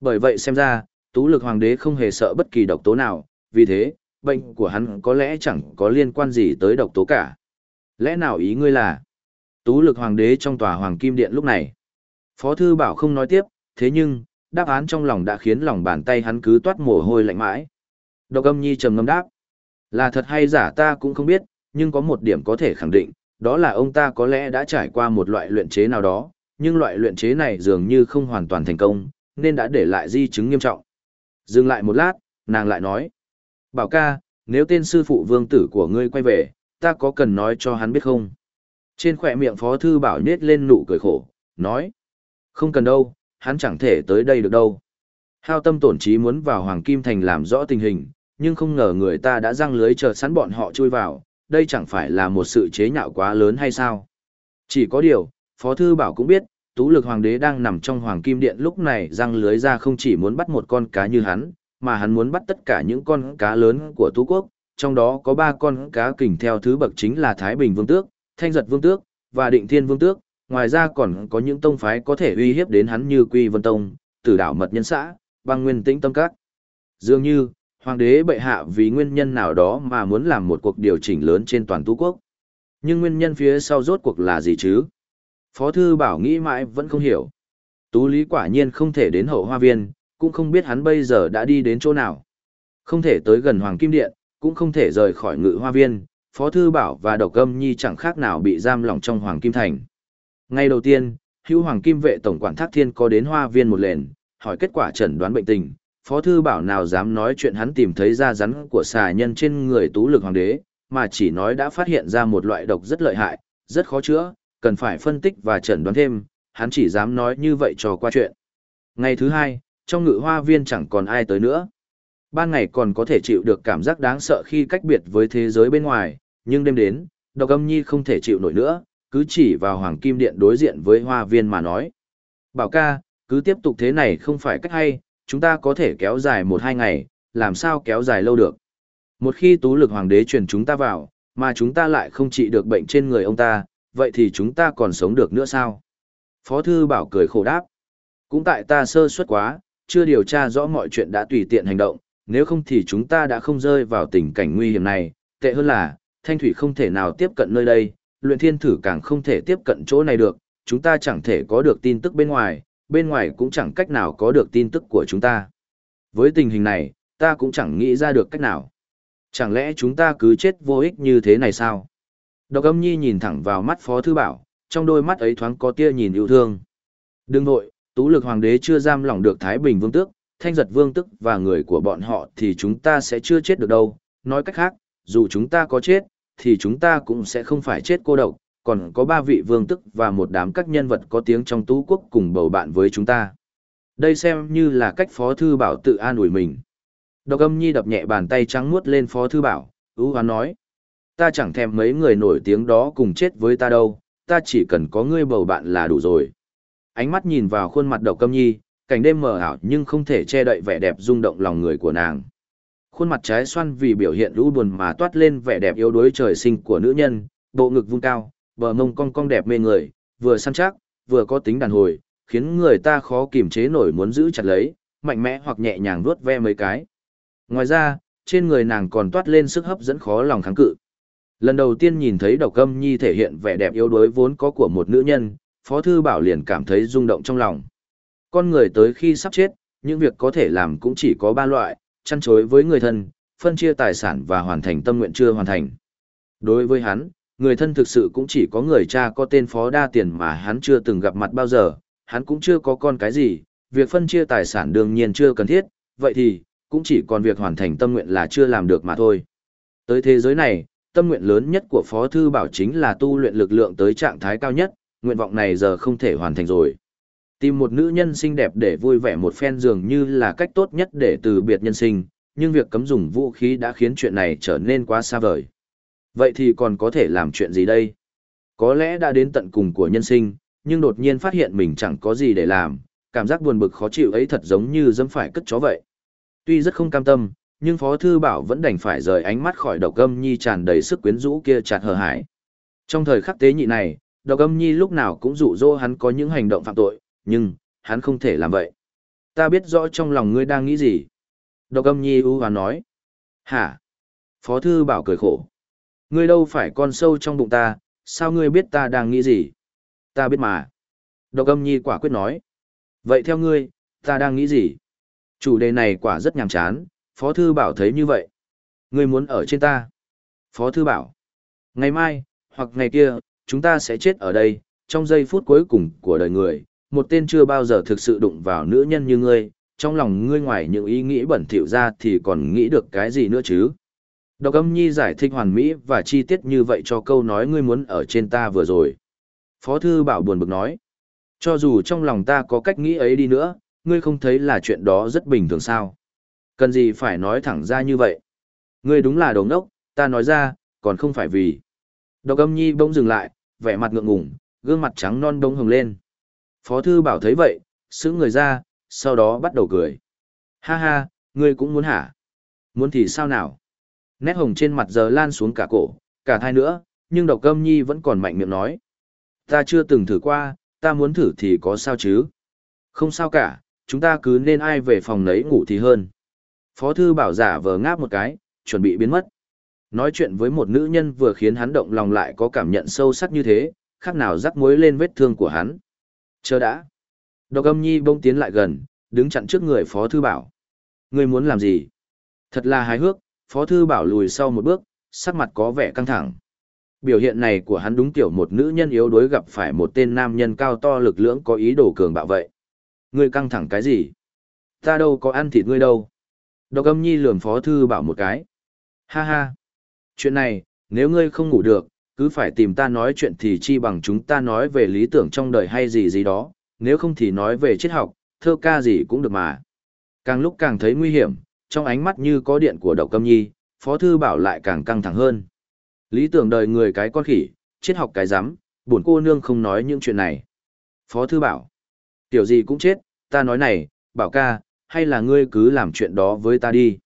Bởi vậy xem ra, tú lực hoàng đế không hề sợ bất kỳ độc tố nào, vì thế, bệnh của hắn có lẽ chẳng có liên quan gì tới độc tố cả. Lẽ nào ý ngươi là tú lực hoàng đế trong tòa hoàng kim điện lúc này? Phó thư bảo không nói tiếp, thế nhưng, đáp án trong lòng đã khiến lòng bàn tay hắn cứ toát mồ hôi lạnh mãi. Độc âm nhi trầm ngâm đáp. Là thật hay giả ta cũng không biết, nhưng có một điểm có thể khẳng định, đó là ông ta có lẽ đã trải qua một loại luyện chế nào đó, nhưng loại luyện chế này dường như không hoàn toàn thành công, nên đã để lại di chứng nghiêm trọng. Dừng lại một lát, nàng lại nói. Bảo ca, nếu tên sư phụ vương tử của ngươi quay về, ta có cần nói cho hắn biết không? Trên khỏe miệng phó thư bảo nết lên nụ cười khổ, nói. Không cần đâu, hắn chẳng thể tới đây được đâu. Hao tâm tổn trí muốn vào Hoàng Kim Thành làm rõ tình hình, nhưng không ngờ người ta đã răng lưới chờ sẵn bọn họ chui vào, đây chẳng phải là một sự chế nhạo quá lớn hay sao? Chỉ có điều, Phó Thư Bảo cũng biết, Tú Lực Hoàng đế đang nằm trong Hoàng Kim Điện lúc này răng lưới ra không chỉ muốn bắt một con cá như hắn, mà hắn muốn bắt tất cả những con cá lớn của Tú Quốc, trong đó có ba con cá kình theo thứ bậc chính là Thái Bình Vương Tước, Thanh Giật Vương Tước, và Định Thiên Vương Tước, ngoài ra còn có những tông phái có thể uy hiếp đến hắn như Quy Vân Tông, Tử Đảo Mật Nhân Xã, băng nguyên tĩnh tâm các. Dường như, hoàng đế bệ hạ vì nguyên nhân nào đó mà muốn làm một cuộc điều chỉnh lớn trên toàn tu quốc. Nhưng nguyên nhân phía sau rốt cuộc là gì chứ? Phó thư bảo nghĩ mãi vẫn không hiểu. Tú lý quả nhiên không thể đến hậu hoa viên, cũng không biết hắn bây giờ đã đi đến chỗ nào. Không thể tới gần Hoàng Kim Điện, cũng không thể rời khỏi ngự hoa viên, Phó Thư Bảo và Độc Âm Nhi chẳng khác nào bị giam lỏng trong Hoàng Kim Thành. Ngay đầu tiên, hữu Hoàng Kim vệ tổng quản Thác Thiên có đến hoa viên một lần, hỏi kết quả chẩn đoán bệnh tình, Phó Thư Bảo nào dám nói chuyện hắn tìm thấy da rắn của xà nhân trên người tú lực hoàng đế, mà chỉ nói đã phát hiện ra một loại độc rất lợi hại, rất khó chữa, cần phải phân tích và chẩn đoán thêm, hắn chỉ dám nói như vậy cho qua chuyện. Ngày thứ hai, trong ngự hoa viên chẳng còn ai tới nữa. Ban ngày còn có thể chịu được cảm giác đáng sợ khi cách biệt với thế giới bên ngoài, nhưng đêm đến, độc âm nhi không thể chịu nổi nữa, cứ chỉ vào hoàng kim điện đối diện với hoa viên mà nói. Bảo ca, cứ tiếp tục thế này không phải cách hay, chúng ta có thể kéo dài một hai ngày, làm sao kéo dài lâu được. Một khi tú lực hoàng đế truyền chúng ta vào, mà chúng ta lại không trị được bệnh trên người ông ta, vậy thì chúng ta còn sống được nữa sao? Phó thư bảo cười khổ đáp. Cũng tại ta sơ suất quá, chưa điều tra rõ mọi chuyện đã tùy tiện hành động, nếu không thì chúng ta đã không rơi vào tình cảnh nguy hiểm này, tệ hơn là, thanh thủy không thể nào tiếp cận nơi đây, luyện thiên thử càng không thể tiếp cận chỗ này được, chúng ta chẳng thể có được tin tức bên ngoài, bên ngoài cũng chẳng cách nào có được tin tức của chúng ta. Với tình hình này, ta cũng chẳng nghĩ ra được cách nào. Chẳng lẽ chúng ta cứ chết vô ích như thế này sao? Độc âm nhi nhìn thẳng vào mắt Phó Thư Bảo, trong đôi mắt ấy thoáng có tia nhìn yêu thương. Đừng nội, tú lực hoàng đế chưa giam lỏng được Thái Bình Vương Tước, Thanh Giật Vương Tức và người của bọn họ thì chúng ta sẽ chưa chết được đâu. Nói cách khác, dù chúng ta có chết, thì chúng ta cũng sẽ không phải chết cô độc, còn có ba vị vương tức và một đám các nhân vật có tiếng trong tú quốc cùng bầu bạn với chúng ta. Đây xem như là cách Phó Thư Bảo tự an ủi mình. Độc âm nhi đập nhẹ bàn tay trắng muốt lên Phó Thư Bảo, ưu hoán nói. Ta chẳng thèm mấy người nổi tiếng đó cùng chết với ta đâu, ta chỉ cần có ngươi bầu bạn là đủ rồi. Ánh mắt nhìn vào khuôn mặt độc âm nhi, cảnh đêm mờ ảo nhưng không thể che đậy vẻ đẹp rung động lòng người của nàng. Khuôn mặt trái xoan vì biểu hiện lũ buồn mà toát lên vẻ đẹp yếu đuối trời sinh của nữ nhân, bộ ngực vung cao, bờ mông cong cong đẹp mê người, vừa săn chắc, vừa có tính đàn hồi, khiến người ta khó kiềm chế nổi muốn giữ chặt lấy, mạnh mẽ hoặc nhẹ nhàng vuốt ve mấy cái. Ngoài ra, trên người nàng còn toát lên sức hấp dẫn khó lòng kháng cự. Lần đầu tiên nhìn thấy độc âm nhi thể hiện vẻ đẹp yếu đuối vốn có của một nữ nhân, Phó Thư Bảo liền cảm thấy rung động trong lòng. Con người tới khi sắp chết, những việc có thể làm cũng chỉ có ba loại, chăn chối với người thân, phân chia tài sản và hoàn thành tâm nguyện chưa hoàn thành. Đối với hắn, người thân thực sự cũng chỉ có người cha có tên Phó Đa Tiền mà hắn chưa từng gặp mặt bao giờ, hắn cũng chưa có con cái gì, việc phân chia tài sản đương nhiên chưa cần thiết, vậy thì, cũng chỉ còn việc hoàn thành tâm nguyện là chưa làm được mà thôi. Tới thế giới này, tâm nguyện lớn nhất của Phó Thư Bảo chính là tu luyện lực lượng tới trạng thái cao nhất, nguyện vọng này giờ không thể hoàn thành rồi. Tìm một nữ nhân xinh đẹp để vui vẻ một phen dường như là cách tốt nhất để từ biệt nhân sinh, nhưng việc cấm dùng vũ khí đã khiến chuyện này trở nên quá xa vời. Vậy thì còn có thể làm chuyện gì đây? Có lẽ đã đến tận cùng của nhân sinh, nhưng đột nhiên phát hiện mình chẳng có gì để làm, cảm giác buồn bực khó chịu ấy thật giống như dâm phải cất chó vậy. Tuy rất không cam tâm, nhưng Phó Thư Bảo vẫn đành phải rời ánh mắt khỏi độc âm nhi tràn đầy sức quyến rũ kia chặt hờ hải. Trong thời khắc tế nhị này, độc âm nhi lúc nào cũng dụ dỗ hắn có những hành động phạm tội, nhưng, hắn không thể làm vậy. Ta biết rõ trong lòng ngươi đang nghĩ gì. Độc âm nhi ưu hoán nói. Hả? Phó Thư Bảo cười khổ. Ngươi đâu phải con sâu trong bụng ta, sao ngươi biết ta đang nghĩ gì? Ta biết mà. Độc âm nhi quả quyết nói. Vậy theo ngươi, ta đang nghĩ gì? Chủ đề này quả rất nhàm chán, Phó Thư Bảo thấy như vậy. Ngươi muốn ở trên ta. Phó Thư Bảo. Ngày mai, hoặc ngày kia, chúng ta sẽ chết ở đây, trong giây phút cuối cùng của đời người. Một tên chưa bao giờ thực sự đụng vào nữ nhân như ngươi, trong lòng ngươi ngoài những ý nghĩ bẩn thỉu ra thì còn nghĩ được cái gì nữa chứ? Độc âm nhi giải thích hoàn mỹ và chi tiết như vậy cho câu nói ngươi muốn ở trên ta vừa rồi. Phó thư bảo buồn bực nói. Cho dù trong lòng ta có cách nghĩ ấy đi nữa, ngươi không thấy là chuyện đó rất bình thường sao? Cần gì phải nói thẳng ra như vậy? Ngươi đúng là đồ ngốc, ta nói ra, còn không phải vì. Độc âm nhi bỗng dừng lại, vẻ mặt ngượng ngùng, gương mặt trắng non bỗng hồng lên. Phó thư bảo thấy vậy, xứng người ra, sau đó bắt đầu cười. Ha ha, ngươi cũng muốn hả? Muốn thì sao nào? Nét hồng trên mặt giờ lan xuống cả cổ, cả thai nữa, nhưng độc âm nhi vẫn còn mạnh miệng nói. Ta chưa từng thử qua, ta muốn thử thì có sao chứ? Không sao cả, chúng ta cứ nên ai về phòng nấy ngủ thì hơn. Phó thư bảo giả vờ ngáp một cái, chuẩn bị biến mất. Nói chuyện với một nữ nhân vừa khiến hắn động lòng lại có cảm nhận sâu sắc như thế, khác nào rắc muối lên vết thương của hắn. Chờ đã. Độc âm nhi bông tiến lại gần, đứng chặn trước người Phó Thư Bảo. Ngươi muốn làm gì? Thật là hài hước, Phó Thư Bảo lùi sau một bước, sắc mặt có vẻ căng thẳng. Biểu hiện này của hắn đúng kiểu một nữ nhân yếu đuối gặp phải một tên nam nhân cao to lực lưỡng có ý đồ cường bạo vậy. Ngươi căng thẳng cái gì? Ta đâu có ăn thịt ngươi đâu. Độc âm nhi lườm Phó Thư Bảo một cái. Ha ha. Chuyện này, nếu ngươi không ngủ được, cứ phải tìm ta nói chuyện thì chi bằng chúng ta nói về lý tưởng trong đời hay gì gì đó, nếu không thì nói về triết học, thơ ca gì cũng được mà. Càng lúc càng thấy nguy hiểm, trong ánh mắt như có điện của độc câm nhi, Phó Thư Bảo lại càng căng thẳng hơn. Lý tưởng đời người cái con khỉ, triết học cái rắm buồn cô nương không nói những chuyện này. Phó Thư Bảo, tiểu gì cũng chết, ta nói này, bảo ca, hay là ngươi cứ làm chuyện đó với ta đi.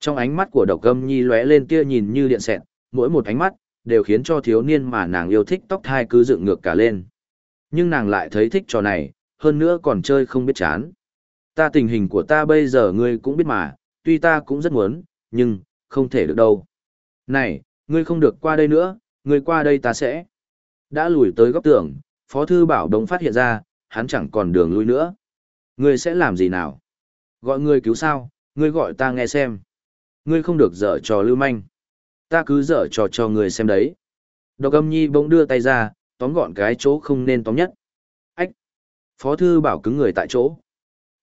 Trong ánh mắt của độc câm nhi lóe lên tia nhìn như điện xẹt, mỗi một ánh mắt, đều khiến cho thiếu niên mà nàng yêu thích tóc thai cứ dựng ngược cả lên. Nhưng nàng lại thấy thích trò này, hơn nữa còn chơi không biết chán. Ta tình hình của ta bây giờ ngươi cũng biết mà, tuy ta cũng rất muốn, nhưng, không thể được đâu. Này, ngươi không được qua đây nữa, ngươi qua đây ta sẽ. Đã lùi tới góc tường, Phó Thư Bảo Đông phát hiện ra, hắn chẳng còn đường lui nữa. Ngươi sẽ làm gì nào? Gọi ngươi cứu sao, ngươi gọi ta nghe xem. Ngươi không được dở trò lưu manh. Ta cứ dở trò cho người xem đấy. Độc âm nhi bỗng đưa tay ra, tóm gọn cái chỗ không nên tóm nhất. Ách! Phó Thư Bảo cứng người tại chỗ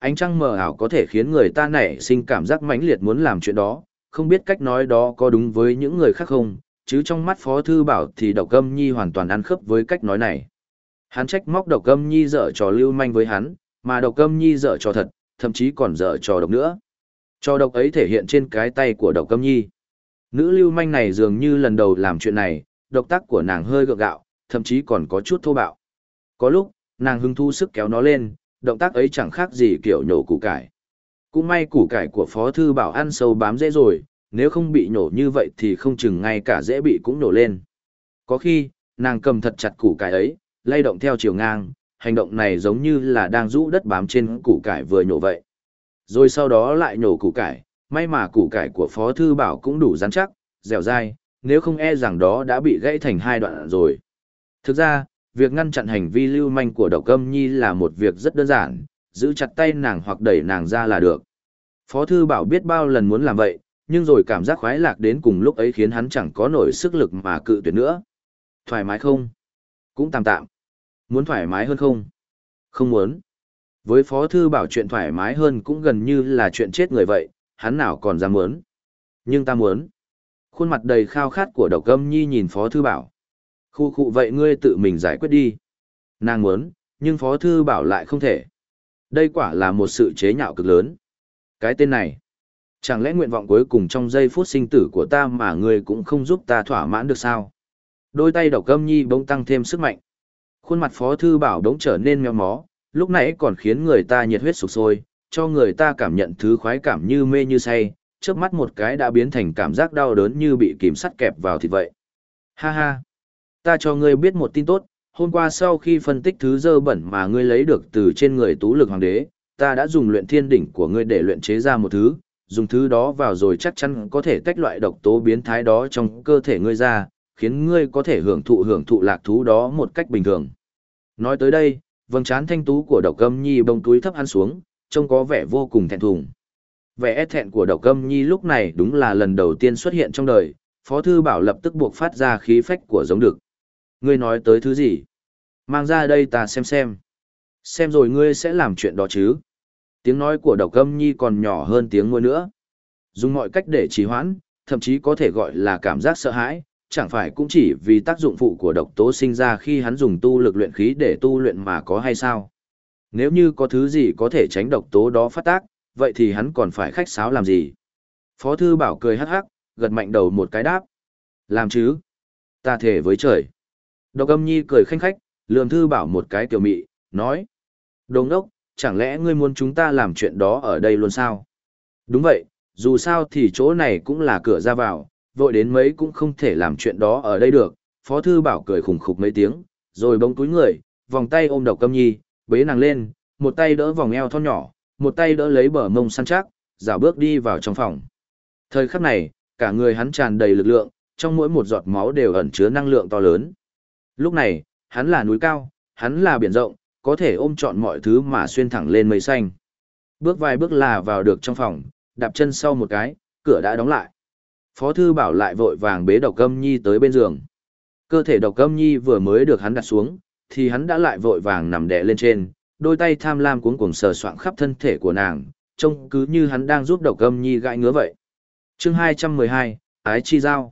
ánh trăng mờ ảo có thể khiến người ta nảy sinh cảm giác mãnh liệt muốn làm chuyện đó, không biết cách nói đó có đúng với những người khác không, chứ trong mắt Phó Thư Bảo thì độc âm nhi hoàn toàn ăn khớp với cách nói này. Hắn trách móc độc âm nhi dở trò lưu manh với hắn, mà độc âm nhi dở trò thật, thậm chí còn dở trò độc nữa. Trò độc ấy thể hiện trên cái tay của độc âm nhi. Nữ lưu manh này dường như lần đầu làm chuyện này, độc tác của nàng hơi gượng gạo, thậm chí còn có chút thô bạo. Có lúc, nàng hưng thu sức kéo nó lên, động tác ấy chẳng khác gì kiểu nhổ củ cải. Cũng may củ cải của Phó Thư Bảo ăn sâu bám dễ rồi, nếu không bị nhổ như vậy thì không chừng ngay cả dễ bị cũng nổ lên. Có khi, nàng cầm thật chặt củ cải ấy, lay động theo chiều ngang, hành động này giống như là đang rũ đất bám trên củ cải vừa nhổ vậy. Rồi sau đó lại nhổ củ cải, may mà củ cải của Phó Thư Bảo cũng đủ rắn chắc, dẻo dai, nếu không e rằng đó đã bị gãy thành hai đoạn rồi. Thực ra, việc ngăn chặn hành vi lưu manh của độc âm nhi là một việc rất đơn giản, giữ chặt tay nàng hoặc đẩy nàng ra là được. Phó Thư Bảo biết bao lần muốn làm vậy, nhưng rồi cảm giác khoái lạc đến cùng lúc ấy khiến hắn chẳng có nổi sức lực mà cự tuyệt nữa. Thoải mái không? Cũng tạm tạm. Muốn thoải mái hơn không? Không muốn. Với Phó Thư Bảo chuyện thoải mái hơn cũng gần như là chuyện chết người vậy, hắn nào còn dám muốn. Nhưng ta muốn. Khuôn mặt đầy khao khát của độc âm nhi nhìn Phó Thư Bảo. Khu khu vậy ngươi tự mình giải quyết đi. Nàng muốn, nhưng Phó Thư Bảo lại không thể. Đây quả là một sự chế nhạo cực lớn. Cái tên này. Chẳng lẽ nguyện vọng cuối cùng trong giây phút sinh tử của ta mà ngươi cũng không giúp ta thỏa mãn được sao? Đôi tay độc âm nhi bỗng tăng thêm sức mạnh. Khuôn mặt Phó Thư Bảo đống trở nên mèo mó, lúc nãy còn khiến người ta nhiệt huyết sụp sôi, cho người ta cảm nhận thứ khoái cảm như mê như say, trước mắt một cái đã biến thành cảm giác đau đớn như bị kìm sắt kẹp vào thịt vậy. Ha ha! Ta cho ngươi biết một tin tốt, hôm qua sau khi phân tích thứ dơ bẩn mà ngươi lấy được từ trên người tú lực hoàng đế, ta đã dùng luyện thiên đỉnh của ngươi để luyện chế ra một thứ, dùng thứ đó vào rồi chắc chắn có thể tách loại độc tố biến thái đó trong cơ thể ngươi ra, khiến ngươi có thể hưởng thụ hưởng thụ lạc thú đó một cách bình thường. Nói tới đây, vầng trán thanh tú của độc âm nhi bông túi thấp ăn xuống, trông có vẻ vô cùng thẹn thùng. Vẻ e thẹn của độc âm nhi lúc này đúng là lần đầu tiên xuất hiện trong đời, Phó Thư Bảo lập tức buộc phát ra khí phách của giống được. Ngươi nói tới thứ gì? Mang ra đây ta xem xem. Xem rồi ngươi sẽ làm chuyện đó chứ. Tiếng nói của độc âm nhi còn nhỏ hơn tiếng ngôi nữa. Dùng mọi cách để trì hoãn, thậm chí có thể gọi là cảm giác sợ hãi, chẳng phải cũng chỉ vì tác dụng phụ của độc tố sinh ra khi hắn dùng tu lực luyện khí để tu luyện mà có hay sao. Nếu như có thứ gì có thể tránh độc tố đó phát tác, vậy thì hắn còn phải khách sáo làm gì? Phó thư bảo cười hắc hắc, gật mạnh đầu một cái đáp. Làm chứ? Ta thể với trời. Độc âm nhi cười khanh khách, lườm thư bảo một cái tiểu mị, nói. Đồng đốc, chẳng lẽ ngươi muốn chúng ta làm chuyện đó ở đây luôn sao? Đúng vậy, dù sao thì chỗ này cũng là cửa ra vào, vội đến mấy cũng không thể làm chuyện đó ở đây được. Phó thư bảo cười khủng khục mấy tiếng, rồi bông túi người, vòng tay ôm độc âm nhi, bế nàng lên, một tay đỡ vòng eo thon nhỏ, một tay đỡ lấy bờ mông săn chắc, dạo bước đi vào trong phòng. Thời khắc này, cả người hắn tràn đầy lực lượng, trong mỗi một giọt máu đều ẩn chứa năng lượng to lớn. Lúc này, hắn là núi cao, hắn là biển rộng, có thể ôm trọn mọi thứ mà xuyên thẳng lên mây xanh. Bước vài bước là vào được trong phòng, đạp chân sau một cái, cửa đã đóng lại. Phó thư bảo lại vội vàng bế độc âm nhi tới bên giường. Cơ thể độc âm nhi vừa mới được hắn đặt xuống, thì hắn đã lại vội vàng nằm đè lên trên, đôi tay tham lam cuống cuồng sờ soạng khắp thân thể của nàng, trông cứ như hắn đang giúp độc âm nhi gãi ngứa vậy. chương 212, Ái Chi Giao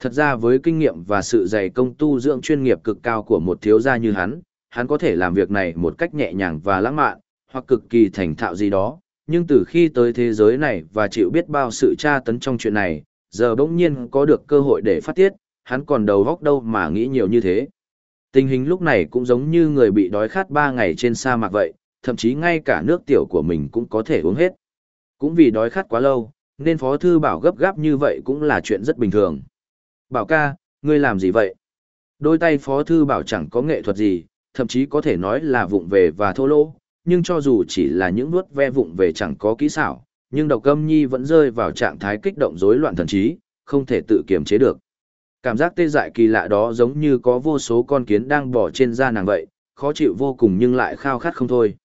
Thật ra với kinh nghiệm và sự dày công tu dưỡng chuyên nghiệp cực cao của một thiếu gia như hắn, hắn có thể làm việc này một cách nhẹ nhàng và lãng mạn, hoặc cực kỳ thành thạo gì đó, nhưng từ khi tới thế giới này và chịu biết bao sự tra tấn trong chuyện này, giờ bỗng nhiên có được cơ hội để phát tiết, hắn còn đầu góc đâu mà nghĩ nhiều như thế. Tình hình lúc này cũng giống như người bị đói khát ba ngày trên sa mạc vậy, thậm chí ngay cả nước tiểu của mình cũng có thể uống hết. Cũng vì đói khát quá lâu, nên Phó Thư Bảo gấp gáp như vậy cũng là chuyện rất bình thường. Bảo ca, ngươi làm gì vậy? Đôi tay Phó Thư Bảo chẳng có nghệ thuật gì, thậm chí có thể nói là vụng về và thô lỗ, nhưng cho dù chỉ là những nuốt ve vụng về chẳng có kỹ xảo, nhưng độc âm nhi vẫn rơi vào trạng thái kích động rối loạn thần trí, không thể tự kiềm chế được. Cảm giác tê dại kỳ lạ đó giống như có vô số con kiến đang bỏ trên da nàng vậy, khó chịu vô cùng nhưng lại khao khát không thôi.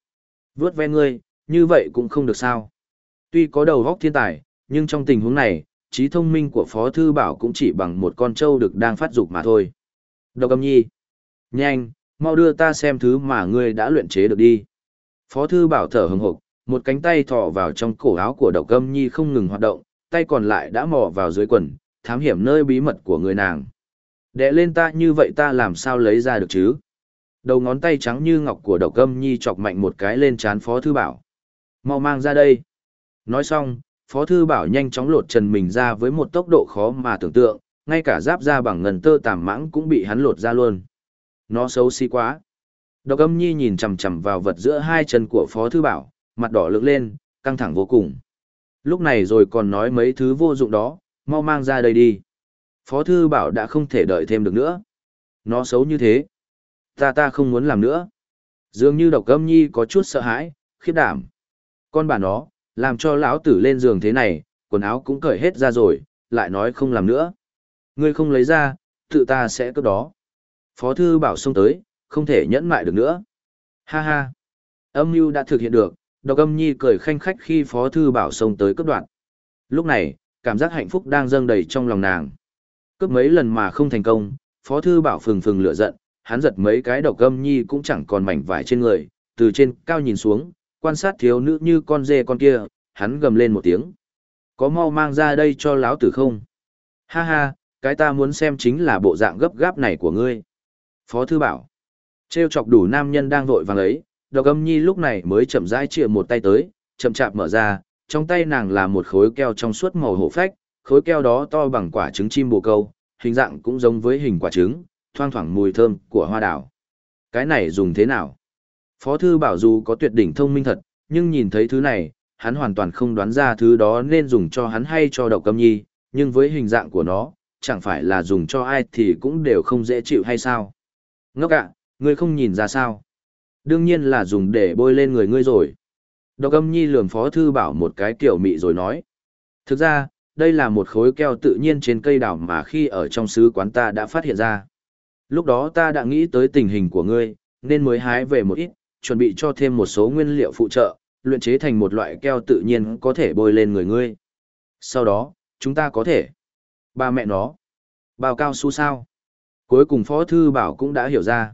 Vướt ve ngươi, như vậy cũng không được sao. Tuy có đầu góc thiên tài, nhưng trong tình huống này, trí thông minh của Phó Thư Bảo cũng chỉ bằng một con trâu được đang phát dục mà thôi. Độc âm nhi. Nhanh, mau đưa ta xem thứ mà ngươi đã luyện chế được đi. Phó Thư Bảo thở hừng hộp, một cánh tay thọ vào trong cổ áo của độc âm nhi không ngừng hoạt động, tay còn lại đã mò vào dưới quần, thám hiểm nơi bí mật của người nàng. Đệ lên ta như vậy ta làm sao lấy ra được chứ? Đầu ngón tay trắng như ngọc của độc âm nhi chọc mạnh một cái lên chán Phó Thư Bảo. Mau mang ra đây. Nói xong, Phó Thư Bảo nhanh chóng lột trần mình ra với một tốc độ khó mà tưởng tượng, ngay cả giáp da bằng ngần tơ tàm mãng cũng bị hắn lột ra luôn. Nó xấu xí quá. Độc âm nhi nhìn chằm chằm vào vật giữa hai chân của Phó Thư Bảo, mặt đỏ lực lên, căng thẳng vô cùng. Lúc này rồi còn nói mấy thứ vô dụng đó, mau mang ra đây đi. Phó Thư Bảo đã không thể đợi thêm được nữa. Nó xấu như thế. Ta ta không muốn làm nữa. Dường như độc âm nhi có chút sợ hãi, khiếp đảm. Con bà nó, làm cho lão tử lên giường thế này, quần áo cũng cởi hết ra rồi, lại nói không làm nữa. Ngươi không lấy ra, tự ta sẽ cướp đó. Phó thư bảo xông tới, không thể nhẫn mại được nữa. Ha ha. Âm mưu đã thực hiện được, độc âm nhi cười khanh khách khi phó thư bảo xông tới cướp đoạn. Lúc này, cảm giác hạnh phúc đang dâng đầy trong lòng nàng. Cướp mấy lần mà không thành công, phó thư bảo phừng phừng lửa giận, hắn giật mấy cái độc gâm nhi cũng chẳng còn mảnh vải trên người, từ trên cao nhìn xuống, quan sát thiếu nữ như con dê con kia, hắn gầm lên một tiếng. Có mau mang ra đây cho lão tử không? Ha ha, cái ta muốn xem chính là bộ dạng gấp gáp này của ngươi. Phó thư bảo. Trêu chọc đủ nam nhân đang vội vàng ấy, độc gâm nhi lúc này mới chậm rãi chìa một tay tới, chậm chạp mở ra, trong tay nàng là một khối keo trong suốt màu hổ phách, khối keo đó to bằng quả trứng chim bồ câu, hình dạng cũng giống với hình quả trứng, thoang thoảng mùi thơm của hoa đào. Cái này dùng thế nào? Phó thư bảo dù có tuyệt đỉnh thông minh thật, nhưng nhìn thấy thứ này, hắn hoàn toàn không đoán ra thứ đó nên dùng cho hắn hay cho độc âm nhi, nhưng với hình dạng của nó, chẳng phải là dùng cho ai thì cũng đều không dễ chịu hay sao. Ngốc ạ, ngươi không nhìn ra sao? Đương nhiên là dùng để bôi lên người ngươi rồi. Độc âm nhi lường phó thư bảo một cái kiểu mị rồi nói. Thực ra, đây là một khối keo tự nhiên trên cây đào mà khi ở trong sứ quán ta đã phát hiện ra. Lúc đó ta đã nghĩ tới tình hình của ngươi, nên mới hái về một ít, chuẩn bị cho thêm một số nguyên liệu phụ trợ, luyện chế thành một loại keo tự nhiên có thể bôi lên người ngươi. Sau đó, chúng ta có thể. Ba mẹ nó. Bao cao su sao? Cuối cùng Phó Thư Bảo cũng đã hiểu ra.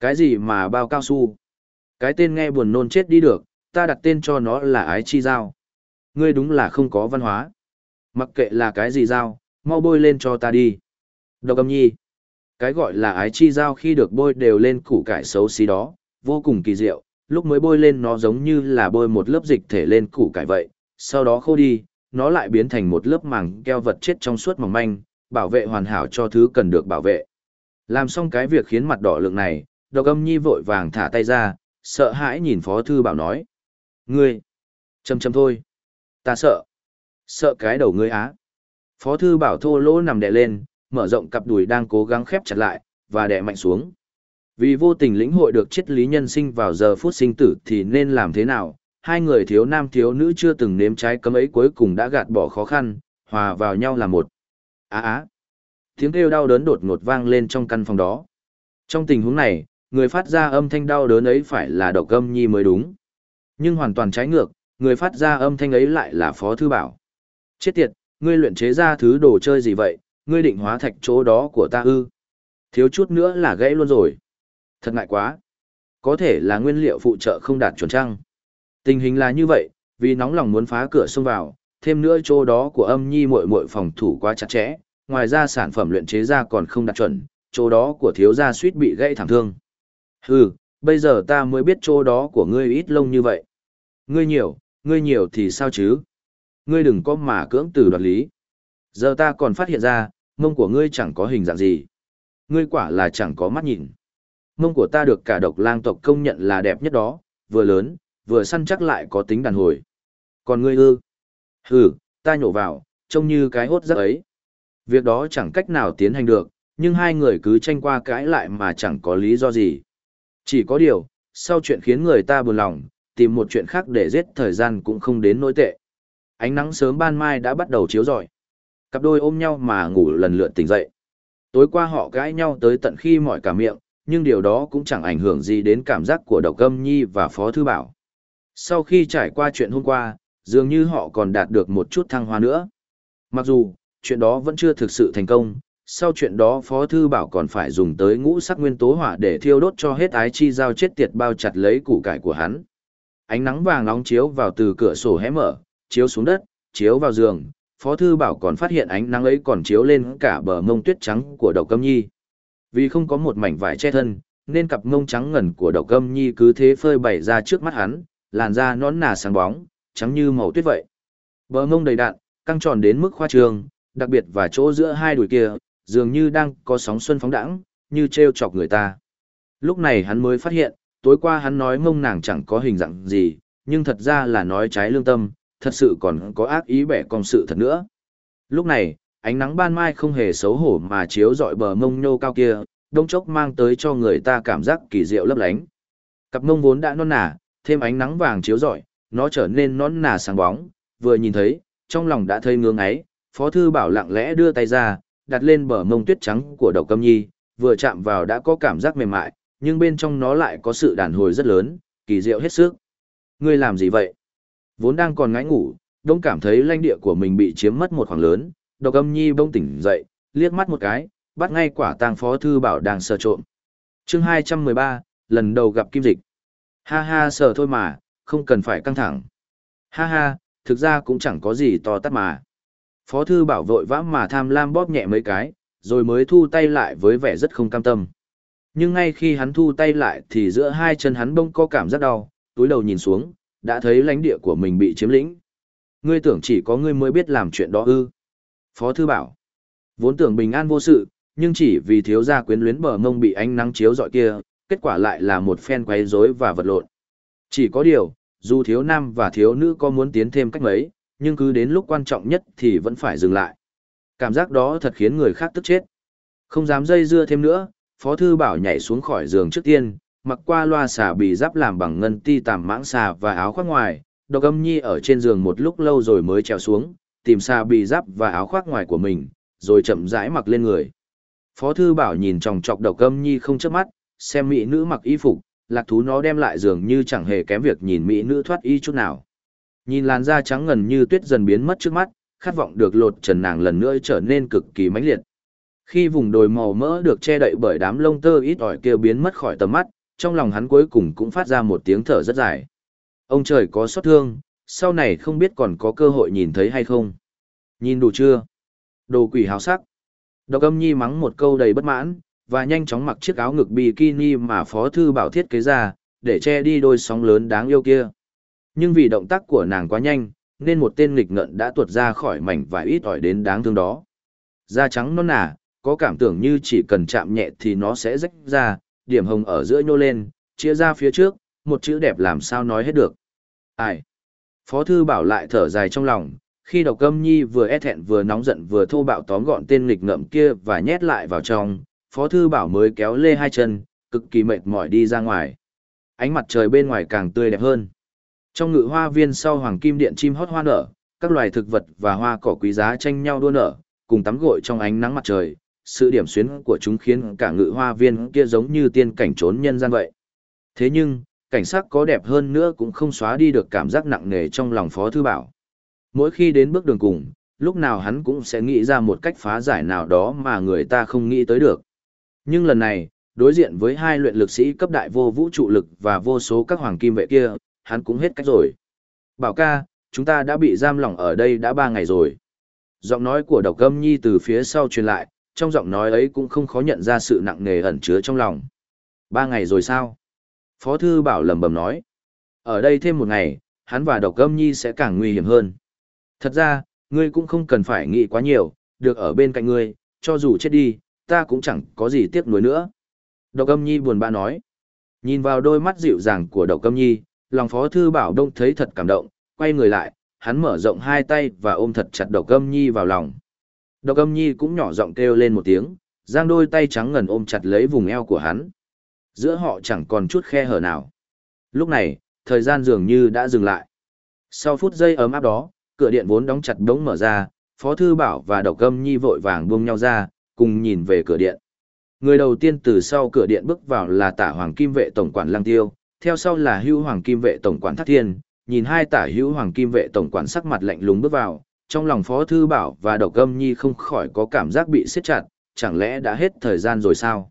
Cái gì mà bao cao su? Cái tên nghe buồn nôn chết đi được, ta đặt tên cho nó là ái chi dao. Ngươi đúng là không có văn hóa. Mặc kệ là cái gì dao, mau bôi lên cho ta đi. Độc âm nhi. Cái gọi là ái chi dao khi được bôi đều lên củ cải xấu xí đó, vô cùng kỳ diệu, lúc mới bôi lên nó giống như là bôi một lớp dịch thể lên củ cải vậy, sau đó khô đi, nó lại biến thành một lớp màng keo vật chết trong suốt mỏng manh, bảo vệ hoàn hảo cho thứ cần được bảo vệ. Làm xong cái việc khiến mặt đỏ lượng này, độc âm nhi vội vàng thả tay ra, sợ hãi nhìn phó thư bảo nói. Ngươi! Chầm chầm thôi. Ta sợ. Sợ cái đầu ngươi á. Phó thư bảo thô lỗ nằm đè lên, mở rộng cặp đùi đang cố gắng khép chặt lại, và đè mạnh xuống. Vì vô tình lĩnh hội được triết lý nhân sinh vào giờ phút sinh tử thì nên làm thế nào, hai người thiếu nam thiếu nữ chưa từng nếm trái cấm ấy cuối cùng đã gạt bỏ khó khăn, hòa vào nhau là một. Á á! Tiếng kêu đau đớn đột ngột vang lên trong căn phòng đó. Trong tình huống này, người phát ra âm thanh đau đớn ấy phải là độc âm nhi mới đúng. Nhưng hoàn toàn trái ngược, người phát ra âm thanh ấy lại là Phó Thư Bảo. Chết tiệt, ngươi luyện chế ra thứ đồ chơi gì vậy, ngươi định hóa thạch chỗ đó của ta ư. Thiếu chút nữa là gãy luôn rồi. Thật ngại quá. Có thể là nguyên liệu phụ trợ không đạt chuẩn trăng. Tình hình là như vậy, vì nóng lòng muốn phá cửa xông vào, thêm nữa chỗ đó của âm nhi muội muội phòng thủ quá chặt chẽ, ngoài ra sản phẩm luyện chế ra còn không đạt chuẩn, chỗ đó của thiếu gia suýt bị gãy thảm thương. Hừ, bây giờ ta mới biết chỗ đó của ngươi ít lông như vậy. Ngươi nhiều, ngươi nhiều thì sao chứ? Ngươi đừng có mà cưỡng từ đoạt lý. Giờ ta còn phát hiện ra, mông của ngươi chẳng có hình dạng gì. Ngươi quả là chẳng có mắt nhìn. Mông của ta được cả độc lang tộc công nhận là đẹp nhất đó, vừa lớn, vừa săn chắc lại có tính đàn hồi. Còn ngươi ư? Hừ, ta nhổ vào, trông như cái hốt rất ấy. Việc đó chẳng cách nào tiến hành được, nhưng hai người cứ tranh qua cãi lại mà chẳng có lý do gì. Chỉ có điều, sau chuyện khiến người ta buồn lòng, tìm một chuyện khác để giết thời gian cũng không đến nỗi tệ. Ánh nắng sớm ban mai đã bắt đầu chiếu rọi. Cặp đôi ôm nhau mà ngủ lần lượt tỉnh dậy. Tối qua họ cãi nhau tới tận khi mỏi cả miệng, nhưng điều đó cũng chẳng ảnh hưởng gì đến cảm giác của Độc Âm Nhi và Phó Thư Bảo. Sau khi trải qua chuyện hôm qua, dường như họ còn đạt được một chút thăng hoa nữa. Mặc dù, chuyện đó vẫn chưa thực sự thành công, sau chuyện đó Phó Thư Bảo còn phải dùng tới ngũ sắc nguyên tố hỏa để thiêu đốt cho hết ái chi giao chết tiệt bao chặt lấy củ cải của hắn. Ánh nắng vàng nóng chiếu vào từ cửa sổ hé mở, chiếu xuống đất, chiếu vào giường, Phó Thư Bảo còn phát hiện ánh nắng ấy còn chiếu lên cả bờ mông tuyết trắng của độc câm nhi. Vì không có một mảnh vải che thân, nên cặp mông trắng ngần của độc câm nhi cứ thế phơi bày ra trước mắt hắn, làn da nón nà sáng bóng, trắng như màu tuyết vậy. Bờ mông đầy đạn, căng tròn đến mức khoa trương, đặc biệt và chỗ giữa hai đùi kia, dường như đang có sóng xuân phóng đãng, như treo chọc người ta. Lúc này hắn mới phát hiện, tối qua hắn nói mông nàng chẳng có hình dạng gì, nhưng thật ra là nói trái lương tâm, thật sự còn có ác ý bẻ con sự thật nữa. Lúc này, ánh nắng ban mai không hề xấu hổ mà chiếu dọi bờ mông nhô cao kia, đông chốc mang tới cho người ta cảm giác kỳ diệu lấp lánh. Cặp mông vốn đã non nả, thêm ánh nắng vàng chiếu rọi, nó trở nên non nả sáng bóng, vừa nhìn thấy, trong lòng đã thấy ngưỡng ấy, Phó thư bảo lặng lẽ đưa tay ra, đặt lên bờ mông tuyết trắng của Đậu Câm Nhi, vừa chạm vào đã có cảm giác mềm mại, nhưng bên trong nó lại có sự đàn hồi rất lớn, kỳ diệu hết sức. Ngươi làm gì vậy? Vốn đang còn ngái ngủ, đông cảm thấy lãnh địa của mình bị chiếm mất một khoảng lớn, độc âm Nhi bông tỉnh dậy, liếc mắt một cái, bắt ngay quả tang phó thư bảo đang sờ trộm. chương 213, lần đầu gặp kim dịch. Ha ha sờ thôi mà, không cần phải căng thẳng. Ha ha, thực ra cũng chẳng có gì to tát mà. Phó thư bảo vội vã mà tham lam bóp nhẹ mấy cái, rồi mới thu tay lại với vẻ rất không cam tâm. Nhưng ngay khi hắn thu tay lại thì giữa hai chân hắn bông có cảm giác đau, túi đầu nhìn xuống, đã thấy lãnh địa của mình bị chiếm lĩnh. Ngươi tưởng chỉ có ngươi mới biết làm chuyện đó ư. Phó thư bảo, vốn tưởng bình an vô sự, nhưng chỉ vì thiếu gia quyến luyến bờ mông bị ánh nắng chiếu dọi kia, kết quả lại là một phen quấy rối và vật lộn. Chỉ có điều, dù thiếu nam và thiếu nữ có muốn tiến thêm cách mấy, nhưng cứ đến lúc quan trọng nhất thì vẫn phải dừng lại. Cảm giác đó thật khiến người khác tức chết. Không dám dây dưa thêm nữa, Phó Thư Bảo nhảy xuống khỏi giường trước tiên, mặc qua loa xà bì giáp làm bằng ngân ti tàm mãng xà và áo khoác ngoài, độc âm nhi ở trên giường một lúc lâu rồi mới trèo xuống, tìm xà bì giáp và áo khoác ngoài của mình, rồi chậm rãi mặc lên người. Phó Thư Bảo nhìn tròng trọc độc âm nhi không chớp mắt, xem mỹ nữ mặc y phục, lạc thú nó đem lại dường như chẳng hề kém việc nhìn mỹ nữ thoát y chút nào. Nhìn làn da trắng ngần như tuyết dần biến mất trước mắt, khát vọng được lột trần nàng lần nữa trở nên cực kỳ mãnh liệt. Khi vùng đồi màu mỡ được che đậy bởi đám lông tơ ít ỏi kia biến mất khỏi tầm mắt, trong lòng hắn cuối cùng cũng phát ra một tiếng thở rất dài. Ông trời có xót thương, sau này không biết còn có cơ hội nhìn thấy hay không. Nhìn đủ chưa? Đồ quỷ hào sắc. Độc âm nhi mắng một câu đầy bất mãn, và nhanh chóng mặc chiếc áo ngực bikini mà Phó Thư Bảo thiết kế ra, để che đi đôi sóng lớn đáng yêu kia. Nhưng vì động tác của nàng quá nhanh, nên một tên nghịch ngợn đã tuột ra khỏi mảnh và ít ỏi đến đáng thương đó. Da trắng non nả, có cảm tưởng như chỉ cần chạm nhẹ thì nó sẽ rách ra, điểm hồng ở giữa nhô lên, chia ra phía trước, một chữ đẹp làm sao nói hết được. Ai? Phó Thư Bảo lại thở dài trong lòng, khi độc âm nhi vừa e thẹn vừa nóng giận vừa thô bạo tóm gọn tên nghịch ngợm kia và nhét lại vào trong, Phó Thư Bảo mới kéo lê hai chân, cực kỳ mệt mỏi đi ra ngoài. Ánh mặt trời bên ngoài càng tươi đẹp hơn. Trong ngự hoa viên sau hoàng kim điện chim hót hoa nở, các loài thực vật và hoa cỏ quý giá tranh nhau đua nở, cùng tắm gội trong ánh nắng mặt trời. Sự điểm xuyến của chúng khiến cả ngự hoa viên kia giống như tiên cảnh trốn nhân gian vậy. Thế nhưng, cảnh sắc có đẹp hơn nữa cũng không xóa đi được cảm giác nặng nề trong lòng Phó Thư Bảo. Mỗi khi đến bước đường cùng, lúc nào hắn cũng sẽ nghĩ ra một cách phá giải nào đó mà người ta không nghĩ tới được. Nhưng lần này, đối diện với hai luyện lực sĩ cấp đại vô vũ trụ lực và vô số các hoàng kim vệ kia, hắn cũng hết cách rồi. Bảo ca, chúng ta đã bị giam lỏng ở đây đã ba ngày rồi. Giọng nói của độc âm nhi từ phía sau truyền lại, trong giọng nói ấy cũng không khó nhận ra sự nặng nề ẩn chứa trong lòng. Ba ngày rồi sao? Phó thư bảo lầm bầm nói. Ở đây thêm một ngày, hắn và độc âm nhi sẽ càng nguy hiểm hơn. Thật ra, ngươi cũng không cần phải nghĩ quá nhiều, được ở bên cạnh ngươi, cho dù chết đi, ta cũng chẳng có gì tiếc nuối nữa. Độc âm nhi buồn bã nói. Nhìn vào đôi mắt dịu dàng của độc âm nhi, lòng phó thư bảo đông thấy thật cảm động, quay người lại, hắn mở rộng hai tay và ôm thật chặt độc âm nhi vào lòng. Độc âm nhi cũng nhỏ giọng kêu lên một tiếng, giang đôi tay trắng ngần ôm chặt lấy vùng eo của hắn. Giữa họ chẳng còn chút khe hở nào. Lúc này, thời gian dường như đã dừng lại. Sau phút giây ấm áp đó, cửa điện vốn đóng chặt đống mở ra, Phó Thư Bảo và Độc Âm Nhi vội vàng buông nhau ra, cùng nhìn về cửa điện. Người đầu tiên từ sau cửa điện bước vào là tả hoàng kim vệ tổng quản Lăng Tiêu, theo sau là Hưu hoàng kim vệ tổng quản Thác Thiên, nhìn hai tả Hưu hoàng kim vệ tổng quản sắc mặt lạnh lùng bước vào, trong lòng Phó Thư Bảo và Độc Âm Nhi không khỏi có cảm giác bị siết chặt, chẳng lẽ đã hết thời gian rồi sao?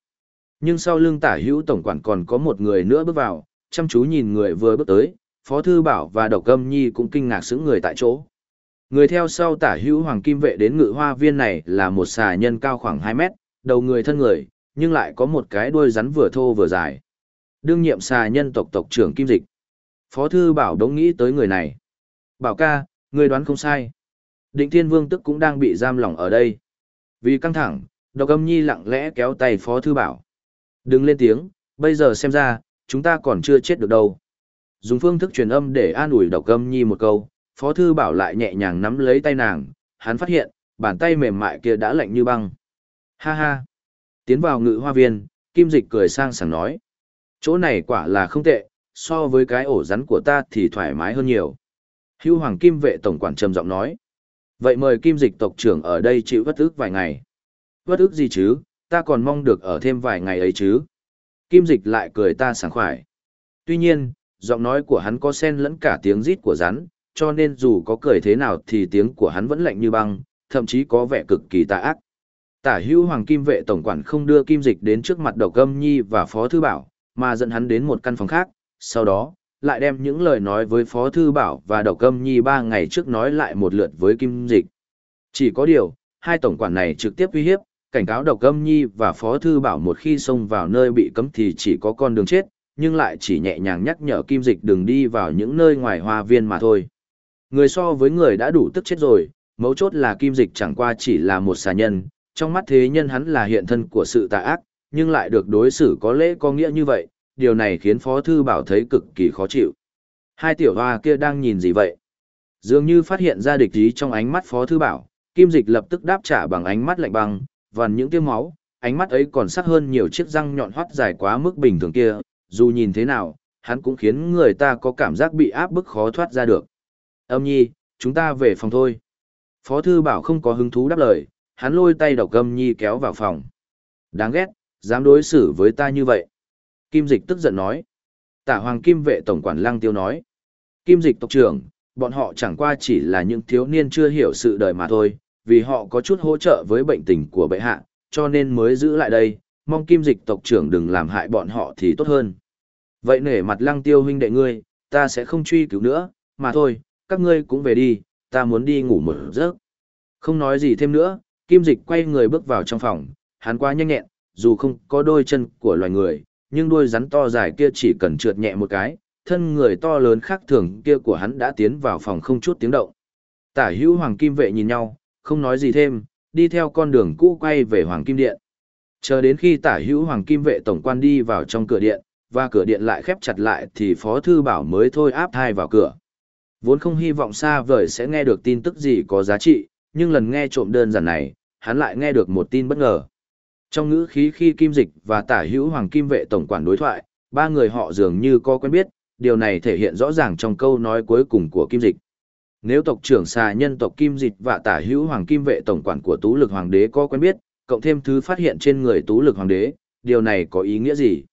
Nhưng sau lưng tả hữu tổng quản còn có một người nữa bước vào, chăm chú nhìn người vừa bước tới, Phó Thư Bảo và Độc Âm Nhi cũng kinh ngạc sững người tại chỗ. Người theo sau tả hữu hoàng kim vệ đến ngự hoa viên này là một xà nhân cao khoảng 2 mét, đầu người thân người, nhưng lại có một cái đuôi rắn vừa thô vừa dài. Đương nhiệm xà nhân tộc tộc trưởng Kim Dịch. Phó thư bảo đống nghĩ tới người này. Bảo ca, người đoán không sai. Định Thiên Vương tức cũng đang bị giam lỏng ở đây. Vì căng thẳng, độc âm nhi lặng lẽ kéo tay Phó thư bảo. Đừng lên tiếng, bây giờ xem ra, chúng ta còn chưa chết được đâu. Dùng phương thức truyền âm để an ủi độc âm nhi một câu, Phó Thư Bảo lại nhẹ nhàng nắm lấy tay nàng, hắn phát hiện, bàn tay mềm mại kia đã lạnh như băng. Ha ha! Tiến vào ngự hoa viên, Kim Dịch cười sang sảng nói. Chỗ này quả là không tệ, so với cái ổ rắn của ta thì thoải mái hơn nhiều. Hưu Hoàng Kim vệ tổng quản trầm giọng nói. Vậy mời Kim Dịch tộc trưởng ở đây chịu vất ức vài ngày. Vất ức gì chứ, ta còn mong được ở thêm vài ngày ấy chứ. Kim Dịch lại cười ta sảng khoải. Tuy nhiên, giọng nói của hắn có xen lẫn cả tiếng rít của rắn, cho nên dù có cười thế nào thì tiếng của hắn vẫn lạnh như băng, thậm chí có vẻ cực kỳ tà ác. Tả hữu hoàng kim vệ tổng quản không đưa kim dịch đến trước mặt độc âm nhi và phó thư bảo, mà dẫn hắn đến một căn phòng khác, sau đó, lại đem những lời nói với phó thư bảo và độc âm nhi ba ngày trước nói lại một lượt với kim dịch. Chỉ có điều, hai tổng quản này trực tiếp uy hiếp, cảnh cáo độc âm nhi và phó thư bảo một khi xông vào nơi bị cấm thì chỉ có con đường chết, nhưng lại chỉ nhẹ nhàng nhắc nhở kim dịch đừng đi vào những nơi ngoài hoa viên mà thôi. Người so với người đã đủ tức chết rồi, mấu chốt là kim dịch chẳng qua chỉ là một xà nhân, trong mắt thế nhân hắn là hiện thân của sự tà ác, nhưng lại được đối xử có lễ có nghĩa như vậy, điều này khiến Phó Thư Bảo thấy cực kỳ khó chịu. Hai tiểu hoa kia đang nhìn gì vậy? Dường như phát hiện ra địch ý trong ánh mắt Phó Thư Bảo, kim dịch lập tức đáp trả bằng ánh mắt lạnh băng, vằn những tiêu máu, ánh mắt ấy còn sắc hơn nhiều chiếc răng nhọn hoắt dài quá mức bình thường kia, dù nhìn thế nào, hắn cũng khiến người ta có cảm giác bị áp bức khó thoát ra được. Âm nhi, chúng ta về phòng thôi. Phó thư bảo không có hứng thú đáp lời, hắn lôi tay độc âm nhi kéo vào phòng. Đáng ghét, dám đối xử với ta như vậy. Kim dịch tức giận nói. Tả hoàng kim vệ tổng quản lăng tiêu nói. Kim dịch tộc trưởng, bọn họ chẳng qua chỉ là những thiếu niên chưa hiểu sự đời mà thôi, vì họ có chút hỗ trợ với bệnh tình của bệ hạ, cho nên mới giữ lại đây, mong kim dịch tộc trưởng đừng làm hại bọn họ thì tốt hơn. Vậy nể mặt lăng tiêu huynh đệ ngươi, ta sẽ không truy cứu nữa, mà thôi, các ngươi cũng về đi, ta muốn đi ngủ một giấc. Không nói gì thêm nữa, kim dịch quay người bước vào trong phòng, hắn quá nhanh nhẹn, dù không có đôi chân của loài người, nhưng đuôi rắn to dài kia chỉ cần trượt nhẹ một cái, thân người to lớn khác thường kia của hắn đã tiến vào phòng không chút tiếng động. Tả hữu hoàng kim vệ nhìn nhau, không nói gì thêm, đi theo con đường cũ quay về hoàng kim điện. Chờ đến khi tả hữu hoàng kim vệ tổng quan đi vào trong cửa điện, và cửa điện lại khép chặt lại thì phó thư bảo mới thôi áp thai vào cửa. Vốn không hy vọng xa vời sẽ nghe được tin tức gì có giá trị, nhưng lần nghe trộm đơn giản này, hắn lại nghe được một tin bất ngờ. Trong ngữ khí khi Kim Dịch và tả hữu Hoàng Kim Vệ Tổng quản đối thoại, ba người họ dường như có quen biết, điều này thể hiện rõ ràng trong câu nói cuối cùng của Kim Dịch. Nếu tộc trưởng xà nhân tộc Kim Dịch và tả hữu Hoàng Kim Vệ Tổng quản của Tú Lực Hoàng đế có quen biết, cộng thêm thứ phát hiện trên người Tú Lực Hoàng đế, điều này có ý nghĩa gì?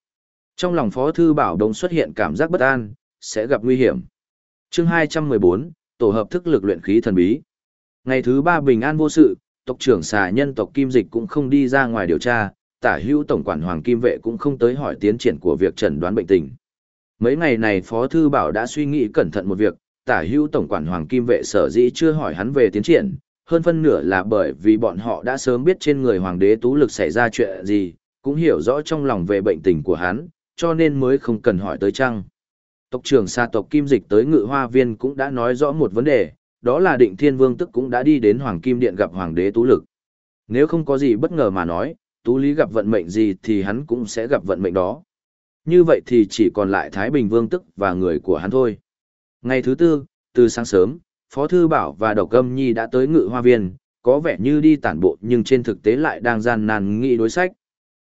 Trong lòng Phó Thư Bảo Đông xuất hiện cảm giác bất an, sẽ gặp nguy hiểm chương 214, tổ hợp thức lực luyện khí thần bí. Ngày thứ ba bình an vô sự, tộc trưởng xà nhân tộc Kim Dịch cũng không đi ra ngoài điều tra, tả hữu tổng quản Hoàng Kim Vệ cũng không tới hỏi tiến triển của việc chẩn đoán bệnh tình. Mấy ngày này Phó Thư Bảo đã suy nghĩ cẩn thận một việc, tả hữu tổng quản Hoàng Kim Vệ sở dĩ chưa hỏi hắn về tiến triển, hơn phân nửa là bởi vì bọn họ đã sớm biết trên người Hoàng đế Tú Lực xảy ra chuyện gì, cũng hiểu rõ trong lòng về bệnh tình của hắn, cho nên mới không cần hỏi tới chăng. Tộc trưởng xa tộc Kim Dịch tới ngự hoa viên cũng đã nói rõ một vấn đề, đó là định thiên vương tức cũng đã đi đến Hoàng Kim Điện gặp Hoàng đế Tú Lực. Nếu không có gì bất ngờ mà nói, Tú Lý gặp vận mệnh gì thì hắn cũng sẽ gặp vận mệnh đó. Như vậy thì chỉ còn lại Thái Bình Vương tức và người của hắn thôi. Ngày thứ tư, từ sáng sớm, Phó Thư Bảo và Độc Âm Nhi đã tới ngự hoa viên, có vẻ như đi tản bộ nhưng trên thực tế lại đang gian nan nghĩ đối sách.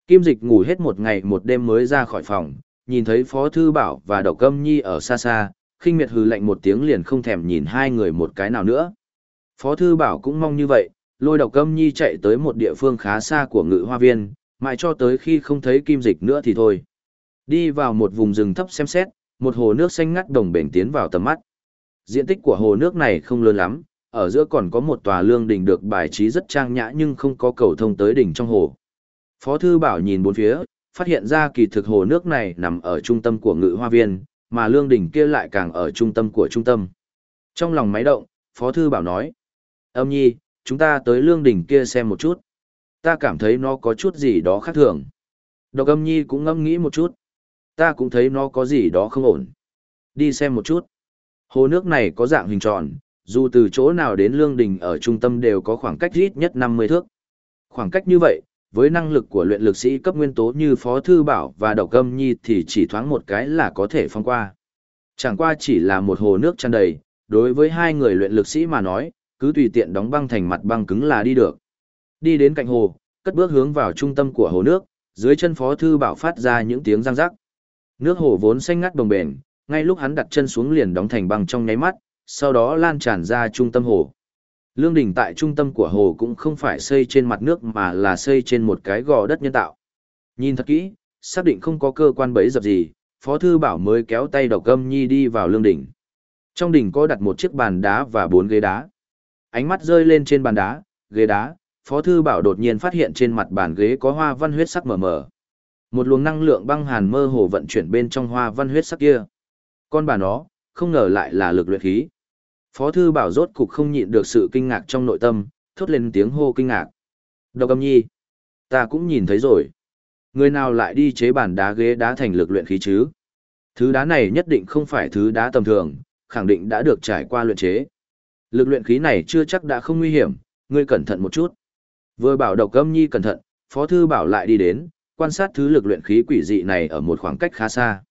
Kim Dịch ngủ hết một ngày một đêm mới ra khỏi phòng, nhìn thấy Phó Thư Bảo và Độc Câm Nhi ở xa xa, khinh miệt hừ lạnh một tiếng liền không thèm nhìn hai người một cái nào nữa. Phó Thư Bảo cũng mong như vậy, lôi độc âm Nhi chạy tới một địa phương khá xa của ngự hoa viên, mãi cho tới khi không thấy kim dịch nữa thì thôi. Đi vào một vùng rừng thấp xem xét, một hồ nước xanh ngắt đồng bền tiến vào tầm mắt. Diện tích của hồ nước này không lớn lắm, ở giữa còn có một tòa lương đỉnh được bài trí rất trang nhã nhưng không có cầu thông tới đỉnh trong hồ. Phó Thư Bảo nhìn bốn phía, phát hiện ra kỳ thực hồ nước này nằm ở trung tâm của ngự hoa viên, mà lương đỉnh kia lại càng ở trung tâm của trung tâm. Trong lòng máy động, Phó Thư Bảo nói. Âm nhi, chúng ta tới lương đỉnh kia xem một chút. Ta cảm thấy nó có chút gì đó khác thường. Độc âm nhi cũng ngâm nghĩ một chút. Ta cũng thấy nó có gì đó không ổn. Đi xem một chút. Hồ nước này có dạng hình tròn, dù từ chỗ nào đến lương đình ở trung tâm đều có khoảng cách ít nhất 50 thước. Khoảng cách như vậy, với năng lực của luyện lực sĩ cấp nguyên tố như Phó Thư Bảo và Độc Âm Nhi thì chỉ thoáng một cái là có thể phong qua. Chẳng qua chỉ là một hồ nước tràn đầy, đối với hai người luyện lực sĩ mà nói, cứ tùy tiện đóng băng thành mặt băng cứng là đi được. Đi đến cạnh hồ, cất bước hướng vào trung tâm của hồ nước, dưới chân Phó Thư Bảo phát ra những tiếng răng rắc. Nước hồ vốn xanh ngắt bồng bền, ngay lúc hắn đặt chân xuống liền đóng thành băng trong nháy mắt, sau đó lan tràn ra trung tâm hồ. Lương đỉnh tại trung tâm của hồ cũng không phải xây trên mặt nước mà là xây trên một cái gò đất nhân tạo. Nhìn thật kỹ, xác định không có cơ quan bẫy dập gì, Phó Thư Bảo mới kéo tay độc âm nhi đi vào lương đỉnh. Trong đỉnh có đặt một chiếc bàn đá và bốn ghế đá. Ánh mắt rơi lên trên bàn đá, ghế đá, Phó Thư Bảo đột nhiên phát hiện trên mặt bàn ghế có hoa văn huyết sắc mờ mờ. Một luồng năng lượng băng hàn mơ hồ vận chuyển bên trong hoa văn huyết sắc kia. Con bà nó, không ngờ lại là lực luyện khí. Phó thư bảo rốt cục không nhịn được sự kinh ngạc trong nội tâm, thốt lên tiếng hô kinh ngạc. Độc âm nhi, ta cũng nhìn thấy rồi. Người nào lại đi chế bản đá ghế đá thành lực luyện khí chứ? Thứ đá này nhất định không phải thứ đá tầm thường, khẳng định đã được trải qua luyện chế. Lực luyện khí này chưa chắc đã không nguy hiểm, ngươi cẩn thận một chút. Vừa bảo độc âm nhi cẩn thận, phó thư bảo lại đi đến, quan sát thứ lực luyện khí quỷ dị này ở một khoảng cách khá xa.